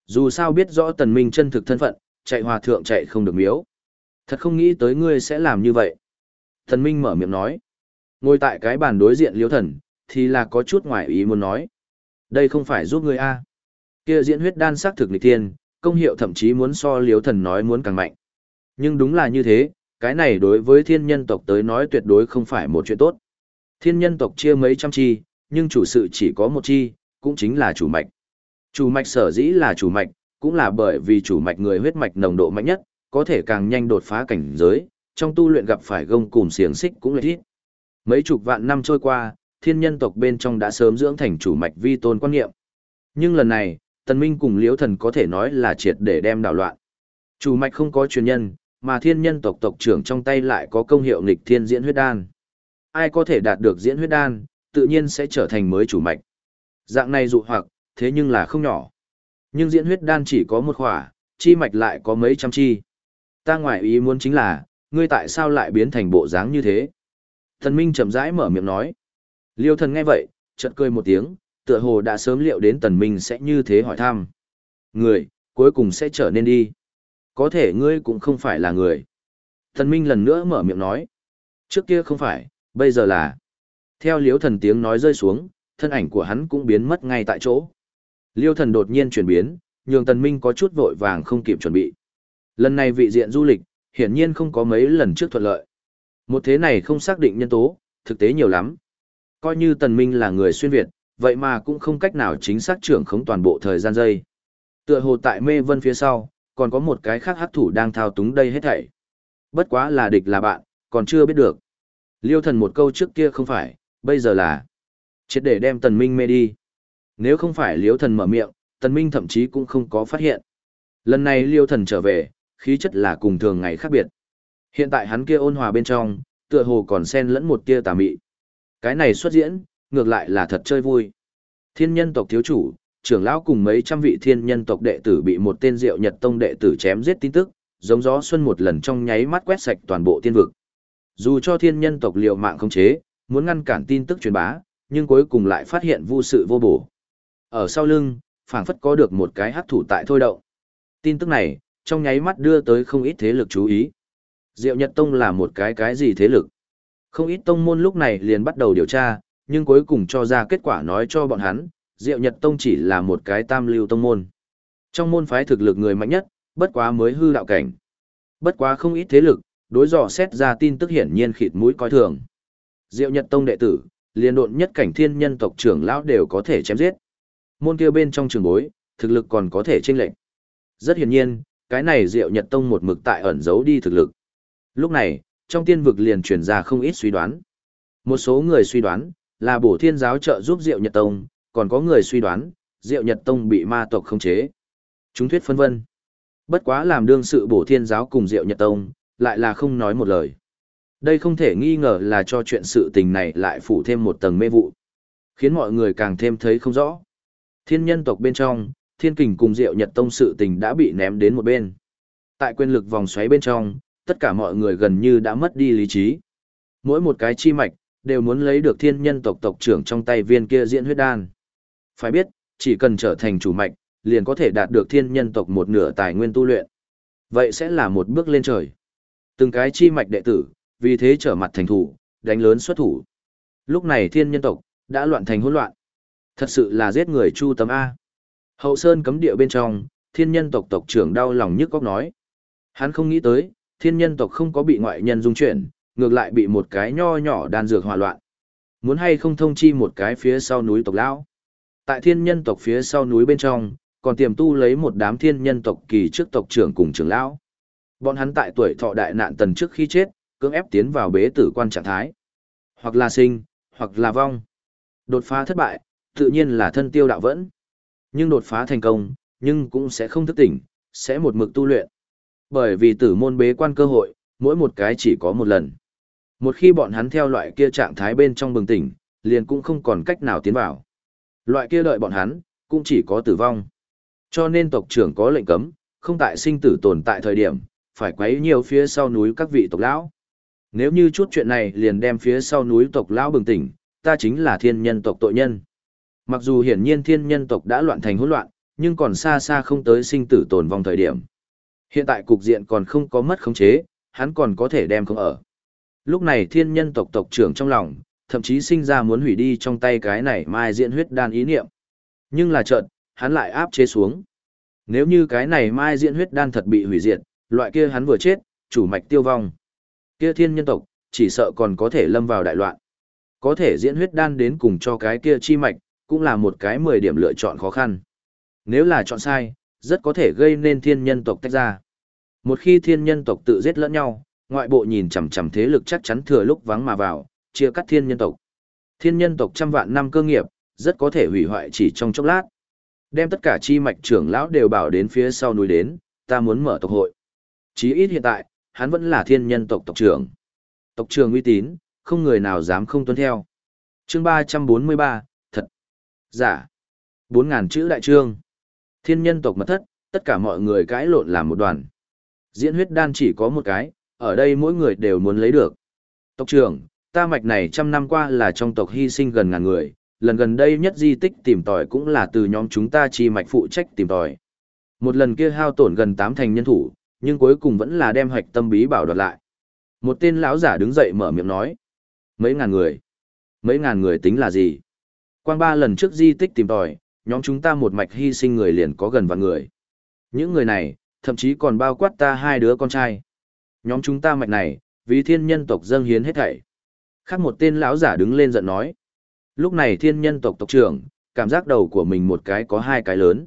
Dù sao biết rõ tần minh chân thực thân phận, chạy hòa thượng chạy không được miếu. Thật không nghĩ tới ngươi sẽ làm như vậy. Tần minh mở miệng nói. Ngồi tại cái bàn đối diện liêu thần, thì là có chút ngoài ý muốn nói. Đây không phải giúp ngươi a Kia diễn huyết đan sắc thực lịch thiên, công hiệu thậm chí muốn so liếu thần nói muốn càng mạnh. Nhưng đúng là như thế, cái này đối với thiên nhân tộc tới nói tuyệt đối không phải một chuyện tốt. Thiên nhân tộc chia mấy trăm chi, nhưng chủ sự chỉ có một chi, cũng chính là chủ mạch. Chủ mạch sở dĩ là chủ mạch, cũng là bởi vì chủ mạch người huyết mạch nồng độ mạnh nhất, có thể càng nhanh đột phá cảnh giới, trong tu luyện gặp phải gông cùm xiềng xích cũng là ít. Mấy chục vạn năm trôi qua, thiên nhân tộc bên trong đã sớm dưỡng thành chủ mạch vi tôn quan niệm. Nhưng lần này, Tần Minh cùng Liễu Thần có thể nói là triệt để đem đảo loạn. Chủ mạch không có truyền nhân, mà thiên nhân tộc tộc trưởng trong tay lại có công hiệu nghịch thiên diễn huyết đan. Ai có thể đạt được diễn huyết đan, tự nhiên sẽ trở thành mới chủ mạch. Dạng này dụ hoặc, thế nhưng là không nhỏ. Nhưng diễn huyết đan chỉ có một khỏa, chi mạch lại có mấy trăm chi. Ta ngoại ý muốn chính là, ngươi tại sao lại biến thành bộ dáng như thế? Thần Minh chậm rãi mở miệng nói. Liêu thần nghe vậy, chợt cười một tiếng, tựa hồ đã sớm liệu đến tần minh sẽ như thế hỏi thăm. Người, cuối cùng sẽ trở nên đi. Có thể ngươi cũng không phải là người. Thần Minh lần nữa mở miệng nói. Trước kia không phải, bây giờ là. Theo liếu thần tiếng nói rơi xuống, thân ảnh của hắn cũng biến mất ngay tại chỗ. Liêu thần đột nhiên chuyển biến, nhường tần minh có chút vội vàng không kịp chuẩn bị. Lần này vị diện du lịch, hiển nhiên không có mấy lần trước thuận lợi. Một thế này không xác định nhân tố, thực tế nhiều lắm. Coi như tần minh là người xuyên Việt, vậy mà cũng không cách nào chính xác trưởng khống toàn bộ thời gian dây. Tựa hồ tại mê vân phía sau, còn có một cái khác hắc thủ đang thao túng đây hết thảy. Bất quá là địch là bạn, còn chưa biết được. Liêu thần một câu trước kia không phải, bây giờ là chết để đem tần minh mê đi. Nếu không phải liêu thần mở miệng, tần minh thậm chí cũng không có phát hiện. Lần này liêu thần trở về, khí chất là cùng thường ngày khác biệt. Hiện tại hắn kia ôn hòa bên trong, tựa hồ còn xen lẫn một tia tà mị. Cái này xuất diễn, ngược lại là thật chơi vui. Thiên nhân tộc thiếu chủ, trưởng lão cùng mấy trăm vị thiên nhân tộc đệ tử bị một tên Diệu Nhật Tông đệ tử chém giết tin tức, giống gió xuân một lần trong nháy mắt quét sạch toàn bộ tiên vực. Dù cho thiên nhân tộc liệu mạng không chế, muốn ngăn cản tin tức truyền bá, nhưng cuối cùng lại phát hiện vô sự vô bổ. Ở sau lưng, phảng phất có được một cái hắc thủ tại thôi động. Tin tức này, trong nháy mắt đưa tới không ít thế lực chú ý. Diệu Nhật Tông là một cái cái gì thế lực? Không ít tông môn lúc này liền bắt đầu điều tra, nhưng cuối cùng cho ra kết quả nói cho bọn hắn, Diệu Nhật Tông chỉ là một cái tam lưu tông môn. Trong môn phái thực lực người mạnh nhất, bất quá mới hư đạo cảnh. Bất quá không ít thế lực, đối dò xét ra tin tức hiển nhiên khịt mũi coi thường. Diệu Nhật Tông đệ tử, liên độn nhất cảnh thiên nhân tộc trưởng lão đều có thể chém giết. Môn kia bên trong trường bối, thực lực còn có thể chênh lệch. Rất hiển nhiên, cái này Diệu Nhật Tông một mực tại ẩn giấu đi thực lực. Lúc này, trong tiên vực liền truyền ra không ít suy đoán. Một số người suy đoán là Bổ Thiên giáo trợ giúp Diệu Nhật Tông, còn có người suy đoán Diệu Nhật Tông bị ma tộc khống chế. Chúng thuyết phân vân. Bất quá làm đương sự Bổ Thiên giáo cùng Diệu Nhật Tông, lại là không nói một lời. Đây không thể nghi ngờ là cho chuyện sự tình này lại phủ thêm một tầng mê vụ, khiến mọi người càng thêm thấy không rõ. Thiên nhân tộc bên trong, thiên kình cùng diệu nhật tông sự tình đã bị ném đến một bên. Tại quyền lực vòng xoáy bên trong, tất cả mọi người gần như đã mất đi lý trí. Mỗi một cái chi mạch, đều muốn lấy được thiên nhân tộc tộc trưởng trong tay viên kia diễn huyết đan. Phải biết, chỉ cần trở thành chủ mạch, liền có thể đạt được thiên nhân tộc một nửa tài nguyên tu luyện. Vậy sẽ là một bước lên trời. Từng cái chi mạch đệ tử, vì thế trở mặt thành thủ, đánh lớn xuất thủ. Lúc này thiên nhân tộc, đã loạn thành hỗn loạn. Thật sự là giết người chu tấm A. Hậu Sơn cấm địa bên trong, thiên nhân tộc tộc trưởng đau lòng nhức góc nói. Hắn không nghĩ tới, thiên nhân tộc không có bị ngoại nhân dung chuyển, ngược lại bị một cái nho nhỏ đan dược hòa loạn. Muốn hay không thông chi một cái phía sau núi tộc lão. Tại thiên nhân tộc phía sau núi bên trong, còn tiềm tu lấy một đám thiên nhân tộc kỳ trước tộc trưởng cùng trưởng lão. Bọn hắn tại tuổi thọ đại nạn tần trước khi chết, cưỡng ép tiến vào bế tử quan trạng thái. Hoặc là sinh, hoặc là vong. Đột phá thất bại, tự nhiên là thân tiêu đạo vẫn. Nhưng đột phá thành công, nhưng cũng sẽ không thức tỉnh, sẽ một mực tu luyện. Bởi vì tử môn bế quan cơ hội, mỗi một cái chỉ có một lần. Một khi bọn hắn theo loại kia trạng thái bên trong bừng tỉnh, liền cũng không còn cách nào tiến vào. Loại kia đợi bọn hắn, cũng chỉ có tử vong. Cho nên tộc trưởng có lệnh cấm, không tại sinh tử tồn tại thời điểm, phải quấy nhiều phía sau núi các vị tộc lão. Nếu như chút chuyện này liền đem phía sau núi tộc lão bừng tỉnh, ta chính là thiên nhân tộc tội nhân. Mặc dù hiển nhiên thiên nhân tộc đã loạn thành hỗn loạn, nhưng còn xa xa không tới sinh tử tồn vong thời điểm. Hiện tại cục diện còn không có mất khống chế, hắn còn có thể đem không ở. Lúc này thiên nhân tộc tộc trưởng trong lòng, thậm chí sinh ra muốn hủy đi trong tay cái này mai diễn huyết đan ý niệm. Nhưng là chợt, hắn lại áp chế xuống. Nếu như cái này mai diễn huyết đan thật bị hủy diệt, loại kia hắn vừa chết, chủ mạch tiêu vong. Kia thiên nhân tộc, chỉ sợ còn có thể lâm vào đại loạn. Có thể diễn huyết đan đến cùng cho cái kia chi mạch, cũng là một cái 10 điểm lựa chọn khó khăn. Nếu là chọn sai, rất có thể gây nên thiên nhân tộc tách ra. Một khi thiên nhân tộc tự giết lẫn nhau, ngoại bộ nhìn chằm chằm thế lực chắc chắn thừa lúc vắng mà vào, chia cắt thiên nhân tộc. Thiên nhân tộc trăm vạn năm cơ nghiệp, rất có thể hủy hoại chỉ trong chốc lát. Đem tất cả chi mạch trưởng lão đều bảo đến phía sau núi đến, ta muốn mở tộc hội. Chí ít hiện tại, hắn vẫn là thiên nhân tộc tộc trưởng. Tộc trưởng uy tín, không người nào dám không tuân theo. Chương 343, thật. Giả. 4.000 chữ đại trương. Thiên nhân tộc mật thất, tất cả mọi người cãi lộn làm một đoàn. Diễn huyết đan chỉ có một cái, ở đây mỗi người đều muốn lấy được. Tộc trưởng, ta mạch này trăm năm qua là trong tộc hy sinh gần ngàn người, lần gần đây nhất di tích tìm tòi cũng là từ nhóm chúng ta chi mạch phụ trách tìm tòi. Một lần kia hao tổn gần tám thành nhân thủ, nhưng cuối cùng vẫn là đem hoạch tâm bí bảo đoạt lại. Một tên lão giả đứng dậy mở miệng nói. Mấy ngàn người. Mấy ngàn người tính là gì? Quang ba lần trước di tích tìm tòi, nhóm chúng ta một mạch hy sinh người liền có gần vạn người. Những người này, thậm chí còn bao quát ta hai đứa con trai. Nhóm chúng ta mạch này, vì thiên nhân tộc dâng hiến hết thảy. Khác một tên lão giả đứng lên giận nói. Lúc này thiên nhân tộc tộc trưởng, cảm giác đầu của mình một cái có hai cái lớn.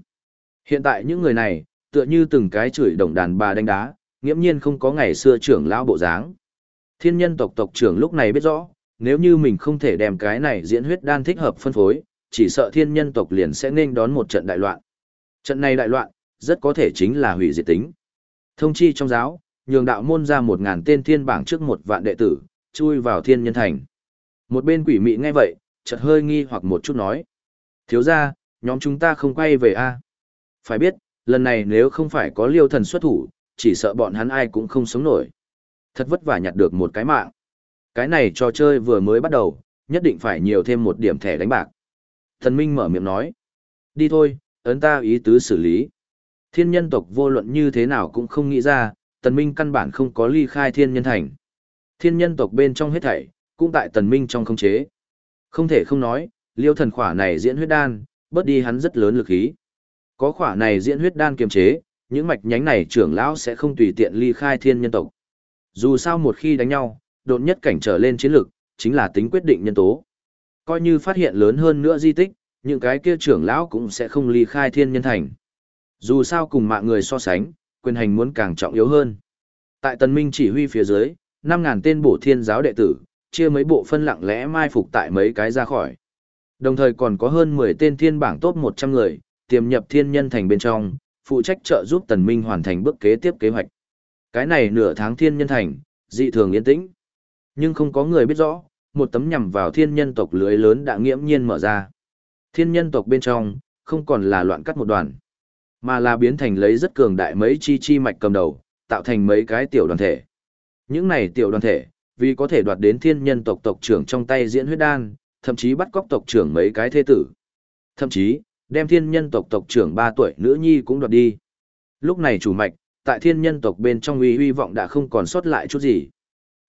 Hiện tại những người này, tựa như từng cái chửi đồng đàn bà đánh đá, nghiễm nhiên không có ngày xưa trưởng lão bộ dáng. Thiên nhân tộc tộc trưởng lúc này biết rõ, nếu như mình không thể đem cái này diễn huyết đan thích hợp phân phối, chỉ sợ thiên nhân tộc liền sẽ nên đón một trận đại loạn. Trận này đại loạn, rất có thể chính là hủy diệt tính. Thông chi trong giáo, nhường đạo môn ra một ngàn tên thiên bảng trước một vạn đệ tử, chui vào thiên nhân thành. Một bên quỷ mị nghe vậy, chợt hơi nghi hoặc một chút nói. Thiếu ra, nhóm chúng ta không quay về a Phải biết, lần này nếu không phải có liêu thần xuất thủ, chỉ sợ bọn hắn ai cũng không sống nổi. Thật vất vả nhặt được một cái mạng. Cái này trò chơi vừa mới bắt đầu, nhất định phải nhiều thêm một điểm thẻ đánh bạc. Thần Minh mở miệng nói. Đi thôi, ấn ta ý tứ xử lý. Thiên nhân tộc vô luận như thế nào cũng không nghĩ ra, Tần Minh căn bản không có ly khai thiên nhân thành. Thiên nhân tộc bên trong hết thảy, cũng tại Tần Minh trong không chế. Không thể không nói, liêu thần khỏa này diễn huyết đan, bớt đi hắn rất lớn lực khí. Có khỏa này diễn huyết đan kiềm chế, những mạch nhánh này trưởng lão sẽ không tùy tiện ly khai thiên nhân tộc. Dù sao một khi đánh nhau, đột nhất cảnh trở lên chiến lực, chính là tính quyết định nhân tố. Coi như phát hiện lớn hơn nữa di tích, những cái kia trưởng lão cũng sẽ không ly khai thiên nhân thành. Dù sao cùng mạng người so sánh, quyền hành muốn càng trọng yếu hơn. Tại tần minh chỉ huy phía dưới, 5.000 tên bổ thiên giáo đệ tử, chia mấy bộ phân lặng lẽ mai phục tại mấy cái ra khỏi. Đồng thời còn có hơn 10 tên thiên bảng top 100 người, tiềm nhập thiên nhân thành bên trong, phụ trách trợ giúp tần minh hoàn thành bước kế tiếp kế hoạch. Cái này nửa tháng thiên nhân thành, dị thường yên tĩnh. Nhưng không có người biết rõ, một tấm nhằm vào thiên nhân tộc lưới lớn đã nghiễm nhiên mở ra. Thiên nhân tộc bên trong, không còn là loạn cắt một đoàn, mà là biến thành lấy rất cường đại mấy chi chi mạch cầm đầu, tạo thành mấy cái tiểu đoàn thể. Những này tiểu đoàn thể, vì có thể đoạt đến thiên nhân tộc tộc trưởng trong tay diễn huyết đan, thậm chí bắt cóc tộc trưởng mấy cái thế tử. Thậm chí, đem thiên nhân tộc tộc trưởng 3 tuổi nữ nhi cũng đoạt đi. Lúc này chủ mạch, tại thiên nhân tộc bên trong uy huy vọng đã không còn sót lại chút gì.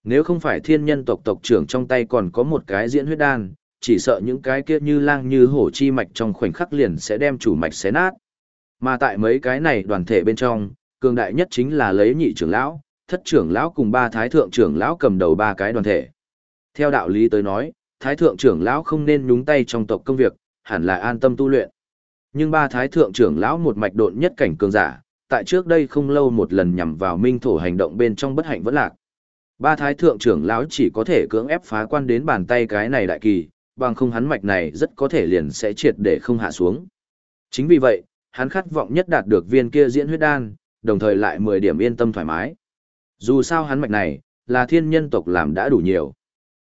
Nếu không phải thiên nhân tộc tộc trưởng trong tay còn có một cái diễn huyết đan, chỉ sợ những cái kia như lang như hổ chi mạch trong khoảnh khắc liền sẽ đem chủ mạch xé nát. Mà tại mấy cái này đoàn thể bên trong, cường đại nhất chính là lấy nhị trưởng lão, thất trưởng lão cùng ba thái thượng trưởng lão cầm đầu ba cái đoàn thể. Theo đạo lý tới nói, thái thượng trưởng lão không nên nhúng tay trong tộc công việc, hẳn là an tâm tu luyện. Nhưng ba thái thượng trưởng lão một mạch độn nhất cảnh cường giả, tại trước đây không lâu một lần nhằm vào minh thổ hành động bên trong bất hạnh vẫn lạc. Ba thái thượng trưởng lão chỉ có thể cưỡng ép phá quan đến bàn tay cái này đại kỳ, bằng không hắn mạch này rất có thể liền sẽ triệt để không hạ xuống. Chính vì vậy, hắn khát vọng nhất đạt được viên kia diễn huyết đan, đồng thời lại 10 điểm yên tâm thoải mái. Dù sao hắn mạch này, là thiên nhân tộc làm đã đủ nhiều.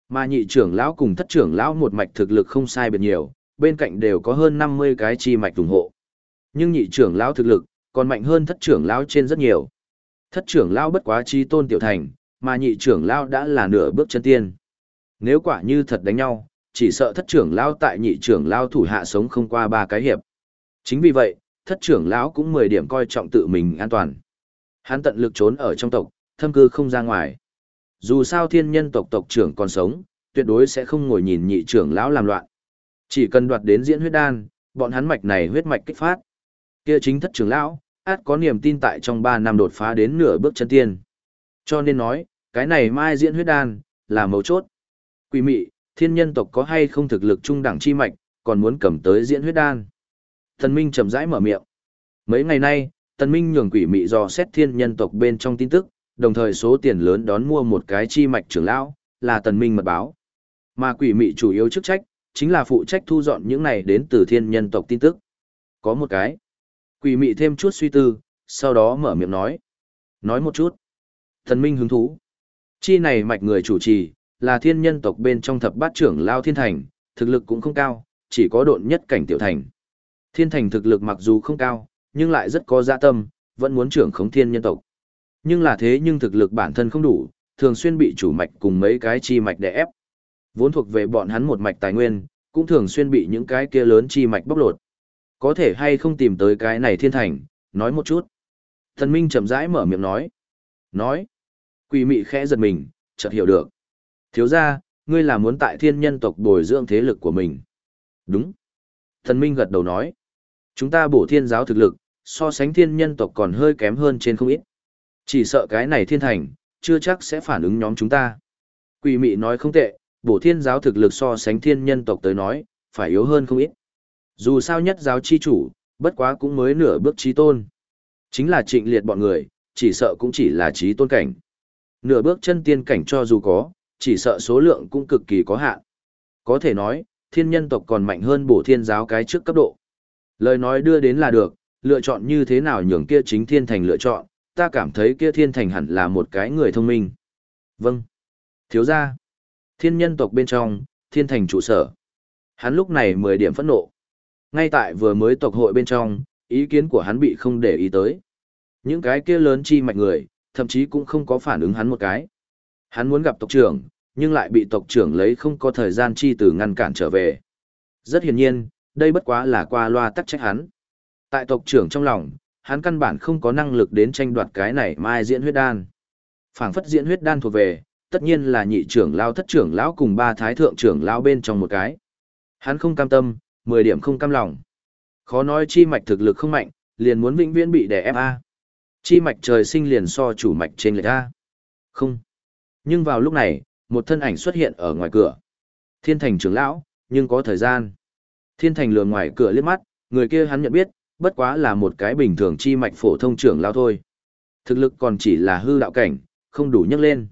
Mà nhị trưởng lão cùng thất trưởng lão một mạch thực lực không sai biệt nhiều, bên cạnh đều có hơn 50 cái chi mạch ủng hộ. Nhưng nhị trưởng lão thực lực, còn mạnh hơn thất trưởng lão trên rất nhiều. Thất trưởng lão bất quá chi tôn tiểu thành, mà nhị trưởng lão đã là nửa bước chân tiên. Nếu quả như thật đánh nhau, chỉ sợ thất trưởng lão tại nhị trưởng lão thủ hạ sống không qua ba cái hiệp. Chính vì vậy, thất trưởng lão cũng 10 điểm coi trọng tự mình an toàn. Hắn tận lực trốn ở trong tộc, thâm cư không ra ngoài. Dù sao thiên nhân tộc tộc trưởng còn sống, tuyệt đối sẽ không ngồi nhìn nhị trưởng lão làm loạn. Chỉ cần đoạt đến diễn huyết đan, bọn hắn mạch này huyết mạch kích phát. Kia chính thất trưởng lão, át có niềm tin tại trong 3 năm đột phá đến nửa bước chân tiên. Cho nên nói, cái này mai diễn huyết đan, là mấu chốt. Quỷ mị, thiên nhân tộc có hay không thực lực trung đẳng chi mạch, còn muốn cầm tới diễn huyết đan. Thần Minh chậm rãi mở miệng. Mấy ngày nay, Tần Minh nhường quỷ mị dò xét thiên nhân tộc bên trong tin tức, đồng thời số tiền lớn đón mua một cái chi mạch trưởng lão, là Tần Minh mật báo. Mà quỷ mị chủ yếu chức trách, chính là phụ trách thu dọn những này đến từ thiên nhân tộc tin tức. Có một cái. Quỷ mị thêm chút suy tư, sau đó mở miệng nói. Nói một chút. Thần Minh hứng thú. Chi này mạch người chủ trì, là thiên nhân tộc bên trong thập bát trưởng lao thiên thành, thực lực cũng không cao, chỉ có độn nhất cảnh tiểu thành. Thiên thành thực lực mặc dù không cao, nhưng lại rất có dạ tâm, vẫn muốn trưởng khống thiên nhân tộc. Nhưng là thế nhưng thực lực bản thân không đủ, thường xuyên bị chủ mạch cùng mấy cái chi mạch đè ép. Vốn thuộc về bọn hắn một mạch tài nguyên, cũng thường xuyên bị những cái kia lớn chi mạch bóc lột. Có thể hay không tìm tới cái này thiên thành, nói một chút. Thần Minh chậm rãi mở miệng nói. Nói. Quỷ mị khẽ giật mình, chợt hiểu được. Thiếu ra, ngươi là muốn tại thiên nhân tộc bồi dưỡng thế lực của mình. Đúng. Thần Minh gật đầu nói. Chúng ta bổ thiên giáo thực lực, so sánh thiên nhân tộc còn hơi kém hơn trên không ít. Chỉ sợ cái này thiên thành, chưa chắc sẽ phản ứng nhóm chúng ta. Quỷ mị nói không tệ, bổ thiên giáo thực lực so sánh thiên nhân tộc tới nói, phải yếu hơn không ít. Dù sao nhất giáo chi chủ, bất quá cũng mới nửa bước trí tôn. Chính là trịnh liệt bọn người, chỉ sợ cũng chỉ là trí tôn cảnh. Nửa bước chân tiên cảnh cho dù có, chỉ sợ số lượng cũng cực kỳ có hạn. Có thể nói, thiên nhân tộc còn mạnh hơn bổ thiên giáo cái trước cấp độ. Lời nói đưa đến là được, lựa chọn như thế nào nhường kia chính thiên thành lựa chọn, ta cảm thấy kia thiên thành hẳn là một cái người thông minh. Vâng. Thiếu gia Thiên nhân tộc bên trong, thiên thành trụ sở. Hắn lúc này 10 điểm phẫn nộ. Ngay tại vừa mới tộc hội bên trong, ý kiến của hắn bị không để ý tới. Những cái kia lớn chi mạch người, thậm chí cũng không có phản ứng hắn một cái. Hắn muốn gặp tộc trưởng, nhưng lại bị tộc trưởng lấy không có thời gian chi từ ngăn cản trở về. Rất hiển nhiên, đây bất quá là qua loa tắc trách hắn. Tại tộc trưởng trong lòng, hắn căn bản không có năng lực đến tranh đoạt cái này mai diễn huyết đan. Phảng phất diễn huyết đan thuộc về, tất nhiên là nhị trưởng lao thất trưởng lão cùng ba thái thượng trưởng lão bên trong một cái. Hắn không cam tâm, 10 điểm không cam lòng. Khó nói chi mạch thực lực không mạnh, liền muốn vĩnh viễn bị đè ép a. Chi mạch trời sinh liền so chủ mạch trên lệch a. Không. Nhưng vào lúc này, một thân ảnh xuất hiện ở ngoài cửa. Thiên thành trưởng lão, nhưng có thời gian. Thiên thành lường ngoài cửa liếc mắt, người kia hắn nhận biết, bất quá là một cái bình thường chi mạch phổ thông trưởng lão thôi. Thực lực còn chỉ là hư đạo cảnh, không đủ nhấc lên.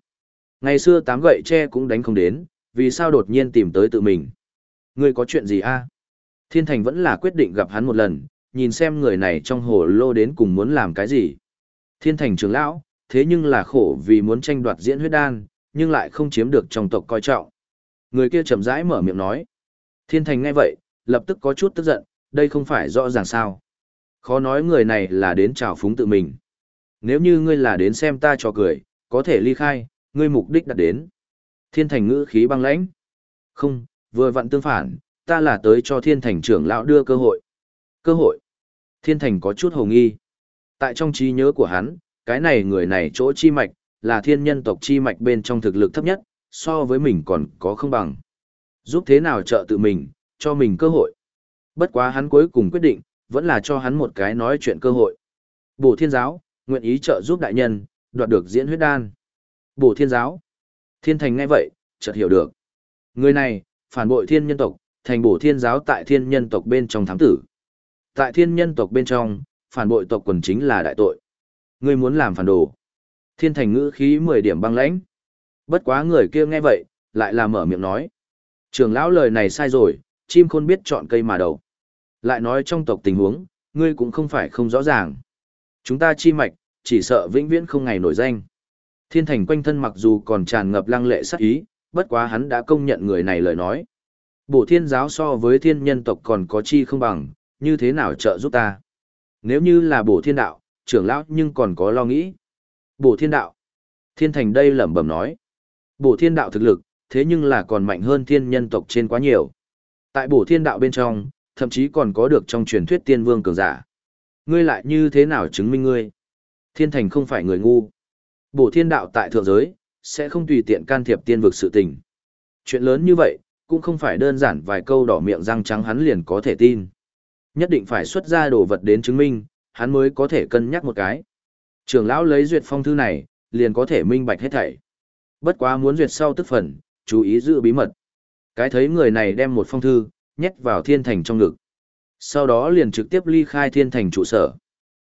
Ngày xưa tám gậy tre cũng đánh không đến, vì sao đột nhiên tìm tới tự mình. Người có chuyện gì a? Thiên thành vẫn là quyết định gặp hắn một lần, nhìn xem người này trong hồ lô đến cùng muốn làm cái gì. Thiên thành trưởng lão, thế nhưng là khổ vì muốn tranh đoạt diễn huyết đan, nhưng lại không chiếm được trong tộc coi trọng. Người kia chậm rãi mở miệng nói. Thiên thành nghe vậy, lập tức có chút tức giận, đây không phải rõ ràng sao. Khó nói người này là đến chào phúng tự mình. Nếu như ngươi là đến xem ta cho cười, có thể ly khai, ngươi mục đích đặt đến. Thiên thành ngữ khí băng lãnh. Không, vừa vặn tương phản, ta là tới cho thiên thành trưởng lão đưa cơ hội. Cơ hội. Thiên thành có chút hồ nghi. Tại trong trí nhớ của hắn, cái này người này chỗ chi mạch, là thiên nhân tộc chi mạch bên trong thực lực thấp nhất, so với mình còn có không bằng. Giúp thế nào trợ tự mình, cho mình cơ hội. Bất quá hắn cuối cùng quyết định, vẫn là cho hắn một cái nói chuyện cơ hội. Bổ thiên giáo, nguyện ý trợ giúp đại nhân, đoạt được diễn huyết đan. Bổ thiên giáo. Thiên thành ngay vậy, chợt hiểu được. Người này, phản bội thiên nhân tộc, thành bổ thiên giáo tại thiên nhân tộc bên trong thám tử. Tại thiên nhân tộc bên trong, phản bội tộc quần chính là đại tội. Người muốn làm phản đồ. Thiên thành ngữ khí 10 điểm băng lãnh. Bất quá người kia nghe vậy, lại là mở miệng nói. Trường lão lời này sai rồi, chim khôn biết chọn cây mà đầu. Lại nói trong tộc tình huống, ngươi cũng không phải không rõ ràng. Chúng ta chi mạch, chỉ sợ vĩnh viễn không ngày nổi danh. Thiên thành quanh thân mặc dù còn tràn ngập lăng lệ sắc ý, bất quá hắn đã công nhận người này lời nói. Bổ thiên giáo so với thiên nhân tộc còn có chi không bằng, như thế nào trợ giúp ta? Nếu như là bổ thiên đạo, trưởng lão nhưng còn có lo nghĩ. Bổ thiên đạo. Thiên thành đây lẩm bẩm nói. Bổ thiên đạo thực lực, thế nhưng là còn mạnh hơn thiên nhân tộc trên quá nhiều. Tại bổ thiên đạo bên trong, thậm chí còn có được trong truyền thuyết tiên vương cường giả. Ngươi lại như thế nào chứng minh ngươi? Thiên thành không phải người ngu. Bổ thiên đạo tại thượng giới, sẽ không tùy tiện can thiệp tiên vực sự tình. Chuyện lớn như vậy, cũng không phải đơn giản vài câu đỏ miệng răng trắng hắn liền có thể tin. Nhất định phải xuất ra đồ vật đến chứng minh, hắn mới có thể cân nhắc một cái. Trường lão lấy duyệt phong thư này, liền có thể minh bạch hết thảy. Bất quá muốn duyệt sau tức phần, chú ý giữ bí mật. Cái thấy người này đem một phong thư, nhét vào thiên thành trong ngực. Sau đó liền trực tiếp ly khai thiên thành trụ sở.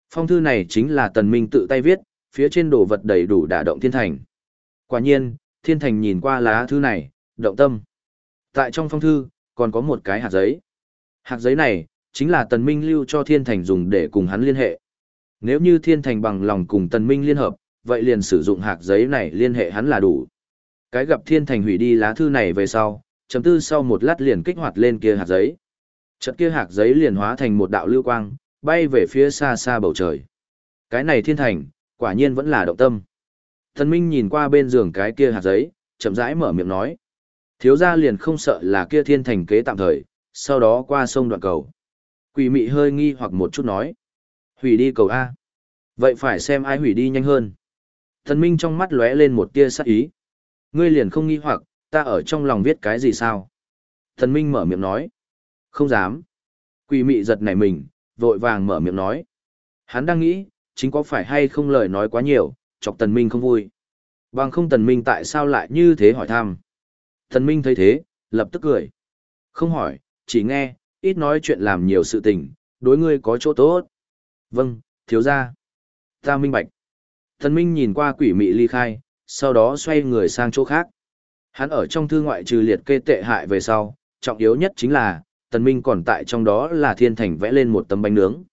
Phong thư này chính là tần minh tự tay viết, phía trên đồ vật đầy đủ đả động thiên thành. Quả nhiên, thiên thành nhìn qua lá thư này, động tâm. Tại trong phong thư, còn có một cái hạt giấy. Hạt giấy này, chính là tần minh lưu cho thiên thành dùng để cùng hắn liên hệ. Nếu như thiên thành bằng lòng cùng tần minh liên hợp, vậy liền sử dụng hạt giấy này liên hệ hắn là đủ. Cái gặp thiên thành hủy đi lá thư này về sau, chấm tư sau một lát liền kích hoạt lên kia hạt giấy. Chợt kia hạt giấy liền hóa thành một đạo lưu quang, bay về phía xa xa bầu trời. Cái này thiên thành, quả nhiên vẫn là động tâm. Thần Minh nhìn qua bên giường cái kia hạt giấy, chậm rãi mở miệng nói. Thiếu gia liền không sợ là kia thiên thành kế tạm thời, sau đó qua sông đoạn cầu. Quỷ mị hơi nghi hoặc một chút nói. Hủy đi cầu A. Vậy phải xem ai hủy đi nhanh hơn. Thần Minh trong mắt lóe lên một tia sắc ý. Ngươi liền không nghi hoặc, ta ở trong lòng viết cái gì sao? Thần Minh mở miệng nói. Không dám. Quỷ mị giật nảy mình, vội vàng mở miệng nói. Hắn đang nghĩ, chính có phải hay không lời nói quá nhiều, chọc Tần Minh không vui. Bằng không Tần Minh tại sao lại như thế hỏi thăm. Tần Minh thấy thế, lập tức cười. Không hỏi, chỉ nghe, ít nói chuyện làm nhiều sự tình, đối ngươi có chỗ tốt. Vâng, thiếu gia. Ta minh bạch. Tần Minh nhìn qua quỷ mị ly khai, sau đó xoay người sang chỗ khác. Hắn ở trong thư ngoại trừ liệt kê tệ hại về sau, trọng yếu nhất chính là, Tần Minh còn tại trong đó là thiên thành vẽ lên một tấm bánh nướng.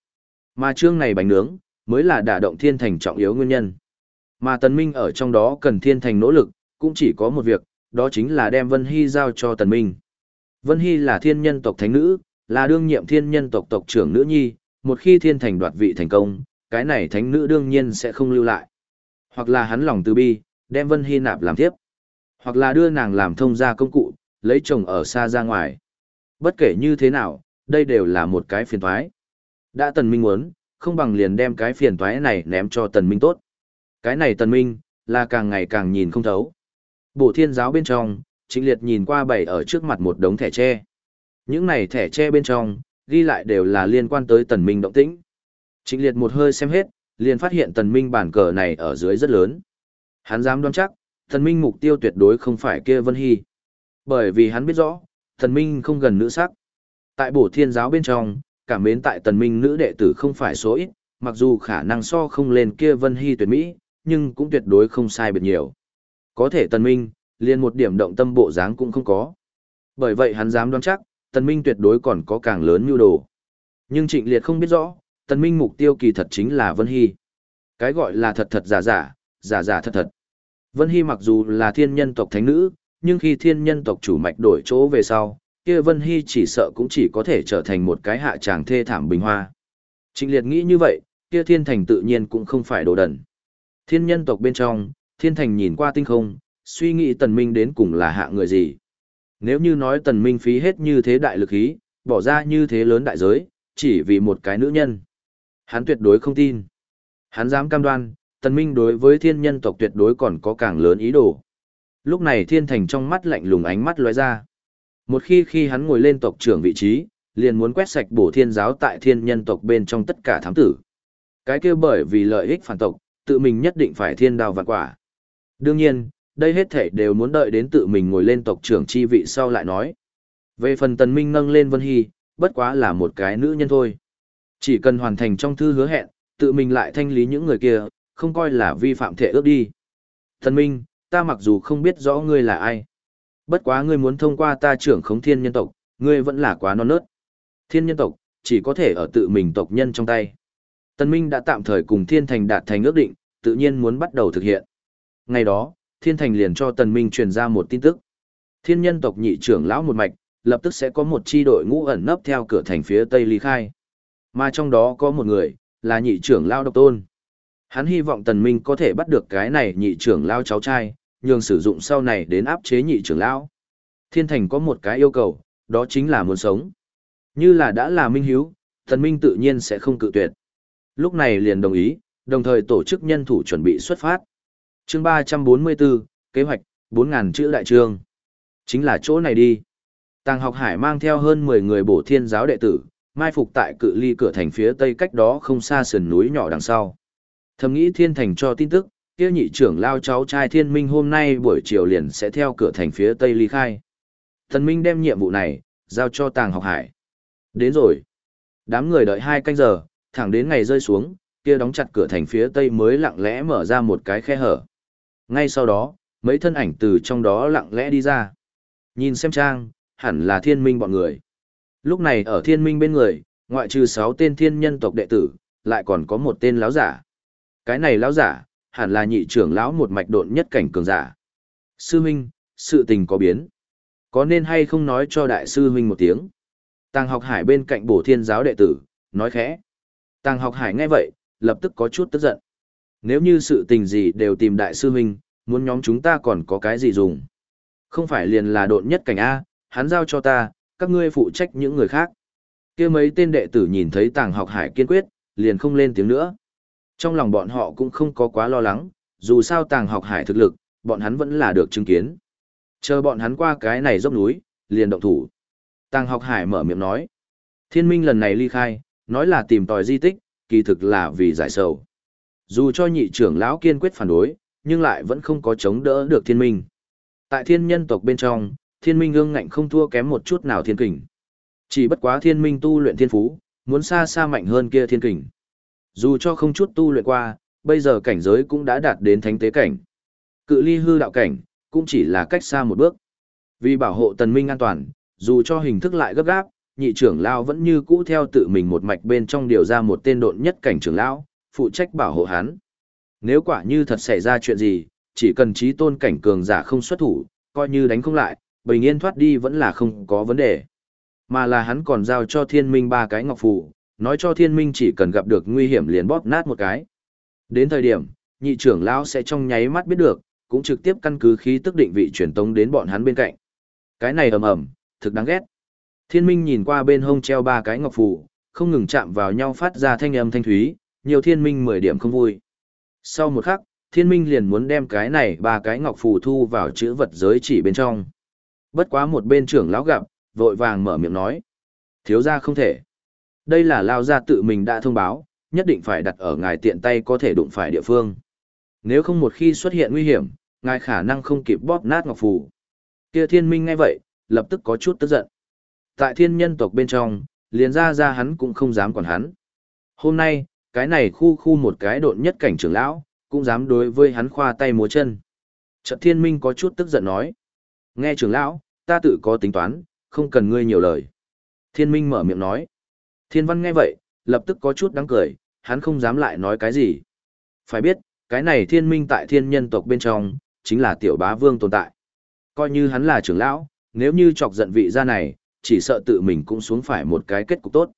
Mà chương này bánh nướng, mới là đả động thiên thành trọng yếu nguyên nhân. Mà Tần Minh ở trong đó cần thiên thành nỗ lực, cũng chỉ có một việc, đó chính là đem Vân Hy giao cho Tần Minh. Vân Hy là thiên nhân tộc thánh nữ, là đương nhiệm thiên nhân tộc tộc trưởng nữ nhi, một khi thiên thành đoạt vị thành công, cái này thánh nữ đương nhiên sẽ không lưu lại. Hoặc là hắn lòng từ bi, đem Vân Hy nạp làm tiếp. Hoặc là đưa nàng làm thông gia công cụ, lấy chồng ở xa ra ngoài. Bất kể như thế nào, đây đều là một cái phiền toái. Đã tần minh muốn, không bằng liền đem cái phiền toái này ném cho tần minh tốt. Cái này tần minh, là càng ngày càng nhìn không thấu. Bổ thiên giáo bên trong, trịnh liệt nhìn qua bày ở trước mặt một đống thẻ tre. Những này thẻ tre bên trong, ghi lại đều là liên quan tới tần minh động tĩnh. Trịnh liệt một hơi xem hết, liền phát hiện tần minh bản cờ này ở dưới rất lớn. Hắn dám đoán chắc, Thần minh mục tiêu tuyệt đối không phải kia Vân Hy. Bởi vì hắn biết rõ, Thần minh không gần nữ sắc. Tại bổ thiên giáo bên trong, cảm mến tại tần minh nữ đệ tử không phải số ít, mặc dù khả năng so không lên kia Vân Hy tuyệt mỹ, nhưng cũng tuyệt đối không sai biệt nhiều. Có thể tần minh, liền một điểm động tâm bộ dáng cũng không có. Bởi vậy hắn dám đoán chắc, tần minh tuyệt đối còn có càng lớn nhu đồ. Nhưng trịnh liệt không biết rõ, tần minh mục tiêu kỳ thật chính là Vân Hy. Cái gọi là thật thật giả giả, giả giả thật thật. Vân Hy mặc dù là thiên nhân tộc thánh nữ, nhưng khi thiên nhân tộc chủ mạch đổi chỗ về sau, kia Vân Hy chỉ sợ cũng chỉ có thể trở thành một cái hạ tràng thê thảm bình hoa. Trịnh liệt nghĩ như vậy, kia thiên thành tự nhiên cũng không phải đồ đần. Thiên nhân tộc bên trong, thiên thành nhìn qua tinh không, suy nghĩ tần minh đến cùng là hạ người gì. Nếu như nói tần minh phí hết như thế đại lực ý, bỏ ra như thế lớn đại giới, chỉ vì một cái nữ nhân. Hắn tuyệt đối không tin. Hắn dám cam đoan, tần minh đối với thiên nhân tộc tuyệt đối còn có càng lớn ý đồ. Lúc này thiên thành trong mắt lạnh lùng ánh mắt lóe ra. Một khi khi hắn ngồi lên tộc trưởng vị trí, liền muốn quét sạch bổ thiên giáo tại thiên nhân tộc bên trong tất cả thám tử. Cái kia bởi vì lợi ích phản tộc, tự mình nhất định phải thiên đào vạn quả. Đương nhiên, đây hết thể đều muốn đợi đến tự mình ngồi lên tộc trưởng chi vị sau lại nói. Về phần tần minh nâng lên Vân Hy, bất quá là một cái nữ nhân thôi. Chỉ cần hoàn thành trong thư hứa hẹn, tự mình lại thanh lý những người kia, không coi là vi phạm thể ước đi. Tần minh, ta mặc dù không biết rõ ngươi là ai. Bất quá ngươi muốn thông qua ta trưởng khống thiên nhân tộc, ngươi vẫn là quá non nớt. Thiên nhân tộc, chỉ có thể ở tự mình tộc nhân trong tay. Tần Minh đã tạm thời cùng Thiên Thành đạt thành ước định, tự nhiên muốn bắt đầu thực hiện. Ngày đó, Thiên Thành liền cho Tần Minh truyền ra một tin tức. Thiên nhân tộc nhị trưởng lão một mạch, lập tức sẽ có một chi đội ngũ ẩn nấp theo cửa thành phía tây ly khai. Mà trong đó có một người, là nhị trưởng lão độc tôn. Hắn hy vọng Tần Minh có thể bắt được cái này nhị trưởng lão cháu trai, nhường sử dụng sau này đến áp chế nhị trưởng lão. Thiên Thành có một cái yêu cầu, đó chính là muốn sống. Như là đã là minh hiếu, Tần Minh tự nhiên sẽ không cự tuyệt. Lúc này liền đồng ý, đồng thời tổ chức nhân thủ chuẩn bị xuất phát. Chương 344, kế hoạch, 4.000 chữ đại trương. Chính là chỗ này đi. Tàng học hải mang theo hơn 10 người bổ thiên giáo đệ tử, mai phục tại cự ly cửa thành phía tây cách đó không xa sườn núi nhỏ đằng sau. Thầm nghĩ thiên thành cho tin tức, kia nhị trưởng lao cháu trai thiên minh hôm nay buổi chiều liền sẽ theo cửa thành phía tây ly khai. Thần minh đem nhiệm vụ này, giao cho tàng học hải. Đến rồi. Đám người đợi hai canh giờ, thẳng đến ngày rơi xuống, kia đóng chặt cửa thành phía tây mới lặng lẽ mở ra một cái khe hở. Ngay sau đó, mấy thân ảnh từ trong đó lặng lẽ đi ra. Nhìn xem trang, hẳn là thiên minh bọn người. Lúc này ở thiên minh bên người, ngoại trừ sáu tên thiên nhân tộc đệ tử, lại còn có một tên láo giả. Cái này lão giả, hẳn là nhị trưởng lão một mạch độn nhất cảnh cường giả. Sư huynh, sự tình có biến. Có nên hay không nói cho đại sư huynh một tiếng? Tàng học hải bên cạnh bổ thiên giáo đệ tử, nói khẽ. Tàng học hải nghe vậy, lập tức có chút tức giận. Nếu như sự tình gì đều tìm đại sư huynh, muốn nhóm chúng ta còn có cái gì dùng. Không phải liền là độn nhất cảnh A, hắn giao cho ta, các ngươi phụ trách những người khác. kia mấy tên đệ tử nhìn thấy tàng học hải kiên quyết, liền không lên tiếng nữa. Trong lòng bọn họ cũng không có quá lo lắng, dù sao tàng học hải thực lực, bọn hắn vẫn là được chứng kiến. Chờ bọn hắn qua cái này dốc núi, liền động thủ. Tàng học hải mở miệng nói. Thiên minh lần này ly khai, nói là tìm tòi di tích, kỳ thực là vì giải sầu. Dù cho nhị trưởng lão kiên quyết phản đối, nhưng lại vẫn không có chống đỡ được thiên minh. Tại thiên nhân tộc bên trong, thiên minh ương ngạnh không thua kém một chút nào thiên kình. Chỉ bất quá thiên minh tu luyện thiên phú, muốn xa xa mạnh hơn kia thiên kình. Dù cho không chút tu luyện qua, bây giờ cảnh giới cũng đã đạt đến thánh tế cảnh. Cự ly hư đạo cảnh, cũng chỉ là cách xa một bước. Vì bảo hộ tần minh an toàn, dù cho hình thức lại gấp gáp, nhị trưởng lão vẫn như cũ theo tự mình một mạch bên trong điều ra một tên độn nhất cảnh trưởng lão, phụ trách bảo hộ hắn. Nếu quả như thật xảy ra chuyện gì, chỉ cần trí tôn cảnh cường giả không xuất thủ, coi như đánh không lại, bình yên thoát đi vẫn là không có vấn đề. Mà là hắn còn giao cho thiên minh ba cái ngọc phù, Nói cho thiên minh chỉ cần gặp được nguy hiểm liền bóp nát một cái. Đến thời điểm, nhị trưởng lão sẽ trong nháy mắt biết được, cũng trực tiếp căn cứ khí tức định vị truyền tống đến bọn hắn bên cạnh. Cái này ầm ầm, thực đáng ghét. Thiên minh nhìn qua bên hông treo ba cái ngọc phù, không ngừng chạm vào nhau phát ra thanh âm thanh thúy, nhiều thiên minh 10 điểm không vui. Sau một khắc, thiên minh liền muốn đem cái này ba cái ngọc phù thu vào chữ vật giới chỉ bên trong. Bất quá một bên trưởng lão gặp, vội vàng mở miệng nói. Thiếu ra không thể. Đây là lao ra tự mình đã thông báo, nhất định phải đặt ở ngài tiện tay có thể đụng phải địa phương. Nếu không một khi xuất hiện nguy hiểm, ngài khả năng không kịp bóp nát ngọc phù. Kia thiên minh ngay vậy, lập tức có chút tức giận. Tại thiên nhân tộc bên trong, liền ra ra hắn cũng không dám quản hắn. Hôm nay, cái này khu khu một cái độn nhất cảnh trưởng lão, cũng dám đối với hắn khoa tay múa chân. Trận thiên minh có chút tức giận nói. Nghe trưởng lão, ta tự có tính toán, không cần ngươi nhiều lời. Thiên minh mở miệng nói. Thiên văn nghe vậy, lập tức có chút đáng cười, hắn không dám lại nói cái gì. Phải biết, cái này thiên minh tại thiên nhân tộc bên trong, chính là tiểu bá vương tồn tại. Coi như hắn là trưởng lão, nếu như chọc giận vị gia này, chỉ sợ tự mình cũng xuống phải một cái kết cục tốt.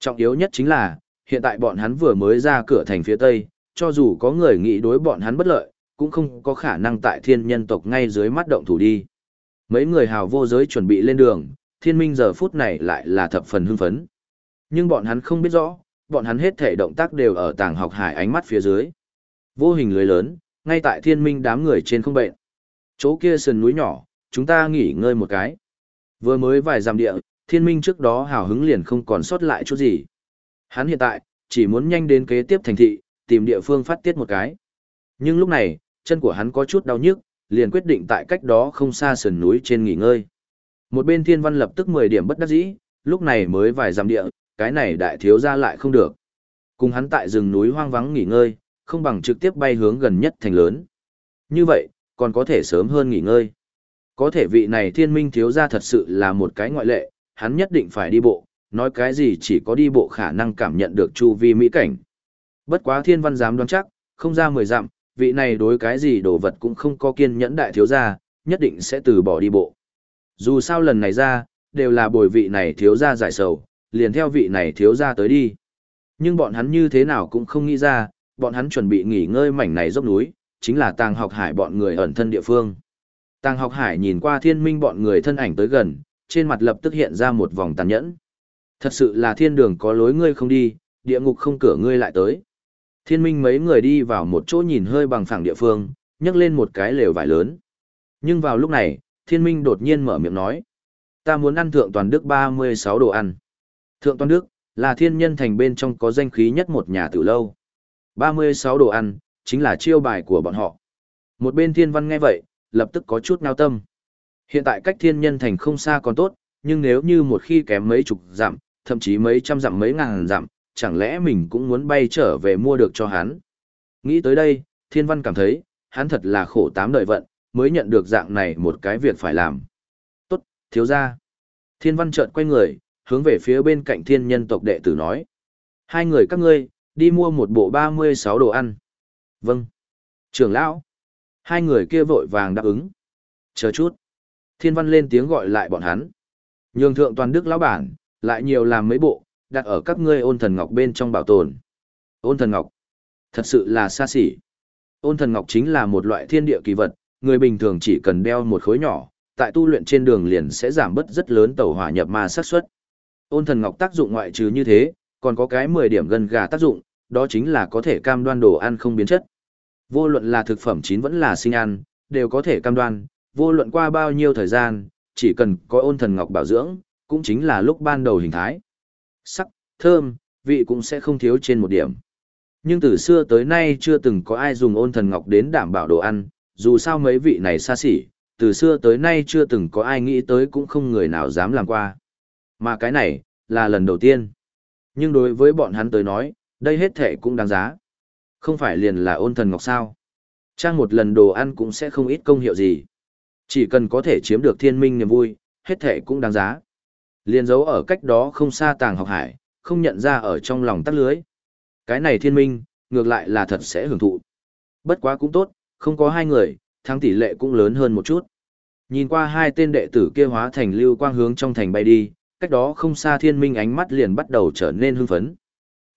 Trọng yếu nhất chính là, hiện tại bọn hắn vừa mới ra cửa thành phía tây, cho dù có người nghĩ đối bọn hắn bất lợi, cũng không có khả năng tại thiên nhân tộc ngay dưới mắt động thủ đi. Mấy người hào vô giới chuẩn bị lên đường, thiên minh giờ phút này lại là thập phần hưng phấn. Nhưng bọn hắn không biết rõ, bọn hắn hết thể động tác đều ở tàng học hải ánh mắt phía dưới. Vô hình lưới lớn, ngay tại thiên minh đám người trên không bệnh. Chỗ kia sườn núi nhỏ, chúng ta nghỉ ngơi một cái. Vừa mới vài dặm địa, thiên minh trước đó hào hứng liền không còn sót lại chút gì. Hắn hiện tại, chỉ muốn nhanh đến kế tiếp thành thị, tìm địa phương phát tiết một cái. Nhưng lúc này, chân của hắn có chút đau nhức, liền quyết định tại cách đó không xa sườn núi trên nghỉ ngơi. Một bên thiên văn lập tức 10 điểm bất đắc dĩ, lúc này mới vài dặm địa, cái này đại thiếu ra lại không được. Cùng hắn tại rừng núi hoang vắng nghỉ ngơi, không bằng trực tiếp bay hướng gần nhất thành lớn. Như vậy, còn có thể sớm hơn nghỉ ngơi. Có thể vị này thiên minh thiếu ra thật sự là một cái ngoại lệ, hắn nhất định phải đi bộ, nói cái gì chỉ có đi bộ khả năng cảm nhận được chu vi mỹ cảnh. Bất quá thiên văn dám đoán chắc, không ra mười dặm, vị này đối cái gì đồ vật cũng không có kiên nhẫn đại thiếu gia, nhất định sẽ từ bỏ đi bộ. Dù sao lần này ra, đều là bồi vị này thiếu gia giải sầu, liền theo vị này thiếu gia tới đi. Nhưng bọn hắn như thế nào cũng không nghĩ ra, bọn hắn chuẩn bị nghỉ ngơi mảnh này dốc núi, chính là tàng học hải bọn người ẩn thân địa phương. Tàng học hải nhìn qua thiên minh bọn người thân ảnh tới gần, trên mặt lập tức hiện ra một vòng tàn nhẫn. Thật sự là thiên đường có lối ngươi không đi, địa ngục không cửa ngươi lại tới. Thiên minh mấy người đi vào một chỗ nhìn hơi bằng phẳng địa phương, nhấc lên một cái lều vải lớn. Nhưng vào lúc này, thiên minh đột nhiên mở miệng nói. Ta muốn ăn thượng toàn đức 36 đồ ăn. Thượng toàn đức, là thiên nhân thành bên trong có danh khí nhất một nhà tử lâu. 36 đồ ăn, chính là chiêu bài của bọn họ. Một bên thiên văn nghe vậy, lập tức có chút ngao tâm. Hiện tại cách thiên nhân thành không xa còn tốt, nhưng nếu như một khi kém mấy chục dặm, thậm chí mấy trăm dặm mấy ngàn dặm, chẳng lẽ mình cũng muốn bay trở về mua được cho hắn. Nghĩ tới đây, thiên văn cảm thấy, hắn thật là khổ tám đời vận, mới nhận được dạng này một cái việc phải làm. Tốt, thiếu ra. Thiên văn chợt quay người, hướng về phía bên cạnh thiên nhân tộc đệ tử nói. Hai người các ngươi, đi mua một bộ 36 đồ ăn. Vâng. Trưởng lão. Hai người kia vội vàng đáp ứng. Chờ chút. Thiên văn lên tiếng gọi lại bọn hắn. Nhường thượng toàn đức lão bản, lại nhiều làm mấy bộ, đặt ở các ngươi ôn thần ngọc bên trong bảo tồn. Ôn thần ngọc. Thật sự là xa xỉ. Ôn thần ngọc chính là một loại thiên địa kỳ vật, người bình thường chỉ cần đeo một khối nhỏ, tại tu luyện trên đường liền sẽ giảm bớt rất lớn tẩu hỏa nhập ma sát suất. Ôn thần ngọc tác dụng ngoại trừ như thế, còn có cái 10 điểm gần gà tác dụng, đó chính là có thể cam đoan đồ ăn không biến chất. Vô luận là thực phẩm chín vẫn là sinh ăn, đều có thể cam đoan, vô luận qua bao nhiêu thời gian, chỉ cần có ôn thần ngọc bảo dưỡng, cũng chính là lúc ban đầu hình thái. Sắc, thơm, vị cũng sẽ không thiếu trên một điểm. Nhưng từ xưa tới nay chưa từng có ai dùng ôn thần ngọc đến đảm bảo đồ ăn, dù sao mấy vị này xa xỉ, từ xưa tới nay chưa từng có ai nghĩ tới cũng không người nào dám làm qua. Mà cái này, là lần đầu tiên. Nhưng đối với bọn hắn tới nói, đây hết thể cũng đáng giá. Không phải liền là ôn thần ngọc sao. Trang một lần đồ ăn cũng sẽ không ít công hiệu gì. Chỉ cần có thể chiếm được thiên minh niềm vui, hết thể cũng đáng giá. liền giấu ở cách đó không xa tàng học hải, không nhận ra ở trong lòng tắt lưới. Cái này thiên minh, ngược lại là thật sẽ hưởng thụ. Bất quá cũng tốt, không có hai người, thắng tỷ lệ cũng lớn hơn một chút. Nhìn qua hai tên đệ tử kia hóa thành lưu quang hướng trong thành bay đi, cách đó không xa thiên minh ánh mắt liền bắt đầu trở nên hưng phấn.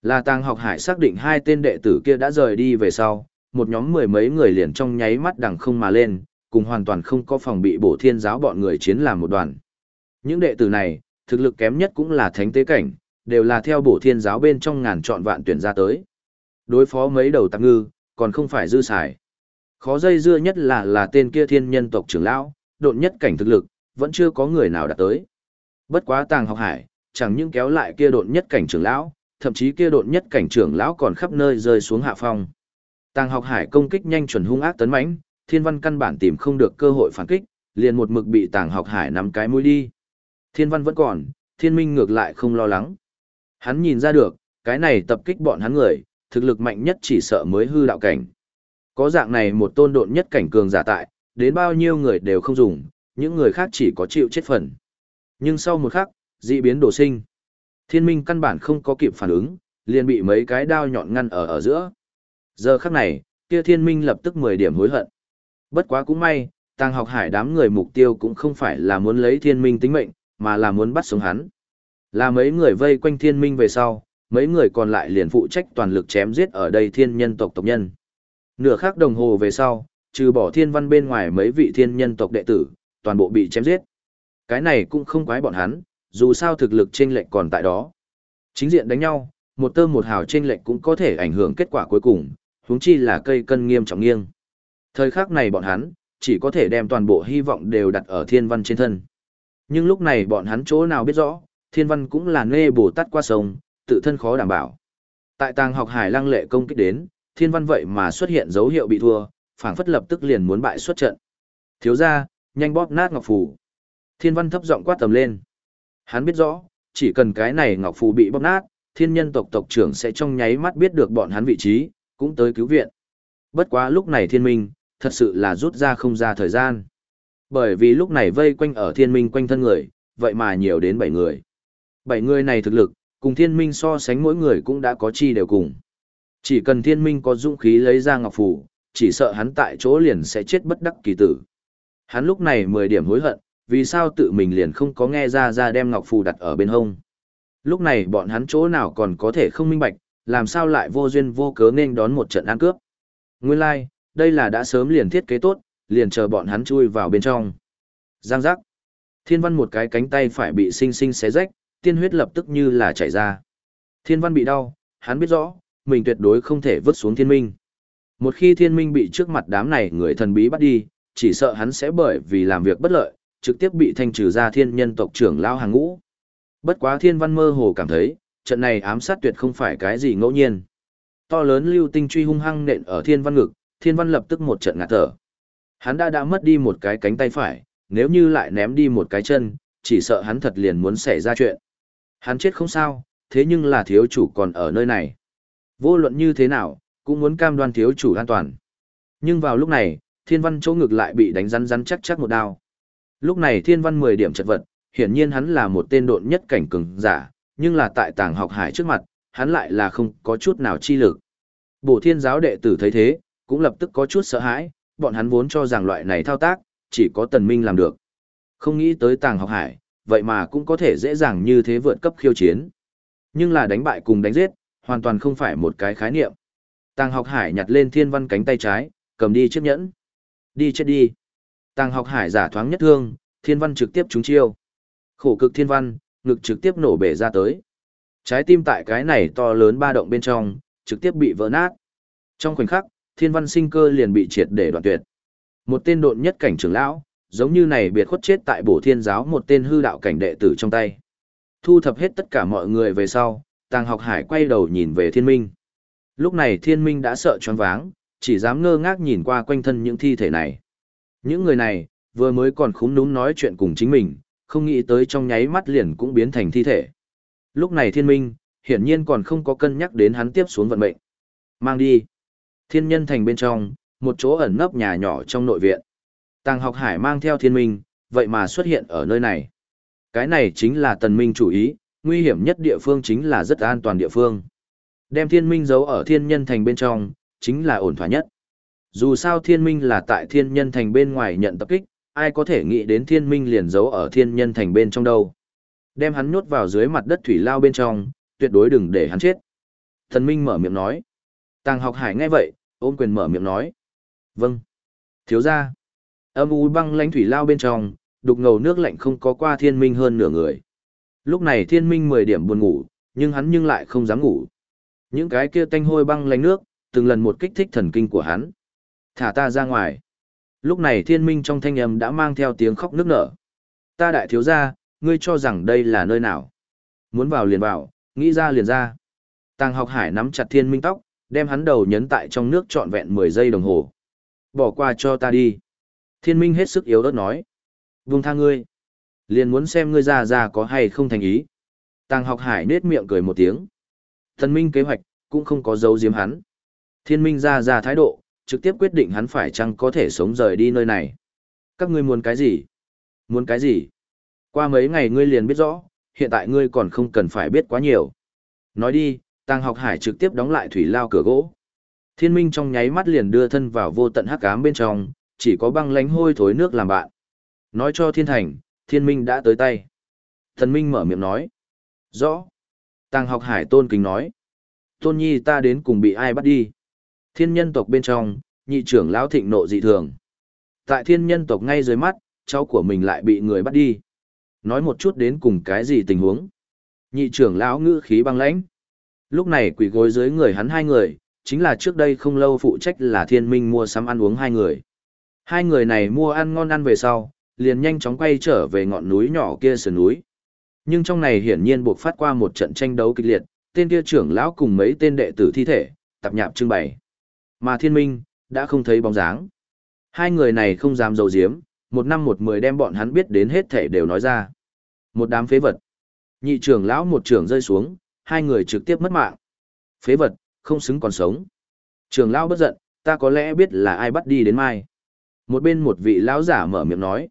Là tàng học hải xác định hai tên đệ tử kia đã rời đi về sau, một nhóm mười mấy người liền trong nháy mắt đằng không mà lên, cùng hoàn toàn không có phòng bị bổ thiên giáo bọn người chiến làm một đoàn. Những đệ tử này, thực lực kém nhất cũng là thánh tế cảnh, đều là theo bổ thiên giáo bên trong ngàn chọn vạn tuyển ra tới. Đối phó mấy đầu tạp ngư, còn không phải dư xài. Khó dây dưa nhất là là tên kia thiên nhân tộc trưởng lão, độn nhất cảnh thực lực, vẫn chưa có người nào đạt tới. Bất quá tàng học hải, chẳng những kéo lại kia độn nhất cảnh trưởng lão, thậm chí kia độn nhất cảnh trưởng lão còn khắp nơi rơi xuống hạ phong. Tàng học hải công kích nhanh chuẩn hung ác tấn mãnh, thiên văn căn bản tìm không được cơ hội phản kích, liền một mực bị tàng học hải nắm cái mũi đi. Thiên văn vẫn còn, thiên minh ngược lại không lo lắng. Hắn nhìn ra được, cái này tập kích bọn hắn người, thực lực mạnh nhất chỉ sợ mới hư đạo cảnh. Có dạng này một tôn độn nhất cảnh cường giả tại, đến bao nhiêu người đều không dùng, những người khác chỉ có chịu chết phần. Nhưng sau một khắc, dị biến đổ sinh. Thiên minh căn bản không có kịp phản ứng, liền bị mấy cái đao nhọn ngăn ở ở giữa. Giờ khắc này, kia thiên minh lập tức 10 điểm hối hận. Bất quá cũng may, tàng học hải đám người mục tiêu cũng không phải là muốn lấy thiên minh tính mệnh, mà là muốn bắt sống hắn. Là mấy người vây quanh thiên minh về sau, mấy người còn lại liền phụ trách toàn lực chém giết ở đây thiên nhân tộc tộc nhân. Nửa khắc đồng hồ về sau, trừ bỏ thiên văn bên ngoài mấy vị thiên nhân tộc đệ tử, toàn bộ bị chém giết. Cái này cũng không quái bọn hắn, dù sao thực lực chênh lệch còn tại đó. Chính diện đánh nhau, một tơ một hào chênh lệch cũng có thể ảnh hưởng kết quả cuối cùng, huống chi là cây cân nghiêm trọng nghiêng. Thời khắc này bọn hắn, chỉ có thể đem toàn bộ hy vọng đều đặt ở thiên văn trên thân. Nhưng lúc này bọn hắn chỗ nào biết rõ, thiên văn cũng là nê bổ tát qua sông, tự thân khó đảm bảo. Tại tàng học hải lăng lệ công kích đến, thiên văn vậy mà xuất hiện dấu hiệu bị thua, phảng phất lập tức liền muốn bại xuất trận. Thiếu gia, nhanh bóp nát ngọc phù. Thiên văn thấp giọng quát tầm lên. Hắn biết rõ, chỉ cần cái này ngọc phù bị bóp nát, thiên nhân tộc tộc trưởng sẽ trong nháy mắt biết được bọn hắn vị trí, cũng tới cứu viện. Bất quá lúc này thiên minh, thật sự là rút ra không ra thời gian. Bởi vì lúc này vây quanh ở thiên minh quanh thân người, vậy mà nhiều đến 7 người. 7 người này thực lực, cùng thiên minh so sánh mỗi người cũng đã có chi đều cùng. Chỉ cần thiên minh có dũng khí lấy ra ngọc phù, chỉ sợ hắn tại chỗ liền sẽ chết bất đắc kỳ tử. Hắn lúc này 10 điểm hối hận, vì sao tự mình liền không có nghe ra ra đem ngọc phù đặt ở bên hông. Lúc này bọn hắn chỗ nào còn có thể không minh bạch, làm sao lại vô duyên vô cớ nên đón một trận ăn cướp. Nguyên lai, like, đây là đã sớm liền thiết kế tốt, liền chờ bọn hắn chui vào bên trong. Giang giác. Thiên văn một cái cánh tay phải bị sinh sinh xé rách, tiên huyết lập tức như là chảy ra. Thiên văn bị đau, hắn biết rõ, mình tuyệt đối không thể vứt xuống thiên minh. Một khi thiên minh bị trước mặt đám này người thần bí bắt đi, chỉ sợ hắn sẽ bởi vì làm việc bất lợi, trực tiếp bị thanh trừ ra thiên nhân tộc trưởng lao hàng ngũ. Bất quá thiên văn mơ hồ cảm thấy, trận này ám sát tuyệt không phải cái gì ngẫu nhiên. To lớn lưu tinh truy hung hăng nện ở thiên văn ngực, thiên văn lập tức một trận ngạt thở. Hắn đã đã mất đi một cái cánh tay phải, nếu như lại ném đi một cái chân, chỉ sợ hắn thật liền muốn xảy ra chuyện. Hắn chết không sao, thế nhưng là thiếu chủ còn ở nơi này. Vô luận như thế nào, cũng muốn cam đoan thiếu chủ an toàn. Nhưng vào lúc này, thiên văn chỗ ngực lại bị đánh rắn rắn chắc chắc một đao. Lúc này thiên văn 10 điểm chật vật, hiển nhiên hắn là một tên độn nhất cảnh cường giả, nhưng là tại tàng học hải trước mặt, hắn lại là không có chút nào chi lực. Bổ thiên giáo đệ tử thấy thế, cũng lập tức có chút sợ hãi, bọn hắn vốn cho rằng loại này thao tác, chỉ có tần minh làm được. Không nghĩ tới tàng học hải, vậy mà cũng có thể dễ dàng như thế vượt cấp khiêu chiến. Nhưng là đánh bại cùng đánh giết, hoàn toàn không phải một cái khái niệm. Tàng học hải nhặt lên thiên văn cánh tay trái, cầm đi chiếc nhẫn. Đi chết đi. Tàng học hải giả thoáng nhất thương, thiên văn trực tiếp trúng chiêu. Khổ cực thiên văn, ngực trực tiếp nổ bể ra tới. Trái tim tại cái này to lớn ba động bên trong, trực tiếp bị vỡ nát. Trong khoảnh khắc, thiên văn sinh cơ liền bị triệt để đoạn tuyệt. Một tên độn nhất cảnh trưởng lão, giống như này biệt khuất chết tại bổ thiên giáo một tên hư đạo cảnh đệ tử trong tay. Thu thập hết tất cả mọi người về sau, tàng học hải quay đầu nhìn về thiên minh. Lúc này thiên minh đã sợ choáng váng, chỉ dám ngơ ngác nhìn qua quanh thân những thi thể này. Những người này, vừa mới còn khúm núm nói chuyện cùng chính mình, không nghĩ tới trong nháy mắt liền cũng biến thành thi thể. Lúc này thiên minh, hiển nhiên còn không có cân nhắc đến hắn tiếp xuống vận mệnh. Mang đi. Thiên nhân thành bên trong, một chỗ ẩn nấp nhà nhỏ trong nội viện. Tàng học hải mang theo thiên minh, vậy mà xuất hiện ở nơi này. Cái này chính là tần minh chủ ý, nguy hiểm nhất địa phương chính là rất an toàn địa phương. Đem thiên minh giấu ở thiên nhân thành bên trong, chính là ổn thỏa nhất. Dù sao thiên minh là tại thiên nhân thành bên ngoài nhận tập kích, ai có thể nghĩ đến thiên minh liền giấu ở thiên nhân thành bên trong đâu. Đem hắn nhốt vào dưới mặt đất thủy lao bên trong, tuyệt đối đừng để hắn chết. Thần Minh mở miệng nói. Tàng học hải nghe vậy, ôm quyền mở miệng nói. Vâng. Thiếu ra. Âm u băng lãnh thủy lao bên trong, đục ngầu nước lạnh không có qua thiên minh hơn nửa người. Lúc này thiên minh 10 điểm buồn ngủ, nhưng hắn nhưng lại không dám ngủ. Những cái kia tanh hôi băng lãnh nước, từng lần một kích thích thần kinh của hắn. Thả ta ra ngoài. Lúc này thiên minh trong thanh âm đã mang theo tiếng khóc nức nở. Ta đại thiếu gia, ngươi cho rằng đây là nơi nào? Muốn vào liền vào, nghĩ ra liền ra. Tàng học hải nắm chặt thiên minh tóc, đem hắn đầu nhấn tại trong nước trọn vẹn 10 giây đồng hồ. Bỏ qua cho ta đi. Thiên minh hết sức yếu ớt nói. Vùng tha ngươi. Liền muốn xem ngươi ra ra có hay không thành ý. Tàng học hải nết miệng cười một tiếng. Thần minh kế hoạch, cũng không có dấu diếm hắn. Thiên minh ra ra thái độ, trực tiếp quyết định hắn phải chăng có thể sống rời đi nơi này. Các ngươi muốn cái gì? Muốn cái gì? Qua mấy ngày ngươi liền biết rõ, hiện tại ngươi còn không cần phải biết quá nhiều. Nói đi, Tàng học hải trực tiếp đóng lại thủy lao cửa gỗ. Thiên minh trong nháy mắt liền đưa thân vào vô tận hắc ám bên trong, chỉ có băng lánh hôi thối nước làm bạn. Nói cho thiên thành, thiên minh đã tới tay. Thần minh mở miệng nói. Rõ. Tàng học hải tôn kính nói. Tôn nhi ta đến cùng bị ai bắt đi. Thiên nhân tộc bên trong, nhị trưởng lão thịnh nộ dị thường. Tại thiên nhân tộc ngay dưới mắt, cháu của mình lại bị người bắt đi. Nói một chút đến cùng cái gì tình huống. Nhị trưởng lão ngữ khí băng lãnh. Lúc này quỷ gối dưới người hắn hai người, chính là trước đây không lâu phụ trách là thiên minh mua sắm ăn uống hai người. Hai người này mua ăn ngon ăn về sau, liền nhanh chóng quay trở về ngọn núi nhỏ kia sườn núi. Nhưng trong này hiển nhiên buộc phát qua một trận tranh đấu kịch liệt, tên kia trưởng lão cùng mấy tên đệ tử thi thể, tập nhạp trưng bày. Mà thiên minh, đã không thấy bóng dáng. Hai người này không dám dầu diếm, một năm một mười đem bọn hắn biết đến hết thể đều nói ra. Một đám phế vật. Nhị trưởng lão một trưởng rơi xuống, hai người trực tiếp mất mạng. Phế vật, không xứng còn sống. trưởng lão bất giận, ta có lẽ biết là ai bắt đi đến mai. Một bên một vị lão giả mở miệng nói.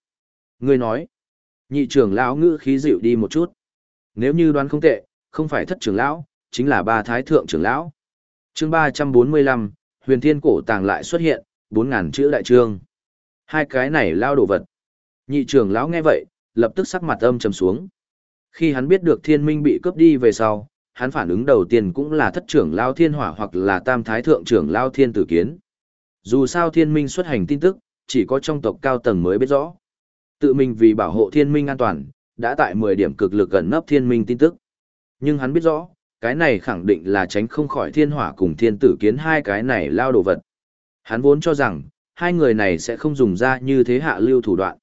ngươi nói. Nhị trưởng lão ngữ khí dịu đi một chút. Nếu như đoán không tệ, không phải thất trưởng lão, chính là ba thái thượng trưởng lão. Chương ba trăm bốn mươi lăm, Huyền Thiên cổ tàng lại xuất hiện, bốn ngàn chữ đại trương. Hai cái này lao đồ vật. Nhị trưởng lão nghe vậy, lập tức sắc mặt âm trầm xuống. Khi hắn biết được thiên minh bị cướp đi về sau, hắn phản ứng đầu tiên cũng là thất trưởng lao thiên hỏa hoặc là tam thái thượng trưởng lao thiên tử kiến. Dù sao thiên minh xuất hành tin tức, chỉ có trong tộc cao tầng mới biết rõ. Tự mình vì bảo hộ thiên minh an toàn, đã tại 10 điểm cực lực gần nấp thiên minh tin tức. Nhưng hắn biết rõ, cái này khẳng định là tránh không khỏi thiên hỏa cùng thiên tử kiến hai cái này lao đồ vật. Hắn vốn cho rằng, hai người này sẽ không dùng ra như thế hạ lưu thủ đoạn.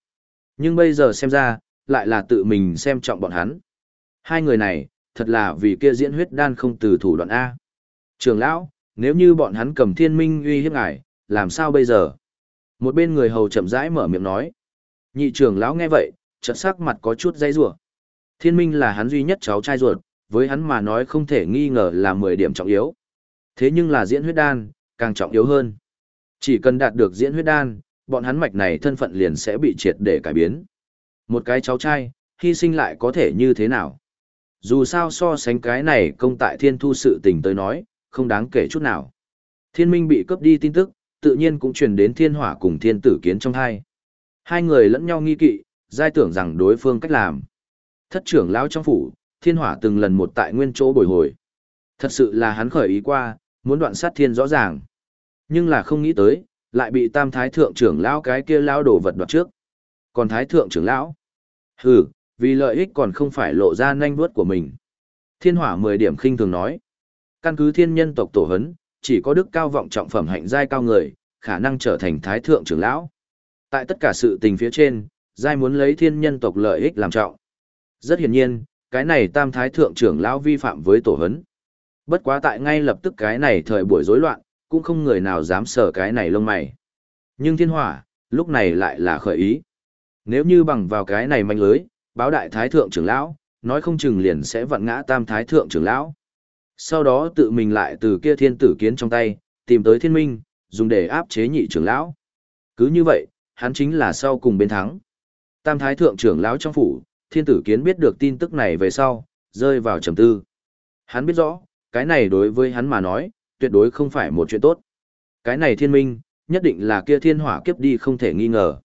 Nhưng bây giờ xem ra, lại là tự mình xem trọng bọn hắn. Hai người này, thật là vì kia diễn huyết đan không từ thủ đoạn A. Trường lão, nếu như bọn hắn cầm thiên minh uy hiếp ngài, làm sao bây giờ? Một bên người hầu chậm rãi mở miệng nói. Nhị trưởng lão nghe vậy, chợt sắc mặt có chút dây rủa. Thiên minh là hắn duy nhất cháu trai ruột, với hắn mà nói không thể nghi ngờ là 10 điểm trọng yếu. Thế nhưng là diễn huyết đan, càng trọng yếu hơn. Chỉ cần đạt được diễn huyết đan, bọn hắn mạch này thân phận liền sẽ bị triệt để cải biến. Một cái cháu trai, hy sinh lại có thể như thế nào? Dù sao so sánh cái này công tại thiên thu sự tình tới nói, không đáng kể chút nào. Thiên minh bị cướp đi tin tức, tự nhiên cũng truyền đến thiên hỏa cùng thiên tử kiến trong hai. Hai người lẫn nhau nghi kỵ, giai tưởng rằng đối phương cách làm. Thất trưởng lão trong phủ, thiên hỏa từng lần một tại nguyên chỗ bồi hồi. Thật sự là hắn khởi ý qua, muốn đoạn sát thiên rõ ràng. Nhưng là không nghĩ tới, lại bị tam thái thượng trưởng lão cái kia lão đổ vật đoạt trước. Còn thái thượng trưởng lão? Hừ, vì lợi ích còn không phải lộ ra nhanh vuốt của mình. Thiên hỏa 10 điểm khinh thường nói. Căn cứ thiên nhân tộc tổ hấn, chỉ có đức cao vọng trọng phẩm hạnh giai cao người, khả năng trở thành thái thượng trưởng lão. Tại tất cả sự tình phía trên, giai muốn lấy thiên nhân tộc lợi ích làm trọng. Rất hiển nhiên, cái này tam thái thượng trưởng lão vi phạm với tổ hấn. Bất quá tại ngay lập tức cái này thời buổi rối loạn, cũng không người nào dám sở cái này lông mày. Nhưng thiên hỏa, lúc này lại là khởi ý. Nếu như bằng vào cái này manh lưới, báo đại thái thượng trưởng lão, nói không chừng liền sẽ vặn ngã tam thái thượng trưởng lão. Sau đó tự mình lại từ kia thiên tử kiến trong tay, tìm tới thiên minh, dùng để áp chế nhị trưởng lão. Cứ như vậy, hắn chính là sau cùng bên thắng. Tam thái thượng trưởng lão trong phủ, thiên tử kiến biết được tin tức này về sau, rơi vào trầm tư. Hắn biết rõ, cái này đối với hắn mà nói, tuyệt đối không phải một chuyện tốt. Cái này thiên minh, nhất định là kia thiên hỏa kiếp đi không thể nghi ngờ.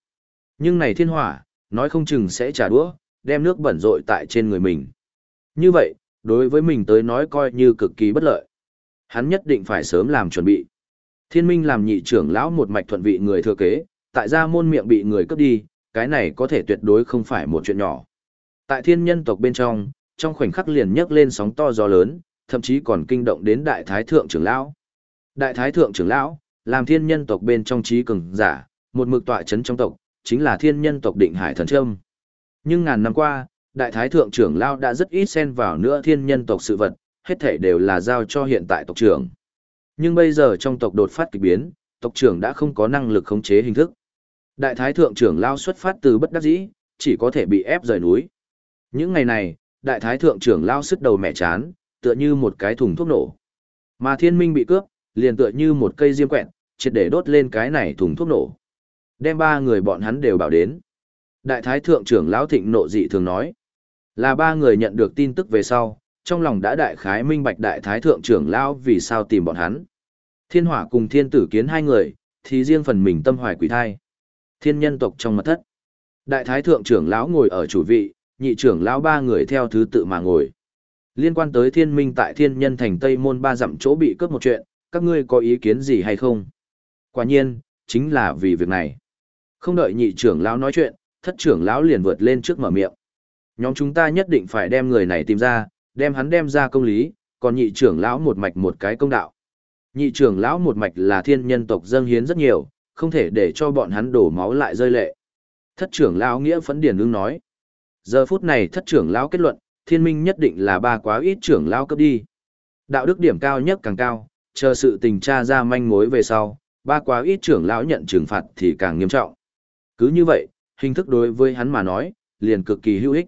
Nhưng này thiên hỏa, nói không chừng sẽ trả đũa, đem nước bẩn rội tại trên người mình. Như vậy, đối với mình tới nói coi như cực kỳ bất lợi. Hắn nhất định phải sớm làm chuẩn bị. Thiên minh làm nhị trưởng lão một mạch thuận vị người thừa kế, tại gia môn miệng bị người cướp đi, cái này có thể tuyệt đối không phải một chuyện nhỏ. Tại thiên nhân tộc bên trong, trong khoảnh khắc liền nhấc lên sóng to gió lớn, thậm chí còn kinh động đến đại thái thượng trưởng lão. Đại thái thượng trưởng lão, làm thiên nhân tộc bên trong trí cường giả, một mực tọa chấn trong tộc, chính là thiên nhân tộc định hải thần trâm. Nhưng ngàn năm qua, đại thái thượng trưởng lão đã rất ít xen vào nữa thiên nhân tộc sự vật, hết thảy đều là giao cho hiện tại tộc trưởng. Nhưng bây giờ trong tộc đột phát kỳ biến, tộc trưởng đã không có năng lực khống chế hình thức. Đại thái thượng trưởng lão xuất phát từ bất đắc dĩ, chỉ có thể bị ép rời núi. Những ngày này, đại thái thượng trưởng lao sức đầu mẹ chán, tựa như một cái thùng thuốc nổ. Mà thiên minh bị cướp, liền tựa như một cây diêm quẹn, triệt để đốt lên cái này thùng thuốc nổ. Đem ba người bọn hắn đều bảo đến. Đại thái thượng trưởng lão thịnh nộ dị thường nói. Là ba người nhận được tin tức về sau, trong lòng đã đại khái minh bạch đại thái thượng trưởng lão vì sao tìm bọn hắn. Thiên hỏa cùng thiên tử kiến hai người, thì riêng phần mình tâm hoài quỷ thai. Thiên nhân tộc trong mật thất. Đại thái thượng trưởng lão ngồi ở chủ vị, nhị trưởng lão ba người theo thứ tự mà ngồi. Liên quan tới thiên minh tại thiên nhân thành Tây Môn ba dặm chỗ bị cướp một chuyện, các ngươi có ý kiến gì hay không? Quả nhiên, chính là vì việc này. Không đợi nhị trưởng lão nói chuyện, thất trưởng lão liền vượt lên trước mở miệng. Nhóm chúng ta nhất định phải đem người này tìm ra, đem hắn đem ra công lý, còn nhị trưởng lão một mạch một cái công đạo. Nhị trưởng lão một mạch là thiên nhân tộc dâng hiến rất nhiều, không thể để cho bọn hắn đổ máu lại rơi lệ. Thất trưởng lão nghĩa phấn điển ứng nói. Giờ phút này thất trưởng lão kết luận, thiên minh nhất định là ba quá ít trưởng lão cấp đi. Đạo đức điểm cao nhất càng cao, chờ sự tình tra ra manh mối về sau, ba quá ít trưởng lão nhận trừng phạt thì càng nghiêm trọng. Cứ như vậy, hình thức đối với hắn mà nói, liền cực kỳ hữu ích.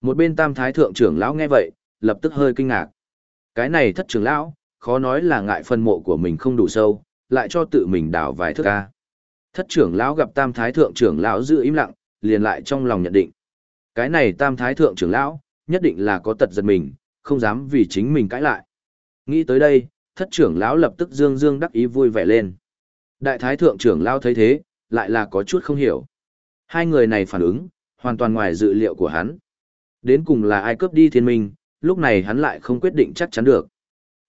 Một bên tam thái thượng trưởng lão nghe vậy, lập tức hơi kinh ngạc. Cái này thất trưởng lão, khó nói là ngại phân mộ của mình không đủ sâu, lại cho tự mình đào vài thước ca. Thất trưởng lão gặp tam thái thượng trưởng lão giữ im lặng, liền lại trong lòng nhận định. Cái này tam thái thượng trưởng lão, nhất định là có tật giật mình, không dám vì chính mình cãi lại. Nghĩ tới đây, thất trưởng lão lập tức dương dương đắc ý vui vẻ lên. Đại thái thượng trưởng lão thấy thế, lại là có chút không hiểu. Hai người này phản ứng, hoàn toàn ngoài dự liệu của hắn. Đến cùng là ai cướp đi thiên minh, lúc này hắn lại không quyết định chắc chắn được.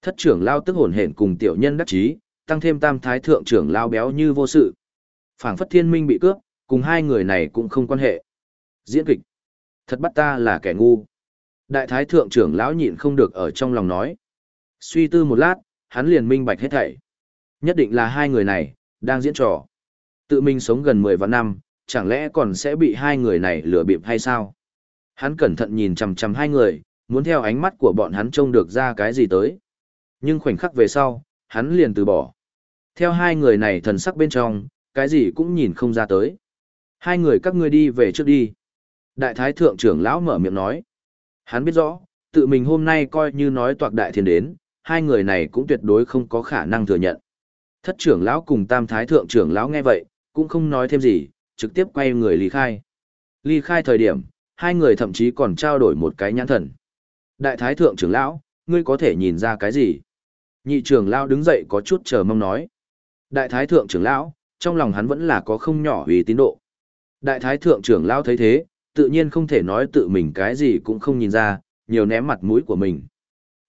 Thất trưởng lao tức hồn hển cùng tiểu nhân đắc chí, tăng thêm tam thái thượng trưởng lao béo như vô sự. Phảng phất thiên minh bị cướp, cùng hai người này cũng không quan hệ. Diễn kịch. Thật bắt ta là kẻ ngu. Đại thái thượng trưởng lão nhịn không được ở trong lòng nói. Suy tư một lát, hắn liền minh bạch hết thảy. Nhất định là hai người này, đang diễn trò. Tự mình sống gần 10 vạn năm, chẳng lẽ còn sẽ bị hai người này lừa bịp hay sao? Hắn cẩn thận nhìn chằm chằm hai người, muốn theo ánh mắt của bọn hắn trông được ra cái gì tới. Nhưng khoảnh khắc về sau, hắn liền từ bỏ. Theo hai người này thần sắc bên trong, cái gì cũng nhìn không ra tới. Hai người các ngươi đi về trước đi. Đại thái thượng trưởng lão mở miệng nói. Hắn biết rõ, tự mình hôm nay coi như nói toạc đại thiên đến, hai người này cũng tuyệt đối không có khả năng thừa nhận. Thất trưởng lão cùng tam thái thượng trưởng lão nghe vậy, cũng không nói thêm gì, trực tiếp quay người ly khai. Ly khai thời điểm, hai người thậm chí còn trao đổi một cái nhãn thần. Đại thái thượng trưởng lão, ngươi có thể nhìn ra cái gì? Nhị trưởng lão đứng dậy có chút chờ mong nói. Đại thái thượng trưởng lão, trong lòng hắn vẫn là có không nhỏ vì tín độ. Đại thái thượng trưởng lão thấy thế, tự nhiên không thể nói tự mình cái gì cũng không nhìn ra, nhiều ném mặt mũi của mình.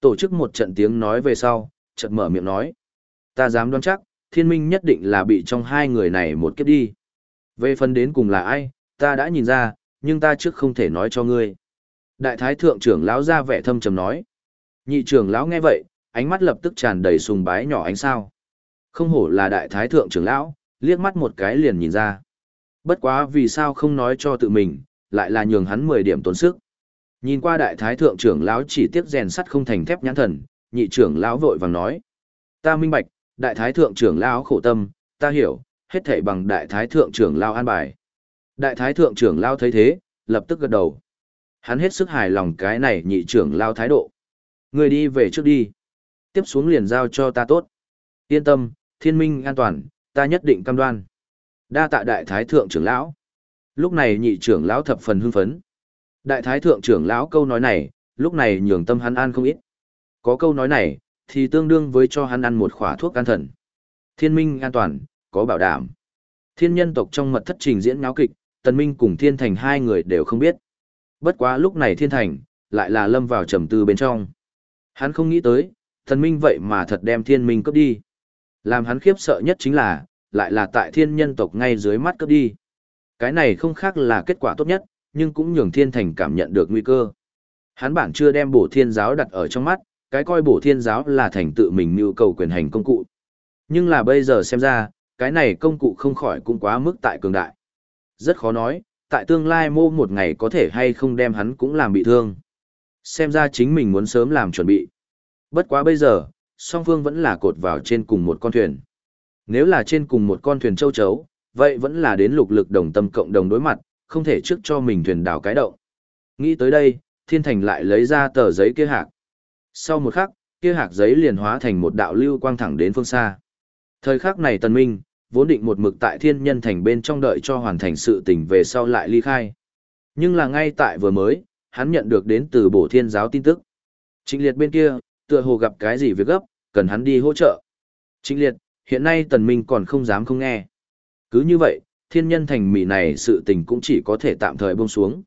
Tổ chức một trận tiếng nói về sau, chợt mở miệng nói. Ta dám đoán chắc, thiên minh nhất định là bị trong hai người này một kiếp đi. Về phần đến cùng là ai, ta đã nhìn ra, nhưng ta trước không thể nói cho ngươi. Đại thái thượng trưởng lão ra vẻ thâm trầm nói. Nhị trưởng lão nghe vậy, ánh mắt lập tức tràn đầy sùng bái nhỏ ánh sao. Không hổ là đại thái thượng trưởng lão, liếc mắt một cái liền nhìn ra. Bất quá vì sao không nói cho tự mình, lại là nhường hắn 10 điểm tốn sức. Nhìn qua đại thái thượng trưởng lão chỉ tiếc rèn sắt không thành thép nhãn thần, nhị trưởng lão vội vàng nói: "Ta minh bạch, đại thái thượng trưởng lão khổ tâm, ta hiểu, hết thảy bằng đại thái thượng trưởng lão an bài." Đại thái thượng trưởng lão thấy thế, lập tức gật đầu. Hắn hết sức hài lòng cái này nhị trưởng lão thái độ. Người đi về trước đi. Tiếp xuống liền giao cho ta tốt. Yên tâm, thiên minh an toàn, ta nhất định cam đoan. Đa tạ đại thái thượng trưởng lão. Lúc này nhị trưởng lão thập phần hưng phấn. Đại thái thượng trưởng lão câu nói này, lúc này nhường tâm hắn an không ít. Có câu nói này, thì tương đương với cho hắn ăn một khỏa thuốc an thần. Thiên minh an toàn, có bảo đảm. Thiên nhân tộc trong mật thất trình diễn náo kịch, Tần Minh cùng Thiên Thành hai người đều không biết. Bất quá lúc này thiên thành, lại là lâm vào trầm tư bên trong. Hắn không nghĩ tới, thần minh vậy mà thật đem thiên minh cướp đi. Làm hắn khiếp sợ nhất chính là, lại là tại thiên nhân tộc ngay dưới mắt cướp đi. Cái này không khác là kết quả tốt nhất, nhưng cũng nhường thiên thành cảm nhận được nguy cơ. Hắn bản chưa đem bổ thiên giáo đặt ở trong mắt, cái coi bổ thiên giáo là thành tự mình nhu cầu quyền hành công cụ. Nhưng là bây giờ xem ra, cái này công cụ không khỏi cũng quá mức tại cường đại. Rất khó nói, tại tương lai mô một ngày có thể hay không đem hắn cũng làm bị thương. Xem ra chính mình muốn sớm làm chuẩn bị. Bất quá bây giờ, song phương vẫn là cột vào trên cùng một con thuyền. Nếu là trên cùng một con thuyền châu chấu, vậy vẫn là đến lục lực đồng tâm cộng đồng đối mặt, không thể trước cho mình thuyền đảo cái động. Nghĩ tới đây, thiên thành lại lấy ra tờ giấy kia hạc. Sau một khắc, kia hạc giấy liền hóa thành một đạo lưu quang thẳng đến phương xa. Thời khắc này tần minh, vốn định một mực tại thiên nhân thành bên trong đợi cho hoàn thành sự tình về sau lại ly khai. Nhưng là ngay tại vừa mới, hắn nhận được đến từ bổ thiên giáo tin tức. Trịnh liệt bên kia, tựa hồ gặp cái gì việc gấp, cần hắn đi hỗ trợ. Trịnh liệt, hiện nay tần minh còn không dám không nghe. Cứ như vậy, thiên nhân thành mỹ này sự tình cũng chỉ có thể tạm thời buông xuống.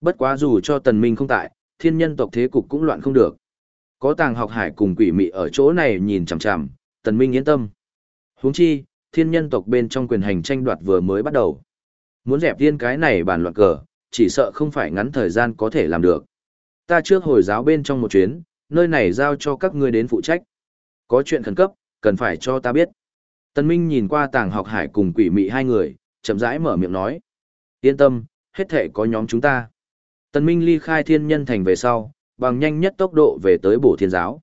Bất quá dù cho tần minh không tại, thiên nhân tộc thế cục cũng loạn không được. Có tàng học hải cùng quỷ mị ở chỗ này nhìn chằm chằm, tần minh yên tâm. Huống chi, thiên nhân tộc bên trong quyền hành tranh đoạt vừa mới bắt đầu. Muốn dẹp thiên cái này bàn loạn cờ, chỉ sợ không phải ngắn thời gian có thể làm được. Ta trước hồi giáo bên trong một chuyến, nơi này giao cho các ngươi đến phụ trách. Có chuyện khẩn cấp, cần phải cho ta biết. Tân Minh nhìn qua tàng học hải cùng quỷ mị hai người, chậm rãi mở miệng nói. Yên tâm, hết thể có nhóm chúng ta. Tân Minh ly khai thiên nhân thành về sau, bằng nhanh nhất tốc độ về tới bổ thiên giáo.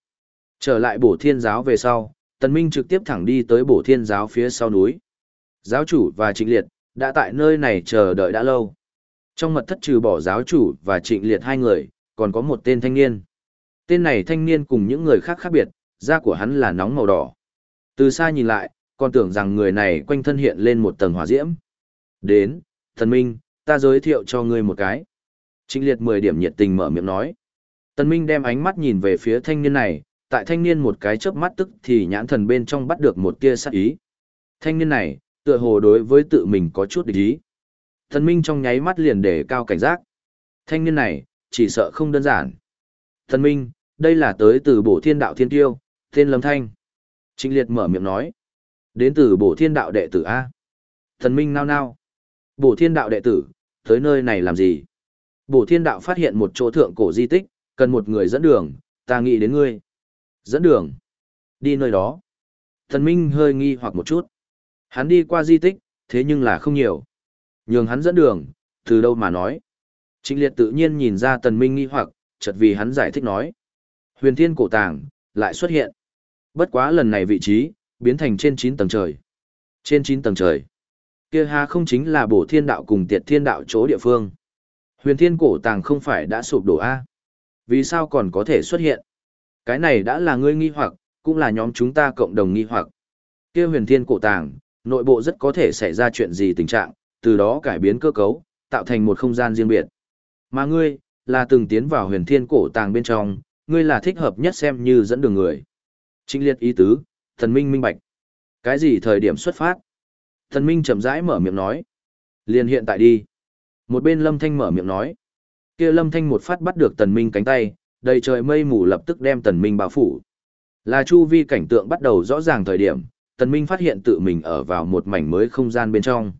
Trở lại bổ thiên giáo về sau, Tân Minh trực tiếp thẳng đi tới bổ thiên giáo phía sau núi. Giáo chủ và trịnh liệt, đã tại nơi này chờ đợi đã lâu. Trong mật thất trừ bỏ giáo chủ và trịnh liệt hai người, còn có một tên thanh niên. Tên này thanh niên cùng những người khác khác biệt, da của hắn là nóng màu đỏ. Từ xa nhìn lại, còn tưởng rằng người này quanh thân hiện lên một tầng hỏa diễm. Đến, thần minh, ta giới thiệu cho ngươi một cái. Trịnh liệt 10 điểm nhiệt tình mở miệng nói. Tần Minh đem ánh mắt nhìn về phía thanh niên này, tại thanh niên một cái chớp mắt tức thì nhãn thần bên trong bắt được một tia sát ý. Thanh niên này, tựa hồ đối với tự mình có chút địch ý. Tần Minh trong nháy mắt liền để cao cảnh giác. Thanh niên này, chỉ sợ không đơn giản. Tần Minh, đây là tới từ bổ thiên đạo thiên tiêu, tên Lâm Thanh. Trịnh liệt mở miệng nói. Đến từ bổ thiên đạo đệ tử A. Thần minh nao nao. Bổ thiên đạo đệ tử, tới nơi này làm gì? Bổ thiên đạo phát hiện một chỗ thượng cổ di tích, cần một người dẫn đường, ta nghĩ đến ngươi. Dẫn đường. Đi nơi đó. Thần minh hơi nghi hoặc một chút. Hắn đi qua di tích, thế nhưng là không nhiều. Nhường hắn dẫn đường, từ đâu mà nói. Trịnh liệt tự nhiên nhìn ra tần minh nghi hoặc, chợt vì hắn giải thích nói. Huyền thiên cổ tàng, lại xuất hiện. Bất quá lần này vị trí, biến thành trên 9 tầng trời. Trên 9 tầng trời. Kia ha không chính là bổ thiên đạo cùng tiệt thiên đạo chỗ địa phương. Huyền thiên cổ tàng không phải đã sụp đổ A. Vì sao còn có thể xuất hiện? Cái này đã là ngươi nghi hoặc, cũng là nhóm chúng ta cộng đồng nghi hoặc. Kia huyền thiên cổ tàng, nội bộ rất có thể xảy ra chuyện gì tình trạng, từ đó cải biến cơ cấu, tạo thành một không gian riêng biệt. Mà ngươi, là từng tiến vào huyền thiên cổ tàng bên trong, ngươi là thích hợp nhất xem như dẫn đường người. Trinh liệt ý tứ, thần minh minh bạch. Cái gì thời điểm xuất phát? Thần minh chậm rãi mở miệng nói. Liền hiện tại đi. Một bên lâm thanh mở miệng nói. kia lâm thanh một phát bắt được tần minh cánh tay, đầy trời mây mù lập tức đem tần minh bao phủ. Là chu vi cảnh tượng bắt đầu rõ ràng thời điểm, tần minh phát hiện tự mình ở vào một mảnh mới không gian bên trong.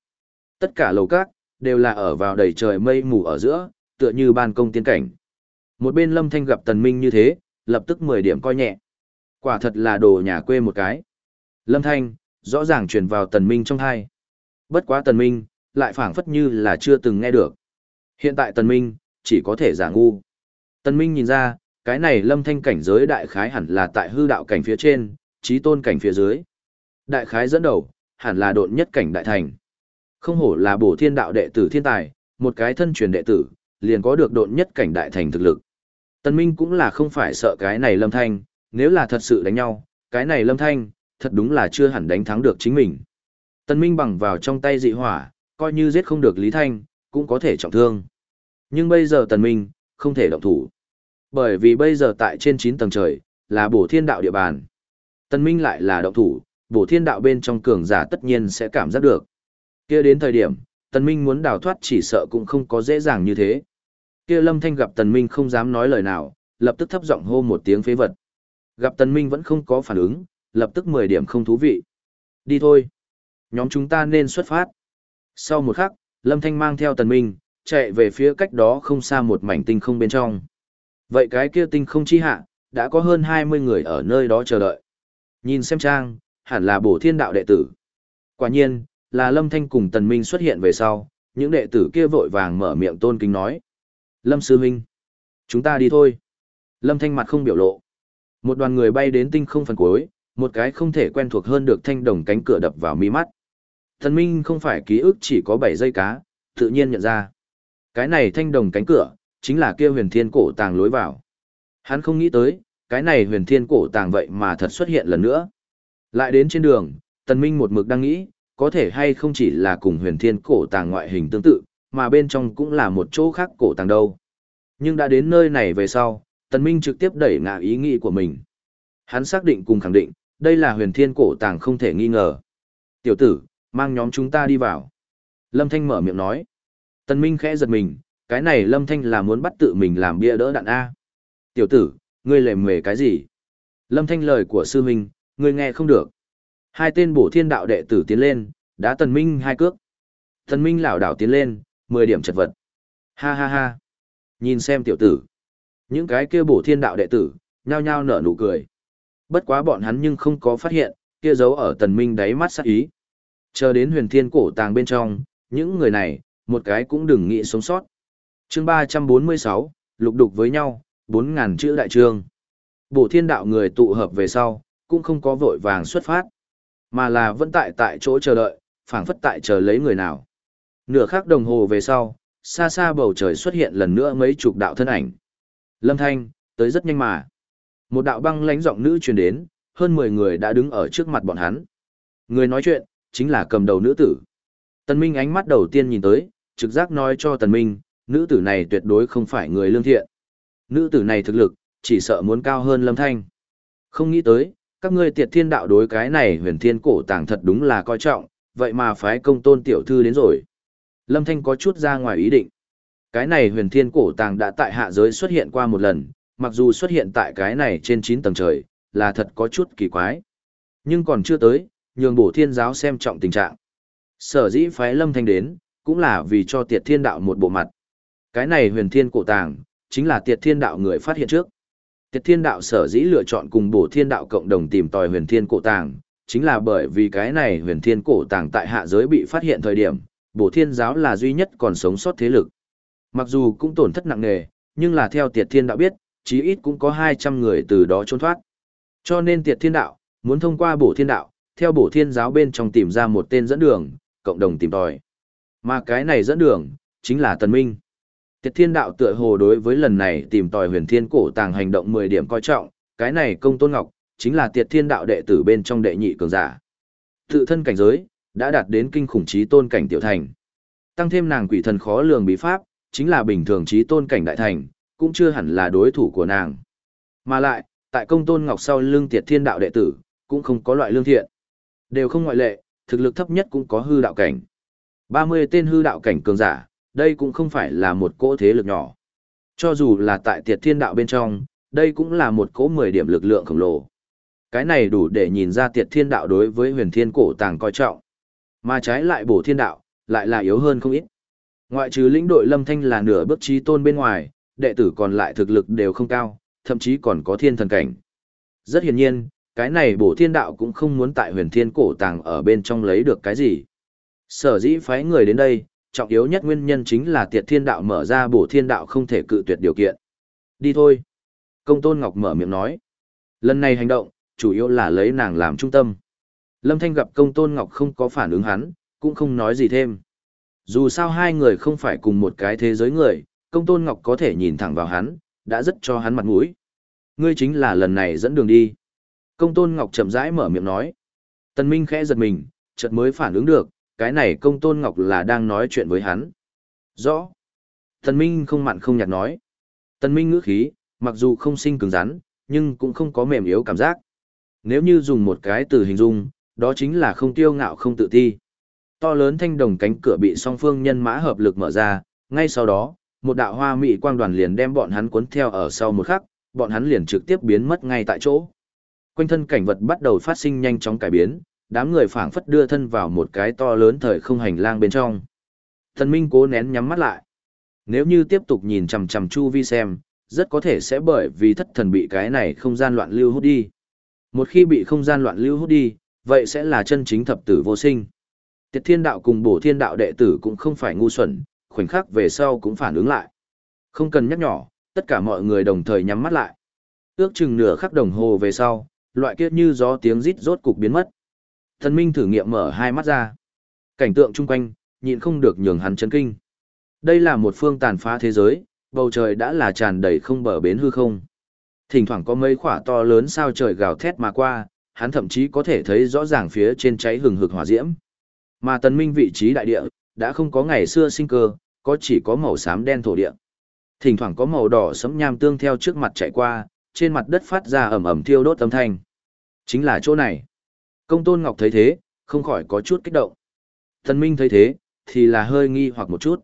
Tất cả lầu các, đều là ở vào đầy trời mây mù ở giữa, tựa như ban công tiên cảnh. Một bên lâm thanh gặp tần minh như thế, lập tức 10 điểm coi nhẹ. Quả thật là đồ nhà quê một cái. Lâm thanh, rõ ràng truyền vào tần minh trong thai. Bất quá tần minh, lại phảng phất như là chưa từng nghe được. Hiện tại tần minh, chỉ có thể giả ngu. Tần minh nhìn ra, cái này lâm thanh cảnh giới đại khái hẳn là tại hư đạo cảnh phía trên, trí tôn cảnh phía dưới. Đại khái dẫn đầu, hẳn là độn nhất cảnh đại thành. Không hổ là bổ thiên đạo đệ tử thiên tài, một cái thân truyền đệ tử, liền có được độn nhất cảnh đại thành thực lực. Tần Minh cũng là không phải sợ cái này lâm thanh, nếu là thật sự đánh nhau, cái này lâm thanh, thật đúng là chưa hẳn đánh thắng được chính mình. Tần Minh bằng vào trong tay dị hỏa, coi như giết không được Lý Thanh, cũng có thể trọng thương. Nhưng bây giờ Tần Minh, không thể động thủ. Bởi vì bây giờ tại trên 9 tầng trời, là bổ thiên đạo địa bàn. Tần Minh lại là động thủ, bổ thiên đạo bên trong cường giả tất nhiên sẽ cảm giác được. kia đến thời điểm, Tần Minh muốn đào thoát chỉ sợ cũng không có dễ dàng như thế. Kia Lâm Thanh gặp Tần Minh không dám nói lời nào, lập tức thấp giọng hô một tiếng phế vật. Gặp Tần Minh vẫn không có phản ứng, lập tức 10 điểm không thú vị. Đi thôi. Nhóm chúng ta nên xuất phát. Sau một khắc, Lâm Thanh mang theo Tần Minh, chạy về phía cách đó không xa một mảnh tinh không bên trong. Vậy cái kia tinh không chi hạ, đã có hơn 20 người ở nơi đó chờ đợi. Nhìn xem trang, hẳn là bổ thiên đạo đệ tử. Quả nhiên, là Lâm Thanh cùng Tần Minh xuất hiện về sau, những đệ tử kia vội vàng mở miệng tôn kính nói. Lâm Sư Minh, chúng ta đi thôi. Lâm Thanh mặt không biểu lộ. Một đoàn người bay đến tinh không phần cuối, một cái không thể quen thuộc hơn được thanh đồng cánh cửa đập vào mi mắt. Tần Minh không phải ký ức chỉ có 7 giây cá, tự nhiên nhận ra. Cái này thanh đồng cánh cửa, chính là kia huyền thiên cổ tàng lối vào. Hắn không nghĩ tới, cái này huyền thiên cổ tàng vậy mà thật xuất hiện lần nữa. Lại đến trên đường, Tần Minh một mực đang nghĩ, có thể hay không chỉ là cùng huyền thiên cổ tàng ngoại hình tương tự, mà bên trong cũng là một chỗ khác cổ tàng đâu. Nhưng đã đến nơi này về sau, Tần Minh trực tiếp đẩy ngã ý nghĩ của mình. Hắn xác định cùng khẳng định, đây là huyền thiên cổ tàng không thể nghi ngờ. Tiểu tử, mang nhóm chúng ta đi vào. Lâm Thanh mở miệng nói. Tần Minh khẽ giật mình, cái này Lâm Thanh là muốn bắt tự mình làm bia đỡ đạn A. Tiểu tử, ngươi lề mề cái gì? Lâm Thanh lời của sư minh, ngươi nghe không được. Hai tên bổ thiên đạo đệ tử tiến lên, đã Tần Minh hai cước. Tần Minh lảo đảo tiến lên, 10 điểm chật vật. Ha ha ha. Nhìn xem tiểu tử. Những cái kia bổ thiên đạo đệ tử, nhao nhao nở nụ cười. Bất quá bọn hắn nhưng không có phát hiện, kia giấu ở Tần Minh đáy mắt sắc ý. Chờ đến huyền thiên cổ tàng bên trong, những người này, một cái cũng đừng nghĩ sống sót. Chương 346, lục đục với nhau, 4.000 chữ đại trương. Bổ thiên đạo người tụ hợp về sau, cũng không có vội vàng xuất phát, mà là vẫn tại tại chỗ chờ đợi, phảng phất tại chờ lấy người nào. Nửa khắc đồng hồ về sau, xa xa bầu trời xuất hiện lần nữa mấy chục đạo thân ảnh. Lâm Thanh, tới rất nhanh mà. Một đạo băng lãnh giọng nữ truyền đến, hơn 10 người đã đứng ở trước mặt bọn hắn. Người nói chuyện, chính là cầm đầu nữ tử. Tần Minh ánh mắt đầu tiên nhìn tới, trực giác nói cho Tần Minh, nữ tử này tuyệt đối không phải người lương thiện. Nữ tử này thực lực, chỉ sợ muốn cao hơn Lâm Thanh. Không nghĩ tới, các ngươi tiệt thiên đạo đối cái này huyền thiên cổ tàng thật đúng là coi trọng, vậy mà phái công tôn tiểu thư đến rồi. Lâm Thanh có chút ra ngoài ý định. Cái này huyền thiên cổ tàng đã tại hạ giới xuất hiện qua một lần, mặc dù xuất hiện tại cái này trên 9 tầng trời, là thật có chút kỳ quái. Nhưng còn chưa tới, nhường bổ thiên giáo xem trọng tình trạng. Sở dĩ phái Lâm Thanh đến, cũng là vì cho tiệt thiên đạo một bộ mặt. Cái này huyền thiên cổ tàng, chính là tiệt thiên đạo người phát hiện trước. Tiệt thiên đạo sở dĩ lựa chọn cùng bổ thiên đạo cộng đồng tìm tòi huyền thiên cổ tàng, chính là bởi vì cái này huyền thiên cổ tàng tại hạ giới bị phát hiện thời điểm, bổ thiên giáo là duy nhất còn sống sót thế lực. Mặc dù cũng tổn thất nặng nề, nhưng là theo tiệt thiên đạo biết, chí ít cũng có 200 người từ đó trốn thoát. Cho nên tiệt thiên đạo, muốn thông qua bổ thiên đạo, theo bổ thiên giáo bên trong tìm ra một tên dẫn đường, cộng đồng tìm tòi. Mà cái này dẫn đường, chính là Tần Minh. Tiệt thiên đạo tựa hồ đối với lần này tìm tòi huyền thiên cổ tàng hành động 10 điểm coi trọng, cái này công tôn ngọc, chính là tiệt thiên đạo đệ tử bên trong đệ nhị cường giả. Tự thân cảnh giới, đã đạt đến kinh khủng trí tôn cảnh tiểu thành. Tăng thêm nàng quỷ thần khó lường bí pháp, chính là bình thường trí tôn cảnh đại thành, cũng chưa hẳn là đối thủ của nàng. Mà lại, tại công tôn ngọc sau lương tiệt thiên đạo đệ tử, cũng không có loại lương thiện. Đều không ngoại lệ, thực lực thấp nhất cũng có hư đạo cảnh. 30 tên hư đạo cảnh cường giả, đây cũng không phải là một cỗ thế lực nhỏ. Cho dù là tại tiệt thiên đạo bên trong, đây cũng là một cỗ 10 điểm lực lượng khổng lồ. Cái này đủ để nhìn ra tiệt thiên đạo đối với huyền thiên cổ tàng coi trọng. Mà trái lại bổ thiên đạo, lại là yếu hơn không ít. Ngoại trừ lĩnh đội lâm thanh là nửa bước trí tôn bên ngoài, đệ tử còn lại thực lực đều không cao, thậm chí còn có thiên thần cảnh. Rất hiển nhiên, cái này bổ thiên đạo cũng không muốn tại huyền thiên cổ tàng ở bên trong lấy được cái gì. Sở dĩ phái người đến đây, trọng yếu nhất nguyên nhân chính là tiệt thiên đạo mở ra bổ thiên đạo không thể cự tuyệt điều kiện. Đi thôi. Công tôn Ngọc mở miệng nói. Lần này hành động, chủ yếu là lấy nàng làm trung tâm. Lâm Thanh gặp công tôn Ngọc không có phản ứng hắn, cũng không nói gì thêm. Dù sao hai người không phải cùng một cái thế giới người, công tôn Ngọc có thể nhìn thẳng vào hắn, đã rất cho hắn mặt mũi. Ngươi chính là lần này dẫn đường đi. Công tôn Ngọc chậm rãi mở miệng nói. Tần Minh khẽ giật mình, chợt mới phản ứng được, cái này công tôn Ngọc là đang nói chuyện với hắn. Rõ. Tần Minh không mặn không nhạt nói. Tần Minh ngữ khí, mặc dù không sinh cứng rắn, nhưng cũng không có mềm yếu cảm giác. Nếu như dùng một cái từ hình dung, đó chính là không tiêu ngạo không tự ti. To lớn thanh đồng cánh cửa bị song phương nhân mã hợp lực mở ra, ngay sau đó, một đạo hoa mỹ quang đoàn liền đem bọn hắn cuốn theo ở sau một khắc, bọn hắn liền trực tiếp biến mất ngay tại chỗ. Quanh thân cảnh vật bắt đầu phát sinh nhanh chóng cải biến, đám người phảng phất đưa thân vào một cái to lớn thời không hành lang bên trong. Thần Minh cố nén nhắm mắt lại. Nếu như tiếp tục nhìn chằm chằm chu vi xem, rất có thể sẽ bởi vì thất thần bị cái này không gian loạn lưu hút đi. Một khi bị không gian loạn lưu hút đi, vậy sẽ là chân chính thập tử vô sinh. Tiệt thiên đạo cùng bổ thiên đạo đệ tử cũng không phải ngu xuẩn, khoảnh khắc về sau cũng phản ứng lại. Không cần nhắc nhỏ, tất cả mọi người đồng thời nhắm mắt lại. Ước chừng nửa khắc đồng hồ về sau, loại kia như gió tiếng rít rốt cục biến mất. Thần Minh thử nghiệm mở hai mắt ra. Cảnh tượng chung quanh, nhịn không được nhường hắn chấn kinh. Đây là một phương tàn phá thế giới, bầu trời đã là tràn đầy không bờ bến hư không. Thỉnh thoảng có mấy quả to lớn sao trời gào thét mà qua, hắn thậm chí có thể thấy rõ ràng phía trên cháy hừng hực hỏa diễm. Mà tần minh vị trí đại địa, đã không có ngày xưa sinh cơ, có chỉ có màu xám đen thổ địa. Thỉnh thoảng có màu đỏ sẫm nham tương theo trước mặt chạy qua, trên mặt đất phát ra ẩm ẩm thiêu đốt âm thanh. Chính là chỗ này. Công tôn ngọc thấy thế, không khỏi có chút kích động. Tần minh thấy thế, thì là hơi nghi hoặc một chút.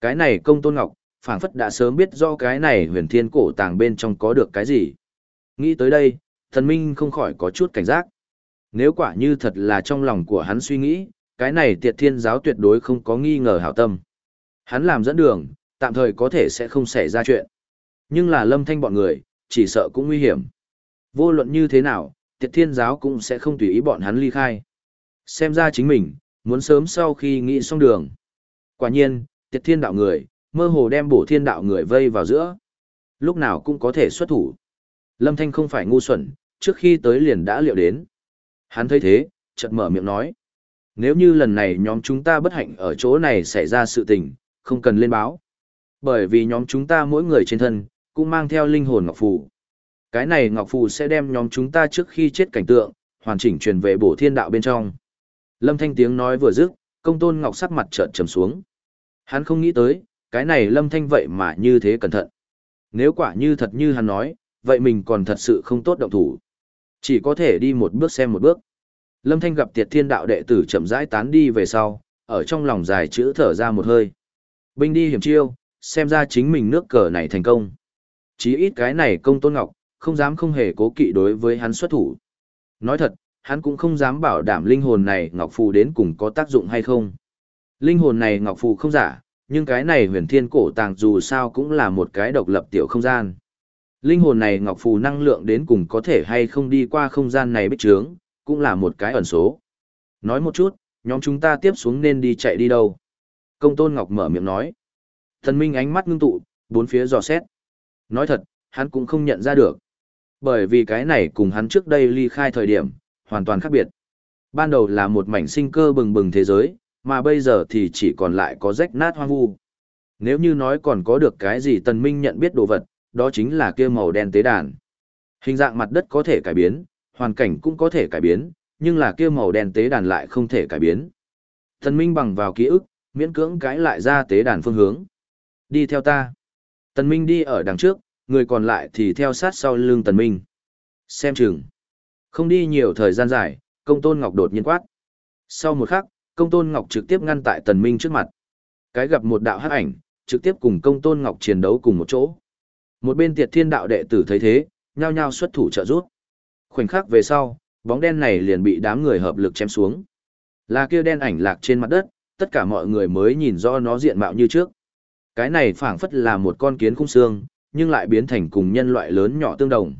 Cái này công tôn ngọc, phảng phất đã sớm biết do cái này huyền thiên cổ tàng bên trong có được cái gì. Nghĩ tới đây, Tần minh không khỏi có chút cảnh giác. Nếu quả như thật là trong lòng của hắn suy nghĩ, cái này tiệt thiên giáo tuyệt đối không có nghi ngờ hảo tâm. Hắn làm dẫn đường, tạm thời có thể sẽ không xảy ra chuyện. Nhưng là lâm thanh bọn người, chỉ sợ cũng nguy hiểm. Vô luận như thế nào, tiệt thiên giáo cũng sẽ không tùy ý bọn hắn ly khai. Xem ra chính mình, muốn sớm sau khi nghĩ xong đường. Quả nhiên, tiệt thiên đạo người, mơ hồ đem bổ thiên đạo người vây vào giữa. Lúc nào cũng có thể xuất thủ. Lâm Thanh không phải ngu xuẩn, trước khi tới liền đã liệu đến. Hắn thấy thế, chợt mở miệng nói. Nếu như lần này nhóm chúng ta bất hạnh ở chỗ này xảy ra sự tình, không cần lên báo. Bởi vì nhóm chúng ta mỗi người trên thân, cũng mang theo linh hồn ngọc phù. Cái này ngọc phù sẽ đem nhóm chúng ta trước khi chết cảnh tượng, hoàn chỉnh truyền về bổ thiên đạo bên trong. Lâm Thanh tiếng nói vừa dứt, công tôn ngọc sắc mặt chợt trầm xuống. Hắn không nghĩ tới, cái này lâm thanh vậy mà như thế cẩn thận. Nếu quả như thật như hắn nói, vậy mình còn thật sự không tốt động thủ. Chỉ có thể đi một bước xem một bước. Lâm thanh gặp tiệt thiên đạo đệ tử chậm rãi tán đi về sau, ở trong lòng dài chữ thở ra một hơi. Binh đi hiểm chiêu, xem ra chính mình nước cờ này thành công. Chí ít cái này công tôn ngọc, không dám không hề cố kỵ đối với hắn xuất thủ. Nói thật, hắn cũng không dám bảo đảm linh hồn này ngọc phù đến cùng có tác dụng hay không. Linh hồn này ngọc phù không giả, nhưng cái này huyền thiên cổ tàng dù sao cũng là một cái độc lập tiểu không gian. Linh hồn này ngọc phù năng lượng đến cùng có thể hay không đi qua không gian này bích trướng, cũng là một cái ẩn số. Nói một chút, nhóm chúng ta tiếp xuống nên đi chạy đi đâu? Công tôn ngọc mở miệng nói. Thần minh ánh mắt ngưng tụ, bốn phía dò xét. Nói thật, hắn cũng không nhận ra được. Bởi vì cái này cùng hắn trước đây ly khai thời điểm, hoàn toàn khác biệt. Ban đầu là một mảnh sinh cơ bừng bừng thế giới, mà bây giờ thì chỉ còn lại có rách nát hoang vu. Nếu như nói còn có được cái gì tần minh nhận biết đồ vật, đó chính là kia màu đen tế đàn. Hình dạng mặt đất có thể cải biến, hoàn cảnh cũng có thể cải biến, nhưng là kia màu đen tế đàn lại không thể cải biến. Tần minh bằng vào ký ức, miễn cưỡng cãi lại ra tế đàn phương hướng. Đi theo ta. Tần minh đi ở đằng trước, người còn lại thì theo sát sau lưng tần minh. Xem chừng. Không đi nhiều thời gian dài, công tôn ngọc đột nhiên quát. Sau một khắc, công tôn ngọc trực tiếp ngăn tại tần minh trước mặt. Cái gặp một đạo hắc ảnh, trực tiếp cùng công tôn ngọc chiến đấu cùng một chỗ. Một bên tiệt thiên đạo đệ tử thấy thế, nhao nhao xuất thủ trợ giúp. Khoảnh khắc về sau, bóng đen này liền bị đám người hợp lực chém xuống. Là kia đen ảnh lạc trên mặt đất, tất cả mọi người mới nhìn rõ nó diện mạo như trước. Cái này phảng phất là một con kiến khung xương, nhưng lại biến thành cùng nhân loại lớn nhỏ tương đồng.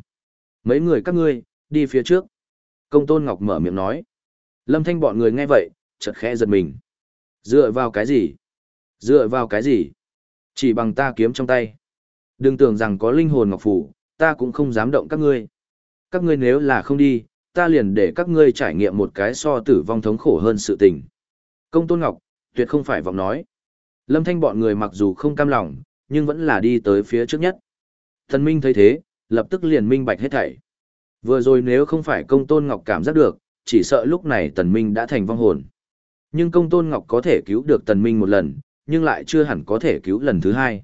Mấy người các ngươi, đi phía trước. Công tôn ngọc mở miệng nói. Lâm thanh bọn người nghe vậy, chợt khẽ giật mình. Dựa vào cái gì? Dựa vào cái gì? Chỉ bằng ta kiếm trong tay. Đừng tưởng rằng có linh hồn ngọc phủ, ta cũng không dám động các ngươi. Các ngươi nếu là không đi, ta liền để các ngươi trải nghiệm một cái so tử vong thống khổ hơn sự tình. Công tôn ngọc, tuyệt không phải vọng nói. Lâm thanh bọn người mặc dù không cam lòng, nhưng vẫn là đi tới phía trước nhất. Thần minh thấy thế, lập tức liền minh bạch hết thảy. Vừa rồi nếu không phải công tôn ngọc cảm giác được, chỉ sợ lúc này tần minh đã thành vong hồn. Nhưng công tôn ngọc có thể cứu được tần minh một lần, nhưng lại chưa hẳn có thể cứu lần thứ hai.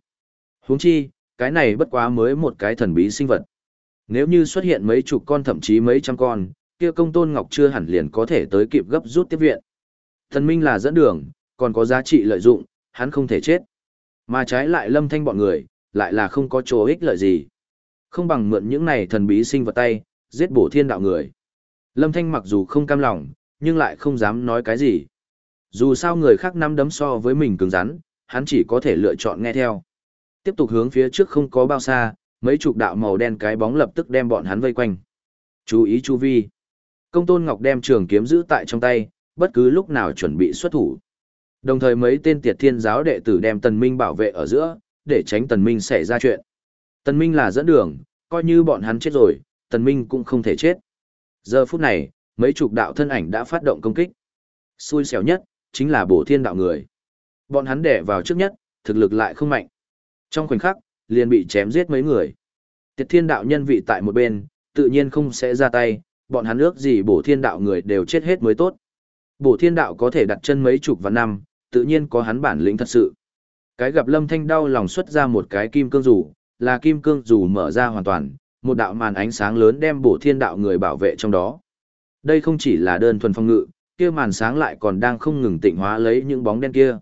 Huống chi, cái này bất quá mới một cái thần bí sinh vật. Nếu như xuất hiện mấy chục con thậm chí mấy trăm con, kia công tôn ngọc chưa hẳn liền có thể tới kịp gấp rút tiếp viện. thần minh là dẫn đường, còn có giá trị lợi dụng, hắn không thể chết. Mà trái lại lâm thanh bọn người, lại là không có chỗ ích lợi gì. Không bằng mượn những này thần bí sinh vật tay, giết bổ thiên đạo người. Lâm thanh mặc dù không cam lòng, nhưng lại không dám nói cái gì. Dù sao người khác nắm đấm so với mình cứng rắn, hắn chỉ có thể lựa chọn nghe theo. Tiếp tục hướng phía trước không có bao xa, mấy chục đạo màu đen cái bóng lập tức đem bọn hắn vây quanh. Chú ý chu vi. Công tôn ngọc đem trường kiếm giữ tại trong tay, bất cứ lúc nào chuẩn bị xuất thủ. Đồng thời mấy tên tiệt thiên giáo đệ tử đem tần minh bảo vệ ở giữa, để tránh tần minh xảy ra chuyện. Tần minh là dẫn đường, coi như bọn hắn chết rồi, tần minh cũng không thể chết. Giờ phút này, mấy chục đạo thân ảnh đã phát động công kích. Xui xẻo nhất, chính là bổ thiên đạo người. Bọn hắn đẻ vào trước nhất, thực lực lại không mạnh. Trong khoảnh khắc, liền bị chém giết mấy người. Tiệt thiên đạo nhân vị tại một bên, tự nhiên không sẽ ra tay, bọn hắn ước gì bổ thiên đạo người đều chết hết mới tốt. Bổ thiên đạo có thể đặt chân mấy chục vạn năm, tự nhiên có hắn bản lĩnh thật sự. Cái gặp lâm thanh đau lòng xuất ra một cái kim cương rủ, là kim cương rủ mở ra hoàn toàn, một đạo màn ánh sáng lớn đem bổ thiên đạo người bảo vệ trong đó. Đây không chỉ là đơn thuần phong ngự, kia màn sáng lại còn đang không ngừng tịnh hóa lấy những bóng đen kia.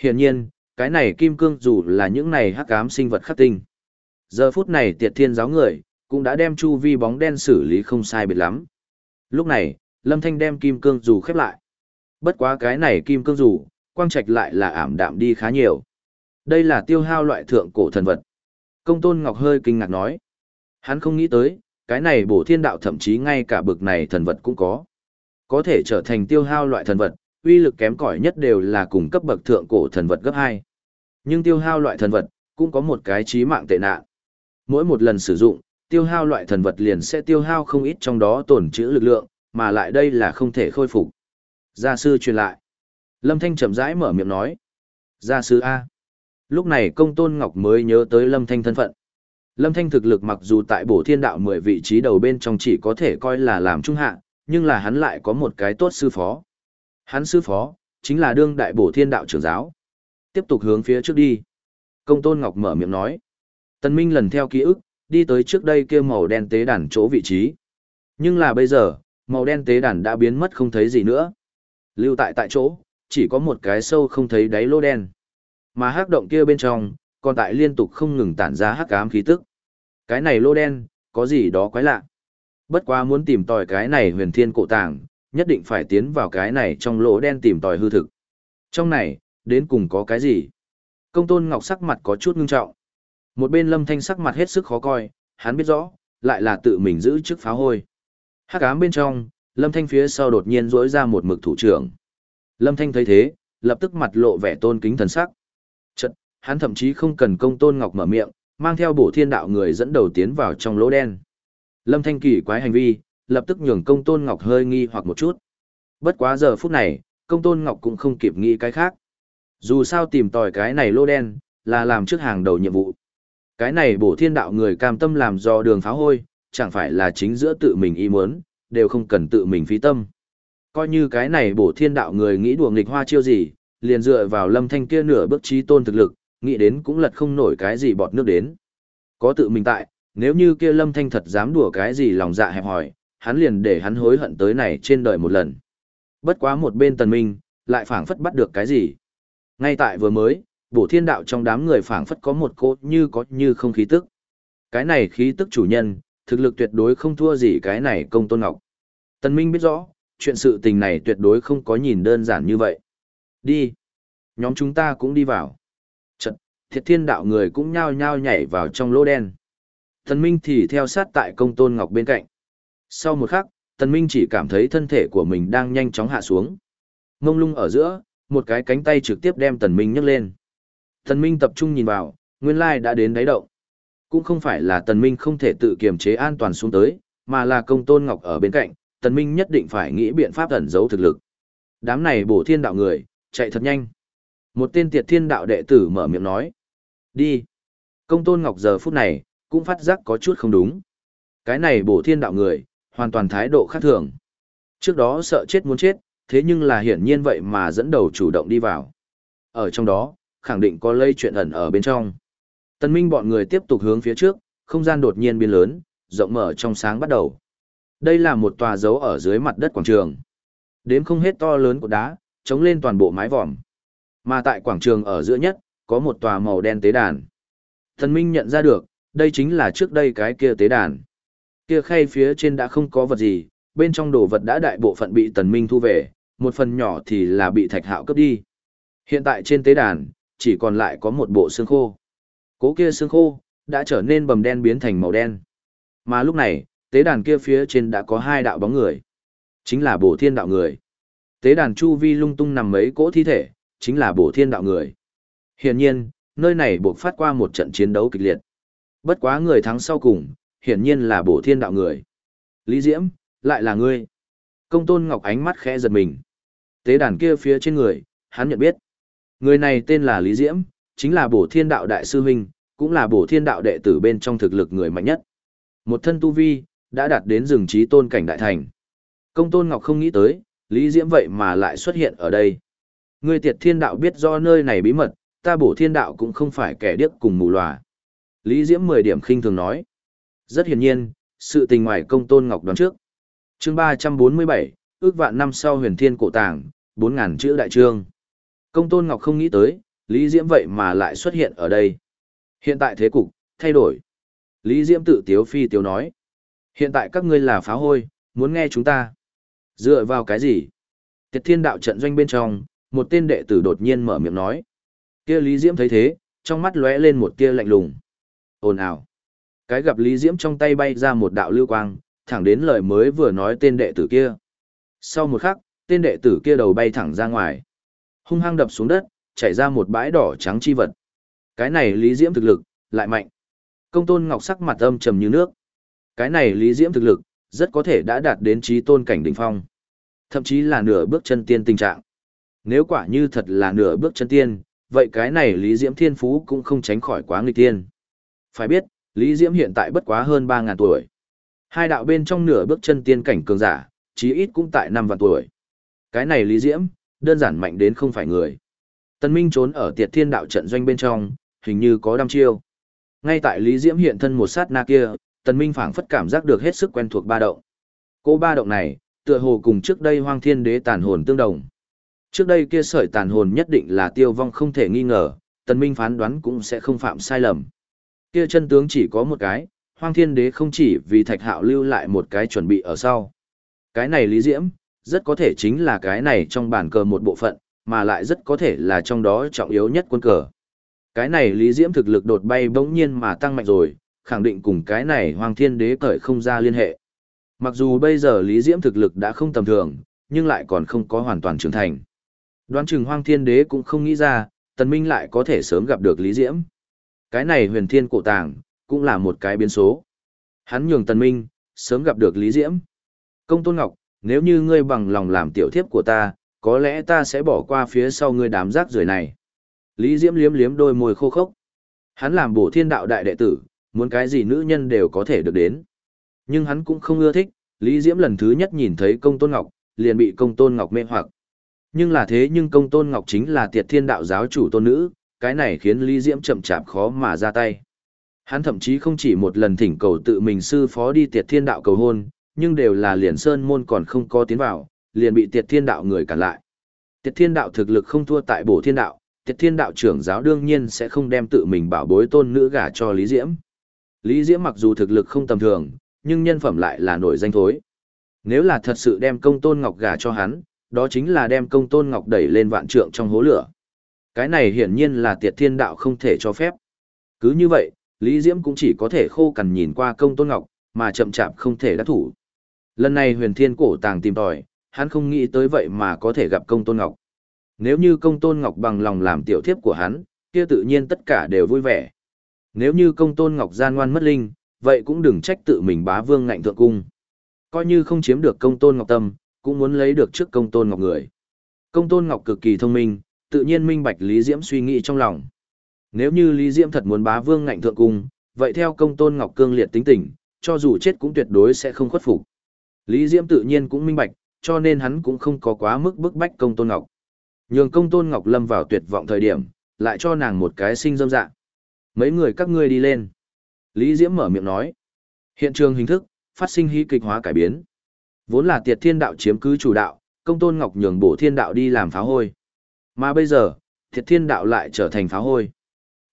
Hiển nhiên, cái này kim cương dù là những này hắc ám sinh vật khắc tinh. Giờ phút này tiệt thiên giáo người, cũng đã đem chu vi bóng đen xử lý không sai biệt lắm. Lúc này, Lâm Thanh đem kim cương dù khép lại. Bất quá cái này kim cương dù, quang trạch lại là ảm đạm đi khá nhiều. Đây là tiêu hao loại thượng cổ thần vật. Công tôn Ngọc hơi kinh ngạc nói. Hắn không nghĩ tới, cái này bổ thiên đạo thậm chí ngay cả bực này thần vật cũng có. Có thể trở thành tiêu hao loại thần vật, uy lực kém cỏi nhất đều là cùng cấp bậc thượng cổ thần vật gấp 2. Nhưng tiêu hao loại thần vật, cũng có một cái chí mạng tệ nạn. Mỗi một lần sử dụng, tiêu hao loại thần vật liền sẽ tiêu hao không ít trong đó tổn trữ lực lượng, mà lại đây là không thể khôi phục. Gia sư truyền lại. Lâm Thanh chậm rãi mở miệng nói. Gia sư A. Lúc này công tôn ngọc mới nhớ tới Lâm Thanh thân phận. Lâm Thanh thực lực mặc dù tại bổ thiên đạo 10 vị trí đầu bên trong chỉ có thể coi là làm trung hạ, nhưng là hắn lại có một cái tốt sư phó. Hắn sư phó, chính là đương đại bổ thiên đạo trưởng giáo. Tiếp tục hướng phía trước đi. Công tôn ngọc mở miệng nói. Tân Minh lần theo ký ức, đi tới trước đây kia màu đen tế đàn chỗ vị trí. Nhưng là bây giờ, màu đen tế đàn đã biến mất không thấy gì nữa. Lưu tại tại chỗ, chỉ có một cái sâu không thấy đáy lỗ đen. Mà hắc động kia bên trong, còn tại liên tục không ngừng tản ra hắc ám khí tức. Cái này lỗ đen, có gì đó quái lạ. Bất quá muốn tìm tòi cái này huyền thiên cổ tàng, nhất định phải tiến vào cái này trong lỗ đen tìm tòi hư thực. Trong này, đến cùng có cái gì? Công tôn ngọc sắc mặt có chút ngưng trọng. Một bên lâm thanh sắc mặt hết sức khó coi, hắn biết rõ, lại là tự mình giữ chức phá hôi. Hắc ám bên trong, lâm thanh phía sau đột nhiên rỗi ra một mực thủ trưởng. Lâm thanh thấy thế, lập tức mặt lộ vẻ tôn kính thần sắc. Chật, hắn thậm chí không cần công tôn ngọc mở miệng, mang theo bổ thiên đạo người dẫn đầu tiến vào trong lỗ đen. Lâm thanh kỳ quái hành vi, lập tức nhường công tôn ngọc hơi nghi hoặc một chút. Bất quá giờ phút này, công tôn ngọc cũng không kịp nghĩ cái khác. Dù sao tìm tòi cái này lô đen, là làm trước hàng đầu nhiệm vụ. Cái này bổ thiên đạo người cam tâm làm do đường phá hôi, chẳng phải là chính giữa tự mình ý muốn, đều không cần tự mình phí tâm. Coi như cái này bổ thiên đạo người nghĩ đùa nghịch hoa chiêu gì, liền dựa vào lâm thanh kia nửa bước trí tôn thực lực, nghĩ đến cũng lật không nổi cái gì bọt nước đến. Có tự mình tại, nếu như kia lâm thanh thật dám đùa cái gì lòng dạ hẹp hòi hắn liền để hắn hối hận tới này trên đời một lần. Bất quá một bên tần minh, lại phảng phất bắt được cái gì. Ngay tại vừa mới, bổ thiên đạo trong đám người phảng phất có một cô như có như không khí tức. Cái này khí tức chủ nhân, thực lực tuyệt đối không thua gì cái này công tôn ngọc. Tần minh biết rõ, chuyện sự tình này tuyệt đối không có nhìn đơn giản như vậy. Đi. Nhóm chúng ta cũng đi vào. Chật, thiệt thiên đạo người cũng nhao nhao nhảy vào trong lỗ đen. Tần minh thì theo sát tại công tôn ngọc bên cạnh. Sau một khắc, tần minh chỉ cảm thấy thân thể của mình đang nhanh chóng hạ xuống. Mông lung ở giữa, một cái cánh tay trực tiếp đem tần minh nhấc lên. Tần minh tập trung nhìn vào, nguyên lai đã đến đáy động. Cũng không phải là tần minh không thể tự kiềm chế an toàn xuống tới, mà là công tôn ngọc ở bên cạnh, tần minh nhất định phải nghĩ biện pháp ẩn giấu thực lực. Đám này bổ thiên đạo người, chạy thật nhanh. Một tên tiệt thiên đạo đệ tử mở miệng nói. Đi. Công tôn ngọc giờ phút này, cũng phát giác có chút không đúng. Cái này bổ thiên đạo người, hoàn toàn thái độ khác thường. Trước đó sợ chết muốn chết, thế nhưng là hiển nhiên vậy mà dẫn đầu chủ động đi vào. Ở trong đó, khẳng định có lây chuyện ẩn ở bên trong. Tân minh bọn người tiếp tục hướng phía trước, không gian đột nhiên biến lớn, rộng mở trong sáng bắt đầu. Đây là một tòa dấu ở dưới mặt đất quảng trường. Đếm không hết to lớn của đá, chống lên toàn bộ mái vòm. Mà tại quảng trường ở giữa nhất, có một tòa màu đen tế đàn. Thần Minh nhận ra được, đây chính là trước đây cái kia tế đàn. Kia khay phía trên đã không có vật gì, bên trong đồ vật đã đại bộ phận bị Tần Minh thu về, một phần nhỏ thì là bị Thạch Hạo cướp đi. Hiện tại trên tế đàn, chỉ còn lại có một bộ xương khô. Cố kia xương khô, đã trở nên bầm đen biến thành màu đen. Mà lúc này, tế đàn kia phía trên đã có hai đạo bóng người. Chính là bổ thiên đạo người. Tế đàn chu vi lung tung nằm mấy cỗ thi thể, chính là bổ thiên đạo người. Hiển nhiên, nơi này buộc phát qua một trận chiến đấu kịch liệt. Bất quá người thắng sau cùng, hiển nhiên là bổ thiên đạo người. Lý Diễm, lại là ngươi. Công tôn ngọc ánh mắt khẽ giật mình. Tế đàn kia phía trên người, hắn nhận biết. Người này tên là Lý Diễm, chính là bổ thiên đạo đại sư huynh, cũng là bổ thiên đạo đệ tử bên trong thực lực người mạnh nhất. Một thân tu vi, đã đạt đến rừng trí tôn cảnh đại thành. Công tôn ngọc không nghĩ tới, Lý Diễm vậy mà lại xuất hiện ở đây. Ngươi tiệt thiên đạo biết do nơi này bí mật, ta bổ thiên đạo cũng không phải kẻ điếc cùng mù lòa. Lý Diễm 10 điểm khinh thường nói. Rất hiển nhiên, sự tình ngoài công tôn ngọc đoán trước. chương 347, ước vạn năm sau huyền thiên cổ tàng, 4.000 chữ đại trương. Công tôn ngọc không nghĩ tới, Lý Diễm vậy mà lại xuất hiện ở đây. Hiện tại thế cục, thay đổi. Lý Diễm tự tiếu phi tiếu nói. Hiện tại các ngươi là phá hôi, muốn nghe chúng ta. Dựa vào cái gì? Tiệt thiên đạo trận doanh bên trong, một tên đệ tử đột nhiên mở miệng nói. Kia Lý Diễm thấy thế, trong mắt lóe lên một tia lạnh lùng. Ồn ào. Cái gặp Lý Diễm trong tay bay ra một đạo lưu quang, thẳng đến lời mới vừa nói tên đệ tử kia. Sau một khắc, tên đệ tử kia đầu bay thẳng ra ngoài. Hung hăng đập xuống đất, chảy ra một bãi đỏ trắng chi vật. Cái này Lý Diễm thực lực, lại mạnh. Công tôn ngọc sắc mặt âm trầm như nước. Cái này Lý Diễm thực lực, rất có thể đã đạt đến trí tôn cảnh đỉnh phong. Thậm chí là nửa bước chân tiên tình trạng. Nếu quả như thật là nửa bước chân tiên, vậy cái này Lý Diễm thiên phú cũng không tránh khỏi quá nghịch tiên. Phải biết, Lý Diễm hiện tại bất quá hơn 3.000 tuổi. Hai đạo bên trong nửa bước chân tiên cảnh cường giả, chí ít cũng tại 5 vạn tuổi. Cái này Lý Diễm, đơn giản mạnh đến không phải người. Tân Minh trốn ở tiệt thiên đạo trận doanh bên trong, hình như có đam chiêu. Ngay tại Lý Diễm hiện thân một sát na kia, Tần Minh phảng phất cảm giác được hết sức quen thuộc ba động. Cô ba động này, tựa hồ cùng trước đây Hoang Thiên Đế tàn hồn tương đồng. Trước đây kia sợi tàn hồn nhất định là tiêu vong không thể nghi ngờ, Tần Minh phán đoán cũng sẽ không phạm sai lầm. Kia chân tướng chỉ có một cái, Hoang Thiên Đế không chỉ vì Thạch Hạo lưu lại một cái chuẩn bị ở sau. Cái này Lý Diễm, rất có thể chính là cái này trong bản cờ một bộ phận, mà lại rất có thể là trong đó trọng yếu nhất quân cờ. Cái này Lý Diễm thực lực đột bay bỗng nhiên mà tăng mạnh rồi, khẳng định cùng cái này Hoàng Thiên Đế cởi không ra liên hệ. Mặc dù bây giờ Lý Diễm thực lực đã không tầm thường, nhưng lại còn không có hoàn toàn trưởng thành. Đoán chừng Hoàng Thiên Đế cũng không nghĩ ra, Tần Minh lại có thể sớm gặp được Lý Diễm. Cái này huyền thiên cổ tàng, cũng là một cái biến số. Hắn nhường Tần Minh, sớm gặp được Lý Diễm. Công Tôn Ngọc, nếu như ngươi bằng lòng làm tiểu thiếp của ta, có lẽ ta sẽ bỏ qua phía sau ngươi đám rác rưởi này. Lý Diễm liếm liếm đôi môi khô khốc. Hắn làm bổ thiên đạo đại đệ tử, muốn cái gì nữ nhân đều có thể được đến. Nhưng hắn cũng không ưa thích, Lý Diễm lần thứ nhất nhìn thấy công tôn ngọc, liền bị công tôn ngọc mê hoặc. Nhưng là thế nhưng công tôn ngọc chính là tiệt thiên đạo giáo chủ tôn nữ, cái này khiến Lý Diễm chậm chạp khó mà ra tay. Hắn thậm chí không chỉ một lần thỉnh cầu tự mình sư phó đi tiệt thiên đạo cầu hôn, nhưng đều là liền sơn môn còn không có tiến vào, liền bị tiệt thiên đạo người cản lại. Tiệt thiên đạo thực lực không thua tại bổ thiên đạo, tiệt thiên đạo trưởng giáo đương nhiên sẽ không đem tự mình bảo bối tôn nữ gả cho Lý Diễm. Lý Diễm mặc dù thực lực không tầm thường, nhưng nhân phẩm lại là nổi danh thối. Nếu là thật sự đem công tôn ngọc gả cho hắn, đó chính là đem công tôn ngọc đẩy lên vạn trượng trong hố lửa. Cái này hiển nhiên là tiệt thiên đạo không thể cho phép. Cứ như vậy, Lý Diễm cũng chỉ có thể khô cằn nhìn qua công tôn ngọc, mà chậm chạp không thể đắc thủ. Lần này huyền thiên cổ tàng tìm tòi, hắn không nghĩ tới vậy mà có thể gặp công tôn ngọc. Nếu như công tôn ngọc bằng lòng làm tiểu thiếp của hắn, kia tự nhiên tất cả đều vui vẻ. Nếu như công tôn ngọc gian ngoan mất linh, vậy cũng đừng trách tự mình bá vương ngạnh thượng cung. Coi như không chiếm được công tôn ngọc tâm, cũng muốn lấy được trước công tôn ngọc người. Công tôn ngọc cực kỳ thông minh, tự nhiên minh bạch Lý Diễm suy nghĩ trong lòng. Nếu như Lý Diễm thật muốn bá vương ngạnh thượng cung, vậy theo công tôn ngọc cương liệt tính tình, cho dù chết cũng tuyệt đối sẽ không khuất phục. Lý Diễm tự nhiên cũng minh bạch, cho nên hắn cũng không có quá mức bức bách công tôn ngọc. Nhường công tôn ngọc lâm vào tuyệt vọng thời điểm, lại cho nàng một cái sinh dâm dạng. Mấy người các ngươi đi lên. Lý Diễm mở miệng nói. Hiện trường hình thức, phát sinh hí kịch hóa cải biến. Vốn là tiệt thiên đạo chiếm cứ chủ đạo, công tôn ngọc nhường bổ thiên đạo đi làm phá hôi. Mà bây giờ, thiệt thiên đạo lại trở thành phá hôi.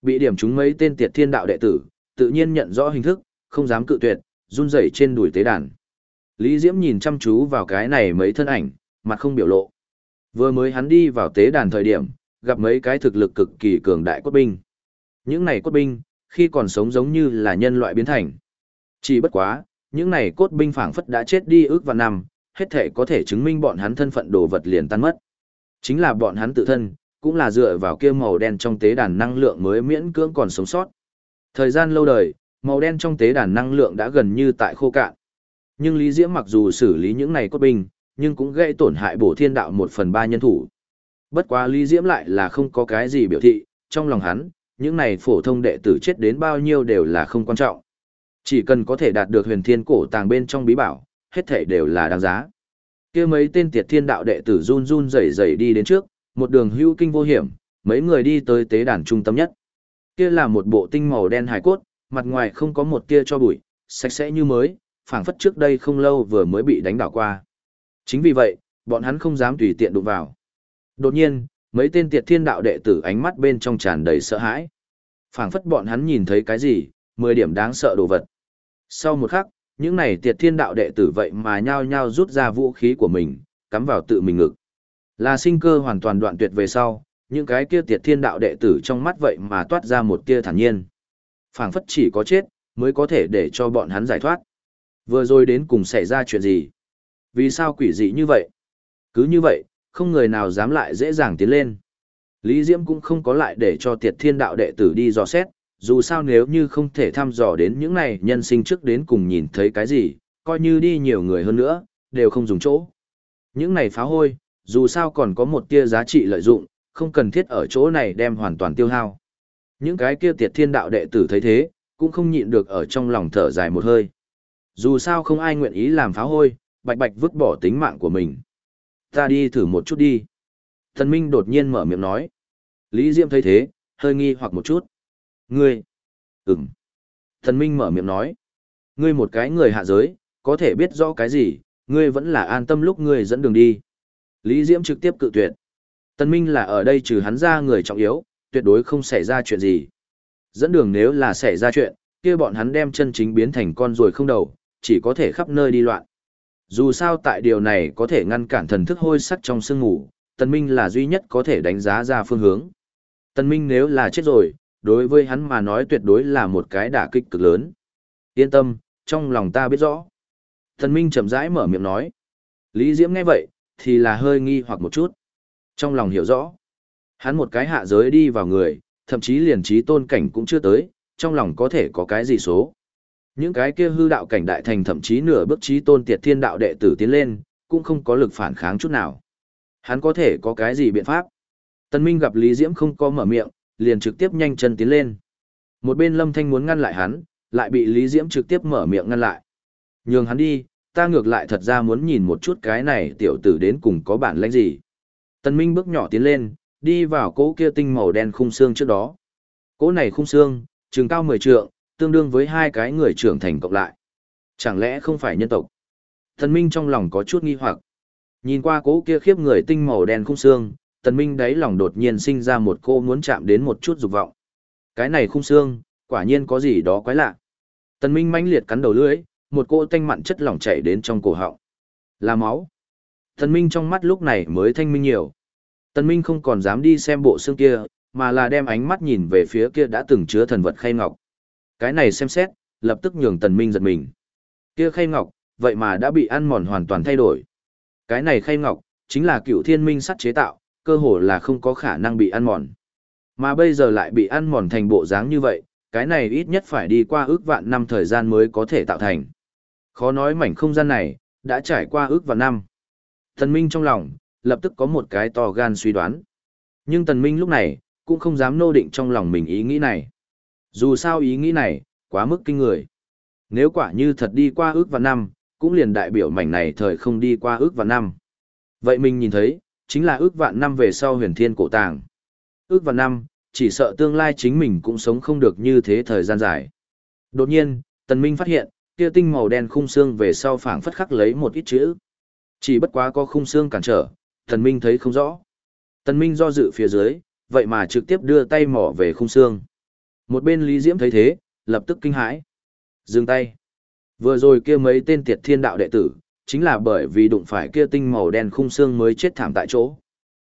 Bị điểm chúng mấy tên thiệt thiên đạo đệ tử, tự nhiên nhận rõ hình thức, không dám cự tuyệt, run rẩy trên đùi tế đàn. Lý Diễm nhìn chăm chú vào cái này mấy thân ảnh, mặt không biểu lộ. Vừa mới hắn đi vào tế đàn thời điểm, gặp mấy cái thực lực cực kỳ cường đại cốt binh. Những này cốt binh, khi còn sống giống như là nhân loại biến thành. Chỉ bất quá, những này cốt binh phảng phất đã chết đi ước và năm, hết thể có thể chứng minh bọn hắn thân phận đồ vật liền tan mất. Chính là bọn hắn tự thân, cũng là dựa vào kia màu đen trong tế đàn năng lượng mới miễn cưỡng còn sống sót. Thời gian lâu đời, màu đen trong tế đàn năng lượng đã gần như tại khô cạn. Nhưng Lý Diễm mặc dù xử lý những này cốt binh, nhưng cũng gây tổn hại bổ thiên đạo một phần ba nhân thủ. Bất quá Lý Diễm lại là không có cái gì biểu thị, trong lòng hắn, những này phổ thông đệ tử chết đến bao nhiêu đều là không quan trọng. Chỉ cần có thể đạt được huyền thiên cổ tàng bên trong bí bảo, hết thể đều là đáng giá kia mấy tên tiệt thiên đạo đệ tử run run rẩy rẩy đi đến trước, một đường hữu kinh vô hiểm, mấy người đi tới tế đàn trung tâm nhất. Kia là một bộ tinh màu đen hài cốt, mặt ngoài không có một tia cho bụi, sạch sẽ như mới, phảng phất trước đây không lâu vừa mới bị đánh đảo qua. Chính vì vậy, bọn hắn không dám tùy tiện đụng vào. Đột nhiên, mấy tên tiệt thiên đạo đệ tử ánh mắt bên trong tràn đầy sợ hãi. phảng phất bọn hắn nhìn thấy cái gì, mười điểm đáng sợ đồ vật. Sau một khắc, những này tiệt thiên đạo đệ tử vậy mà nhao nhao rút ra vũ khí của mình, cắm vào tự mình ngực. Là sinh cơ hoàn toàn đoạn tuyệt về sau, những cái kia tiệt thiên đạo đệ tử trong mắt vậy mà toát ra một tia thản nhiên. phảng phất chỉ có chết, mới có thể để cho bọn hắn giải thoát. Vừa rồi đến cùng xảy ra chuyện gì? Vì sao quỷ dị như vậy? Cứ như vậy, không người nào dám lại dễ dàng tiến lên. Lý Diễm cũng không có lại để cho tiệt thiên đạo đệ tử đi dò xét, dù sao nếu như không thể thăm dò đến những này nhân sinh trước đến cùng nhìn thấy cái gì, coi như đi nhiều người hơn nữa, đều không dùng chỗ. Những này phá hôi, dù sao còn có một tia giá trị lợi dụng, không cần thiết ở chỗ này đem hoàn toàn tiêu hao. Những cái kia tiệt thiên đạo đệ tử thấy thế, cũng không nhịn được ở trong lòng thở dài một hơi. Dù sao không ai nguyện ý làm phá hôi, bạch bạch vứt bỏ tính mạng của mình. Ta đi thử một chút đi. Thần Minh đột nhiên mở miệng nói. Lý Diệm thấy thế, hơi nghi hoặc một chút. Ngươi. Ừm. Thần Minh mở miệng nói. Ngươi một cái người hạ giới, có thể biết rõ cái gì, ngươi vẫn là an tâm lúc ngươi dẫn đường đi. Lý Diễm trực tiếp cự tuyệt. Tần Minh là ở đây trừ hắn ra người trọng yếu, tuyệt đối không xảy ra chuyện gì. Dẫn đường nếu là xảy ra chuyện, kia bọn hắn đem chân chính biến thành con rồi không đầu, chỉ có thể khắp nơi đi loạn. Dù sao tại điều này có thể ngăn cản thần thức hôi sắc trong sương ngủ, Tần Minh là duy nhất có thể đánh giá ra phương hướng. Tần Minh nếu là chết rồi, đối với hắn mà nói tuyệt đối là một cái đả kích cực lớn. Yên tâm, trong lòng ta biết rõ. thần Minh chậm rãi mở miệng nói. Lý Diễm nghe vậy, thì là hơi nghi hoặc một chút. Trong lòng hiểu rõ. Hắn một cái hạ giới đi vào người, thậm chí liền trí tôn cảnh cũng chưa tới, trong lòng có thể có cái gì số. Những cái kia hư đạo cảnh đại thành thậm chí nửa bước trí tôn tiệt thiên đạo đệ tử tiến lên, cũng không có lực phản kháng chút nào. Hắn có thể có cái gì biện pháp? Tân Minh gặp Lý Diễm không có mở miệng, liền trực tiếp nhanh chân tiến lên. Một bên Lâm Thanh muốn ngăn lại hắn, lại bị Lý Diễm trực tiếp mở miệng ngăn lại. Nhường hắn đi, ta ngược lại thật ra muốn nhìn một chút cái này tiểu tử đến cùng có bản lĩnh gì. Tân Minh bước nhỏ tiến lên, đi vào cỗ kia tinh màu đen khung xương trước đó. Cỗ này khung xương, trường cao 10 trượng, tương đương với hai cái người trưởng thành cộng lại. Chẳng lẽ không phải nhân tộc? Tần Minh trong lòng có chút nghi hoặc. Nhìn qua cỗ kia khiếp người tinh màu đen khung xương, Tần Minh đáy lòng đột nhiên sinh ra một cô muốn chạm đến một chút dục vọng. Cái này khung xương, quả nhiên có gì đó quái lạ. Tần Minh mãnh liệt cắn đầu lưỡi, một cô tanh mặn chất lỏng chảy đến trong cổ họng. Là máu. Tần Minh trong mắt lúc này mới thanh minh nhiều. Tần Minh không còn dám đi xem bộ xương kia, mà là đem ánh mắt nhìn về phía kia đã từng chứa thần vật khay ngọc. Cái này xem xét, lập tức nhường Tần Minh giật mình. Kia khay ngọc, vậy mà đã bị ăn mòn hoàn toàn thay đổi. Cái này khay ngọc, chính là cựu thiên minh sắt chế tạo, cơ hồ là không có khả năng bị ăn mòn. Mà bây giờ lại bị ăn mòn thành bộ dáng như vậy, cái này ít nhất phải đi qua ước vạn năm thời gian mới có thể tạo thành. Khó nói mảnh không gian này, đã trải qua ước vạn năm. Tần Minh trong lòng, lập tức có một cái to gan suy đoán. Nhưng Tần Minh lúc này, cũng không dám nô định trong lòng mình ý nghĩ này. Dù sao ý nghĩ này, quá mức kinh người. Nếu quả như thật đi qua ước vạn năm, cũng liền đại biểu mảnh này thời không đi qua ước vạn năm. Vậy mình nhìn thấy, chính là ước vạn năm về sau huyền thiên cổ tàng. Ước vạn năm, chỉ sợ tương lai chính mình cũng sống không được như thế thời gian dài. Đột nhiên, Tần Minh phát hiện, kia tinh màu đen khung xương về sau phảng phất khắc lấy một ít chữ. Chỉ bất quá có khung xương cản trở, Tần Minh thấy không rõ. Tần Minh do dự phía dưới, vậy mà trực tiếp đưa tay mỏ về khung xương. Một bên Lý Diễm thấy thế, lập tức kinh hãi. Dừng tay. Vừa rồi kia mấy tên tiệt thiên đạo đệ tử, chính là bởi vì đụng phải kia tinh màu đen khung xương mới chết thảm tại chỗ.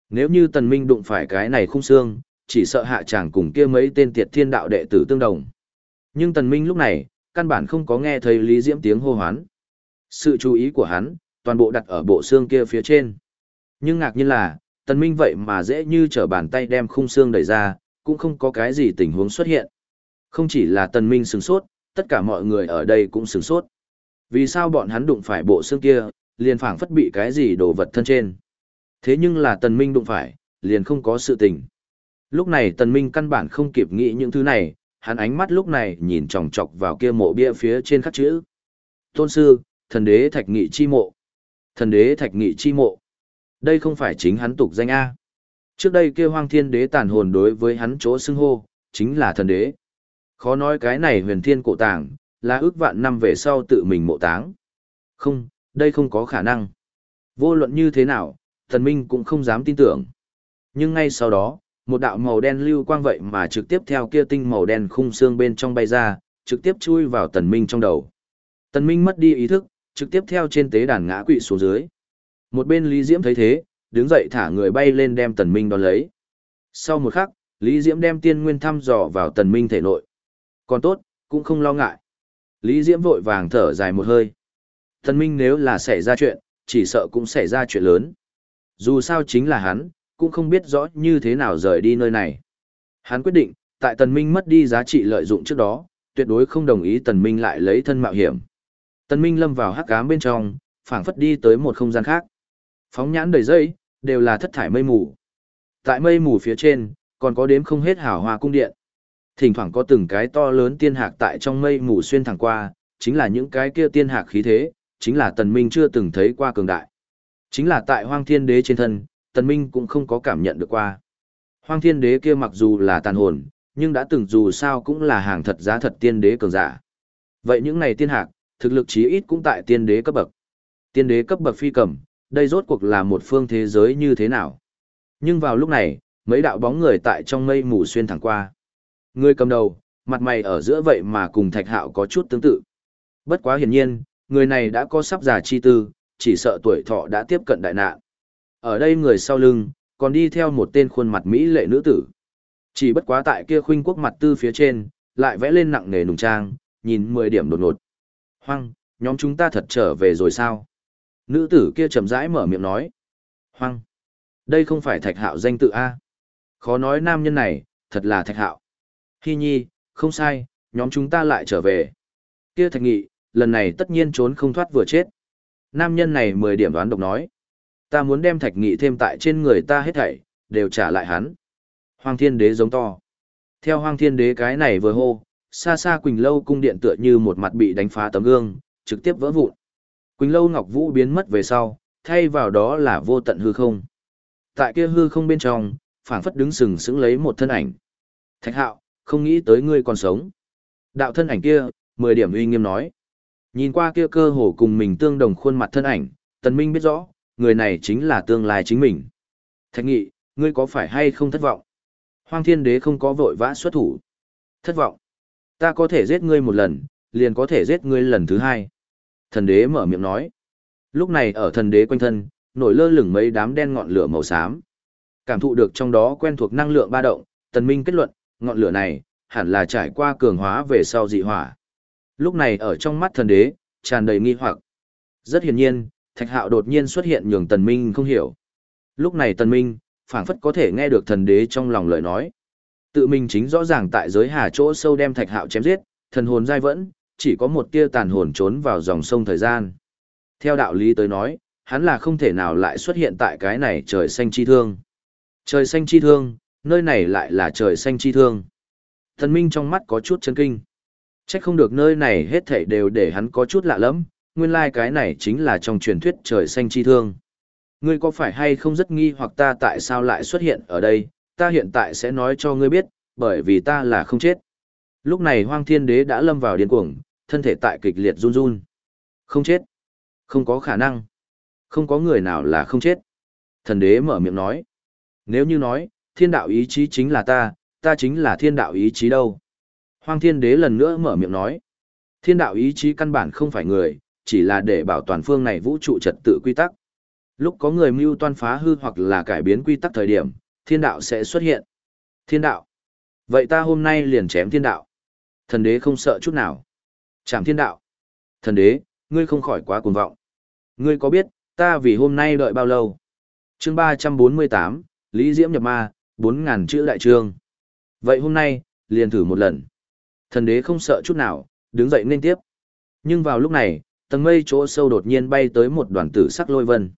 Nếu như tần minh đụng phải cái này khung xương, chỉ sợ hạ chàng cùng kia mấy tên tiệt thiên đạo đệ tử tương đồng. Nhưng tần minh lúc này, căn bản không có nghe thấy Lý Diễm tiếng hô hoán. Sự chú ý của hắn, toàn bộ đặt ở bộ xương kia phía trên. Nhưng ngạc nhiên là, tần minh vậy mà dễ như trở bàn tay đem khung xương đẩy ra, cũng không có cái gì tình huống xuất hiện. Không chỉ là tần minh sừng sốt, tất cả mọi người ở đây cũng sừng sốt. Vì sao bọn hắn đụng phải bộ xương kia, liền phảng phất bị cái gì đồ vật thân trên. Thế nhưng là tần minh đụng phải, liền không có sự tình. Lúc này tần minh căn bản không kịp nghĩ những thứ này, hắn ánh mắt lúc này nhìn chòng chọc vào kia mộ bia phía trên khắc chữ. Tôn sư, thần đế thạch nghị chi mộ. Thần đế thạch nghị chi mộ. Đây không phải chính hắn tục danh A. Trước đây kia hoang thiên đế tàn hồn đối với hắn chỗ xưng hô, chính là thần đế. Khó nói cái này huyền thiên cổ tàng, là ước vạn năm về sau tự mình mộ táng. Không, đây không có khả năng. Vô luận như thế nào, thần minh cũng không dám tin tưởng. Nhưng ngay sau đó, một đạo màu đen lưu quang vậy mà trực tiếp theo kia tinh màu đen khung xương bên trong bay ra, trực tiếp chui vào tần minh trong đầu. Tần minh mất đi ý thức, trực tiếp theo trên tế đàn ngã quỵ xuống dưới. Một bên Lý Diễm thấy thế, đứng dậy thả người bay lên đem tần minh đón lấy. Sau một khắc, Lý Diễm đem tiên nguyên thăm dò vào tần minh thể nội. Còn tốt, cũng không lo ngại. Lý Diễm vội vàng thở dài một hơi. Tần minh nếu là xảy ra chuyện, chỉ sợ cũng xảy ra chuyện lớn. Dù sao chính là hắn, cũng không biết rõ như thế nào rời đi nơi này. Hắn quyết định, tại tần minh mất đi giá trị lợi dụng trước đó, tuyệt đối không đồng ý tần minh lại lấy thân mạo hiểm. Tần minh lâm vào hắc ám bên trong, phảng phất đi tới một không gian khác. Phóng nhãn đầy dây, đều là thất thải mây mù. Tại mây mù phía trên, còn có đếm không hết hào hoa cung điện. Thỉnh thoảng có từng cái to lớn tiên hạc tại trong mây mù xuyên thẳng qua, chính là những cái kia tiên hạc khí thế, chính là tần minh chưa từng thấy qua cường đại. Chính là tại hoang thiên đế trên thân, tần minh cũng không có cảm nhận được qua. Hoang thiên đế kia mặc dù là tàn hồn, nhưng đã từng dù sao cũng là hàng thật giá thật tiên đế cường giả. Vậy những này tiên hạc, thực lực chí ít cũng tại tiên đế cấp bậc. Tiên đế cấp bậc phi cầm, đây rốt cuộc là một phương thế giới như thế nào. Nhưng vào lúc này, mấy đạo bóng người tại trong mây mù xuyên thẳng qua. Người cầm đầu, mặt mày ở giữa vậy mà cùng thạch hạo có chút tương tự. Bất quá hiển nhiên, người này đã có sắp già chi tư, chỉ sợ tuổi thọ đã tiếp cận đại nạn. Ở đây người sau lưng, còn đi theo một tên khuôn mặt Mỹ lệ nữ tử. Chỉ bất quá tại kia khuynh quốc mặt tư phía trên, lại vẽ lên nặng nề nùng trang, nhìn 10 điểm đột ngột. Hoang, nhóm chúng ta thật trở về rồi sao? Nữ tử kia chậm rãi mở miệng nói. Hoang, đây không phải thạch hạo danh tự A. Khó nói nam nhân này, thật là thạch hạo. Hi nhi, không sai, nhóm chúng ta lại trở về. Kia thạch nghị, lần này tất nhiên trốn không thoát vừa chết. Nam nhân này 10 điểm đoán độc nói. Ta muốn đem thạch nghị thêm tại trên người ta hết thảy, đều trả lại hắn. Hoàng thiên đế giống to. Theo hoàng thiên đế cái này vừa hô, xa xa Quỳnh Lâu cung điện tựa như một mặt bị đánh phá tấm gương, trực tiếp vỡ vụn. Quỳnh Lâu Ngọc Vũ biến mất về sau, thay vào đó là vô tận hư không. Tại kia hư không bên trong, phảng phất đứng sừng sững lấy một thân ảnh. Thạch hạo, không nghĩ tới ngươi còn sống. Đạo thân ảnh kia, mười điểm uy nghiêm nói. Nhìn qua kia cơ hồ cùng mình tương đồng khuôn mặt thân ảnh, Tần Minh biết rõ, người này chính là tương lai chính mình. Thạch nghị, ngươi có phải hay không thất vọng? Hoang thiên đế không có vội vã xuất thủ. Thất vọng. Ta có thể giết ngươi một lần, liền có thể giết ngươi lần thứ hai. Thần đế mở miệng nói. Lúc này ở thần đế quanh thân, nổi lơ lửng mấy đám đen ngọn lửa màu xám. Cảm thụ được trong đó quen thuộc năng lượng ba động, tần minh kết luận, ngọn lửa này, hẳn là trải qua cường hóa về sau dị hỏa. Lúc này ở trong mắt thần đế, tràn đầy nghi hoặc. Rất hiển nhiên, thạch hạo đột nhiên xuất hiện nhường tần minh không hiểu. Lúc này tần minh, phảng phất có thể nghe được thần đế trong lòng lời nói. Tự mình chính rõ ràng tại giới hà chỗ sâu đem thạch hạo chém giết, thần hồn dai vẫn, chỉ có một tia tàn hồn trốn vào dòng sông thời gian. Theo đạo lý tới nói, hắn là không thể nào lại xuất hiện tại cái này trời xanh chi thương. Trời xanh chi thương, nơi này lại là trời xanh chi thương. Thần Minh trong mắt có chút chấn kinh. Chắc không được nơi này hết thảy đều để hắn có chút lạ lẫm, nguyên lai like cái này chính là trong truyền thuyết trời xanh chi thương. Ngươi có phải hay không rất nghi hoặc ta tại sao lại xuất hiện ở đây, ta hiện tại sẽ nói cho ngươi biết, bởi vì ta là không chết. Lúc này hoang thiên đế đã lâm vào điên cuồng, thân thể tại kịch liệt run run. Không chết. Không có khả năng. Không có người nào là không chết. Thần đế mở miệng nói. Nếu như nói, thiên đạo ý chí chính là ta, ta chính là thiên đạo ý chí đâu. Hoang thiên đế lần nữa mở miệng nói. Thiên đạo ý chí căn bản không phải người, chỉ là để bảo toàn phương này vũ trụ trật tự quy tắc. Lúc có người mưu toan phá hư hoặc là cải biến quy tắc thời điểm, thiên đạo sẽ xuất hiện. Thiên đạo. Vậy ta hôm nay liền chém thiên đạo. Thần đế không sợ chút nào. Chạm thiên đạo. Thần đế, ngươi không khỏi quá cuồng vọng. Ngươi có biết, ta vì hôm nay đợi bao lâu? chương ba trăm bốn mươi tám, Lý Diễm nhập ma, bốn ngàn chữ đại trương. Vậy hôm nay, liền thử một lần. Thần đế không sợ chút nào, đứng dậy nên tiếp. Nhưng vào lúc này, tầng mây chỗ sâu đột nhiên bay tới một đoàn tử sắc lôi vân.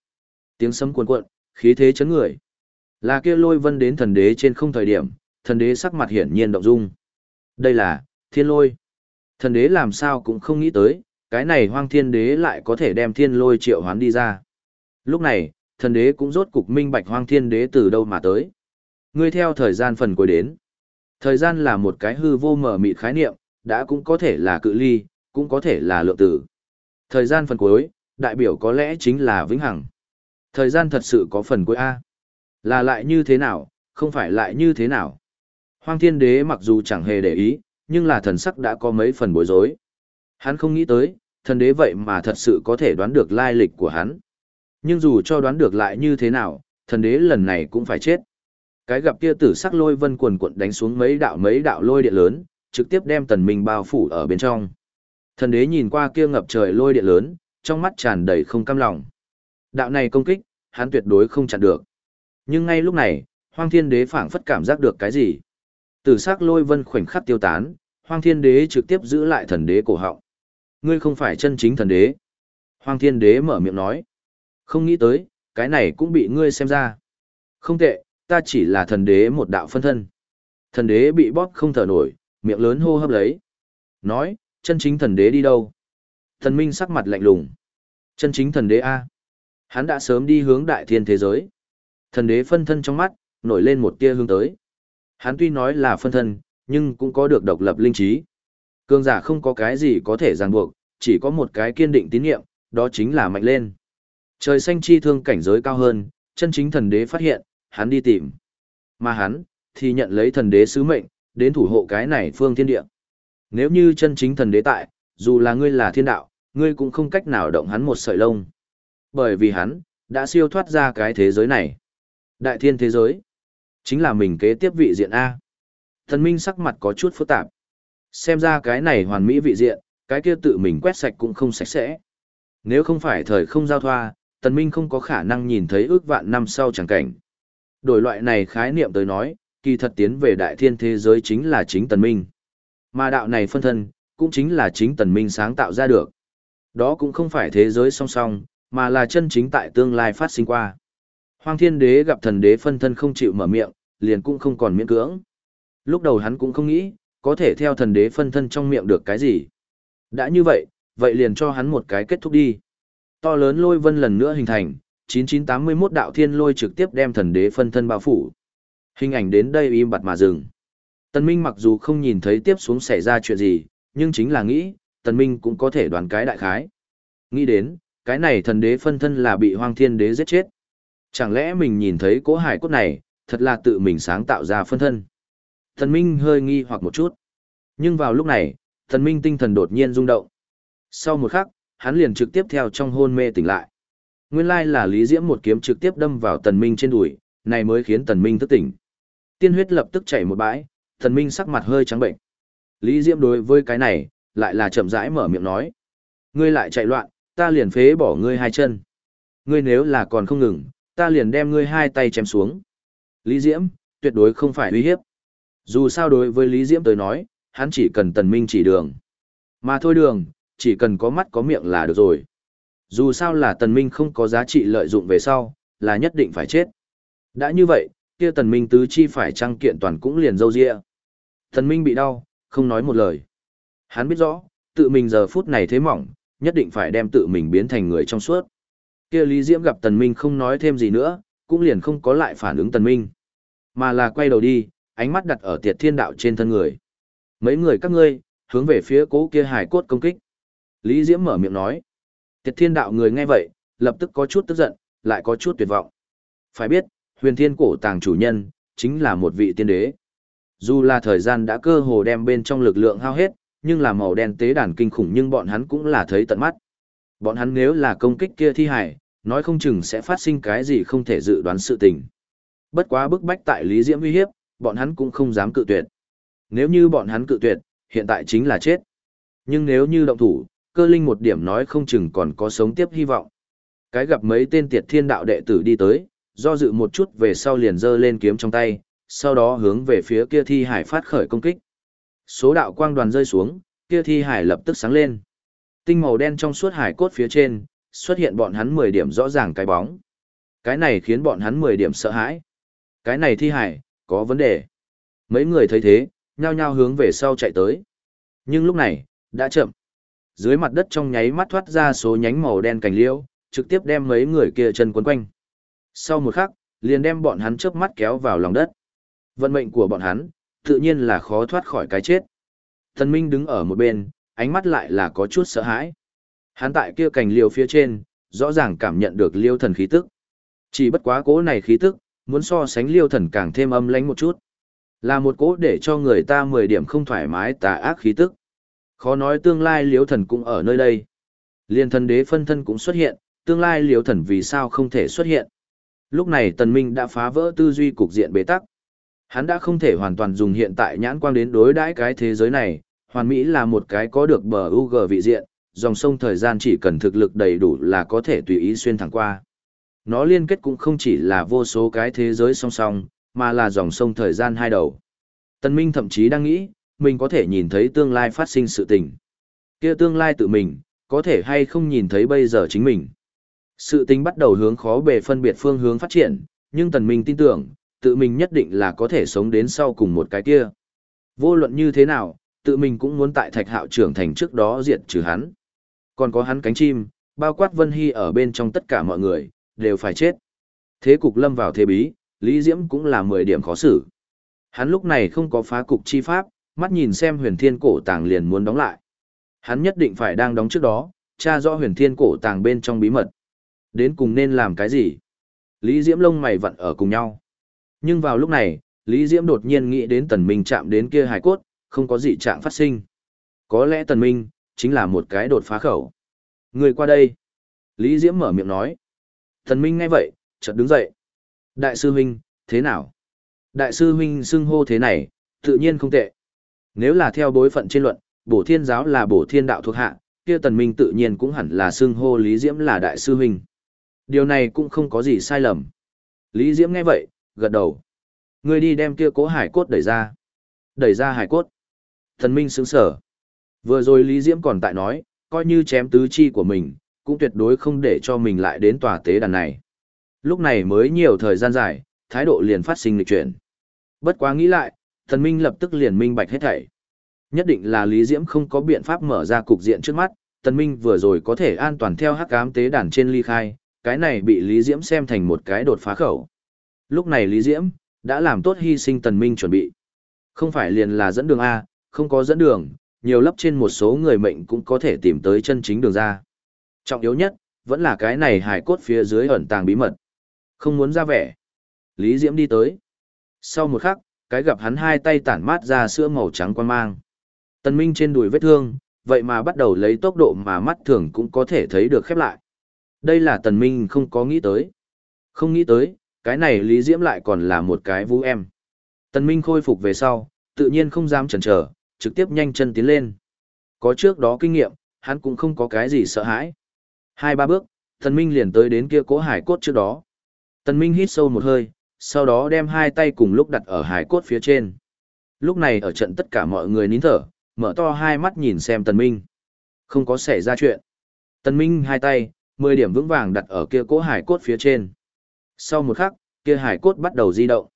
Tiếng sấm cuồn cuộn, khí thế chấn người. Là kia lôi vân đến thần đế trên không thời điểm, thần đế sắc mặt hiển nhiên động dung. Đây là, thiên lôi. Thần đế làm sao cũng không nghĩ tới, cái này hoang thiên đế lại có thể đem thiên lôi triệu hoán đi ra. Lúc này, thần đế cũng rốt cục minh bạch hoang thiên đế từ đâu mà tới. Ngươi theo thời gian phần cuối đến. Thời gian là một cái hư vô mở mịt khái niệm, đã cũng có thể là cự ly, cũng có thể là lượng tử. Thời gian phần cuối, đại biểu có lẽ chính là vĩnh hằng. Thời gian thật sự có phần cuối A. Là lại như thế nào, không phải lại như thế nào. Hoang thiên đế mặc dù chẳng hề để ý, nhưng là thần sắc đã có mấy phần bối rối. Hắn không nghĩ tới, thần đế vậy mà thật sự có thể đoán được lai lịch của hắn. Nhưng dù cho đoán được lại như thế nào, thần đế lần này cũng phải chết. Cái gặp kia tử sắc lôi vân quần quận đánh xuống mấy đạo mấy đạo lôi điện lớn, trực tiếp đem tần minh bao phủ ở bên trong. Thần đế nhìn qua kia ngập trời lôi điện lớn, trong mắt tràn đầy không cam lòng. Đạo này công kích, hắn tuyệt đối không chặn được. Nhưng ngay lúc này, hoang thiên đế phảng phất cảm giác được cái gì. Tử sắc lôi vân khoảnh khắc tiêu tán, hoang thiên đế trực tiếp giữ lại thần đế cổ họng. Ngươi không phải chân chính thần đế. Hoang thiên đế mở miệng nói. Không nghĩ tới, cái này cũng bị ngươi xem ra. Không tệ, ta chỉ là thần đế một đạo phân thân. Thần đế bị bóp không thở nổi, miệng lớn hô hấp lấy. Nói, chân chính thần đế đi đâu? Thần minh sắc mặt lạnh lùng. Chân chính thần đế A. Hắn đã sớm đi hướng đại thiên thế giới. Thần đế phân thân trong mắt, nổi lên một tia hướng tới. Hắn tuy nói là phân thân, nhưng cũng có được độc lập linh trí. Cương giả không có cái gì có thể ràng buộc, chỉ có một cái kiên định tín nhiệm, đó chính là mạnh lên. Trời xanh chi thương cảnh giới cao hơn, chân chính thần đế phát hiện, hắn đi tìm. Mà hắn, thì nhận lấy thần đế sứ mệnh, đến thủ hộ cái này phương thiên địa. Nếu như chân chính thần đế tại, dù là ngươi là thiên đạo, ngươi cũng không cách nào động hắn một sợi lông. Bởi vì hắn, đã siêu thoát ra cái thế giới này. Đại thiên thế giới, chính là mình kế tiếp vị diện A. Thần minh sắc mặt có chút phức tạp. Xem ra cái này hoàn mỹ vị diện, cái kia tự mình quét sạch cũng không sạch sẽ. Nếu không phải thời không giao thoa, tần minh không có khả năng nhìn thấy ước vạn năm sau chẳng cảnh. Đổi loại này khái niệm tới nói, kỳ thật tiến về đại thiên thế giới chính là chính tần minh. Mà đạo này phân thân, cũng chính là chính tần minh sáng tạo ra được. Đó cũng không phải thế giới song song, mà là chân chính tại tương lai phát sinh qua. hoàng thiên đế gặp thần đế phân thân không chịu mở miệng, liền cũng không còn miễn cưỡng. Lúc đầu hắn cũng không nghĩ, có thể theo thần đế phân thân trong miệng được cái gì. Đã như vậy, vậy liền cho hắn một cái kết thúc đi. To lớn lôi vân lần nữa hình thành, 9981 đạo thiên lôi trực tiếp đem thần đế phân thân bao phủ. Hình ảnh đến đây im bặt mà dừng. Tần Minh mặc dù không nhìn thấy tiếp xuống xảy ra chuyện gì, nhưng chính là nghĩ, Tần Minh cũng có thể đoán cái đại khái. Nghĩ đến, cái này thần đế phân thân là bị hoang thiên đế giết chết. Chẳng lẽ mình nhìn thấy Cố hải cốt này, thật là tự mình sáng tạo ra phân thân. Tần Minh hơi nghi hoặc một chút. Nhưng vào lúc này, Tần Minh tinh thần đột nhiên rung động. Sau một khắc, hắn liền trực tiếp theo trong hôn mê tỉnh lại. Nguyên lai là Lý Diễm một kiếm trực tiếp đâm vào Tần Minh trên đùi, này mới khiến Tần Minh thức tỉnh. Tiên huyết lập tức chảy một bãi, Tần Minh sắc mặt hơi trắng bệnh. Lý Diễm đối với cái này, lại là chậm rãi mở miệng nói. Ngươi lại chạy loạn, ta liền phế bỏ ngươi hai chân. Ngươi nếu là còn không ngừng, ta liền đem ngươi hai tay chém xuống. Lý Diễm, tuyệt đối không phải uy hiếp. Dù sao đối với Lý Diễm tới nói, hắn chỉ cần Tần Minh chỉ đường. Mà thôi đường, chỉ cần có mắt có miệng là được rồi. Dù sao là tần minh không có giá trị lợi dụng về sau, là nhất định phải chết. Đã như vậy, kia tần minh tứ chi phải trăng kiện toàn cũng liền dâu dịa. Tần minh bị đau, không nói một lời. Hắn biết rõ, tự mình giờ phút này thế mỏng, nhất định phải đem tự mình biến thành người trong suốt. Kia Lý Diễm gặp tần minh không nói thêm gì nữa, cũng liền không có lại phản ứng tần minh. Mà là quay đầu đi, ánh mắt đặt ở tiệt thiên đạo trên thân người. Mấy người các ngươi, hướng về phía cố kia hải cốt công kích. Lý Diễm mở miệng nói. Tiệt thiên đạo người nghe vậy, lập tức có chút tức giận, lại có chút tuyệt vọng. Phải biết, huyền thiên cổ tàng chủ nhân, chính là một vị tiên đế. Dù là thời gian đã cơ hồ đem bên trong lực lượng hao hết, nhưng là màu đen tế đàn kinh khủng nhưng bọn hắn cũng là thấy tận mắt. Bọn hắn nếu là công kích kia thi hải, nói không chừng sẽ phát sinh cái gì không thể dự đoán sự tình. Bất quá bức bách tại Lý Diễm uy hiếp, bọn hắn cũng không dám cự tuyệt. Nếu như bọn hắn cự tuyệt, hiện tại chính là chết. Nhưng nếu như động thủ, cơ linh một điểm nói không chừng còn có sống tiếp hy vọng. Cái gặp mấy tên tiệt thiên đạo đệ tử đi tới, do dự một chút về sau liền giơ lên kiếm trong tay, sau đó hướng về phía kia thi hải phát khởi công kích. Số đạo quang đoàn rơi xuống, kia thi hải lập tức sáng lên. Tinh màu đen trong suốt hải cốt phía trên, xuất hiện bọn hắn 10 điểm rõ ràng cái bóng. Cái này khiến bọn hắn 10 điểm sợ hãi. Cái này thi hải, có vấn đề. Mấy người thấy thế, nhao nhao hướng về sau chạy tới. Nhưng lúc này, đã chậm. Dưới mặt đất trong nháy mắt thoát ra số nhánh màu đen cành liễu, trực tiếp đem mấy người kia chân quấn quanh. Sau một khắc, liền đem bọn hắn chớp mắt kéo vào lòng đất. Vận mệnh của bọn hắn, tự nhiên là khó thoát khỏi cái chết. Thần Minh đứng ở một bên, ánh mắt lại là có chút sợ hãi. Hắn tại kia cành liêu phía trên, rõ ràng cảm nhận được liêu thần khí tức. Chỉ bất quá cố này khí tức, muốn so sánh liêu thần càng thêm âm lãnh một chút. Là một cố để cho người ta 10 điểm không thoải mái tà ác khí tức. Khó nói tương lai liếu thần cũng ở nơi đây. Liên thần đế phân thân cũng xuất hiện, tương lai liếu thần vì sao không thể xuất hiện. Lúc này tần minh đã phá vỡ tư duy cục diện bế tắc. Hắn đã không thể hoàn toàn dùng hiện tại nhãn quang đến đối đãi cái thế giới này, hoàn mỹ là một cái có được bờ UG vị diện, dòng sông thời gian chỉ cần thực lực đầy đủ là có thể tùy ý xuyên thẳng qua. Nó liên kết cũng không chỉ là vô số cái thế giới song song, mà là dòng sông thời gian hai đầu. Tân Minh thậm chí đang nghĩ, mình có thể nhìn thấy tương lai phát sinh sự tình. Kia tương lai tự mình, có thể hay không nhìn thấy bây giờ chính mình. Sự tình bắt đầu hướng khó bề phân biệt phương hướng phát triển, nhưng Tần Minh tin tưởng, tự mình nhất định là có thể sống đến sau cùng một cái kia. Vô luận như thế nào, tự mình cũng muốn tại thạch hạo trưởng thành trước đó diệt trừ hắn. Còn có hắn cánh chim, bao quát Vân Hy ở bên trong tất cả mọi người, đều phải chết. Thế cục lâm vào thế bí, Lý Diễm cũng là 10 điểm khó xử. Hắn lúc này không có phá cục chi pháp, mắt nhìn xem huyền thiên cổ tàng liền muốn đóng lại. Hắn nhất định phải đang đóng trước đó, tra rõ huyền thiên cổ tàng bên trong bí mật. Đến cùng nên làm cái gì? Lý Diễm lông mày vặn ở cùng nhau. Nhưng vào lúc này, Lý Diễm đột nhiên nghĩ đến tần minh chạm đến kia hải cốt, không có gì trạng phát sinh. Có lẽ tần minh, chính là một cái đột phá khẩu. Người qua đây. Lý Diễm mở miệng nói. Tần minh nghe vậy, chợt đứng dậy. Đại sư huynh, thế nào? Đại sư huynh xưng hô thế này, tự nhiên không tệ. Nếu là theo bối phận trên luận, bổ thiên giáo là bổ thiên đạo thuộc hạ, kia tần minh tự nhiên cũng hẳn là xưng hô Lý Diễm là đại sư huynh. Điều này cũng không có gì sai lầm. Lý Diễm nghe vậy, gật đầu. Ngươi đi đem kia cố hải cốt đẩy ra. Đẩy ra hải cốt. Thần Minh sững sở. Vừa rồi Lý Diễm còn tại nói, coi như chém tứ chi của mình, cũng tuyệt đối không để cho mình lại đến tòa tế đàn này. Lúc này mới nhiều thời gian dài, thái độ liền phát sinh lịch chuyển. Bất quá nghĩ lại, thần Minh lập tức liền minh bạch hết thảy. Nhất định là Lý Diễm không có biện pháp mở ra cục diện trước mắt, Tần Minh vừa rồi có thể an toàn theo hắc ám tế đàn trên ly khai, cái này bị Lý Diễm xem thành một cái đột phá khẩu. Lúc này Lý Diễm, đã làm tốt hy sinh tần minh chuẩn bị. Không phải liền là dẫn đường A, không có dẫn đường, nhiều lấp trên một số người mệnh cũng có thể tìm tới chân chính đường ra. Trọng yếu nhất, vẫn là cái này hài cốt phía dưới ẩn tàng bí mật. Không muốn ra vẻ. Lý Diễm đi tới. Sau một khắc, cái gặp hắn hai tay tản mát ra sữa màu trắng quan mang. Tần Minh trên đùi vết thương, vậy mà bắt đầu lấy tốc độ mà mắt thường cũng có thể thấy được khép lại. Đây là Tần Minh không có nghĩ tới. Không nghĩ tới, cái này Lý Diễm lại còn là một cái vũ em. Tần Minh khôi phục về sau, tự nhiên không dám chần chờ, trực tiếp nhanh chân tiến lên. Có trước đó kinh nghiệm, hắn cũng không có cái gì sợ hãi. Hai ba bước, Tần Minh liền tới đến kia cố hải cốt trước đó. Tần Minh hít sâu một hơi, sau đó đem hai tay cùng lúc đặt ở hải cốt phía trên. Lúc này ở trận tất cả mọi người nín thở, mở to hai mắt nhìn xem Tần Minh. Không có xảy ra chuyện. Tần Minh hai tay, mười điểm vững vàng đặt ở kia cố hải cốt phía trên. Sau một khắc, kia hải cốt bắt đầu di động.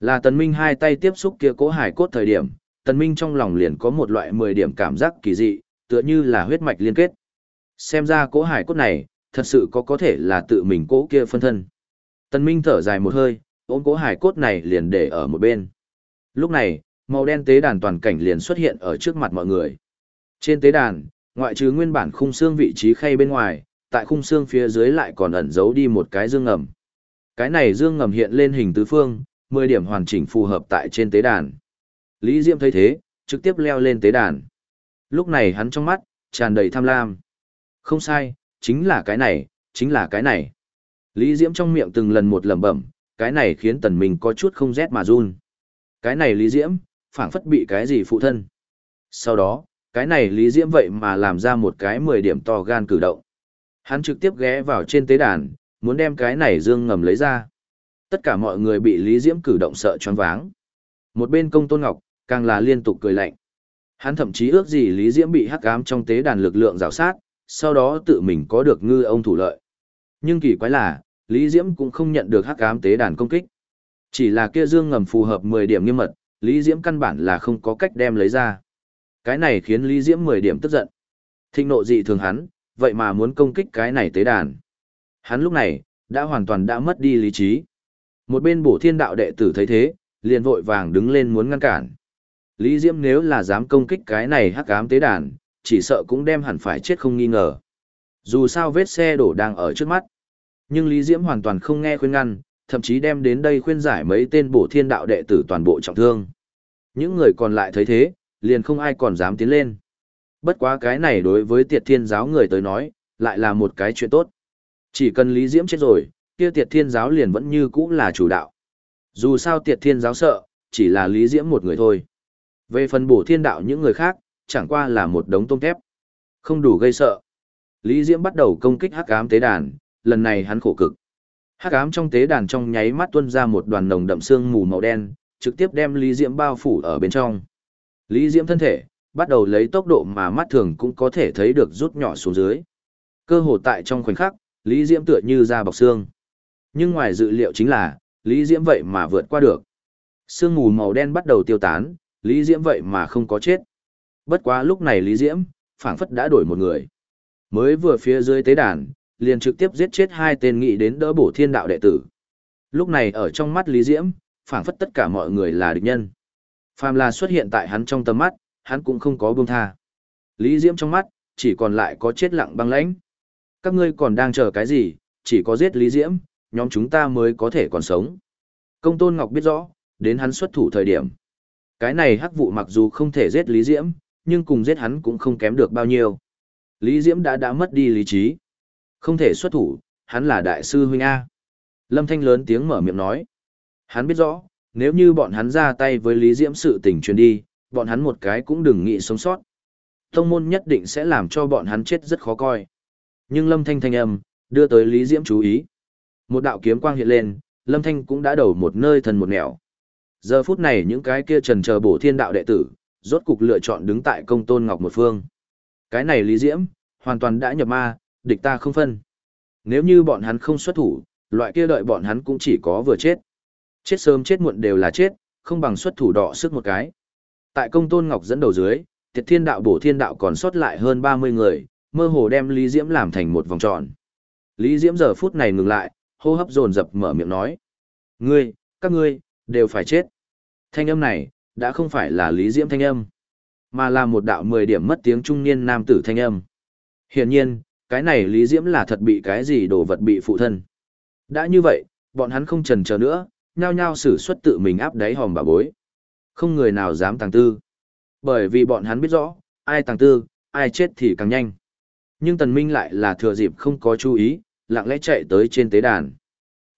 Là tần minh hai tay tiếp xúc kia cố hải cốt thời điểm, tần minh trong lòng liền có một loại 10 điểm cảm giác kỳ dị, tựa như là huyết mạch liên kết. Xem ra cố hải cốt này, thật sự có có thể là tự mình cố kia phân thân. Tần minh thở dài một hơi, ôm cố hải cốt này liền để ở một bên. Lúc này, màu đen tế đàn toàn cảnh liền xuất hiện ở trước mặt mọi người. Trên tế đàn, ngoại trừ nguyên bản khung xương vị trí khay bên ngoài, tại khung xương phía dưới lại còn ẩn giấu đi một cái dương ngầm. Cái này dương ngầm hiện lên hình tứ phương, 10 điểm hoàn chỉnh phù hợp tại trên tế đàn. Lý Diệm thấy thế, trực tiếp leo lên tế đàn. Lúc này hắn trong mắt, tràn đầy tham lam. Không sai, chính là cái này, chính là cái này. Lý Diễm trong miệng từng lần một lẩm bẩm, cái này khiến tần minh có chút không rét mà run. Cái này Lý Diễm, phảng phất bị cái gì phụ thân. Sau đó, cái này Lý Diễm vậy mà làm ra một cái 10 điểm to gan cử động. Hắn trực tiếp ghé vào trên tế đàn, muốn đem cái này dương ngầm lấy ra. Tất cả mọi người bị Lý Diễm cử động sợ choáng váng. Một bên công tôn ngọc, càng là liên tục cười lạnh. Hắn thậm chí ước gì Lý Diễm bị hắc ám trong tế đàn lực lượng rào sát, sau đó tự mình có được ngư ông thủ lợi. Nhưng kỳ quái là, Lý Diễm cũng không nhận được hắc ám tế đàn công kích. Chỉ là kia dương ngầm phù hợp 10 điểm nghiêm mật, Lý Diễm căn bản là không có cách đem lấy ra. Cái này khiến Lý Diễm 10 điểm tức giận. Thịnh nộ dị thường hắn, vậy mà muốn công kích cái này tế đàn. Hắn lúc này, đã hoàn toàn đã mất đi lý trí. Một bên bổ thiên đạo đệ tử thấy thế, liền vội vàng đứng lên muốn ngăn cản. Lý Diễm nếu là dám công kích cái này hắc ám tế đàn, chỉ sợ cũng đem hẳn phải chết không nghi ngờ. Dù sao vết xe đổ đang ở trước mắt. Nhưng Lý Diễm hoàn toàn không nghe khuyên ngăn, thậm chí đem đến đây khuyên giải mấy tên bổ thiên đạo đệ tử toàn bộ trọng thương. Những người còn lại thấy thế, liền không ai còn dám tiến lên. Bất quá cái này đối với tiệt thiên giáo người tới nói, lại là một cái chuyện tốt. Chỉ cần Lý Diễm chết rồi, kia tiệt thiên giáo liền vẫn như cũ là chủ đạo. Dù sao tiệt thiên giáo sợ, chỉ là Lý Diễm một người thôi. Về phần bổ thiên đạo những người khác, chẳng qua là một đống tôm thép. Không đủ gây sợ. Lý Diễm bắt đầu công kích hắc ám tế đàn, lần này hắn khổ cực. Hắc ám trong tế đàn trong nháy mắt tuôn ra một đoàn nồng đậm xương mù màu đen, trực tiếp đem Lý Diễm bao phủ ở bên trong. Lý Diễm thân thể, bắt đầu lấy tốc độ mà mắt thường cũng có thể thấy được rút nhỏ xuống dưới. Cơ hồ tại trong khoảnh khắc, Lý Diễm tựa như ra bọc xương. Nhưng ngoài dự liệu chính là, Lý Diễm vậy mà vượt qua được. Sương mù màu đen bắt đầu tiêu tán, Lý Diễm vậy mà không có chết. Bất quá lúc này Lý Diễm, phảng phất đã đổi một người. Mới vừa phía dưới tế đàn, liền trực tiếp giết chết hai tên nghị đến đỡ bổ thiên đạo đệ tử. Lúc này ở trong mắt Lý Diễm, phảng phất tất cả mọi người là địch nhân. Phàm là xuất hiện tại hắn trong tầm mắt, hắn cũng không có buông tha. Lý Diễm trong mắt, chỉ còn lại có chết lặng băng lãnh. Các ngươi còn đang chờ cái gì, chỉ có giết Lý Diễm, nhóm chúng ta mới có thể còn sống. Công Tôn Ngọc biết rõ, đến hắn xuất thủ thời điểm. Cái này hắc vụ mặc dù không thể giết Lý Diễm, nhưng cùng giết hắn cũng không kém được bao nhiêu. Lý Diễm đã đã mất đi lý trí. Không thể xuất thủ, hắn là đại sư huynh A. Lâm Thanh lớn tiếng mở miệng nói. Hắn biết rõ, nếu như bọn hắn ra tay với Lý Diễm sự tình truyền đi, bọn hắn một cái cũng đừng nghĩ sống sót. Tông môn nhất định sẽ làm cho bọn hắn chết rất khó coi. Nhưng Lâm Thanh thanh âm, đưa tới Lý Diễm chú ý. Một đạo kiếm quang hiện lên, Lâm Thanh cũng đã đầu một nơi thần một nẻo. Giờ phút này những cái kia trần chờ bổ thiên đạo đệ tử, rốt cục lựa chọn đứng tại công tôn ngọc một phương. Cái này Lý Diễm, hoàn toàn đã nhập ma, địch ta không phân. Nếu như bọn hắn không xuất thủ, loại kia đợi bọn hắn cũng chỉ có vừa chết. Chết sớm chết muộn đều là chết, không bằng xuất thủ đọ sức một cái. Tại công tôn ngọc dẫn đầu dưới, tiệt thiên đạo bổ thiên đạo còn sót lại hơn 30 người, mơ hồ đem Lý Diễm làm thành một vòng tròn. Lý Diễm giờ phút này ngừng lại, hô hấp dồn dập mở miệng nói. Ngươi, các ngươi, đều phải chết. Thanh âm này, đã không phải là Lý Diễm thanh âm, mà là một đạo 10 điểm mất tiếng trung niên nam tử thanh âm. Hiển nhiên, cái này Lý Diễm là thật bị cái gì đồ vật bị phụ thân. Đã như vậy, bọn hắn không trần chờ nữa, nhao nhao sử xuất tự mình áp đáy hòm bà bối. Không người nào dám tàng tư. Bởi vì bọn hắn biết rõ, ai tàng tư, ai chết thì càng nhanh. Nhưng Tần Minh lại là thừa dịp không có chú ý, lặng lẽ chạy tới trên tế đàn.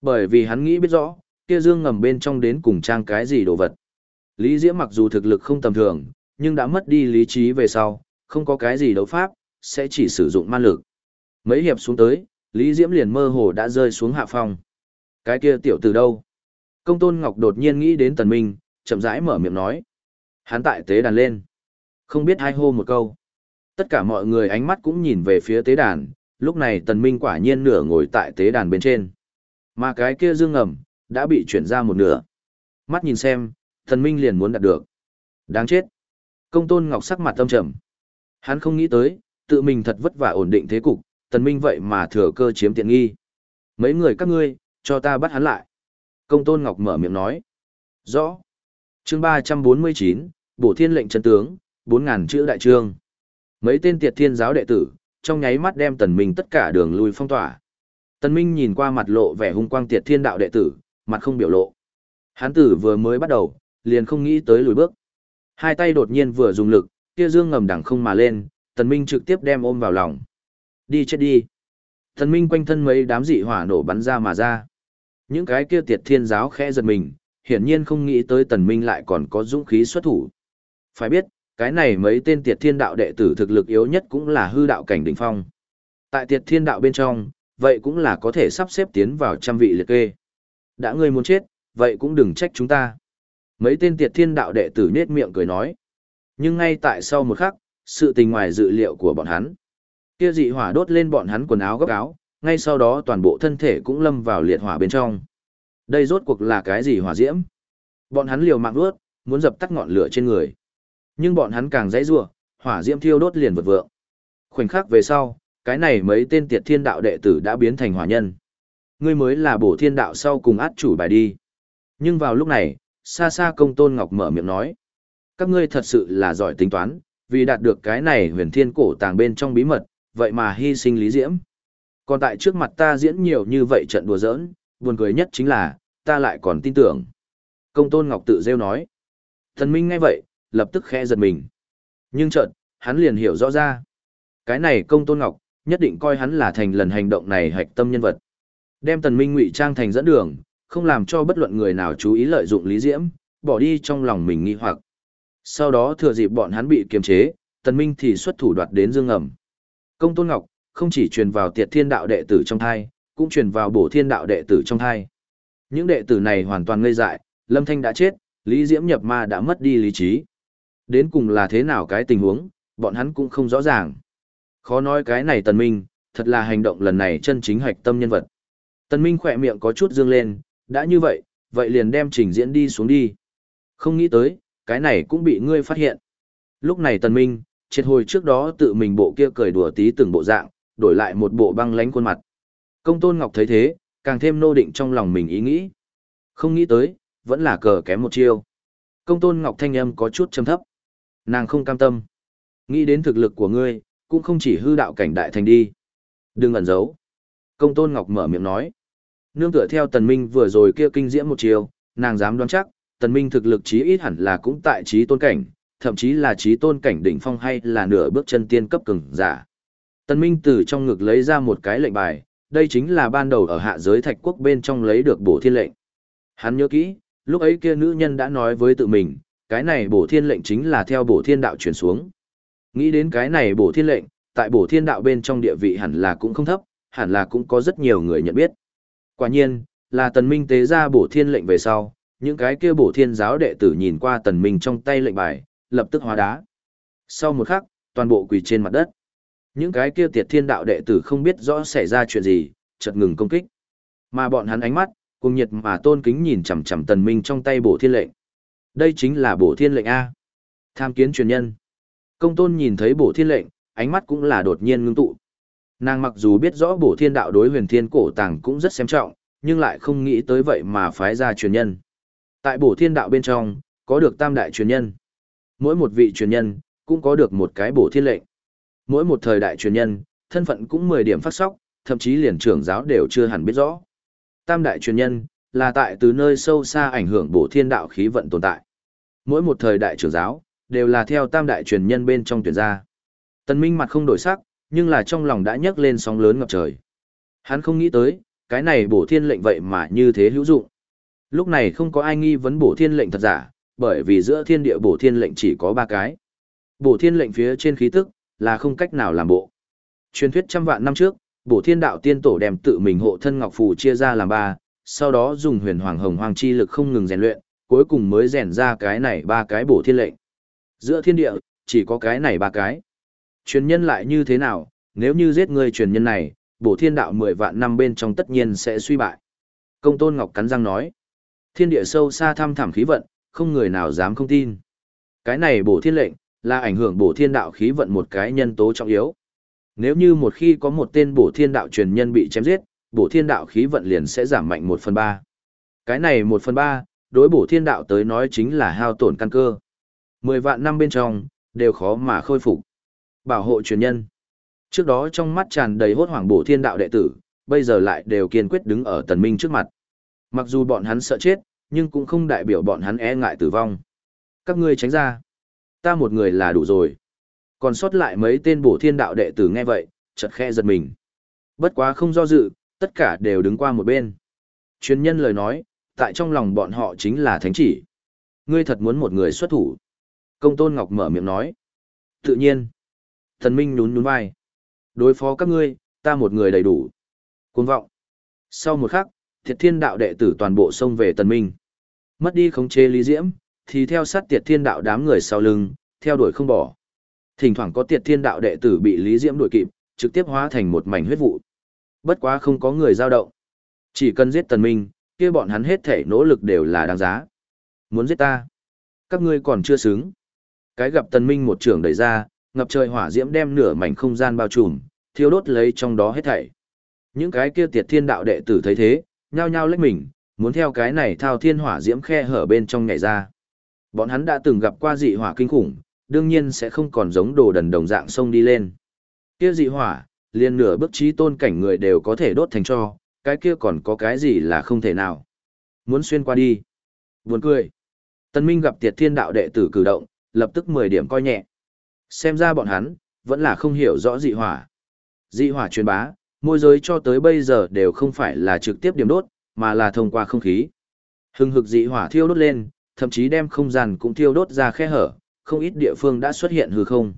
Bởi vì hắn nghĩ biết rõ, kia dương ngầm bên trong đến cùng trang cái gì đồ vật. Lý Diễm mặc dù thực lực không tầm thường, nhưng đã mất đi lý trí về sau, không có cái gì đấu pháp, sẽ chỉ sử dụng ma lực. Mấy hiệp xuống tới, Lý Diễm liền mơ hồ đã rơi xuống hạ phòng. Cái kia tiểu từ đâu? Công tôn Ngọc đột nhiên nghĩ đến Tần Minh, chậm rãi mở miệng nói. Hắn tại tế đàn lên. Không biết hai hô một câu. Tất cả mọi người ánh mắt cũng nhìn về phía tế đàn, lúc này Tần Minh quả nhiên nửa ngồi tại tế đàn bên trên. Mà cái kia dương ngầm, đã bị chuyển ra một nửa. Mắt nhìn xem, Tần Minh liền muốn đạt được. Đáng chết. Công tôn Ngọc sắc mặt tâm trầm. Hắn không nghĩ tới, tự mình thật vất vả ổn định thế cục, Tần Minh vậy mà thừa cơ chiếm tiện nghi. Mấy người các ngươi, cho ta bắt hắn lại. Công tôn Ngọc mở miệng nói. Rõ. Chương 349, Bổ Thiên lệnh chân tướng, 4.000 chữ đại trương. Mấy tên tiệt thiên giáo đệ tử, trong nháy mắt đem Tần Minh tất cả đường lui phong tỏa. Tần Minh nhìn qua mặt lộ vẻ hung quang tiệt thiên đạo đệ tử, mặt không biểu lộ. Hắn tử vừa mới bắt đầu, liền không nghĩ tới lùi bước. Hai tay đột nhiên vừa dùng lực, kia dương ngầm đằng không mà lên, tần minh trực tiếp đem ôm vào lòng. Đi chết đi. Thần minh quanh thân mấy đám dị hỏa nổ bắn ra mà ra. Những cái kia tiệt thiên giáo khẽ giật mình, hiển nhiên không nghĩ tới tần minh lại còn có dũng khí xuất thủ. Phải biết, cái này mấy tên tiệt thiên đạo đệ tử thực lực yếu nhất cũng là hư đạo cảnh đỉnh phong. Tại tiệt thiên đạo bên trong, vậy cũng là có thể sắp xếp tiến vào trăm vị liệt kê. Đã ngươi muốn chết, vậy cũng đừng trách chúng ta. Mấy tên tiệt thiên đạo đệ tử nết miệng cười nói. Nhưng ngay tại sau một khắc, sự tình ngoài dự liệu của bọn hắn. Kia dị hỏa đốt lên bọn hắn quần áo góc áo, ngay sau đó toàn bộ thân thể cũng lâm vào liệt hỏa bên trong. Đây rốt cuộc là cái gì hỏa diễm? Bọn hắn liều mạng vớt, muốn dập tắt ngọn lửa trên người. Nhưng bọn hắn càng dãy rủa, hỏa diễm thiêu đốt liền vượt vượng. Khoảnh khắc về sau, cái này mấy tên tiệt thiên đạo đệ tử đã biến thành hỏa nhân. Ngươi mới là bổ thiên đạo sau cùng át chủ bài đi. Nhưng vào lúc này, xa xa công tôn ngọc mở miệng nói. Các ngươi thật sự là giỏi tính toán, vì đạt được cái này huyền thiên cổ tàng bên trong bí mật, vậy mà hy sinh lý diễm. Còn tại trước mặt ta diễn nhiều như vậy trận đùa giỡn, buồn cười nhất chính là, ta lại còn tin tưởng. Công tôn ngọc tự rêu nói. Thần minh ngay vậy, lập tức khẽ giật mình. Nhưng chợt, hắn liền hiểu rõ ra. Cái này công tôn ngọc, nhất định coi hắn là thành lần hành động này hạch tâm nhân vật. Đem tần minh ngụy trang thành dẫn đường, không làm cho bất luận người nào chú ý lợi dụng lý diễm, bỏ đi trong lòng mình nghi hoặc. Sau đó thừa dịp bọn hắn bị kiềm chế, tần minh thì xuất thủ đoạt đến dương ngầm. Công tôn ngọc, không chỉ truyền vào tiệt thiên đạo đệ tử trong thai, cũng truyền vào bổ thiên đạo đệ tử trong thai. Những đệ tử này hoàn toàn ngây dại, lâm thanh đã chết, lý diễm nhập ma đã mất đi lý trí. Đến cùng là thế nào cái tình huống, bọn hắn cũng không rõ ràng. Khó nói cái này tần minh, thật là hành động lần này chân chính hoạch tâm nhân vật. Tần minh khỏe miệng có chút dương lên, đã như vậy, vậy liền đem trình diễn đi xuống đi. Không nghĩ tới, cái này cũng bị ngươi phát hiện. Lúc này tần minh, triệt hồi trước đó tự mình bộ kia cười đùa tí từng bộ dạng, đổi lại một bộ băng lánh khuôn mặt. Công tôn ngọc thấy thế, càng thêm nô định trong lòng mình ý nghĩ. Không nghĩ tới, vẫn là cờ kém một chiêu. Công tôn ngọc thanh âm có chút trầm thấp. Nàng không cam tâm. Nghĩ đến thực lực của ngươi, cũng không chỉ hư đạo cảnh đại thành đi. Đừng ẩn giấu. Công tôn ngọc mở miệng nói. Nương tựa theo tần minh vừa rồi kia kinh diễm một chiều, nàng dám đoán chắc, tần minh thực lực chí ít hẳn là cũng tại trí tôn cảnh, thậm chí là trí tôn cảnh đỉnh phong hay là nửa bước chân tiên cấp cường giả. Tần minh từ trong ngực lấy ra một cái lệnh bài, đây chính là ban đầu ở hạ giới thạch quốc bên trong lấy được bổ thiên lệnh. Hắn nhớ kỹ, lúc ấy kia nữ nhân đã nói với tự mình, cái này bổ thiên lệnh chính là theo bổ thiên đạo truyền xuống. Nghĩ đến cái này bổ thiên lệnh, tại bổ thiên đạo bên trong địa vị hẳn là cũng không thấp, hẳn là cũng có rất nhiều người nhận biết. Quả nhiên, là tần minh tế ra bổ thiên lệnh về sau, những cái kia bổ thiên giáo đệ tử nhìn qua tần minh trong tay lệnh bài, lập tức hóa đá. Sau một khắc, toàn bộ quỳ trên mặt đất. Những cái kia tiệt thiên đạo đệ tử không biết rõ xảy ra chuyện gì, chợt ngừng công kích. Mà bọn hắn ánh mắt, cùng nhiệt mà tôn kính nhìn chằm chằm tần minh trong tay bổ thiên lệnh. Đây chính là bổ thiên lệnh A. Tham kiến truyền nhân. Công tôn nhìn thấy bổ thiên lệnh, ánh mắt cũng là đột nhiên ngưng tụ. Nàng mặc dù biết rõ bổ thiên đạo đối huyền thiên cổ tàng cũng rất xem trọng, nhưng lại không nghĩ tới vậy mà phái ra truyền nhân. Tại bổ thiên đạo bên trong, có được tam đại truyền nhân. Mỗi một vị truyền nhân, cũng có được một cái bổ thiên lệnh. Mỗi một thời đại truyền nhân, thân phận cũng 10 điểm phát sóc, thậm chí liền trưởng giáo đều chưa hẳn biết rõ. Tam đại truyền nhân, là tại từ nơi sâu xa ảnh hưởng bổ thiên đạo khí vận tồn tại. Mỗi một thời đại trưởng giáo, đều là theo tam đại truyền nhân bên trong tuyển gia. Tần Minh mặt không đổi sắc, nhưng là trong lòng đã nhấc lên sóng lớn ngập trời. Hắn không nghĩ tới, cái này bổ thiên lệnh vậy mà như thế hữu dụng. Lúc này không có ai nghi vấn bổ thiên lệnh thật giả, bởi vì giữa thiên địa bổ thiên lệnh chỉ có ba cái. Bổ thiên lệnh phía trên khí tức, là không cách nào làm bộ. Truyền thuyết trăm vạn năm trước, bổ thiên đạo tiên tổ đem tự mình hộ thân ngọc phù chia ra làm ba, sau đó dùng huyền hoàng hồng hoàng chi lực không ngừng rèn luyện, cuối cùng mới rèn ra cái này ba cái bổ thiên lệnh. Giữa thiên địa, chỉ có cái này ba cái. Truyền nhân lại như thế nào, nếu như giết người truyền nhân này, bổ thiên đạo mười vạn năm bên trong tất nhiên sẽ suy bại. Công tôn ngọc cắn răng nói, thiên địa sâu xa thăm thẳm khí vận, không người nào dám không tin. Cái này bổ thiên lệnh, là ảnh hưởng bổ thiên đạo khí vận một cái nhân tố trọng yếu. Nếu như một khi có một tên bổ thiên đạo truyền nhân bị chém giết, bổ thiên đạo khí vận liền sẽ giảm mạnh một phần ba. Cái này một phần ba, đối bổ thiên đạo tới nói chính là hao tổn căn cơ. Mười vạn năm bên trong, đều khó mà khôi phục. Bảo hộ truyền nhân. Trước đó trong mắt tràn đầy hốt hoảng bổ thiên đạo đệ tử, bây giờ lại đều kiên quyết đứng ở tần minh trước mặt. Mặc dù bọn hắn sợ chết, nhưng cũng không đại biểu bọn hắn e ngại tử vong. Các ngươi tránh ra. Ta một người là đủ rồi. Còn sót lại mấy tên bổ thiên đạo đệ tử nghe vậy, chợt khe giật mình. Bất quá không do dự, tất cả đều đứng qua một bên. Chuyên nhân lời nói, tại trong lòng bọn họ chính là thánh chỉ. Ngươi thật muốn một người xuất thủ. Công tôn ngọc mở miệng nói. Tự nhiên. Thần minh nhún nhún vai. Đối phó các ngươi, ta một người đầy đủ. Cuồng vọng. Sau một khắc, thiệt thiên đạo đệ tử toàn bộ xông về tần minh. Mất đi khống chế lý diễm, thì theo sát tiệt thiên đạo đám người sau lưng, theo đuổi không bỏ. Thỉnh thoảng có tiệt thiên đạo đệ tử bị lý diễm đuổi kịp, trực tiếp hóa thành một mảnh huyết vụ. Bất quá không có người giao động. Chỉ cần giết tần minh, kia bọn hắn hết thể nỗ lực đều là đáng giá. Muốn giết ta? Các ngươi còn chưa xứng. Cái gặp tần minh một trường đẩy ra, ngập trời hỏa diễm đem nửa mảnh không gian bao trùm, thiêu đốt lấy trong đó hết thảy. Những cái kia tiệt thiên đạo đệ tử thấy thế, nhao nhao lách mình, muốn theo cái này thao thiên hỏa diễm khe hở bên trong nhảy ra. Bọn hắn đã từng gặp qua dị hỏa kinh khủng, đương nhiên sẽ không còn giống đồ đần đồng dạng sông đi lên. Kia dị hỏa, liền nửa bức trí tôn cảnh người đều có thể đốt thành cho, cái kia còn có cái gì là không thể nào. Muốn xuyên qua đi. Buồn cười. Tân Minh gặp tiệt thiên đạo đệ tử cử động, lập tức 10 điểm coi nhẹ. Xem ra bọn hắn, vẫn là không hiểu rõ dị hỏa. Dị hỏa truyền bá, môi giới cho tới bây giờ đều không phải là trực tiếp điểm đốt, mà là thông qua không khí. Hừng hực dị hỏa thiêu đốt lên, thậm chí đem không gian cũng thiêu đốt ra khe hở, không ít địa phương đã xuất hiện hư không.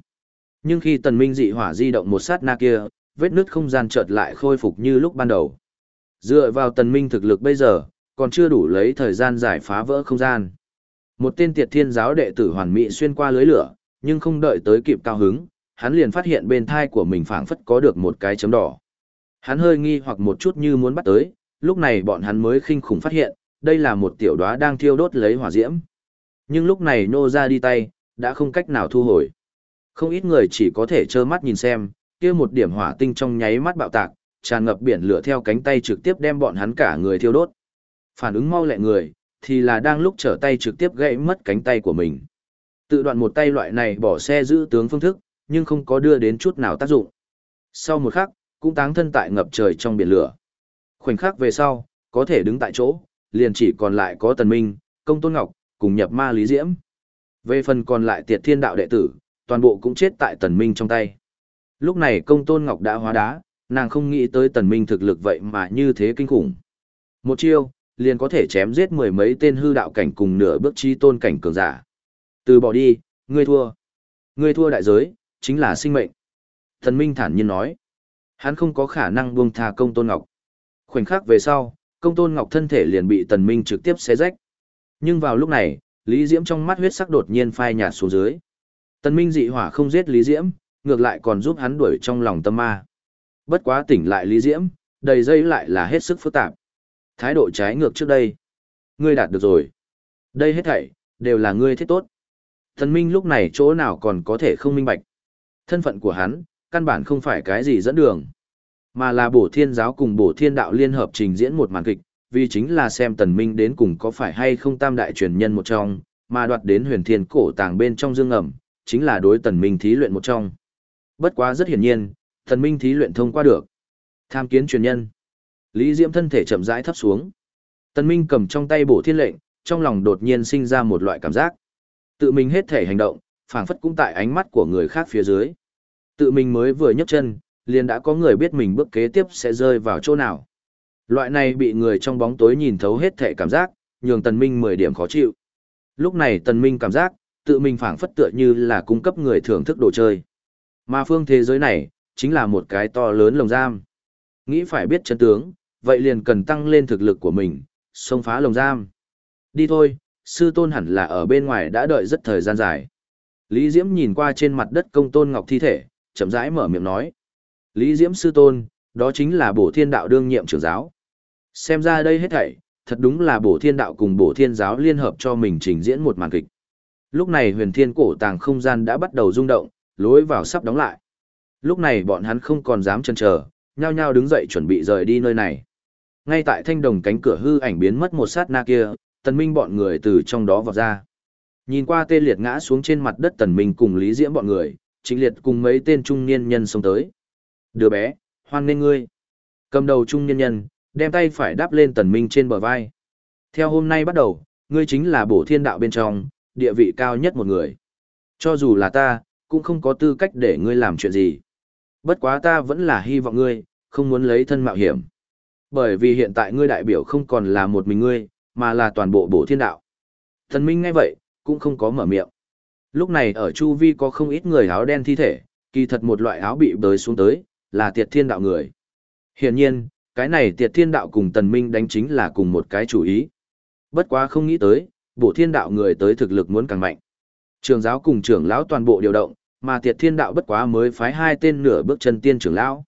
Nhưng khi tần minh dị hỏa di động một sát na kia, vết nứt không gian chợt lại khôi phục như lúc ban đầu. Dựa vào tần minh thực lực bây giờ, còn chưa đủ lấy thời gian giải phá vỡ không gian. Một tên tiệt thiên giáo đệ tử hoàn mỹ xuyên qua lưới lửa, nhưng không đợi tới kịp cao hứng, hắn liền phát hiện bên thai của mình phảng phất có được một cái chấm đỏ. Hắn hơi nghi hoặc một chút như muốn bắt tới, lúc này bọn hắn mới khinh khủng phát hiện, đây là một tiểu đóa đang thiêu đốt lấy hỏa diễm. Nhưng lúc này nô ra đi tay, đã không cách nào thu hồi. Không ít người chỉ có thể trơ mắt nhìn xem, kia một điểm hỏa tinh trong nháy mắt bạo tạc, tràn ngập biển lửa theo cánh tay trực tiếp đem bọn hắn cả người thiêu đốt. Phản ứng mau lẹ người, thì là đang lúc trở tay trực tiếp gãy mất cánh tay của mình. Tự đoạn một tay loại này bỏ xe giữ tướng phương thức, nhưng không có đưa đến chút nào tác dụng. Sau một khắc, cũng táng thân tại ngập trời trong biển lửa. Khoảnh khắc về sau, có thể đứng tại chỗ, liền chỉ còn lại có Tần Minh, Công Tôn Ngọc, cùng nhập ma Lý Diễm. Về phần còn lại tiệt thiên đạo đệ tử, toàn bộ cũng chết tại Tần Minh trong tay. Lúc này Công Tôn Ngọc đã hóa đá, nàng không nghĩ tới Tần Minh thực lực vậy mà như thế kinh khủng. Một chiêu, liền có thể chém giết mười mấy tên hư đạo cảnh cùng nửa bước chi tôn cảnh cường giả. Từ bỏ đi, ngươi thua. Ngươi thua đại giới, chính là sinh mệnh. Thần Minh thản nhiên nói. Hắn không có khả năng buông tha công tôn ngọc. Khoảnh khắc về sau, công tôn ngọc thân thể liền bị tần minh trực tiếp xé rách. Nhưng vào lúc này, Lý Diễm trong mắt huyết sắc đột nhiên phai nhạt xuống dưới. Tần minh dị hỏa không giết Lý Diễm, ngược lại còn giúp hắn đuổi trong lòng tâm ma. Bất quá tỉnh lại Lý Diễm, đầy dây lại là hết sức phức tạp. Thái độ trái ngược trước đây. Ngươi đạt được rồi. Đây hết thảy, đều là ngươi thiết tốt. Tần Minh lúc này chỗ nào còn có thể không minh bạch. Thân phận của hắn, căn bản không phải cái gì dẫn đường, mà là bổ thiên giáo cùng bổ thiên đạo liên hợp trình diễn một màn kịch, vì chính là xem tần minh đến cùng có phải hay không tam đại truyền nhân một trong, mà đoạt đến huyền thiên cổ tàng bên trong dương ẩm, chính là đối tần minh thí luyện một trong. Bất quá rất hiển nhiên, tần minh thí luyện thông qua được. Tham kiến truyền nhân. Lý Diễm thân thể chậm rãi thấp xuống. Tần minh cầm trong tay bổ thiên lệnh, trong lòng đột nhiên sinh ra một loại cảm giác. Tự mình hết thể hành động, phảng phất cũng tại ánh mắt của người khác phía dưới. Tự mình mới vừa nhấc chân, liền đã có người biết mình bước kế tiếp sẽ rơi vào chỗ nào. Loại này bị người trong bóng tối nhìn thấu hết thể cảm giác, nhường Tần Minh 10 điểm khó chịu. Lúc này Tần Minh cảm giác, tự mình phảng phất tựa như là cung cấp người thưởng thức đồ chơi. Mà phương thế giới này, chính là một cái to lớn lồng giam. Nghĩ phải biết chân tướng, vậy liền cần tăng lên thực lực của mình, xông phá lồng giam. Đi thôi, sư tôn hẳn là ở bên ngoài đã đợi rất thời gian dài. Lý Diễm nhìn qua trên mặt đất công tôn ngọc thi thể, chậm rãi mở miệng nói. Lý Diễm sư tôn, đó chính là bổ thiên đạo đương nhiệm trưởng giáo. Xem ra đây hết thảy, thật đúng là bổ thiên đạo cùng bổ thiên giáo liên hợp cho mình trình diễn một màn kịch. Lúc này huyền thiên cổ tàng không gian đã bắt đầu rung động, lối vào sắp đóng lại. Lúc này bọn hắn không còn dám chần chờ, nhao nhao đứng dậy chuẩn bị rời đi nơi này. Ngay tại thanh đồng cánh cửa hư ảnh biến mất một sát na kia, tần minh bọn người từ trong đó vọt ra. Nhìn qua tê liệt ngã xuống trên mặt đất tần minh cùng Lý Diễm bọn người, trịnh liệt cùng mấy tên trung niên nhân xông tới. Đứa bé, hoan nên ngươi. Cầm đầu trung Nhân nhân, đem tay phải đáp lên tần minh trên bờ vai. Theo hôm nay bắt đầu, ngươi chính là bổ thiên đạo bên trong, địa vị cao nhất một người. Cho dù là ta, cũng không có tư cách để ngươi làm chuyện gì. Bất quá ta vẫn là hy vọng ngươi, không muốn lấy thân mạo hiểm. Bởi vì hiện tại ngươi đại biểu không còn là một mình ngươi, mà là toàn bộ bổ thiên đạo. Thần Minh ngay vậy, cũng không có mở miệng. Lúc này ở Chu Vi có không ít người áo đen thi thể, kỳ thật một loại áo bị bới xuống tới, là tiệt thiên đạo người. Hiển nhiên, cái này tiệt thiên đạo cùng tần minh đánh chính là cùng một cái chủ ý. Bất quá không nghĩ tới, bộ thiên đạo người tới thực lực muốn càng mạnh. Trường giáo cùng trưởng lão toàn bộ điều động, mà tiệt thiên đạo bất quá mới phái hai tên nửa bước chân tiên trưởng lão.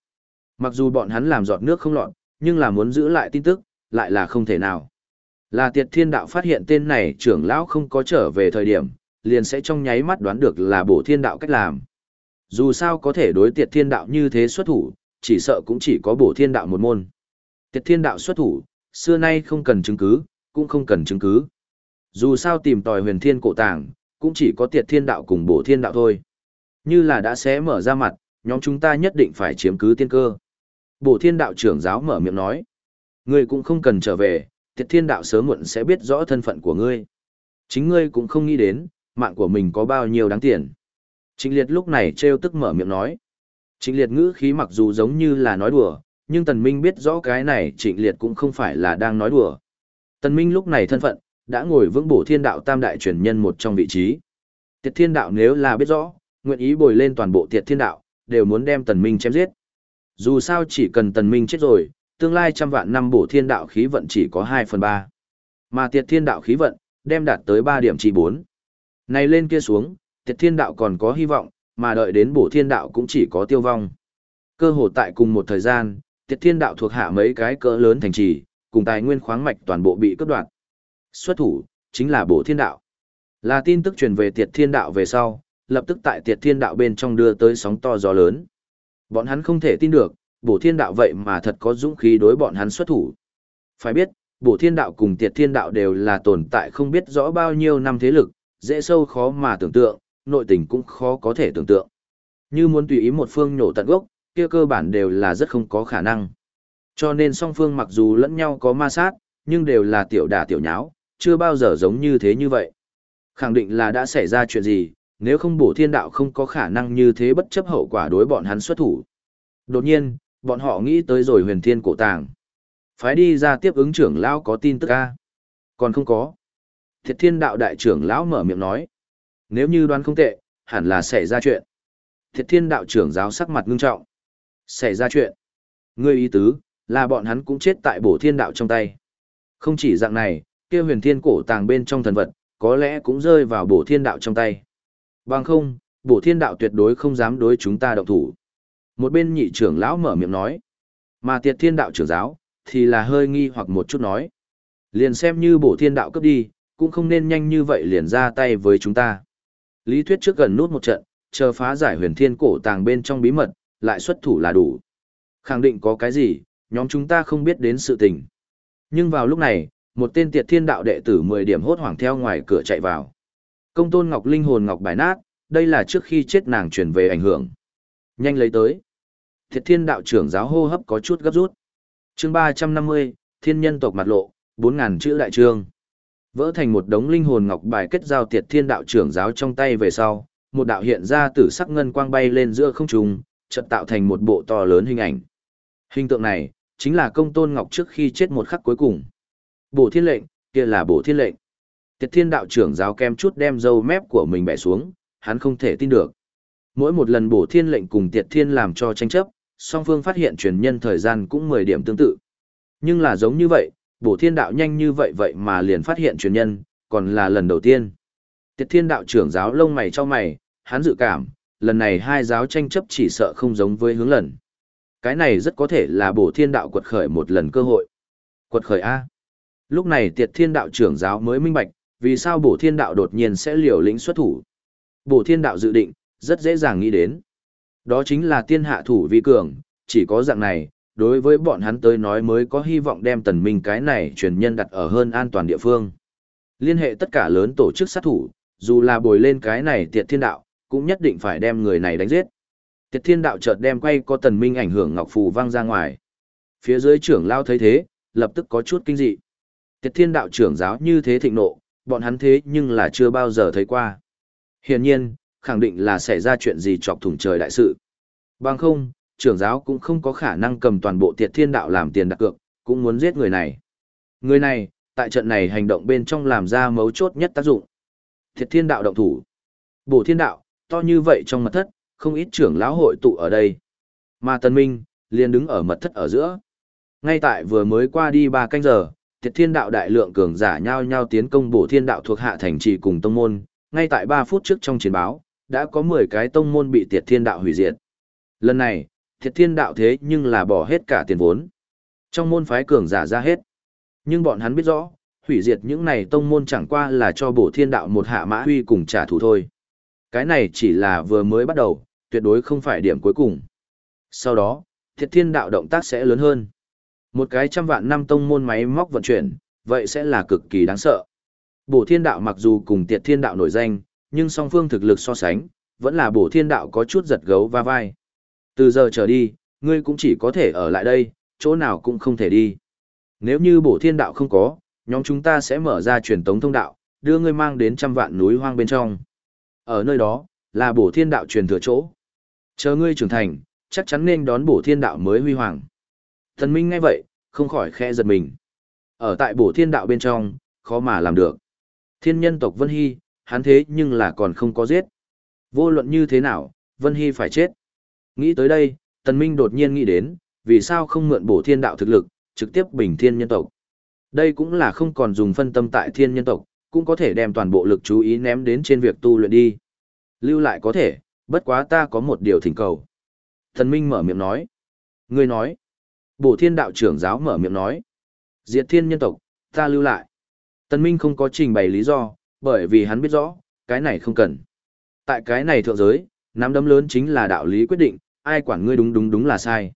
Mặc dù bọn hắn làm giọt nước không lọt, nhưng là muốn giữ lại tin tức, lại là không thể nào. Là tiệt thiên đạo phát hiện tên này trưởng lão không có trở về thời điểm, liền sẽ trong nháy mắt đoán được là bổ thiên đạo cách làm. Dù sao có thể đối tiệt thiên đạo như thế xuất thủ, chỉ sợ cũng chỉ có bổ thiên đạo một môn. Tiệt thiên đạo xuất thủ, xưa nay không cần chứng cứ, cũng không cần chứng cứ. Dù sao tìm tòi huyền thiên cổ tàng, cũng chỉ có tiệt thiên đạo cùng bổ thiên đạo thôi. Như là đã xé mở ra mặt, nhóm chúng ta nhất định phải chiếm cứ tiên cơ. Bổ thiên đạo trưởng giáo mở miệng nói. Ngươi cũng không cần trở về, tiệt thiên đạo sớm muộn sẽ biết rõ thân phận của ngươi. Chính ngươi cũng không nghĩ đến, mạng của mình có bao nhiêu đáng tiền. Trịnh liệt lúc này trêu tức mở miệng nói. Trịnh liệt ngữ khí mặc dù giống như là nói đùa, nhưng tần minh biết rõ cái này trịnh liệt cũng không phải là đang nói đùa. Tần minh lúc này thân phận, đã ngồi vững bổ thiên đạo tam đại truyền nhân một trong vị trí. Tiệt thiên đạo nếu là biết rõ, nguyện ý bồi lên toàn bộ tiệt thiên đạo, đều muốn đem tần minh chém giết. Dù sao chỉ cần tần minh chết rồi, tương lai trăm vạn năm bổ thiên đạo khí vận chỉ có 2 phần 3. Mà tiệt thiên đạo khí vận, đem đạt tới 3 điểm chỉ 4. Này lên kia xuống, tiệt thiên đạo còn có hy vọng, mà đợi đến bổ thiên đạo cũng chỉ có tiêu vong. Cơ hồ tại cùng một thời gian, tiệt thiên đạo thuộc hạ mấy cái cỡ lớn thành trì, cùng tài nguyên khoáng mạch toàn bộ bị cướp đoạt. Xuất thủ, chính là bổ thiên đạo. Là tin tức truyền về tiệt thiên đạo về sau, lập tức tại tiệt thiên đạo bên trong đưa tới sóng to gió lớn. Bọn hắn không thể tin được, bổ thiên đạo vậy mà thật có dũng khí đối bọn hắn xuất thủ. Phải biết, bổ thiên đạo cùng tiệt thiên đạo đều là tồn tại không biết rõ bao nhiêu năm thế lực, dễ sâu khó mà tưởng tượng, nội tình cũng khó có thể tưởng tượng. Như muốn tùy ý một phương nhổ tận gốc, kia cơ bản đều là rất không có khả năng. Cho nên song phương mặc dù lẫn nhau có ma sát, nhưng đều là tiểu đả tiểu nháo, chưa bao giờ giống như thế như vậy. Khẳng định là đã xảy ra chuyện gì, nếu không bổ thiên đạo không có khả năng như thế bất chấp hậu quả đối bọn hắn xuất thủ. Đột nhiên, bọn họ nghĩ tới rồi huyền thiên cổ tàng. Phái đi ra tiếp ứng trưởng lão có tin tức a Còn không có. Thiệt thiên đạo đại trưởng lão mở miệng nói. Nếu như đoán không tệ, hẳn là xảy ra chuyện. Thiệt thiên đạo trưởng giáo sắc mặt ngưng trọng. Xảy ra chuyện. Ngươi ý tứ, là bọn hắn cũng chết tại bổ thiên đạo trong tay. Không chỉ dạng này, kia huyền thiên cổ tàng bên trong thần vật, có lẽ cũng rơi vào bổ thiên đạo trong tay. Bằng không, bổ thiên đạo tuyệt đối không dám đối chúng ta động thủ. Một bên nhị trưởng lão mở miệng nói. Mà tiệt thiên đạo trưởng giáo, thì là hơi nghi hoặc một chút nói. Liền xem như bổ thiên đạo cấp đi, cũng không nên nhanh như vậy liền ra tay với chúng ta. Lý thuyết trước gần nút một trận, chờ phá giải huyền thiên cổ tàng bên trong bí mật, lại xuất thủ là đủ. Khẳng định có cái gì, nhóm chúng ta không biết đến sự tình. Nhưng vào lúc này, một tên tiệt thiên đạo đệ tử 10 điểm hốt hoảng theo ngoài cửa chạy vào. Công tôn ngọc linh hồn ngọc bài nát, đây là trước khi chết nàng truyền về ảnh hưởng. Nhanh lấy tới. Thiệt thiên đạo trưởng giáo hô hấp có chút gấp rút. chương 350, thiên nhân tộc mặt lộ, 4.000 chữ đại trương. Vỡ thành một đống linh hồn ngọc bài kết giao tiệt thiên đạo trưởng giáo trong tay về sau, một đạo hiện ra tử sắc ngân quang bay lên giữa không trung, chợt tạo thành một bộ to lớn hình ảnh. Hình tượng này, chính là công tôn ngọc trước khi chết một khắc cuối cùng. Bổ thiên lệnh, kia là bổ thiên lệnh. Tiệt thiên đạo trưởng giáo kem chút đem dâu mép của mình bẻ xuống, hắn không thể tin được. Mỗi một lần bổ thiên lệnh cùng tiệt thiên làm cho tranh chấp, song phương phát hiện truyền nhân thời gian cũng 10 điểm tương tự. Nhưng là giống như vậy, bổ thiên đạo nhanh như vậy vậy mà liền phát hiện truyền nhân, còn là lần đầu tiên. Tiết thiên đạo trưởng giáo lông mày cho mày, hắn dự cảm, lần này hai giáo tranh chấp chỉ sợ không giống với hướng lần. Cái này rất có thể là bổ thiên đạo quật khởi một lần cơ hội. Quật khởi A. Lúc này tiệt thiên đạo trưởng giáo mới minh bạch, vì sao bổ thiên đạo đột nhiên sẽ liều lĩnh xuất thủ. Bổ thiên đạo dự định, rất dễ dàng nghĩ đến. Đó chính là tiên hạ thủ vi cường, chỉ có dạng này, đối với bọn hắn tới nói mới có hy vọng đem tần minh cái này truyền nhân đặt ở hơn an toàn địa phương. Liên hệ tất cả lớn tổ chức sát thủ, dù là bồi lên cái này tiệt thiên đạo, cũng nhất định phải đem người này đánh giết. Tiệt thiên đạo chợt đem quay có tần minh ảnh hưởng ngọc phù vang ra ngoài. Phía dưới trưởng lao thấy thế, lập tức có chút kinh dị. Tiệt thiên đạo trưởng giáo như thế thịnh nộ, bọn hắn thế nhưng là chưa bao giờ thấy qua. Hiển nhiên, khẳng định là xảy ra chuyện gì chọc thủng trời đại sự. Bằng không, trưởng giáo cũng không có khả năng cầm toàn bộ tiệt thiên đạo làm tiền đặt cược, cũng muốn giết người này. Người này, tại trận này hành động bên trong làm ra mấu chốt nhất tác dụng. Thiệt thiên đạo động thủ. Bổ thiên đạo, to như vậy trong mật thất, không ít trưởng lão hội tụ ở đây. Mà Tân Minh, liền đứng ở mật thất ở giữa. Ngay tại vừa mới qua đi 3 canh giờ, Thiệt Thiên Đạo đại lượng cường giả nhau nhau tiến công bổ thiên đạo thuộc hạ thành trì cùng tông môn, ngay tại 3 phút trước trong chiến báo, đã có 10 cái tông môn bị Tiệt Thiên Đạo hủy diệt. Lần này, Thiệt Thiên Đạo thế nhưng là bỏ hết cả tiền vốn. Trong môn phái cường giả ra hết. Nhưng bọn hắn biết rõ, hủy diệt những này tông môn chẳng qua là cho bổ thiên đạo một hạ mã huy cùng trả thù thôi. Cái này chỉ là vừa mới bắt đầu, tuyệt đối không phải điểm cuối cùng. Sau đó, thiệt thiên đạo động tác sẽ lớn hơn. Một cái trăm vạn năm tông môn máy móc vận chuyển, vậy sẽ là cực kỳ đáng sợ. Bổ thiên đạo mặc dù cùng tiệt thiên đạo nổi danh, nhưng song phương thực lực so sánh, vẫn là bổ thiên đạo có chút giật gấu va vai. Từ giờ trở đi, ngươi cũng chỉ có thể ở lại đây, chỗ nào cũng không thể đi. Nếu như bổ thiên đạo không có, nhóm chúng ta sẽ mở ra truyền tống thông đạo, đưa ngươi mang đến trăm vạn núi hoang bên trong. Ở nơi đó, là bổ thiên đạo truyền thừa chỗ. Chờ ngươi trưởng thành, chắc chắn nên đón bổ thiên đạo mới huy hoàng. Thần Minh ngay vậy, không khỏi khe giật mình. Ở tại bổ thiên đạo bên trong, khó mà làm được. Thiên nhân tộc Vân Hy, hắn thế nhưng là còn không có giết. Vô luận như thế nào, Vân Hy phải chết. Nghĩ tới đây, Tần Minh đột nhiên nghĩ đến, vì sao không mượn bổ thiên đạo thực lực, trực tiếp bình thiên nhân tộc. Đây cũng là không còn dùng phân tâm tại thiên nhân tộc, cũng có thể đem toàn bộ lực chú ý ném đến trên việc tu luyện đi. Lưu lại có thể, bất quá ta có một điều thỉnh cầu. Thần Minh mở miệng nói. Ngươi nói. Bổ thiên đạo trưởng giáo mở miệng nói. Diệt thiên nhân tộc, ta lưu lại. Tần Minh không có trình bày lý do, bởi vì hắn biết rõ, cái này không cần. Tại cái này thượng giới, nắm đấm lớn chính là đạo lý quyết định, ai quản ngươi đúng đúng đúng là sai.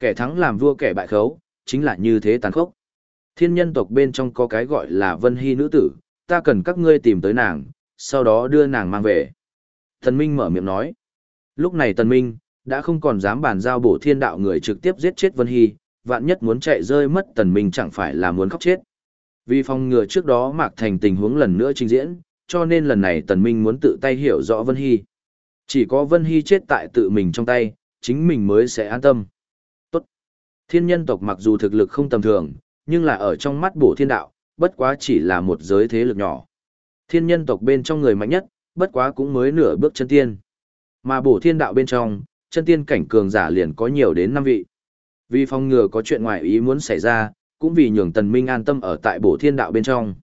Kẻ thắng làm vua kẻ bại khấu, chính là như thế tàn khốc. Thiên nhân tộc bên trong có cái gọi là Vân Hy nữ tử, ta cần các ngươi tìm tới nàng, sau đó đưa nàng mang về. Tần Minh mở miệng nói. Lúc này Tần Minh, đã không còn dám bàn giao bổ thiên đạo người trực tiếp giết chết Vân Hy, vạn nhất muốn chạy rơi mất Tần Minh chẳng phải là muốn khóc chết. Vì phòng ngừa trước đó Mạc Thành tình huống lần nữa trình diễn, cho nên lần này Tần Minh muốn tự tay hiểu rõ Vân Hy. Chỉ có Vân Hy chết tại tự mình trong tay, chính mình mới sẽ an tâm. Tốt. Thiên nhân tộc mặc dù thực lực không tầm thường, nhưng là ở trong mắt bổ thiên đạo, bất quá chỉ là một giới thế lực nhỏ. Thiên nhân tộc bên trong người mạnh nhất, bất quá cũng mới nửa bước chân tiên. Mà bổ thiên đạo bên trong, chân tiên cảnh cường giả liền có nhiều đến 5 vị. Vì phòng ngừa có chuyện ngoài ý muốn xảy ra, cũng vì nhường tần minh an tâm ở tại bổ thiên đạo bên trong.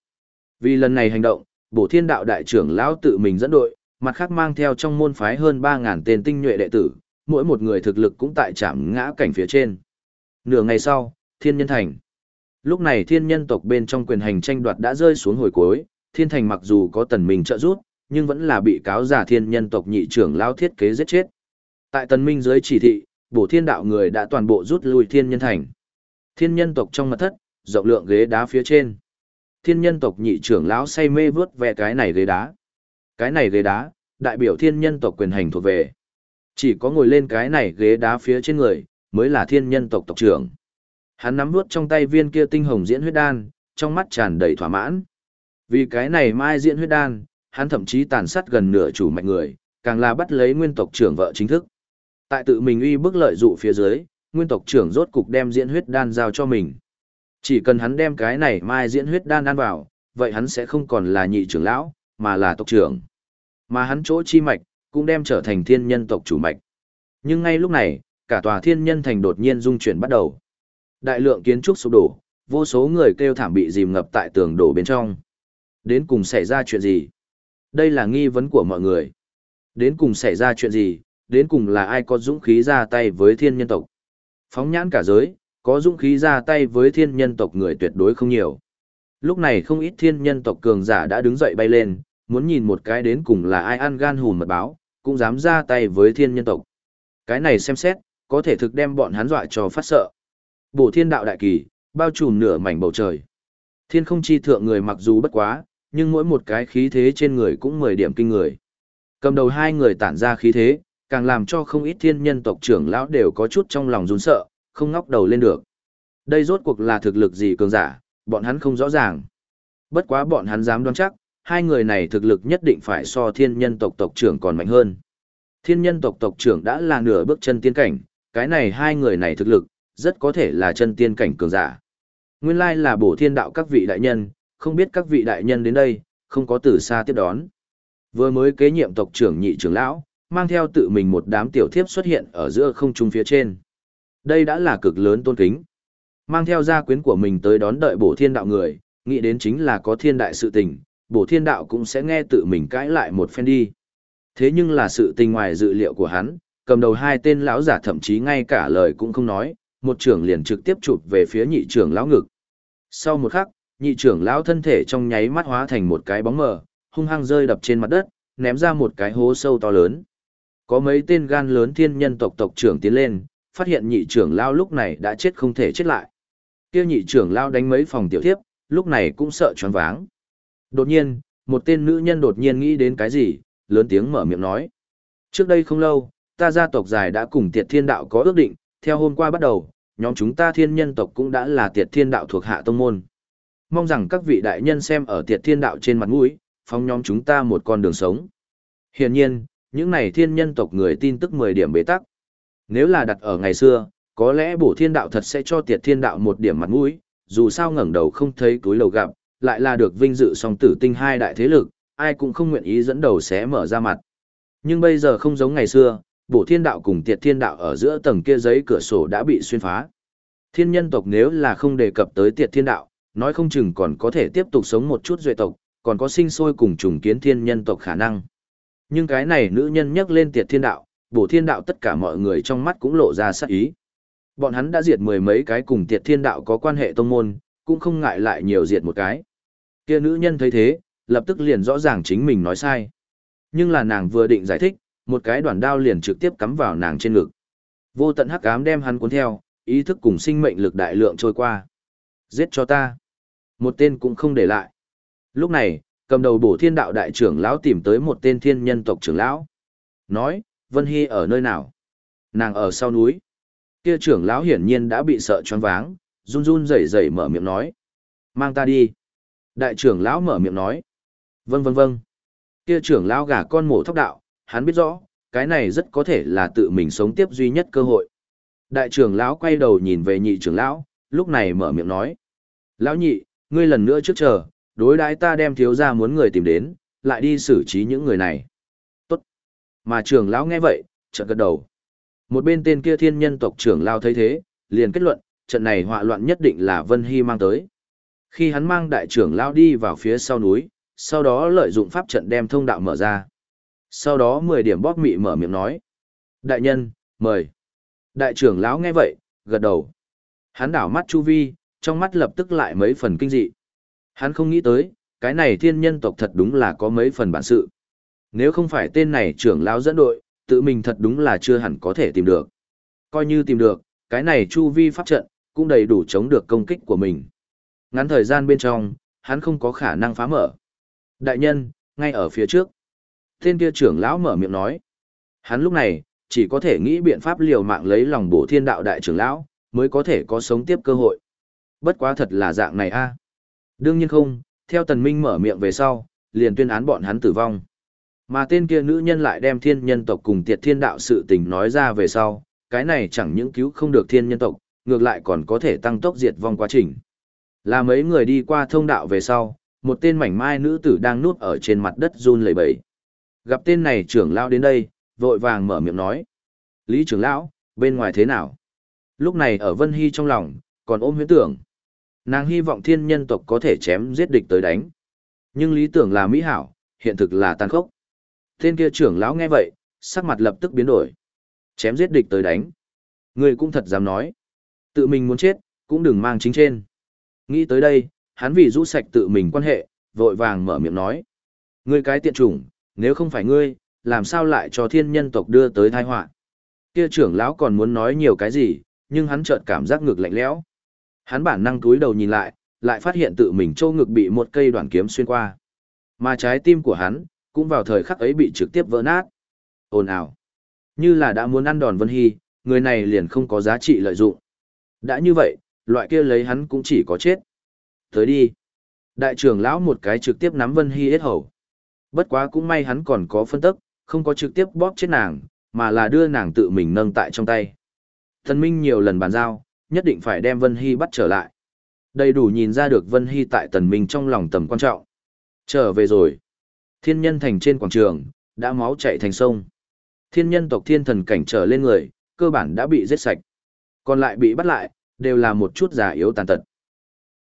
Vì lần này hành động, bổ thiên đạo đại trưởng lão tự mình dẫn đội, mặt khác mang theo trong môn phái hơn 3.000 tên tinh nhuệ đệ tử, mỗi một người thực lực cũng tại trạm ngã cảnh phía trên. Nửa ngày sau, thiên nhân thành. Lúc này thiên nhân tộc bên trong quyền hành tranh đoạt đã rơi xuống hồi cuối, thiên thành mặc dù có tần minh trợ giúp, nhưng vẫn là bị cáo giả thiên nhân tộc nhị trưởng lão thiết kế giết chết. Tại tần minh dưới chỉ thị, bổ thiên đạo người đã toàn bộ rút lui thiên nhân thành. Thiên nhân tộc trong mật thất, rộng lượng ghế đá phía trên. Thiên nhân tộc nhị trưởng lão say mê vớt ve cái này ghế đá. Cái này ghế đá, đại biểu thiên nhân tộc quyền hành thuộc về. Chỉ có ngồi lên cái này ghế đá phía trên người, mới là thiên nhân tộc tộc trưởng. Hắn nắm nuốt trong tay viên kia tinh hồng diễn huyết đan, trong mắt tràn đầy thỏa mãn. Vì cái này mai diễn huyết đan, hắn thậm chí tàn sát gần nửa chủ mạnh người, càng là bắt lấy nguyên tộc trưởng vợ chính thức. Tại tự mình uy bức lợi dụ phía dưới, nguyên tộc trưởng rốt cục đem diễn huyết đan giao cho mình. Chỉ cần hắn đem cái này mai diễn huyết đan ăn vào, vậy hắn sẽ không còn là nhị trưởng lão, mà là tộc trưởng. Mà hắn chỗ chi mạch, cũng đem trở thành thiên nhân tộc chủ mạch. Nhưng ngay lúc này, cả tòa thiên nhân thành đột nhiên rung chuyển bắt đầu. Đại lượng kiến trúc sụp đổ, vô số người kêu thảm bị dìm ngập tại tường đổ bên trong. Đến cùng xảy ra chuyện gì? Đây là nghi vấn của mọi người. Đến cùng xảy ra chuyện gì? Đến cùng là ai có dũng khí ra tay với thiên nhân tộc? Phóng nhãn cả giới, có dũng khí ra tay với thiên nhân tộc người tuyệt đối không nhiều. Lúc này không ít thiên nhân tộc cường giả đã đứng dậy bay lên, muốn nhìn một cái đến cùng là ai ăn gan hùn mật báo, cũng dám ra tay với thiên nhân tộc. Cái này xem xét, có thể thực đem bọn hắn dọa cho phát sợ. Bổ thiên đạo đại kỳ, bao trùm nửa mảnh bầu trời. Thiên không chi thượng người mặc dù bất quá, nhưng mỗi một cái khí thế trên người cũng 10 điểm kinh người. Cầm đầu hai người tản ra khí thế, càng làm cho không ít thiên nhân tộc trưởng lão đều có chút trong lòng run sợ, không ngóc đầu lên được. Đây rốt cuộc là thực lực gì cường giả, bọn hắn không rõ ràng. Bất quá bọn hắn dám đoán chắc, hai người này thực lực nhất định phải so thiên nhân tộc tộc trưởng còn mạnh hơn. Thiên nhân tộc tộc trưởng đã là nửa bước chân tiên cảnh, cái này hai người này thực lực, rất có thể là chân tiên cảnh cường giả. Nguyên lai là bổ thiên đạo các vị đại nhân, không biết các vị đại nhân đến đây, không có từ xa tiếp đón. Vừa mới kế nhiệm tộc trưởng nhị trưởng lão, mang theo tự mình một đám tiểu thiếp xuất hiện ở giữa không trung phía trên. Đây đã là cực lớn tôn kính. Mang theo gia quyến của mình tới đón đợi bổ thiên đạo người, nghĩ đến chính là có thiên đại sự tình, bổ thiên đạo cũng sẽ nghe tự mình cãi lại một phen đi. Thế nhưng là sự tình ngoài dự liệu của hắn, cầm đầu hai tên lão giả thậm chí ngay cả lời cũng không nói, một trưởng liền trực tiếp chụp về phía nhị trưởng lão ngực. Sau một khắc, nhị trưởng lão thân thể trong nháy mắt hóa thành một cái bóng mờ, hung hăng rơi đập trên mặt đất, ném ra một cái hố sâu to lớn. Có mấy tên gan lớn thiên nhân tộc tộc trưởng tiến lên, phát hiện nhị trưởng lão lúc này đã chết không thể chết lại. Kia nhị trưởng lão đánh mấy phòng tiểu thiếp, lúc này cũng sợ choáng váng. Đột nhiên, một tên nữ nhân đột nhiên nghĩ đến cái gì, lớn tiếng mở miệng nói. Trước đây không lâu, ta gia tộc dài đã cùng tiệt thiên đạo có ước định, theo hôm qua bắt đầu, nhóm chúng ta thiên nhân tộc cũng đã là tiệt thiên đạo thuộc hạ tông môn. Mong rằng các vị đại nhân xem ở tiệt thiên đạo trên mặt mũi, phong nhóm chúng ta một con đường sống. Hiển nhiên, những này thiên nhân tộc người tin tức 10 điểm bế tắc. Nếu là đặt ở ngày xưa, có lẽ bổ thiên đạo thật sẽ cho tiệt thiên đạo một điểm mặt mũi, dù sao ngẩng đầu không thấy túi lầu gặp, lại là được vinh dự song tử tinh hai đại thế lực, ai cũng không nguyện ý dẫn đầu xé mở ra mặt. Nhưng bây giờ không giống ngày xưa, bổ thiên đạo cùng tiệt thiên đạo ở giữa tầng kia giấy cửa sổ đã bị xuyên phá. Thiên nhân tộc nếu là không đề cập tới tiệt thiên đạo, nói không chừng còn có thể tiếp tục sống một chút duệ tộc, còn có sinh sôi cùng trùng kiến thiên nhân tộc khả năng. Nhưng cái này nữ nhân nhắc lên tiệt thiên đạo, bổ thiên đạo tất cả mọi người trong mắt cũng lộ ra sắc ý. Bọn hắn đã diệt mười mấy cái cùng tiệt thiên đạo có quan hệ tông môn, cũng không ngại lại nhiều diệt một cái. Kia nữ nhân thấy thế, lập tức liền rõ ràng chính mình nói sai. Nhưng là nàng vừa định giải thích, một cái đoạn đao liền trực tiếp cắm vào nàng trên ngực. Vô tận hắc ám đem hắn cuốn theo, ý thức cùng sinh mệnh lực đại lượng trôi qua. Giết cho ta. Một tên cũng không để lại. Lúc này, cầm đầu bổ thiên đạo đại trưởng lão tìm tới một tên thiên nhân tộc trưởng lão. Nói, Vân Hy ở nơi nào? Nàng ở sau núi. Kia trưởng lão hiển nhiên đã bị sợ choáng váng, run run rẩy rẩy mở miệng nói. Mang ta đi. Đại trưởng lão mở miệng nói. Vâng vâng vâng. Kia trưởng lão gả con mổ thóc đạo, hắn biết rõ, cái này rất có thể là tự mình sống tiếp duy nhất cơ hội. Đại trưởng lão quay đầu nhìn về nhị trưởng lão, lúc này mở miệng nói. Lão nhị, ngươi lần nữa trước chờ, đối đãi ta đem thiếu ra muốn người tìm đến, lại đi xử trí những người này. Tốt. Mà trưởng lão nghe vậy, chợt gật đầu. Một bên tên kia thiên nhân tộc trưởng lão thấy thế, liền kết luận, trận này họa loạn nhất định là Vân Hy mang tới. Khi hắn mang đại trưởng lão đi vào phía sau núi, sau đó lợi dụng pháp trận đem thông đạo mở ra. Sau đó 10 điểm bóp mị mở miệng nói. Đại nhân, mời. Đại trưởng lão nghe vậy, gật đầu. Hắn đảo mắt chu vi, trong mắt lập tức lại mấy phần kinh dị. Hắn không nghĩ tới, cái này thiên nhân tộc thật đúng là có mấy phần bản sự. Nếu không phải tên này trưởng lão dẫn đội, tự mình thật đúng là chưa hẳn có thể tìm được. Coi như tìm được, cái này chu vi pháp trận, cũng đầy đủ chống được công kích của mình. Ngắn thời gian bên trong, hắn không có khả năng phá mở. Đại nhân, ngay ở phía trước. Tên kia trưởng lão mở miệng nói. Hắn lúc này, chỉ có thể nghĩ biện pháp liều mạng lấy lòng bổ thiên đạo đại trưởng lão, mới có thể có sống tiếp cơ hội. Bất quá thật là dạng này a. Đương nhiên không, theo tần minh mở miệng về sau, liền tuyên án bọn hắn tử vong. Mà tên kia nữ nhân lại đem thiên nhân tộc cùng tiệt thiên đạo sự tình nói ra về sau, cái này chẳng những cứu không được thiên nhân tộc, ngược lại còn có thể tăng tốc diệt vong quá trình. Là mấy người đi qua thông đạo về sau, một tên mảnh mai nữ tử đang nuốt ở trên mặt đất run lẩy bẩy. Gặp tên này trưởng lão đến đây, vội vàng mở miệng nói. Lý trưởng lão, bên ngoài thế nào? Lúc này ở Vân Hy trong lòng, còn ôm huyễn tưởng. Nàng hy vọng thiên nhân tộc có thể chém giết địch tới đánh. Nhưng lý tưởng là mỹ hảo, hiện thực là tàn khốc. Tên kia trưởng lão nghe vậy, sắc mặt lập tức biến đổi. Chém giết địch tới đánh. Người cũng thật dám nói. Tự mình muốn chết, cũng đừng mang chính trên. Nghĩ tới đây, hắn vì rũ sạch tự mình quan hệ, vội vàng mở miệng nói. Ngươi cái tiện chủng, nếu không phải ngươi, làm sao lại cho thiên nhân tộc đưa tới tai họa? Kia trưởng lão còn muốn nói nhiều cái gì, nhưng hắn chợt cảm giác ngực lạnh lẽo. Hắn bản năng túi đầu nhìn lại, lại phát hiện tự mình trâu ngực bị một cây đoạn kiếm xuyên qua. Mà trái tim của hắn, cũng vào thời khắc ấy bị trực tiếp vỡ nát. Ồn ào. Như là đã muốn ăn đòn Vân Hy, người này liền không có giá trị lợi dụng. Đã như vậy, loại kia lấy hắn cũng chỉ có chết. Tới đi. Đại trưởng lão một cái trực tiếp nắm Vân Hy hết hầu. Bất quá cũng may hắn còn có phân tức, không có trực tiếp bóp chết nàng, mà là đưa nàng tự mình nâng tại trong tay. Thần Minh nhiều lần bàn giao, nhất định phải đem Vân Hy bắt trở lại. Đầy đủ nhìn ra được Vân Hy tại Tần Minh trong lòng tầm quan trọng. Trở về rồi. Thiên nhân thành trên quảng trường, đã máu chảy thành sông. Thiên nhân tộc thiên thần cảnh trở lên người, cơ bản đã bị giết sạch. Còn lại bị bắt lại, đều là một chút giả yếu tàn tật.